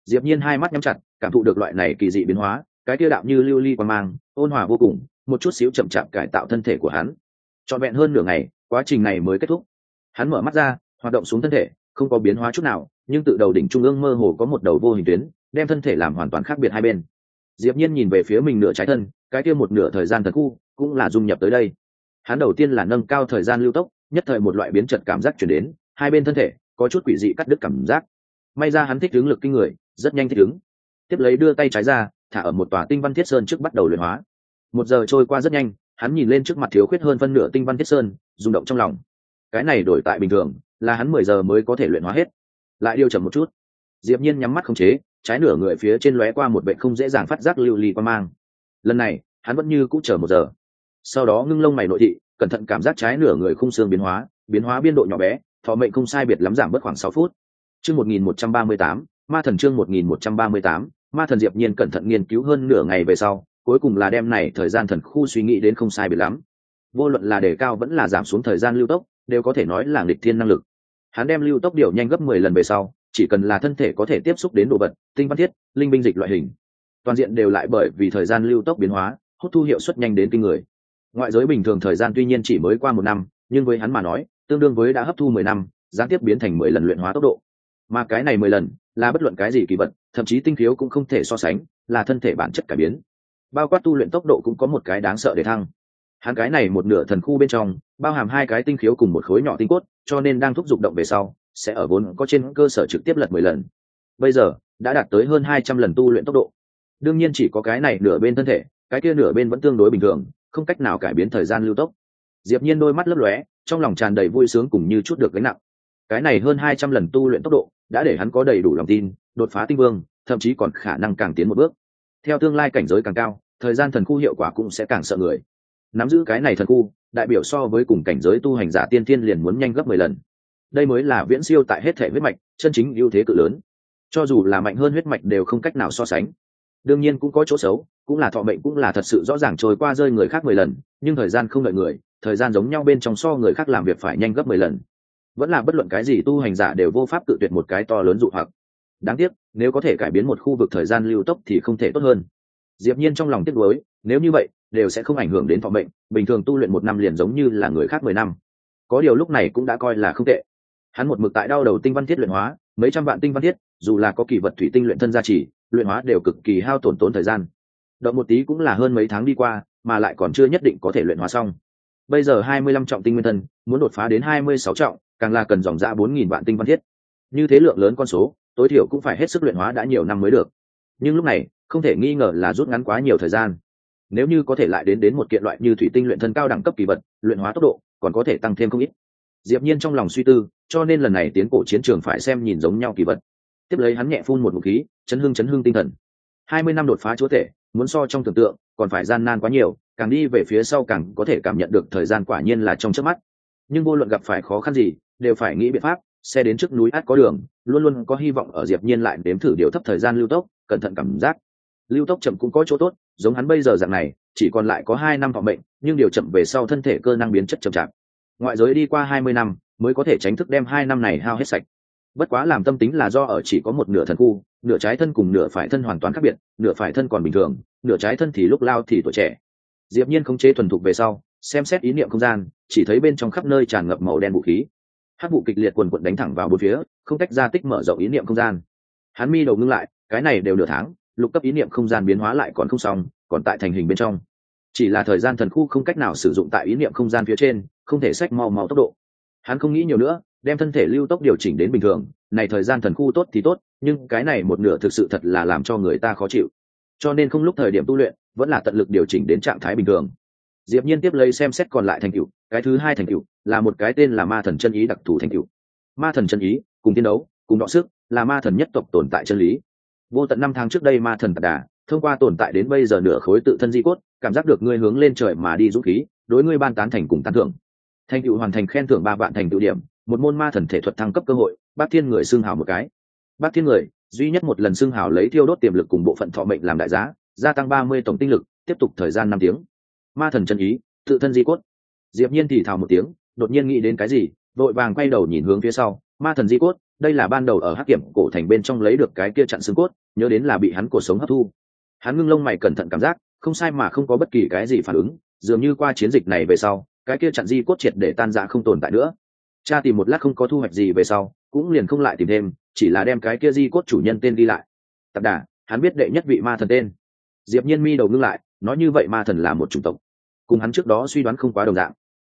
Diệp nhiên hai mắt nhắm chặt, cảm thụ được loại này kỳ dị biến hóa, cái kia đạo như lưu ly li quan mang, ôn hòa vô cùng, một chút xíu chậm chạp cải tạo thân thể của hắn. Trọn vẹn hơn nửa ngày, quá trình này mới kết thúc. Hắn mở mắt ra hoạt động xuống thân thể, không có biến hóa chút nào, nhưng tự đầu đỉnh trung ương mơ hồ có một đầu vô hình tuyến, đem thân thể làm hoàn toàn khác biệt hai bên. Diệp nhiên nhìn về phía mình nửa trái thân, cái kia một nửa thời gian thần khu cũng là dung nhập tới đây. Hắn đầu tiên là nâng cao thời gian lưu tốc, nhất thời một loại biến chật cảm giác chuyển đến, hai bên thân thể có chút quỷ dị cắt đứt cảm giác. May ra hắn thích ứng lực kinh người, rất nhanh thích ứng. Tiếp lấy đưa tay trái ra, thả ở một tòa tinh văn thiết sơn trước bắt đầu luyện hóa. Một giờ trôi qua rất nhanh, hắn nhìn lên trước mặt thiếu khuyết hơn phân nửa tinh văn thiết sơn, rung động trong lòng. Cái này đổi tại bình thường là hắn mười giờ mới có thể luyện hóa hết. Lại điều chậm một chút. Diệp nhiên nhắm mắt không chế, trái nửa người phía trên lóe qua một bệnh không dễ dàng phát giác lưu ly qua mang. Lần này, hắn vẫn như cũ chờ một giờ. Sau đó ngưng lông mày nội thị, cẩn thận cảm giác trái nửa người khung xương biến hóa biến hóa biên độ nhỏ bé, thọ mệnh không sai biệt lắm giảm bớt khoảng sáu phút. Chương một nghìn một trăm ba mươi tám, ma thần chương một nghìn một trăm ba mươi tám, ma thần diệp nhiên cẩn thận nghiên cứu hơn nửa ngày về sau, cuối cùng là đem này thời gian thần khu suy nghĩ đến không sai biệt lắm. Vô luận là đề cao vẫn là giảm xuống thời gian lưu tốc, đều có thể nói là nghịch thiên năng lực hắn đem lưu tốc điều nhanh gấp mười lần về sau, chỉ cần là thân thể có thể tiếp xúc đến đồ vật, tinh văn thiết, linh binh dịch loại hình, toàn diện đều lại bởi vì thời gian lưu tốc biến hóa, hút thu hiệu suất nhanh đến kinh người. Ngoại giới bình thường thời gian tuy nhiên chỉ mới qua một năm, nhưng với hắn mà nói, tương đương với đã hấp thu mười năm, gián tiếp biến thành mười lần luyện hóa tốc độ. Mà cái này mười lần, là bất luận cái gì kỳ vật, thậm chí tinh khiếu cũng không thể so sánh, là thân thể bản chất cải biến. Bao quát tu luyện tốc độ cũng có một cái đáng sợ để thăng hắn cái này một nửa thần khu bên trong, bao hàm hai cái tinh khiếu cùng một khối nhỏ tinh cốt, cho nên đang thúc giục động về sau, sẽ ở vốn có trên cơ sở trực tiếp lật mười lần. Bây giờ, đã đạt tới hơn hai trăm lần tu luyện tốc độ. Đương nhiên chỉ có cái này nửa bên thân thể, cái kia nửa bên vẫn tương đối bình thường, không cách nào cải biến thời gian lưu tốc. Diệp nhiên đôi mắt lấp lóe, trong lòng tràn đầy vui sướng cùng như chút được gánh nặng. Cái này hơn hai trăm lần tu luyện tốc độ, đã để hắn có đầy đủ lòng tin, đột phá tinh vương, thậm chí còn khả năng càng tiến một bước. Theo tương lai cảnh giới càng cao, thời gian thần khu hiệu quả cũng sẽ càng sợ người nắm giữ cái này thần khu, đại biểu so với cùng cảnh giới tu hành giả tiên tiên liền muốn nhanh gấp mười lần. Đây mới là viễn siêu tại hết thể huyết mạch, chân chính ưu thế cự lớn. Cho dù là mạnh hơn huyết mạch đều không cách nào so sánh. Đương nhiên cũng có chỗ xấu, cũng là thọ mệnh cũng là thật sự rõ ràng trôi qua rơi người khác mười lần, nhưng thời gian không đợi người, thời gian giống nhau bên trong so người khác làm việc phải nhanh gấp mười lần. Vẫn là bất luận cái gì tu hành giả đều vô pháp tự tuyệt một cái to lớn dụ hoặc. Đáng tiếc, nếu có thể cải biến một khu vực thời gian lưu tốc thì không thể tốt hơn. Diệp nhiên trong lòng tiếc nuối, nếu như vậy đều sẽ không ảnh hưởng đến thọ mệnh, bình thường tu luyện một năm liền giống như là người khác mười năm. Có điều lúc này cũng đã coi là không tệ. Hắn một mực tại đau đầu tinh văn thiết luyện hóa, mấy trăm vạn tinh văn thiết, dù là có kỳ vật thủy tinh luyện thân gia trì, luyện hóa đều cực kỳ hao tổn tốn thời gian. Động một tí cũng là hơn mấy tháng đi qua, mà lại còn chưa nhất định có thể luyện hóa xong. Bây giờ hai mươi lăm trọng tinh nguyên thân, muốn đột phá đến hai mươi sáu trọng, càng là cần dòng ra bốn nghìn vạn tinh văn thiết. Như thế lượng lớn con số, tối thiểu cũng phải hết sức luyện hóa đã nhiều năm mới được. Nhưng lúc này, không thể nghi ngờ là rút ngắn quá nhiều thời gian nếu như có thể lại đến đến một kiện loại như thủy tinh luyện thân cao đẳng cấp kỳ vật, luyện hóa tốc độ còn có thể tăng thêm không ít. Diệp nhiên trong lòng suy tư, cho nên lần này tiến cổ chiến trường phải xem nhìn giống nhau kỳ vật. Tiếp lấy hắn nhẹ phun một ngụm khí, chấn hưng chấn hưng tinh thần. Hai mươi năm đột phá chúa thể muốn so trong tưởng tượng, còn phải gian nan quá nhiều, càng đi về phía sau càng có thể cảm nhận được thời gian quả nhiên là trong chớp mắt. Nhưng vô luận gặp phải khó khăn gì, đều phải nghĩ biện pháp, xe đến trước núi át có đường, luôn luôn có hy vọng ở diệp nhiên lại đếm thử điều thấp thời gian lưu tốc, cẩn thận cảm giác lưu tốc chậm cũng có chỗ tốt, giống hắn bây giờ dạng này, chỉ còn lại có hai năm thọ mệnh, nhưng điều chậm về sau thân thể cơ năng biến chất chậm chạp. Ngoại giới đi qua hai mươi năm, mới có thể tránh thức đem hai năm này hao hết sạch. Bất quá làm tâm tính là do ở chỉ có một nửa thần khu, nửa trái thân cùng nửa phải thân hoàn toàn khác biệt, nửa phải thân còn bình thường, nửa trái thân thì lúc lao thì tuổi trẻ. Diệp nhiên không chế thuần thục về sau, xem xét ý niệm không gian, chỉ thấy bên trong khắp nơi tràn ngập màu đen vũ khí. Hát vụ kịch liệt quần quận đánh thẳng vào bốn phía, không tách ra tích mở rộng ý niệm không gian. Hắn mi đầu ngưng lại, cái này đều nửa tháng lục cấp ý niệm không gian biến hóa lại còn không xong, còn tại thành hình bên trong. Chỉ là thời gian thần khu không cách nào sử dụng tại ý niệm không gian phía trên, không thể sách mau mau tốc độ. Hắn không nghĩ nhiều nữa, đem thân thể lưu tốc điều chỉnh đến bình thường, này thời gian thần khu tốt thì tốt, nhưng cái này một nửa thực sự thật là làm cho người ta khó chịu. Cho nên không lúc thời điểm tu luyện, vẫn là tận lực điều chỉnh đến trạng thái bình thường. Diệp nhiên tiếp lấy xem xét còn lại thành cựu cái thứ hai thành cựu là một cái tên là ma thần chân ý đặc thù thành cựu ma thần chân ý, cùng tiến đấu, cùng đọ sức, là ma thần nhất tộc tồn tại chân lý vô tận năm tháng trước đây ma thần tạc đà, thông qua tồn tại đến bây giờ nửa khối tự thân di cốt, cảm giác được ngươi hướng lên trời mà đi dũng khí, đối ngươi ban tán thành cùng tán thưởng. Thành tựu hoàn thành khen thưởng ba vạn thành tựu điểm, một môn ma thần thể thuật thăng cấp cơ hội bác thiên người xưng hào một cái. Bác thiên người, duy nhất một lần xưng hào lấy thiêu đốt tiềm lực cùng bộ phận thọ mệnh làm đại giá, gia tăng ba mươi tổng tinh lực, tiếp tục thời gian năm tiếng. Ma thần chân ý, tự thân di cốt. Diệp nhiên thì thào một tiếng, đột nhiên nghĩ đến cái gì, vội vàng quay đầu nhìn hướng phía sau, ma thần di cốt đây là ban đầu ở hắc kiểm cổ thành bên trong lấy được cái kia chặn xương cốt, nhớ đến là bị hắn cổ sống hấp thu. Hắn ngưng lông mày cẩn thận cảm giác, không sai mà không có bất kỳ cái gì phản ứng, dường như qua chiến dịch này về sau, cái kia chặn di cốt triệt để tan ra không tồn tại nữa. Cha tìm một lát không có thu hoạch gì về sau, cũng liền không lại tìm thêm, chỉ là đem cái kia di cốt chủ nhân tên đi lại. Tạp đà, hắn biết đệ nhất vị ma thần tên. Diệp nhiên mi đầu ngưng lại, nói như vậy ma thần là một chủng tộc. Cùng hắn trước đó suy đoán không quá đồng dạng,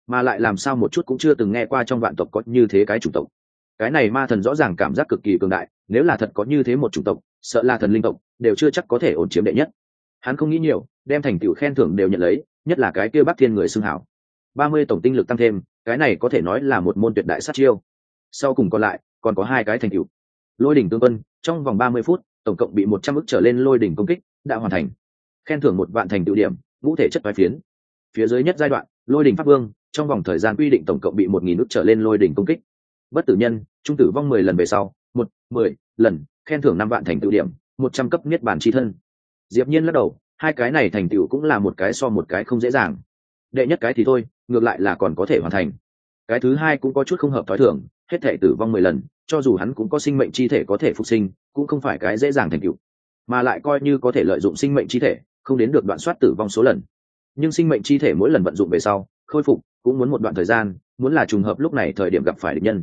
mà lại làm sao một chút cũng chưa từng nghe qua trong vạn tộc có như thế cái chủng tộc cái này ma thần rõ ràng cảm giác cực kỳ cường đại, nếu là thật có như thế một chủng tộc, sợ là thần linh tộc, đều chưa chắc có thể ổn chiếm đệ nhất. Hắn không nghĩ nhiều, đem thành tựu khen thưởng đều nhận lấy, nhất là cái kia bắc thiên người xưng hảo. Ba mươi tổng tinh lực tăng thêm, cái này có thể nói là một môn tuyệt đại sát chiêu. Sau cùng còn lại, còn có hai cái thành tựu. Lôi đỉnh tương quân, trong vòng ba mươi phút, tổng cộng bị một trăm ức trở lên lôi đỉnh công kích, đã hoàn thành. Khen thưởng một vạn thành tựu điểm, ngũ thể chất vai phiến. Phía dưới nhất giai đoạn, lôi đỉnh pháp vương, trong vòng thời gian quy định tổng cộng bị một nghìn ức trở lên lôi đỉnh công kích bất tử nhân, trung tử vong mười lần về sau, một, mười lần, khen thưởng năm vạn thành tựu điểm, một trăm cấp niết bản tri thân. Diệp nhiên lắc đầu, hai cái này thành tựu cũng là một cái so một cái không dễ dàng. Đệ nhất cái thì thôi, ngược lại là còn có thể hoàn thành. Cái thứ hai cũng có chút không hợp thói thường, hết thể tử vong mười lần, cho dù hắn cũng có sinh mệnh chi thể có thể phục sinh, cũng không phải cái dễ dàng thành tựu. Mà lại coi như có thể lợi dụng sinh mệnh chi thể, không đến được đoạn soát tử vong số lần. Nhưng sinh mệnh chi thể mỗi lần vận dụng về sau, khôi phục, cũng muốn một đoạn thời gian, muốn là trùng hợp lúc này thời điểm gặp phải địch nhân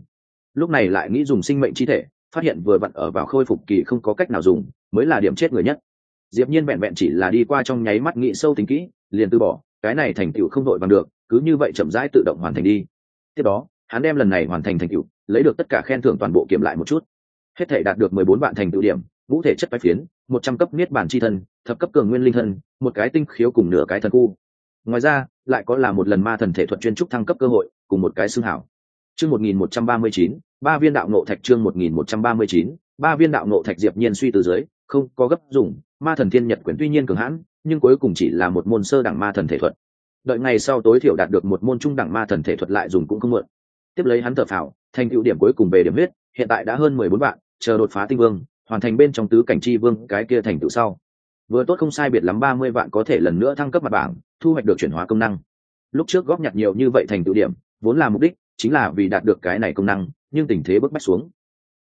lúc này lại nghĩ dùng sinh mệnh chi thể, phát hiện vừa vặn ở vào khôi phục kỳ không có cách nào dùng, mới là điểm chết người nhất. Diệp nhiên vẹn vẹn chỉ là đi qua trong nháy mắt nghĩ sâu tính kỹ, liền từ bỏ, cái này thành tựu không đội bằng được, cứ như vậy chậm rãi tự động hoàn thành đi. Tiếp đó, hắn đem lần này hoàn thành thành tựu, lấy được tất cả khen thưởng toàn bộ kiểm lại một chút. Hết thể đạt được mười bốn vạn thành tựu điểm, ngũ thể chất bách phiến, một trăm cấp niết bản chi thân, thập cấp cường nguyên linh thân, một cái tinh khiếu cùng nửa cái thần khu. Ngoài ra, lại có là một lần ma thần thể thuật chuyên trúc thăng cấp cơ hội, cùng một cái xương hảo chương một nghìn một trăm ba viên đạo nộ thạch chương một nghìn một trăm ba viên đạo nộ thạch diệp nhiên suy từ dưới, không có gấp dùng, ma thần thiên nhật quyển tuy nhiên cường hãn, nhưng cuối cùng chỉ là một môn sơ đẳng ma thần thể thuật. Đợi ngày sau tối thiểu đạt được một môn trung đẳng ma thần thể thuật lại dùng cũng không mượn. Tiếp lấy hắn thở phào, thành tựu điểm cuối cùng về điểm huyết, hiện tại đã hơn mười bốn vạn, chờ đột phá tinh vương, hoàn thành bên trong tứ cảnh chi vương, cái kia thành tựu sau. Vừa tốt không sai biệt lắm ba mươi vạn có thể lần nữa thăng cấp mặt bảng, thu hoạch được chuyển hóa công năng. Lúc trước góp nhặt nhiều như vậy thành tựu điểm, vốn là mục đích chính là vì đạt được cái này công năng, nhưng tình thế bức bách xuống.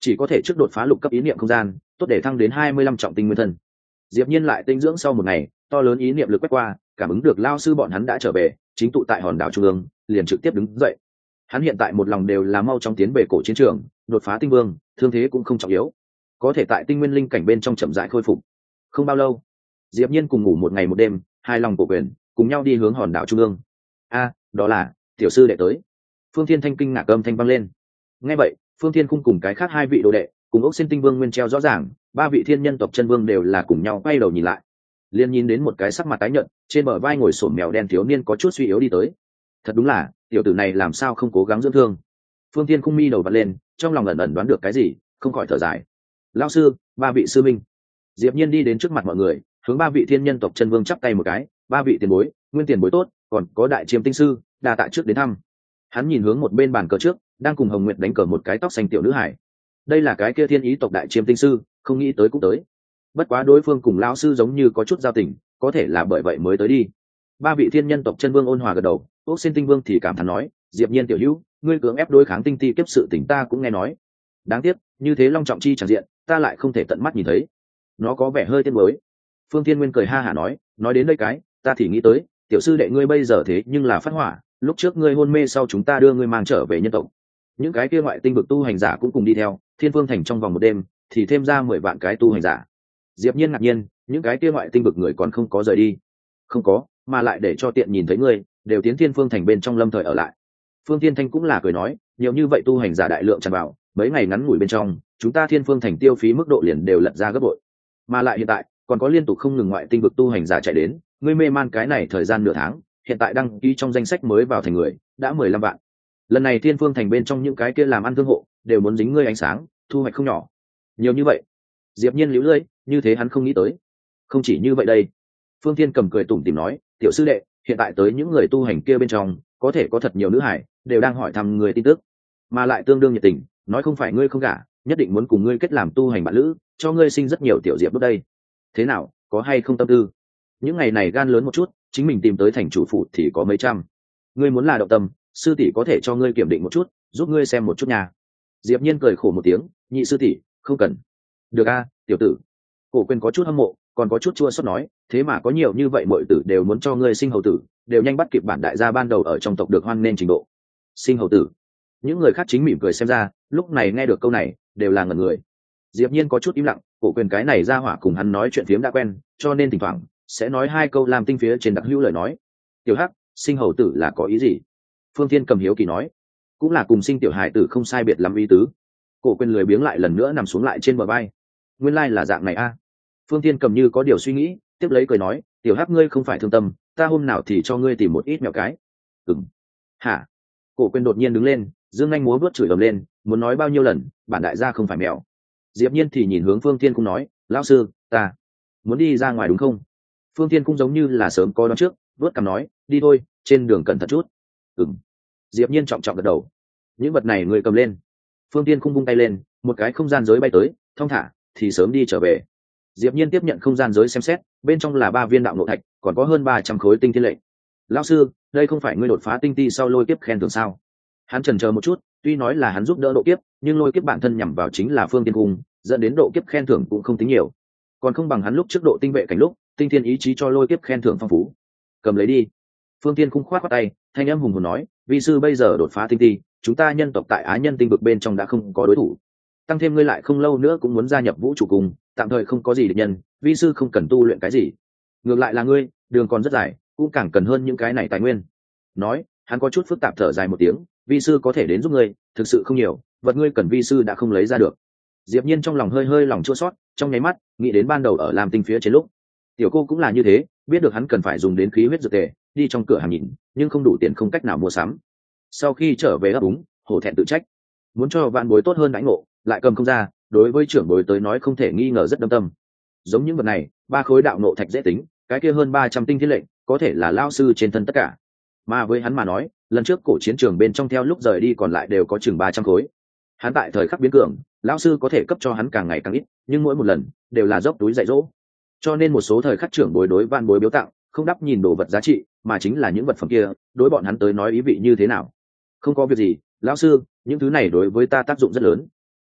Chỉ có thể trước đột phá lục cấp ý niệm không gian, tốt để thăng đến hai mươi lăm trọng tinh nguyên thân. Diệp nhiên lại tinh dưỡng sau một ngày, to lớn ý niệm lực quét qua, cảm ứng được lao sư bọn hắn đã trở về, chính tụ tại hòn đảo trung ương, liền trực tiếp đứng dậy. Hắn hiện tại một lòng đều là mau chóng tiến về cổ chiến trường, đột phá tinh vương, thương thế cũng không trọng yếu. Có thể tại tinh nguyên linh cảnh bên trong chậm rãi khôi phục. Không bao lâu, diệp nhiên cùng ngủ một ngày một đêm, hai lòng cổ quyền, cùng nhau đi hướng hòn đảo trung ương. A, đó là tiểu sư đệ tới phương thiên thanh kinh ngạc âm thanh vang lên. Nghe vậy, phương thiên khung cùng cái khác hai vị đồ đệ, cùng ốc xin tinh vương nguyên treo rõ ràng, ba vị thiên nhân tộc chân vương đều là cùng nhau quay đầu nhìn lại. Liền nhìn đến một cái sắc mặt tái nhợt, trên bờ vai ngồi sổm mèo đen thiếu niên có chút suy yếu đi tới. Thật đúng là, tiểu tử này làm sao không cố gắng dưỡng thương? Phương thiên khung mi đầu bật lên, trong lòng ẩn ẩn đoán được cái gì, không khỏi thở dài. Lao sư, ba vị sư minh. Diệp nhiên đi đến trước mặt mọi người, hướng ba vị thiên nhân tộc chân vương chắp tay một cái. Ba vị tiền bối, nguyên tiền bối tốt, còn có đại chiêm tinh sư, đa tại trước đến thăm hắn nhìn hướng một bên bàn cờ trước, đang cùng hồng nguyệt đánh cờ một cái tóc xanh tiểu nữ hải. Đây là cái kia thiên ý tộc đại chiêm tinh sư, không nghĩ tới cũng tới. Bất quá đối phương cùng lão sư giống như có chút giao tình, có thể là bởi vậy mới tới đi. Ba vị thiên nhân tộc chân vương ôn hòa gật đầu ốc xin tinh vương thì cảm thán nói, diệp nhiên tiểu hữu, ngươi cưỡng ép đối kháng tinh ti kiếp sự tỉnh ta cũng nghe nói. Đáng tiếc, như thế long trọng chi chẳng diện, ta lại không thể tận mắt nhìn thấy. Nó có vẻ hơi tiên mới phương thiên nguyên cười ha hả nói nói đến đây cái, ta thì nghĩ tới, tiểu sư đệ ngươi bây giờ thế nhưng là phát hỏa lúc trước ngươi hôn mê sau chúng ta đưa ngươi mang trở về nhân tộc. Những cái kia ngoại tinh vực tu hành giả cũng cùng đi theo, thiên phương thành trong vòng một đêm, thì thêm ra mười vạn cái tu hành giả. Diệp nhiên ngạc nhiên, những cái kia ngoại tinh vực người còn không có rời đi. Không có, mà lại để cho tiện nhìn thấy ngươi, đều tiến thiên phương thành bên trong lâm thời ở lại. Phương thiên thanh cũng là cười nói, nhiều như vậy tu hành giả đại lượng tràn vào, mấy ngày ngắn ngủi bên trong, chúng ta thiên phương thành tiêu phí mức độ liền đều lật ra gấp bội. Mà lại hiện tại, còn có liên tục không ngừng ngoại tinh vực tu hành giả chạy đến, ngươi mê man cái này thời gian nửa tháng hiện tại đăng ký trong danh sách mới vào thành người, đã mười lăm vạn. Lần này thiên phương thành bên trong những cái kia làm ăn thương hộ, đều muốn dính ngươi ánh sáng, thu hoạch không nhỏ. Nhiều như vậy, diệp nhiên liễu lưỡi như thế hắn không nghĩ tới. Không chỉ như vậy đây. Phương thiên cầm cười tủm tỉm nói, tiểu sư đệ, hiện tại tới những người tu hành kia bên trong, có thể có thật nhiều nữ hải, đều đang hỏi thăm người tin tức. Mà lại tương đương nhiệt tình, nói không phải ngươi không gả, nhất định muốn cùng ngươi kết làm tu hành bạn lữ, cho ngươi sinh rất nhiều tiểu diệp bước đây. Thế nào, có hay không tâm tư? Những ngày này gan lớn một chút chính mình tìm tới thành chủ phụ thì có mấy trăm. Ngươi muốn là động tâm, sư tỷ có thể cho ngươi kiểm định một chút, giúp ngươi xem một chút nhà. Diệp nhiên cười khổ một tiếng, nhị sư tỷ, không cần. Được a, tiểu tử. Cổ quyền có chút hâm mộ, còn có chút chua xót nói, thế mà có nhiều như vậy mọi tử đều muốn cho ngươi sinh hầu tử, đều nhanh bắt kịp bản đại gia ban đầu ở trong tộc được hoan nên trình độ. Sinh hầu tử? Những người khác chính mỉm cười xem ra, lúc này nghe được câu này, đều là ngẩn người. Diệp nhiên có chút im lặng, cổ quyền cái này ra hỏa cùng hắn nói chuyện phiếm đã quen, cho nên thỉnh thoảng sẽ nói hai câu làm tinh phía trên đặc hữu lời nói. Tiểu hắc, sinh hầu tử là có ý gì? Phương thiên cầm hiếu kỳ nói. Cũng là cùng sinh tiểu hải tử không sai biệt lắm ý tứ. Cổ quên lười biếng lại lần nữa nằm xuống lại trên bờ bay. nguyên lai là dạng này a. Phương thiên cầm như có điều suy nghĩ, tiếp lấy cười nói, tiểu hắc ngươi không phải thương tâm, ta hôm nào thì cho ngươi tìm một ít mèo cái. Ừng hả? Cổ quên đột nhiên đứng lên, dương anh múa vớt chửi ầm lên, muốn nói bao nhiêu lần, bản đại gia không phải mèo diệp nhiên thì nhìn hướng phương thiên cũng nói, lão sư, ta muốn đi ra ngoài đúng không? Phương thiên cung giống như là sớm có đón trước, vớt cằm nói, đi thôi, trên đường cẩn thận chút. Ừng diệp nhiên trọng trọng gật đầu. Những vật này người cầm lên. Phương tiên cung vung tay lên, một cái không gian giới bay tới, thong thả, thì sớm đi trở về. Diệp nhiên tiếp nhận không gian giới xem xét, bên trong là ba viên đạo nội thạch, còn có hơn ba trăm khối tinh thiên lệnh lão sư, đây không phải ngươi đột phá tinh ti sau lôi kiếp khen thưởng sao? Hắn chần chờ một chút, tuy nói là hắn giúp đỡ độ kiếp, nhưng lôi kiếp bản thân nhằm vào chính là phương tiên cung, dẫn đến độ kiếp khen thưởng cũng không tính nhiều. Còn không bằng hắn lúc trước độ tinh vệ cảnh lúc tinh thiên ý chí cho lôi kiếp khen thưởng phong phú. Cầm lấy đi. Phương tiên khung khoát qua tay, thanh âm hùng hồn nói, vi sư bây giờ đột phá tinh ti, chúng ta nhân tộc tại á nhân tinh vực bên trong đã không có đối thủ. Tăng thêm ngươi lại không lâu nữa cũng muốn gia nhập vũ trụ cùng, tạm thời không có gì địch nhân, vi sư không cần tu luyện cái gì. Ngược lại là ngươi, đường còn rất dài, cũng càng cần hơn những cái này tài nguyên. Nói, hắn có chút phức tạp thở dài một tiếng, vi sư có thể đến giúp ngươi, thực sự không nhiều, vật ngươi cần vi sư đã không lấy ra được. Diệp nhiên trong lòng hơi hơi lòng chua sót trong nháy mắt, nghĩ đến ban đầu ở làm tinh phía trên lúc tiểu cô cũng là như thế, biết được hắn cần phải dùng đến khí huyết dược tề, đi trong cửa hàng nhìn, nhưng không đủ tiền không cách nào mua sắm. Sau khi trở về ấp úng, hổ thẹn tự trách. Muốn cho vạn bối tốt hơn đãi ngộ, lại cầm không ra, đối với trưởng bối tới nói không thể nghi ngờ rất đâm tâm. Giống những vật này, ba khối đạo nộ thạch dễ tính, cái kia hơn ba trăm tinh thiết lệnh, có thể là lao sư trên thân tất cả. Mà với hắn mà nói, lần trước cổ chiến trường bên trong theo lúc rời đi còn lại đều có chừng ba trăm khối. Hắn tại thời khắc biến cường lão sư có thể cấp cho hắn càng ngày càng ít, nhưng mỗi một lần, đều là dốc túi dạy dỗ cho nên một số thời khắc trưởng bối đối van bối biếu tặng, không đắp nhìn đồ vật giá trị, mà chính là những vật phẩm kia, đối bọn hắn tới nói ý vị như thế nào? Không có việc gì, lão sư, những thứ này đối với ta tác dụng rất lớn.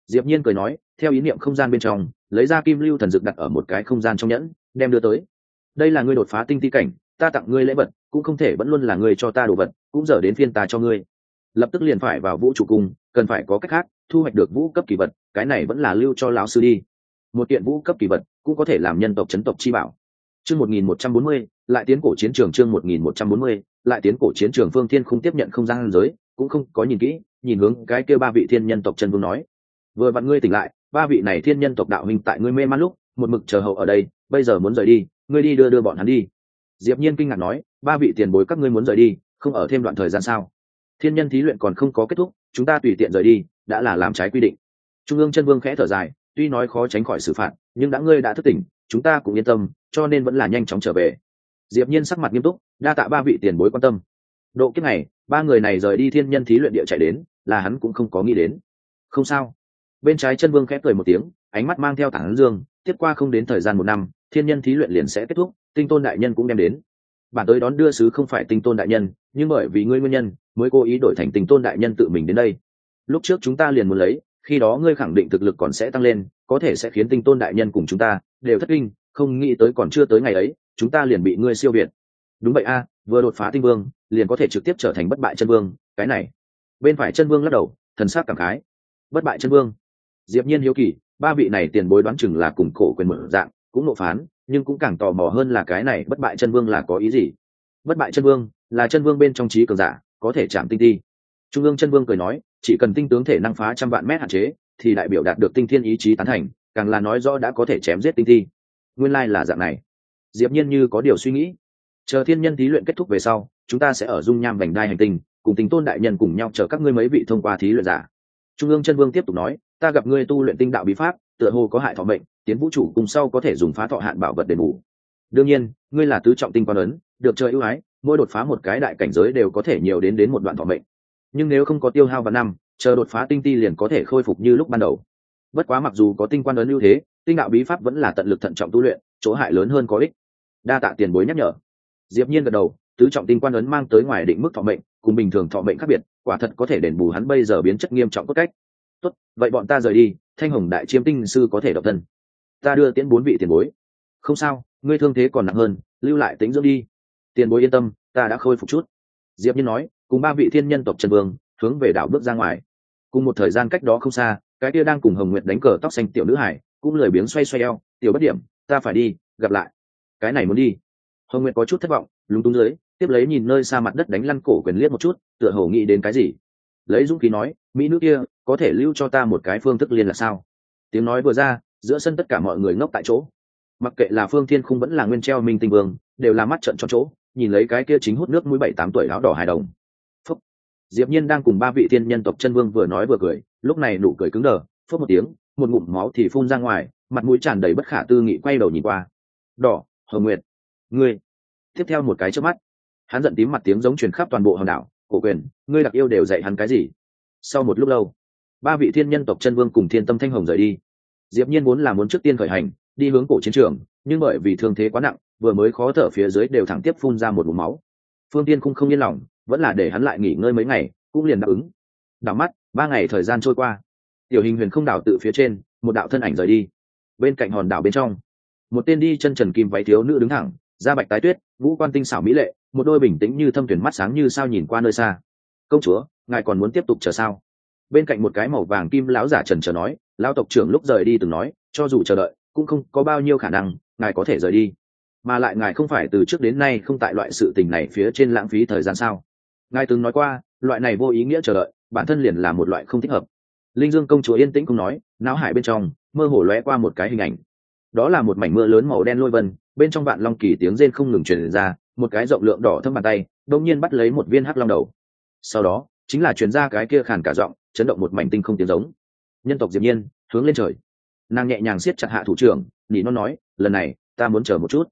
Diệp nhiên cười nói, theo ý niệm không gian bên trong, lấy ra kim lưu thần dược đặt ở một cái không gian trong nhẫn, đem đưa tới. Đây là ngươi đột phá tinh ti cảnh, ta tặng ngươi lễ vật, cũng không thể vẫn luôn là ngươi cho ta đồ vật, cũng giờ đến phiên ta cho ngươi. Lập tức liền phải vào vũ trụ cung cần phải có cách khác, thu hoạch được vũ cấp kỳ vật, cái này vẫn là lưu cho lão sư đi. Một kiện vũ cấp kỳ vật cũng có thể làm nhân tộc chấn tộc chi bảo. Chương một nghìn một trăm bốn mươi, lại tiến cổ chiến trường chương một nghìn một trăm bốn mươi, lại tiến cổ chiến trường phương thiên không tiếp nhận không gian giới, cũng không có nhìn kỹ, nhìn hướng cái kêu ba vị thiên nhân tộc chân vương nói. Vừa vặn ngươi tỉnh lại, ba vị này thiên nhân tộc đạo hình tại ngươi mê man lúc, một mực chờ hậu ở đây, bây giờ muốn rời đi, ngươi đi đưa đưa bọn hắn đi. Diệp nhiên kinh ngạc nói, ba vị tiền bối các ngươi muốn rời đi, không ở thêm đoạn thời gian sao? Thiên nhân thí luyện còn không có kết thúc, chúng ta tùy tiện rời đi, đã là làm trái quy định. Trung ương chân vương khẽ thở dài, tuy nói khó tránh khỏi xử phạt nhưng đã ngươi đã thức tỉnh, chúng ta cũng yên tâm, cho nên vẫn là nhanh chóng trở về. Diệp nhiên sắc mặt nghiêm túc, đa tạ ba vị tiền bối quan tâm. Độ kiếp này, ba người này rời đi thiên nhân thí luyện địa chạy đến, là hắn cũng không có nghĩ đến. Không sao. Bên trái chân vương khẽ cười một tiếng, ánh mắt mang theo tảng dương, tiếp qua không đến thời gian một năm, thiên nhân thí luyện liền sẽ kết thúc, tinh tôn đại nhân cũng đem đến. Bản tới đón đưa sứ không phải tinh tôn đại nhân, nhưng bởi vì ngươi nguyên nhân, mới cố ý đổi thành tinh tôn đại nhân tự mình đến đây. Lúc trước chúng ta liền muốn lấy, khi đó ngươi khẳng định thực lực còn sẽ tăng lên có thể sẽ khiến tinh tôn đại nhân cùng chúng ta đều thất kinh, không nghĩ tới còn chưa tới ngày ấy, chúng ta liền bị ngươi siêu việt. Đúng vậy a, vừa đột phá tinh vương, liền có thể trực tiếp trở thành bất bại chân vương, cái này. Bên phải chân vương lắc đầu, thần sắc cảm khái. Bất bại chân vương. Diệp nhiên hiếu kỳ, ba vị này tiền bối đoán chừng là cùng cổ quyền mở dạng, cũng nộ phán, nhưng cũng càng tò mò hơn là cái này bất bại chân vương là có ý gì. Bất bại chân vương, là chân vương bên trong trí cường giả, có thể chạm tinh ti. Trung ương chân vương cười nói, chỉ cần tinh tướng thể năng phá trăm vạn mét hạn chế thì đại biểu đạt được tinh thiên ý chí tán thành, càng là nói rõ đã có thể chém giết tinh thi. Nguyên lai là dạng này. Diệp nhiên như có điều suy nghĩ. Chờ thiên nhân thí luyện kết thúc về sau, chúng ta sẽ ở dung nham vành đai hành tinh, cùng tính tôn đại nhân cùng nhau chờ các ngươi mấy vị thông qua thí luyện giả. Trung ương chân vương tiếp tục nói, ta gặp ngươi tu luyện tinh đạo bí pháp, tựa hồ có hại thọ mệnh, tiến vũ trụ cùng sau có thể dùng phá thọ hạn bảo vật đền bù. Đương nhiên, ngươi là tứ trọng tinh quan ấn, được chơi ưu ái, mỗi đột phá một cái đại cảnh giới đều có thể nhiều đến đến một đoạn thọ mệnh. Nhưng nếu không có tiêu hao vào năm chờ đột phá tinh ti liền có thể khôi phục như lúc ban đầu. Bất quá mặc dù có tinh quan ấn ưu thế, tinh đạo bí pháp vẫn là tận lực thận trọng tu luyện, chỗ hại lớn hơn có ích. Đa tạ tiền bối nhắc nhở. Diệp nhiên gật đầu, tứ trọng tinh quan ấn mang tới ngoài định mức thọ mệnh, cùng bình thường thọ mệnh khác biệt, quả thật có thể đền bù hắn bây giờ biến chất nghiêm trọng cốt cách. Tốt, vậy bọn ta rời đi, thanh hồng đại chiêm tinh sư có thể độc thân. Ta đưa tiễn bốn vị tiền bối. Không sao, ngươi thương thế còn nặng hơn, lưu lại tính dưỡng đi. Tiền bối yên tâm, ta đã khôi phục chút. Diệp nhiên nói, cùng ba vị thiên nhân tộc trần vương, hướng về đảo bước ra ngoài cùng một thời gian cách đó không xa, cái kia đang cùng hồng nguyệt đánh cờ tóc xanh tiểu nữ hải, cũng lười biếng xoay xoay eo, tiểu bất điểm, ta phải đi, gặp lại. Cái này muốn đi. Hồng nguyệt có chút thất vọng, lúng túng dưới, tiếp lấy nhìn nơi xa mặt đất đánh lăn cổ quyền liếc một chút, tựa hồ nghĩ đến cái gì. Lấy dũng khí nói, mỹ nữ kia, có thể lưu cho ta một cái phương thức liên là sao? Tiếng nói vừa ra, giữa sân tất cả mọi người ngốc tại chỗ. Mặc kệ là phương thiên khung vẫn là nguyên treo minh tinh vương, đều là mắt trận cho chỗ, nhìn lấy cái kia chính hút nước mũi bảy tám tuổi áo đỏ hài đồng diệp nhiên đang cùng ba vị thiên nhân tộc chân vương vừa nói vừa cười, lúc này nụ cười cứng đờ phất một tiếng, một ngụm máu thì phun ra ngoài, mặt mũi tràn đầy bất khả tư nghị quay đầu nhìn qua. Đỏ, hồng nguyệt, ngươi. Tiếp theo một cái trước mắt, hắn giận tím mặt tiếng giống truyền khắp toàn bộ hòn đảo, cổ quyền, ngươi đặc yêu đều dạy hắn cái gì? Sau một lúc lâu, ba vị thiên nhân tộc chân vương cùng thiên tâm thanh hồng rời đi. Diệp nhiên muốn là muốn trước tiên khởi hành, đi hướng cổ chiến trường, nhưng bởi vì thương thế quá nặng, vừa mới khó thở phía dưới đều thẳng tiếp phun ra một vùng máu. Phương tiên cũng không yên lòng vẫn là để hắn lại nghỉ ngơi mấy ngày, cũng liền đáp ứng. Đảo mắt, ba ngày thời gian trôi qua. Tiểu hình huyền không đảo tự phía trên, một đạo thân ảnh rời đi. Bên cạnh hòn đảo bên trong, một tên đi chân trần kim váy thiếu nữ đứng thẳng, da bạch tái tuyết vũ quan tinh xảo mỹ lệ, một đôi bình tĩnh như thâm tuyển mắt sáng như sao nhìn qua nơi xa. Công chúa, ngài còn muốn tiếp tục chờ sao? Bên cạnh một cái màu vàng kim lão giả trần chờ nói, lão tộc trưởng lúc rời đi từng nói, cho dù chờ đợi, cũng không có bao nhiêu khả năng, ngài có thể rời đi. Mà lại ngài không phải từ trước đến nay không tại loại sự tình này phía trên lãng phí thời gian sao? Ngài từng nói qua, loại này vô ý nghĩa chờ đợi, bản thân liền là một loại không thích hợp. Linh dương công chúa yên tĩnh cũng nói, não hải bên trong, mơ hồ lóe qua một cái hình ảnh. Đó là một mảnh mưa lớn màu đen lôi vân, bên trong vạn long kỳ tiếng rên không ngừng truyền ra, một cái rộng lượng đỏ thâm bàn tay đông nhiên bắt lấy một viên hắc long đầu. Sau đó, chính là truyền ra cái kia khàn cả giọng, chấn động một mảnh tinh không tiếng giống. Nhân tộc diệp nhiên, hướng lên trời. Nàng nhẹ nhàng siết chặt hạ thủ trưởng nhị nó nói, lần này, ta muốn chờ một chút.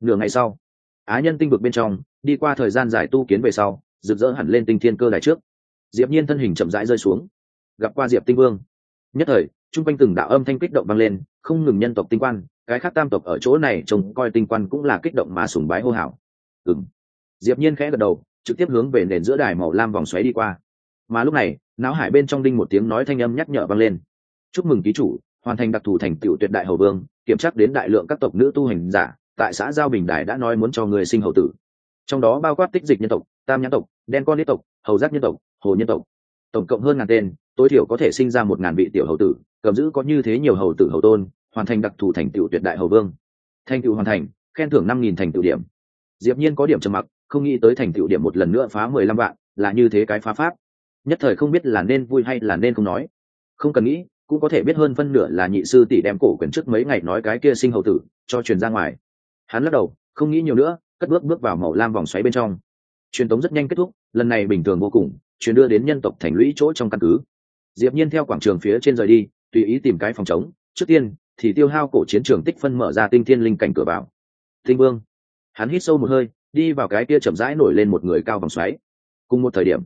Nửa ngày sau, á nhân tinh vực bên trong, đi qua thời gian dài tu kiến về sau rực rỡ hẳn lên tinh thiên cơ đài trước. Diệp nhiên thân hình chậm rãi rơi xuống. Gặp qua diệp tinh vương. Nhất thời trung quanh từng đạo âm thanh kích động vang lên, không ngừng nhân tộc tinh quan, cái khác tam tộc ở chỗ này trông coi tinh quan cũng là kích động mà sùng bái hô hào. Ừm. Diệp nhiên khẽ gật đầu, trực tiếp hướng về nền giữa đài màu lam vòng xoáy đi qua. Mà lúc này não hải bên trong đinh một tiếng nói thanh âm nhắc nhở vang lên. Chúc mừng ký chủ, hoàn thành đặc thù thành tựu tuyệt đại hầu vương, kiểm tra đến đại lượng các tộc nữ tu hành giả, tại xã giao bình đài đã nói muốn cho người sinh hầu tử. Trong đó bao quát tích dịch nhân tộc, tam nhãn tộc đen con liên tộc, hầu giác nhân tộc, hồ nhân tộc. Tổng cộng hơn ngàn tên, tối thiểu có thể sinh ra một ngàn vị tiểu hầu tử, cầm giữ có như thế nhiều hầu tử hầu tôn, hoàn thành đặc thù thành tựu tuyệt đại hầu vương. Thành tựu hoàn thành, khen thưởng năm nghìn thành tựu điểm. Diệp nhiên có điểm trầm mặc, không nghĩ tới thành tựu điểm một lần nữa phá mười lăm vạn, là như thế cái phá pháp. Nhất thời không biết là nên vui hay là nên không nói. Không cần nghĩ, cũng có thể biết hơn phân nửa là nhị sư tỷ đem cổ quyền trước mấy ngày nói cái kia sinh hầu tử, cho truyền ra ngoài. Hắn lắc đầu, không nghĩ nhiều nữa, cất bước bước vào màu lam vòng xoáy bên trong truyền tống rất nhanh kết thúc, lần này bình thường vô cùng, truyền đưa đến nhân tộc thành lũy chỗ trong căn cứ. Diệp nhiên theo quảng trường phía trên rời đi, tùy ý tìm cái phòng trống, trước tiên thì tiêu hao cổ chiến trường tích phân mở ra tinh thiên linh cảnh cửa vào. Tinh vương, hắn hít sâu một hơi, đi vào cái kia chậm rãi nổi lên một người cao vòng xoáy. Cùng một thời điểm,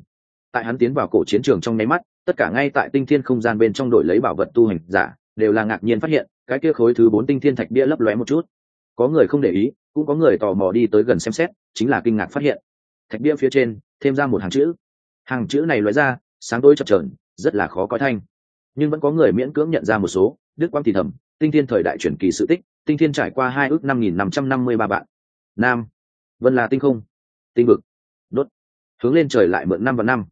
tại hắn tiến vào cổ chiến trường trong nháy mắt, tất cả ngay tại tinh thiên không gian bên trong đổi lấy bảo vật tu hành giả, đều là ngạc nhiên phát hiện, cái kia khối thứ bốn tinh thiên thạch bia lấp lóe một chút. Có người không để ý, cũng có người tò mò đi tới gần xem xét, chính là kinh ngạc phát hiện thạch bia phía trên, thêm ra một hàng chữ. Hàng chữ này loại ra, sáng tối chập trờn rất là khó có thanh. Nhưng vẫn có người miễn cưỡng nhận ra một số đức quang thì thầm, tinh thiên thời đại chuyển kỳ sự tích, tinh thiên trải qua hai ước năm nghìn năm trăm năm mươi ba bạn nam. Vân là tinh không. Tinh vực. Đốt. Hướng lên trời lại mượn năm và năm.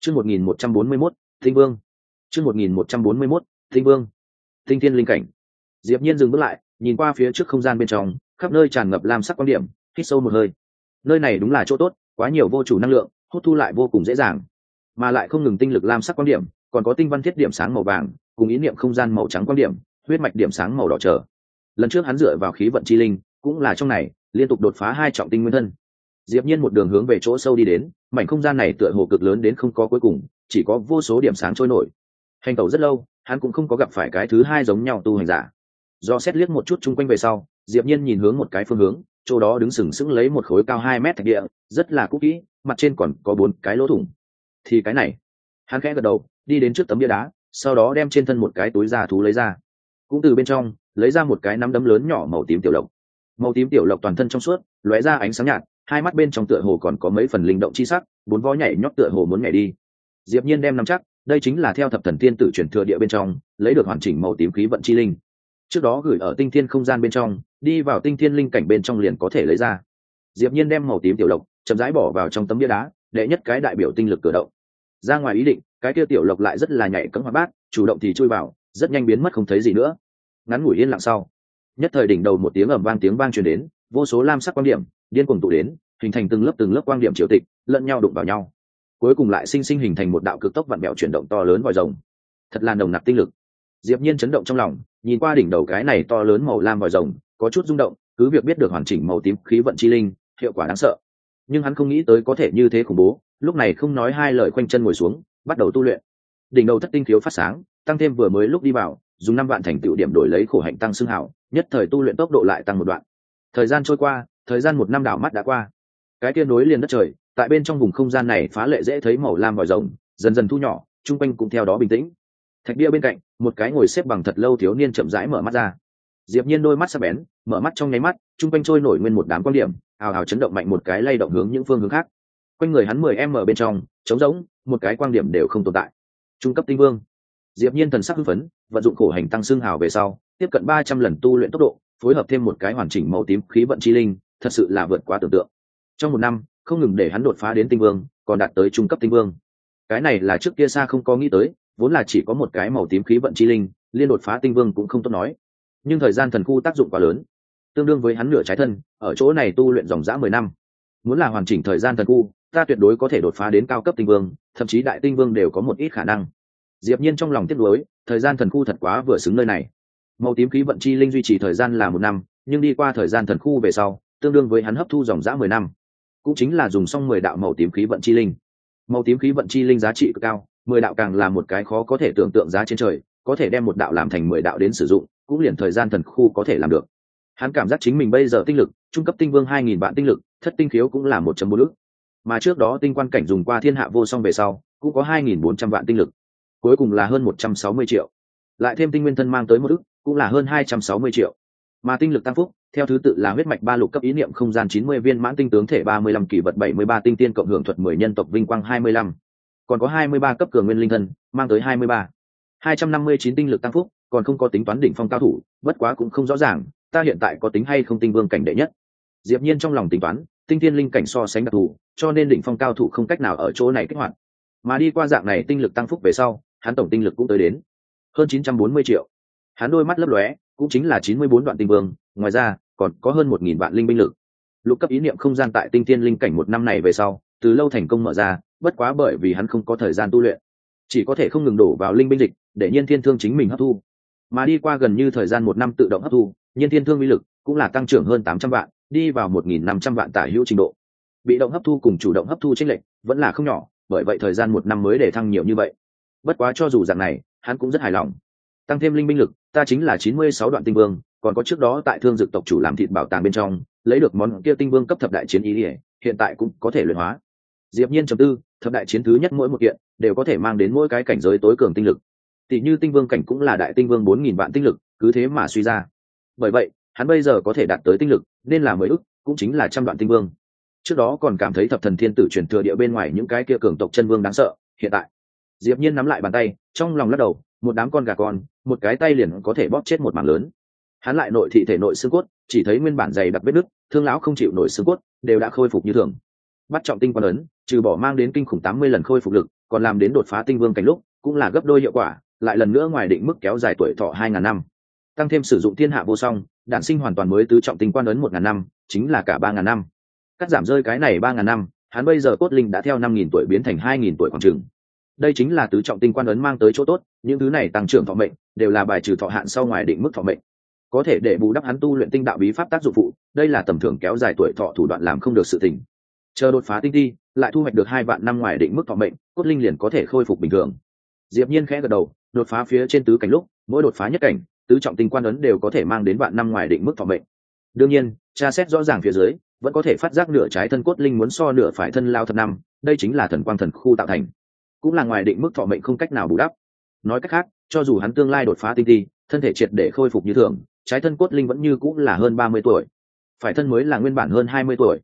Chương một nghìn một trăm bốn mươi mốt, tinh vương. Chương một nghìn một trăm bốn mươi mốt, tinh vương. Tinh thiên linh cảnh. Diệp nhiên dừng bước lại, nhìn qua phía trước không gian bên trong, khắp nơi tràn ngập lam sắc quan điểm, hít sâu một hơi. Nơi này đúng là chỗ tốt quá nhiều vô chủ năng lượng, hút thu lại vô cùng dễ dàng, mà lại không ngừng tinh lực lam sắc quan điểm, còn có tinh văn thiết điểm sáng màu vàng, cùng ý niệm không gian màu trắng quan điểm, huyết mạch điểm sáng màu đỏ trở lần trước hắn dựa vào khí vận chi linh, cũng là trong này, liên tục đột phá hai trọng tinh nguyên thân. Diệp nhiên một đường hướng về chỗ sâu đi đến, mảnh không gian này tựa hồ cực lớn đến không có cuối cùng, chỉ có vô số điểm sáng trôi nổi. Hành tẩu rất lâu, hắn cũng không có gặp phải cái thứ hai giống nhau tu hành giả. Do xét liếc một chút chung quanh về sau, diệp nhiên nhìn hướng một cái phương hướng chỗ đó đứng sừng sững lấy một khối cao hai mét thạch địa, rất là cũ kỹ, mặt trên còn có bốn cái lỗ thủng. Thì cái này, hắn khẽ gật đầu, đi đến trước tấm bia đá, sau đó đem trên thân một cái túi da thú lấy ra. Cũng từ bên trong, lấy ra một cái nắm đấm lớn nhỏ màu tím tiểu lộc. Màu tím tiểu lộc toàn thân trong suốt, lóe ra ánh sáng nhạt, hai mắt bên trong tựa hồ còn có mấy phần linh động chi sắc, bốn vó nhảy nhót tựa hồ muốn nhảy đi. Diệp nhiên đem nắm chắc, đây chính là theo thập thần tiên tử truyền thừa địa bên trong, lấy được hoàn chỉnh màu tím khí vận chi linh trước đó gửi ở tinh thiên không gian bên trong, đi vào tinh thiên linh cảnh bên trong liền có thể lấy ra. Diệp nhiên đem màu tím tiểu lộc, chậm rãi bỏ vào trong tấm bia đá, đệ nhất cái đại biểu tinh lực cử động. Ra ngoài ý định, cái kia tiểu lộc lại rất là nhạy cẫng hoạt bát, chủ động thì chui vào, rất nhanh biến mất không thấy gì nữa. Ngắn ngủi yên lặng sau, nhất thời đỉnh đầu một tiếng ầm vang tiếng vang truyền đến, vô số lam sắc quan điểm, điên cuồng tụ đến, hình thành từng lớp từng lớp quan điểm triều tịch, lẫn nhau đụng vào nhau. Cuối cùng lại sinh sinh hình thành một đạo cực tốc vặn bẹo chuyển động to lớn vòi rồng. Thật là nồng nặc tinh lực. Diệp nhiên chấn động trong lòng nhìn qua đỉnh đầu cái này to lớn màu lam vòi rồng, có chút rung động, cứ việc biết được hoàn chỉnh màu tím khí vận chi linh, hiệu quả đáng sợ. Nhưng hắn không nghĩ tới có thể như thế khủng bố, lúc này không nói hai lời quanh chân ngồi xuống, bắt đầu tu luyện. Đỉnh đầu thất tinh thiếu phát sáng, tăng thêm vừa mới lúc đi vào, dùng năm vạn thành tựu điểm đổi lấy khổ hạnh tăng xương hảo, nhất thời tu luyện tốc độ lại tăng một đoạn. Thời gian trôi qua, thời gian một năm đảo mắt đã qua. Cái kia nối liền đất trời, tại bên trong vùng không gian này phá lệ dễ thấy màu lam vòi rồng, dần dần thu nhỏ, chung quanh cũng theo đó bình tĩnh thạch bia bên cạnh, một cái ngồi xếp bằng thật lâu thiếu niên chậm rãi mở mắt ra. Diệp nhiên đôi mắt sắc bén, mở mắt trong nháy mắt trung quanh trôi nổi nguyên một đám quan điểm, ào ào chấn động mạnh một cái lay động hướng những phương hướng khác. Quanh người hắn mười em ở bên trong, trống rỗng, một cái quan điểm đều không tồn tại. Trung cấp tinh vương. Diệp nhiên thần sắc hưng phấn, vận dụng khổ hành tăng xương hào về sau, tiếp cận ba trăm lần tu luyện tốc độ, phối hợp thêm một cái hoàn chỉnh màu tím khí vận chi linh, thật sự là vượt quá tưởng tượng. Trong một năm, không ngừng để hắn đột phá đến tinh vương, còn đạt tới trung cấp tinh vương. Cái này là trước kia xa không có nghĩ tới vốn là chỉ có một cái màu tím khí vận chi linh, liên đột phá tinh vương cũng không tốt nói. Nhưng thời gian thần khu tác dụng quá lớn, tương đương với hắn nửa trái thân, ở chỗ này tu luyện dòng dã mười năm. Muốn là hoàn chỉnh thời gian thần khu, ta tuyệt đối có thể đột phá đến cao cấp tinh vương, thậm chí đại tinh vương đều có một ít khả năng. Diệp nhiên trong lòng tiếc nuối, thời gian thần khu thật quá vừa xứng nơi này. Màu tím khí vận chi linh duy trì thời gian là một năm, nhưng đi qua thời gian thần khu về sau, tương đương với hắn hấp thu dòng dã mười năm. Cũng chính là dùng xong mười đạo màu tím khí vận chi linh. Màu tím khí vận chi linh giá trị cực cao mười đạo càng là một cái khó có thể tưởng tượng giá trên trời, có thể đem một đạo làm thành mười đạo đến sử dụng, cũng liền thời gian thần khu có thể làm được. Hắn cảm giác chính mình bây giờ tinh lực, trung cấp tinh vương hai nghìn vạn tinh lực, thất tinh khiếu cũng là một trăm bốn ước mà trước đó tinh quan cảnh dùng qua thiên hạ vô song về sau, cũng có hai nghìn bốn trăm vạn tinh lực. Cuối cùng là hơn một trăm sáu mươi triệu. Lại thêm tinh nguyên thân mang tới một ước cũng là hơn hai trăm sáu mươi triệu. Mà tinh lực tăng phúc, theo thứ tự là huyết mạch ba lục cấp ý niệm không gian chín mươi viên mãn tinh tướng thể ba mươi lăm kỳ vật bảy mươi ba tinh tiên cộng hưởng thuật mười nhân tộc vinh quang hai mươi lăm còn có hai mươi ba cấp cường nguyên linh thân, mang tới hai mươi ba. hai trăm năm mươi chín tinh lực tăng phúc, còn không có tính toán đỉnh phong cao thủ, bất quá cũng không rõ ràng, ta hiện tại có tính hay không tinh vương cảnh đệ nhất. Diệp nhiên trong lòng tính toán, tinh thiên linh cảnh so sánh đặc thù, cho nên đỉnh phong cao thủ không cách nào ở chỗ này kích hoạt. Mà đi qua dạng này tinh lực tăng phúc về sau, hắn tổng tinh lực cũng tới đến hơn 940 triệu. Hắn đôi mắt lấp lóe, cũng chính là 94 đoạn tinh vương, ngoài ra, còn có hơn 1.000 vạn linh binh lực. Lục cấp ý niệm không gian tại tinh thiên linh cảnh một năm này về sau, từ lâu thành công mở ra bất quá bởi vì hắn không có thời gian tu luyện, chỉ có thể không ngừng đổ vào linh binh dịch, để nhiên thiên thương chính mình hấp thu. Mà đi qua gần như thời gian một năm tự động hấp thu, nhiên thiên thương uy lực cũng là tăng trưởng hơn 800 vạn, đi vào 1.500 vạn tả hữu trình độ. Bị động hấp thu cùng chủ động hấp thu chênh lệch vẫn là không nhỏ, bởi vậy thời gian một năm mới để thăng nhiều như vậy. Bất quá cho dù dạng này, hắn cũng rất hài lòng. Tăng thêm linh binh lực, ta chính là chín mươi sáu đoạn tinh vương, còn có trước đó tại thương dực tộc chủ làm thịt bảo tàng bên trong, lấy được món kia tinh vương cấp thập đại chiến ý ỉa hiện tại cũng có thể luyện hóa diệp nhiên trầm tư, thập đại chiến thứ nhất mỗi một kiện đều có thể mang đến mỗi cái cảnh giới tối cường tinh lực. Tỷ như tinh vương cảnh cũng là đại tinh vương bốn nghìn vạn tinh lực, cứ thế mà suy ra. Bởi vậy, hắn bây giờ có thể đạt tới tinh lực, nên là mười ức, cũng chính là trăm đoạn tinh vương. Trước đó còn cảm thấy thập thần thiên tử truyền thừa địa bên ngoài những cái kia cường tộc chân vương đáng sợ, hiện tại. Diệp nhiên nắm lại bàn tay, trong lòng lắc đầu, một đám con gà con, một cái tay liền có thể bóp chết một mảng lớn. Hắn lại nội thị thể nội xương cốt, chỉ thấy nguyên bản dày đặc vết nứt, thương lão không chịu nổi xương cốt, đều đã khôi phục như thường. Bắt trọng tinh quan ấn trừ bỏ mang đến kinh khủng tám mươi lần khôi phục lực, còn làm đến đột phá tinh vương cảnh lúc, cũng là gấp đôi hiệu quả, lại lần nữa ngoài định mức kéo dài tuổi thọ hai ngàn năm. Tăng thêm sử dụng thiên hạ vô song, đản sinh hoàn toàn mới tứ trọng tinh quan ấn một ngàn năm, chính là cả ba ngàn năm. Cắt giảm rơi cái này ba ngàn năm, hắn bây giờ cốt linh đã theo năm nghìn tuổi biến thành hai nghìn tuổi khoảng trường đây chính là tứ trọng tinh quan ấn mang tới chỗ tốt, những thứ này tăng trưởng thọ mệnh, đều là bài trừ thọ hạn sau ngoài định mức thọ mệnh. Có thể để bù đắp hắn tu luyện tinh đạo bí pháp tác dụng phụ, đây là tầm thường kéo dài tuổi thọ thủ đoạn làm không được sự tình chờ đột phá tinh ti, lại thu hoạch được hai vạn năm ngoài định mức thọ mệnh, cốt linh liền có thể khôi phục bình thường. Diệp nhiên khẽ gật đầu, đột phá phía trên tứ cảnh lúc, mỗi đột phá nhất cảnh, tứ trọng tinh quan ấn đều có thể mang đến vạn năm ngoài định mức thọ mệnh. Đương nhiên, tra xét rõ ràng phía dưới, vẫn có thể phát giác nửa trái thân cốt linh muốn so nửa phải thân lao thật năm, đây chính là thần quang thần khu tạo thành. Cũng là ngoài định mức thọ mệnh không cách nào bù đắp. Nói cách khác, cho dù hắn tương lai đột phá tinh ti, thân thể triệt để khôi phục như thường, trái thân cốt linh vẫn như cũng là hơn ba mươi tuổi. Phải thân mới là nguyên bản hơn hai mươi tuổi.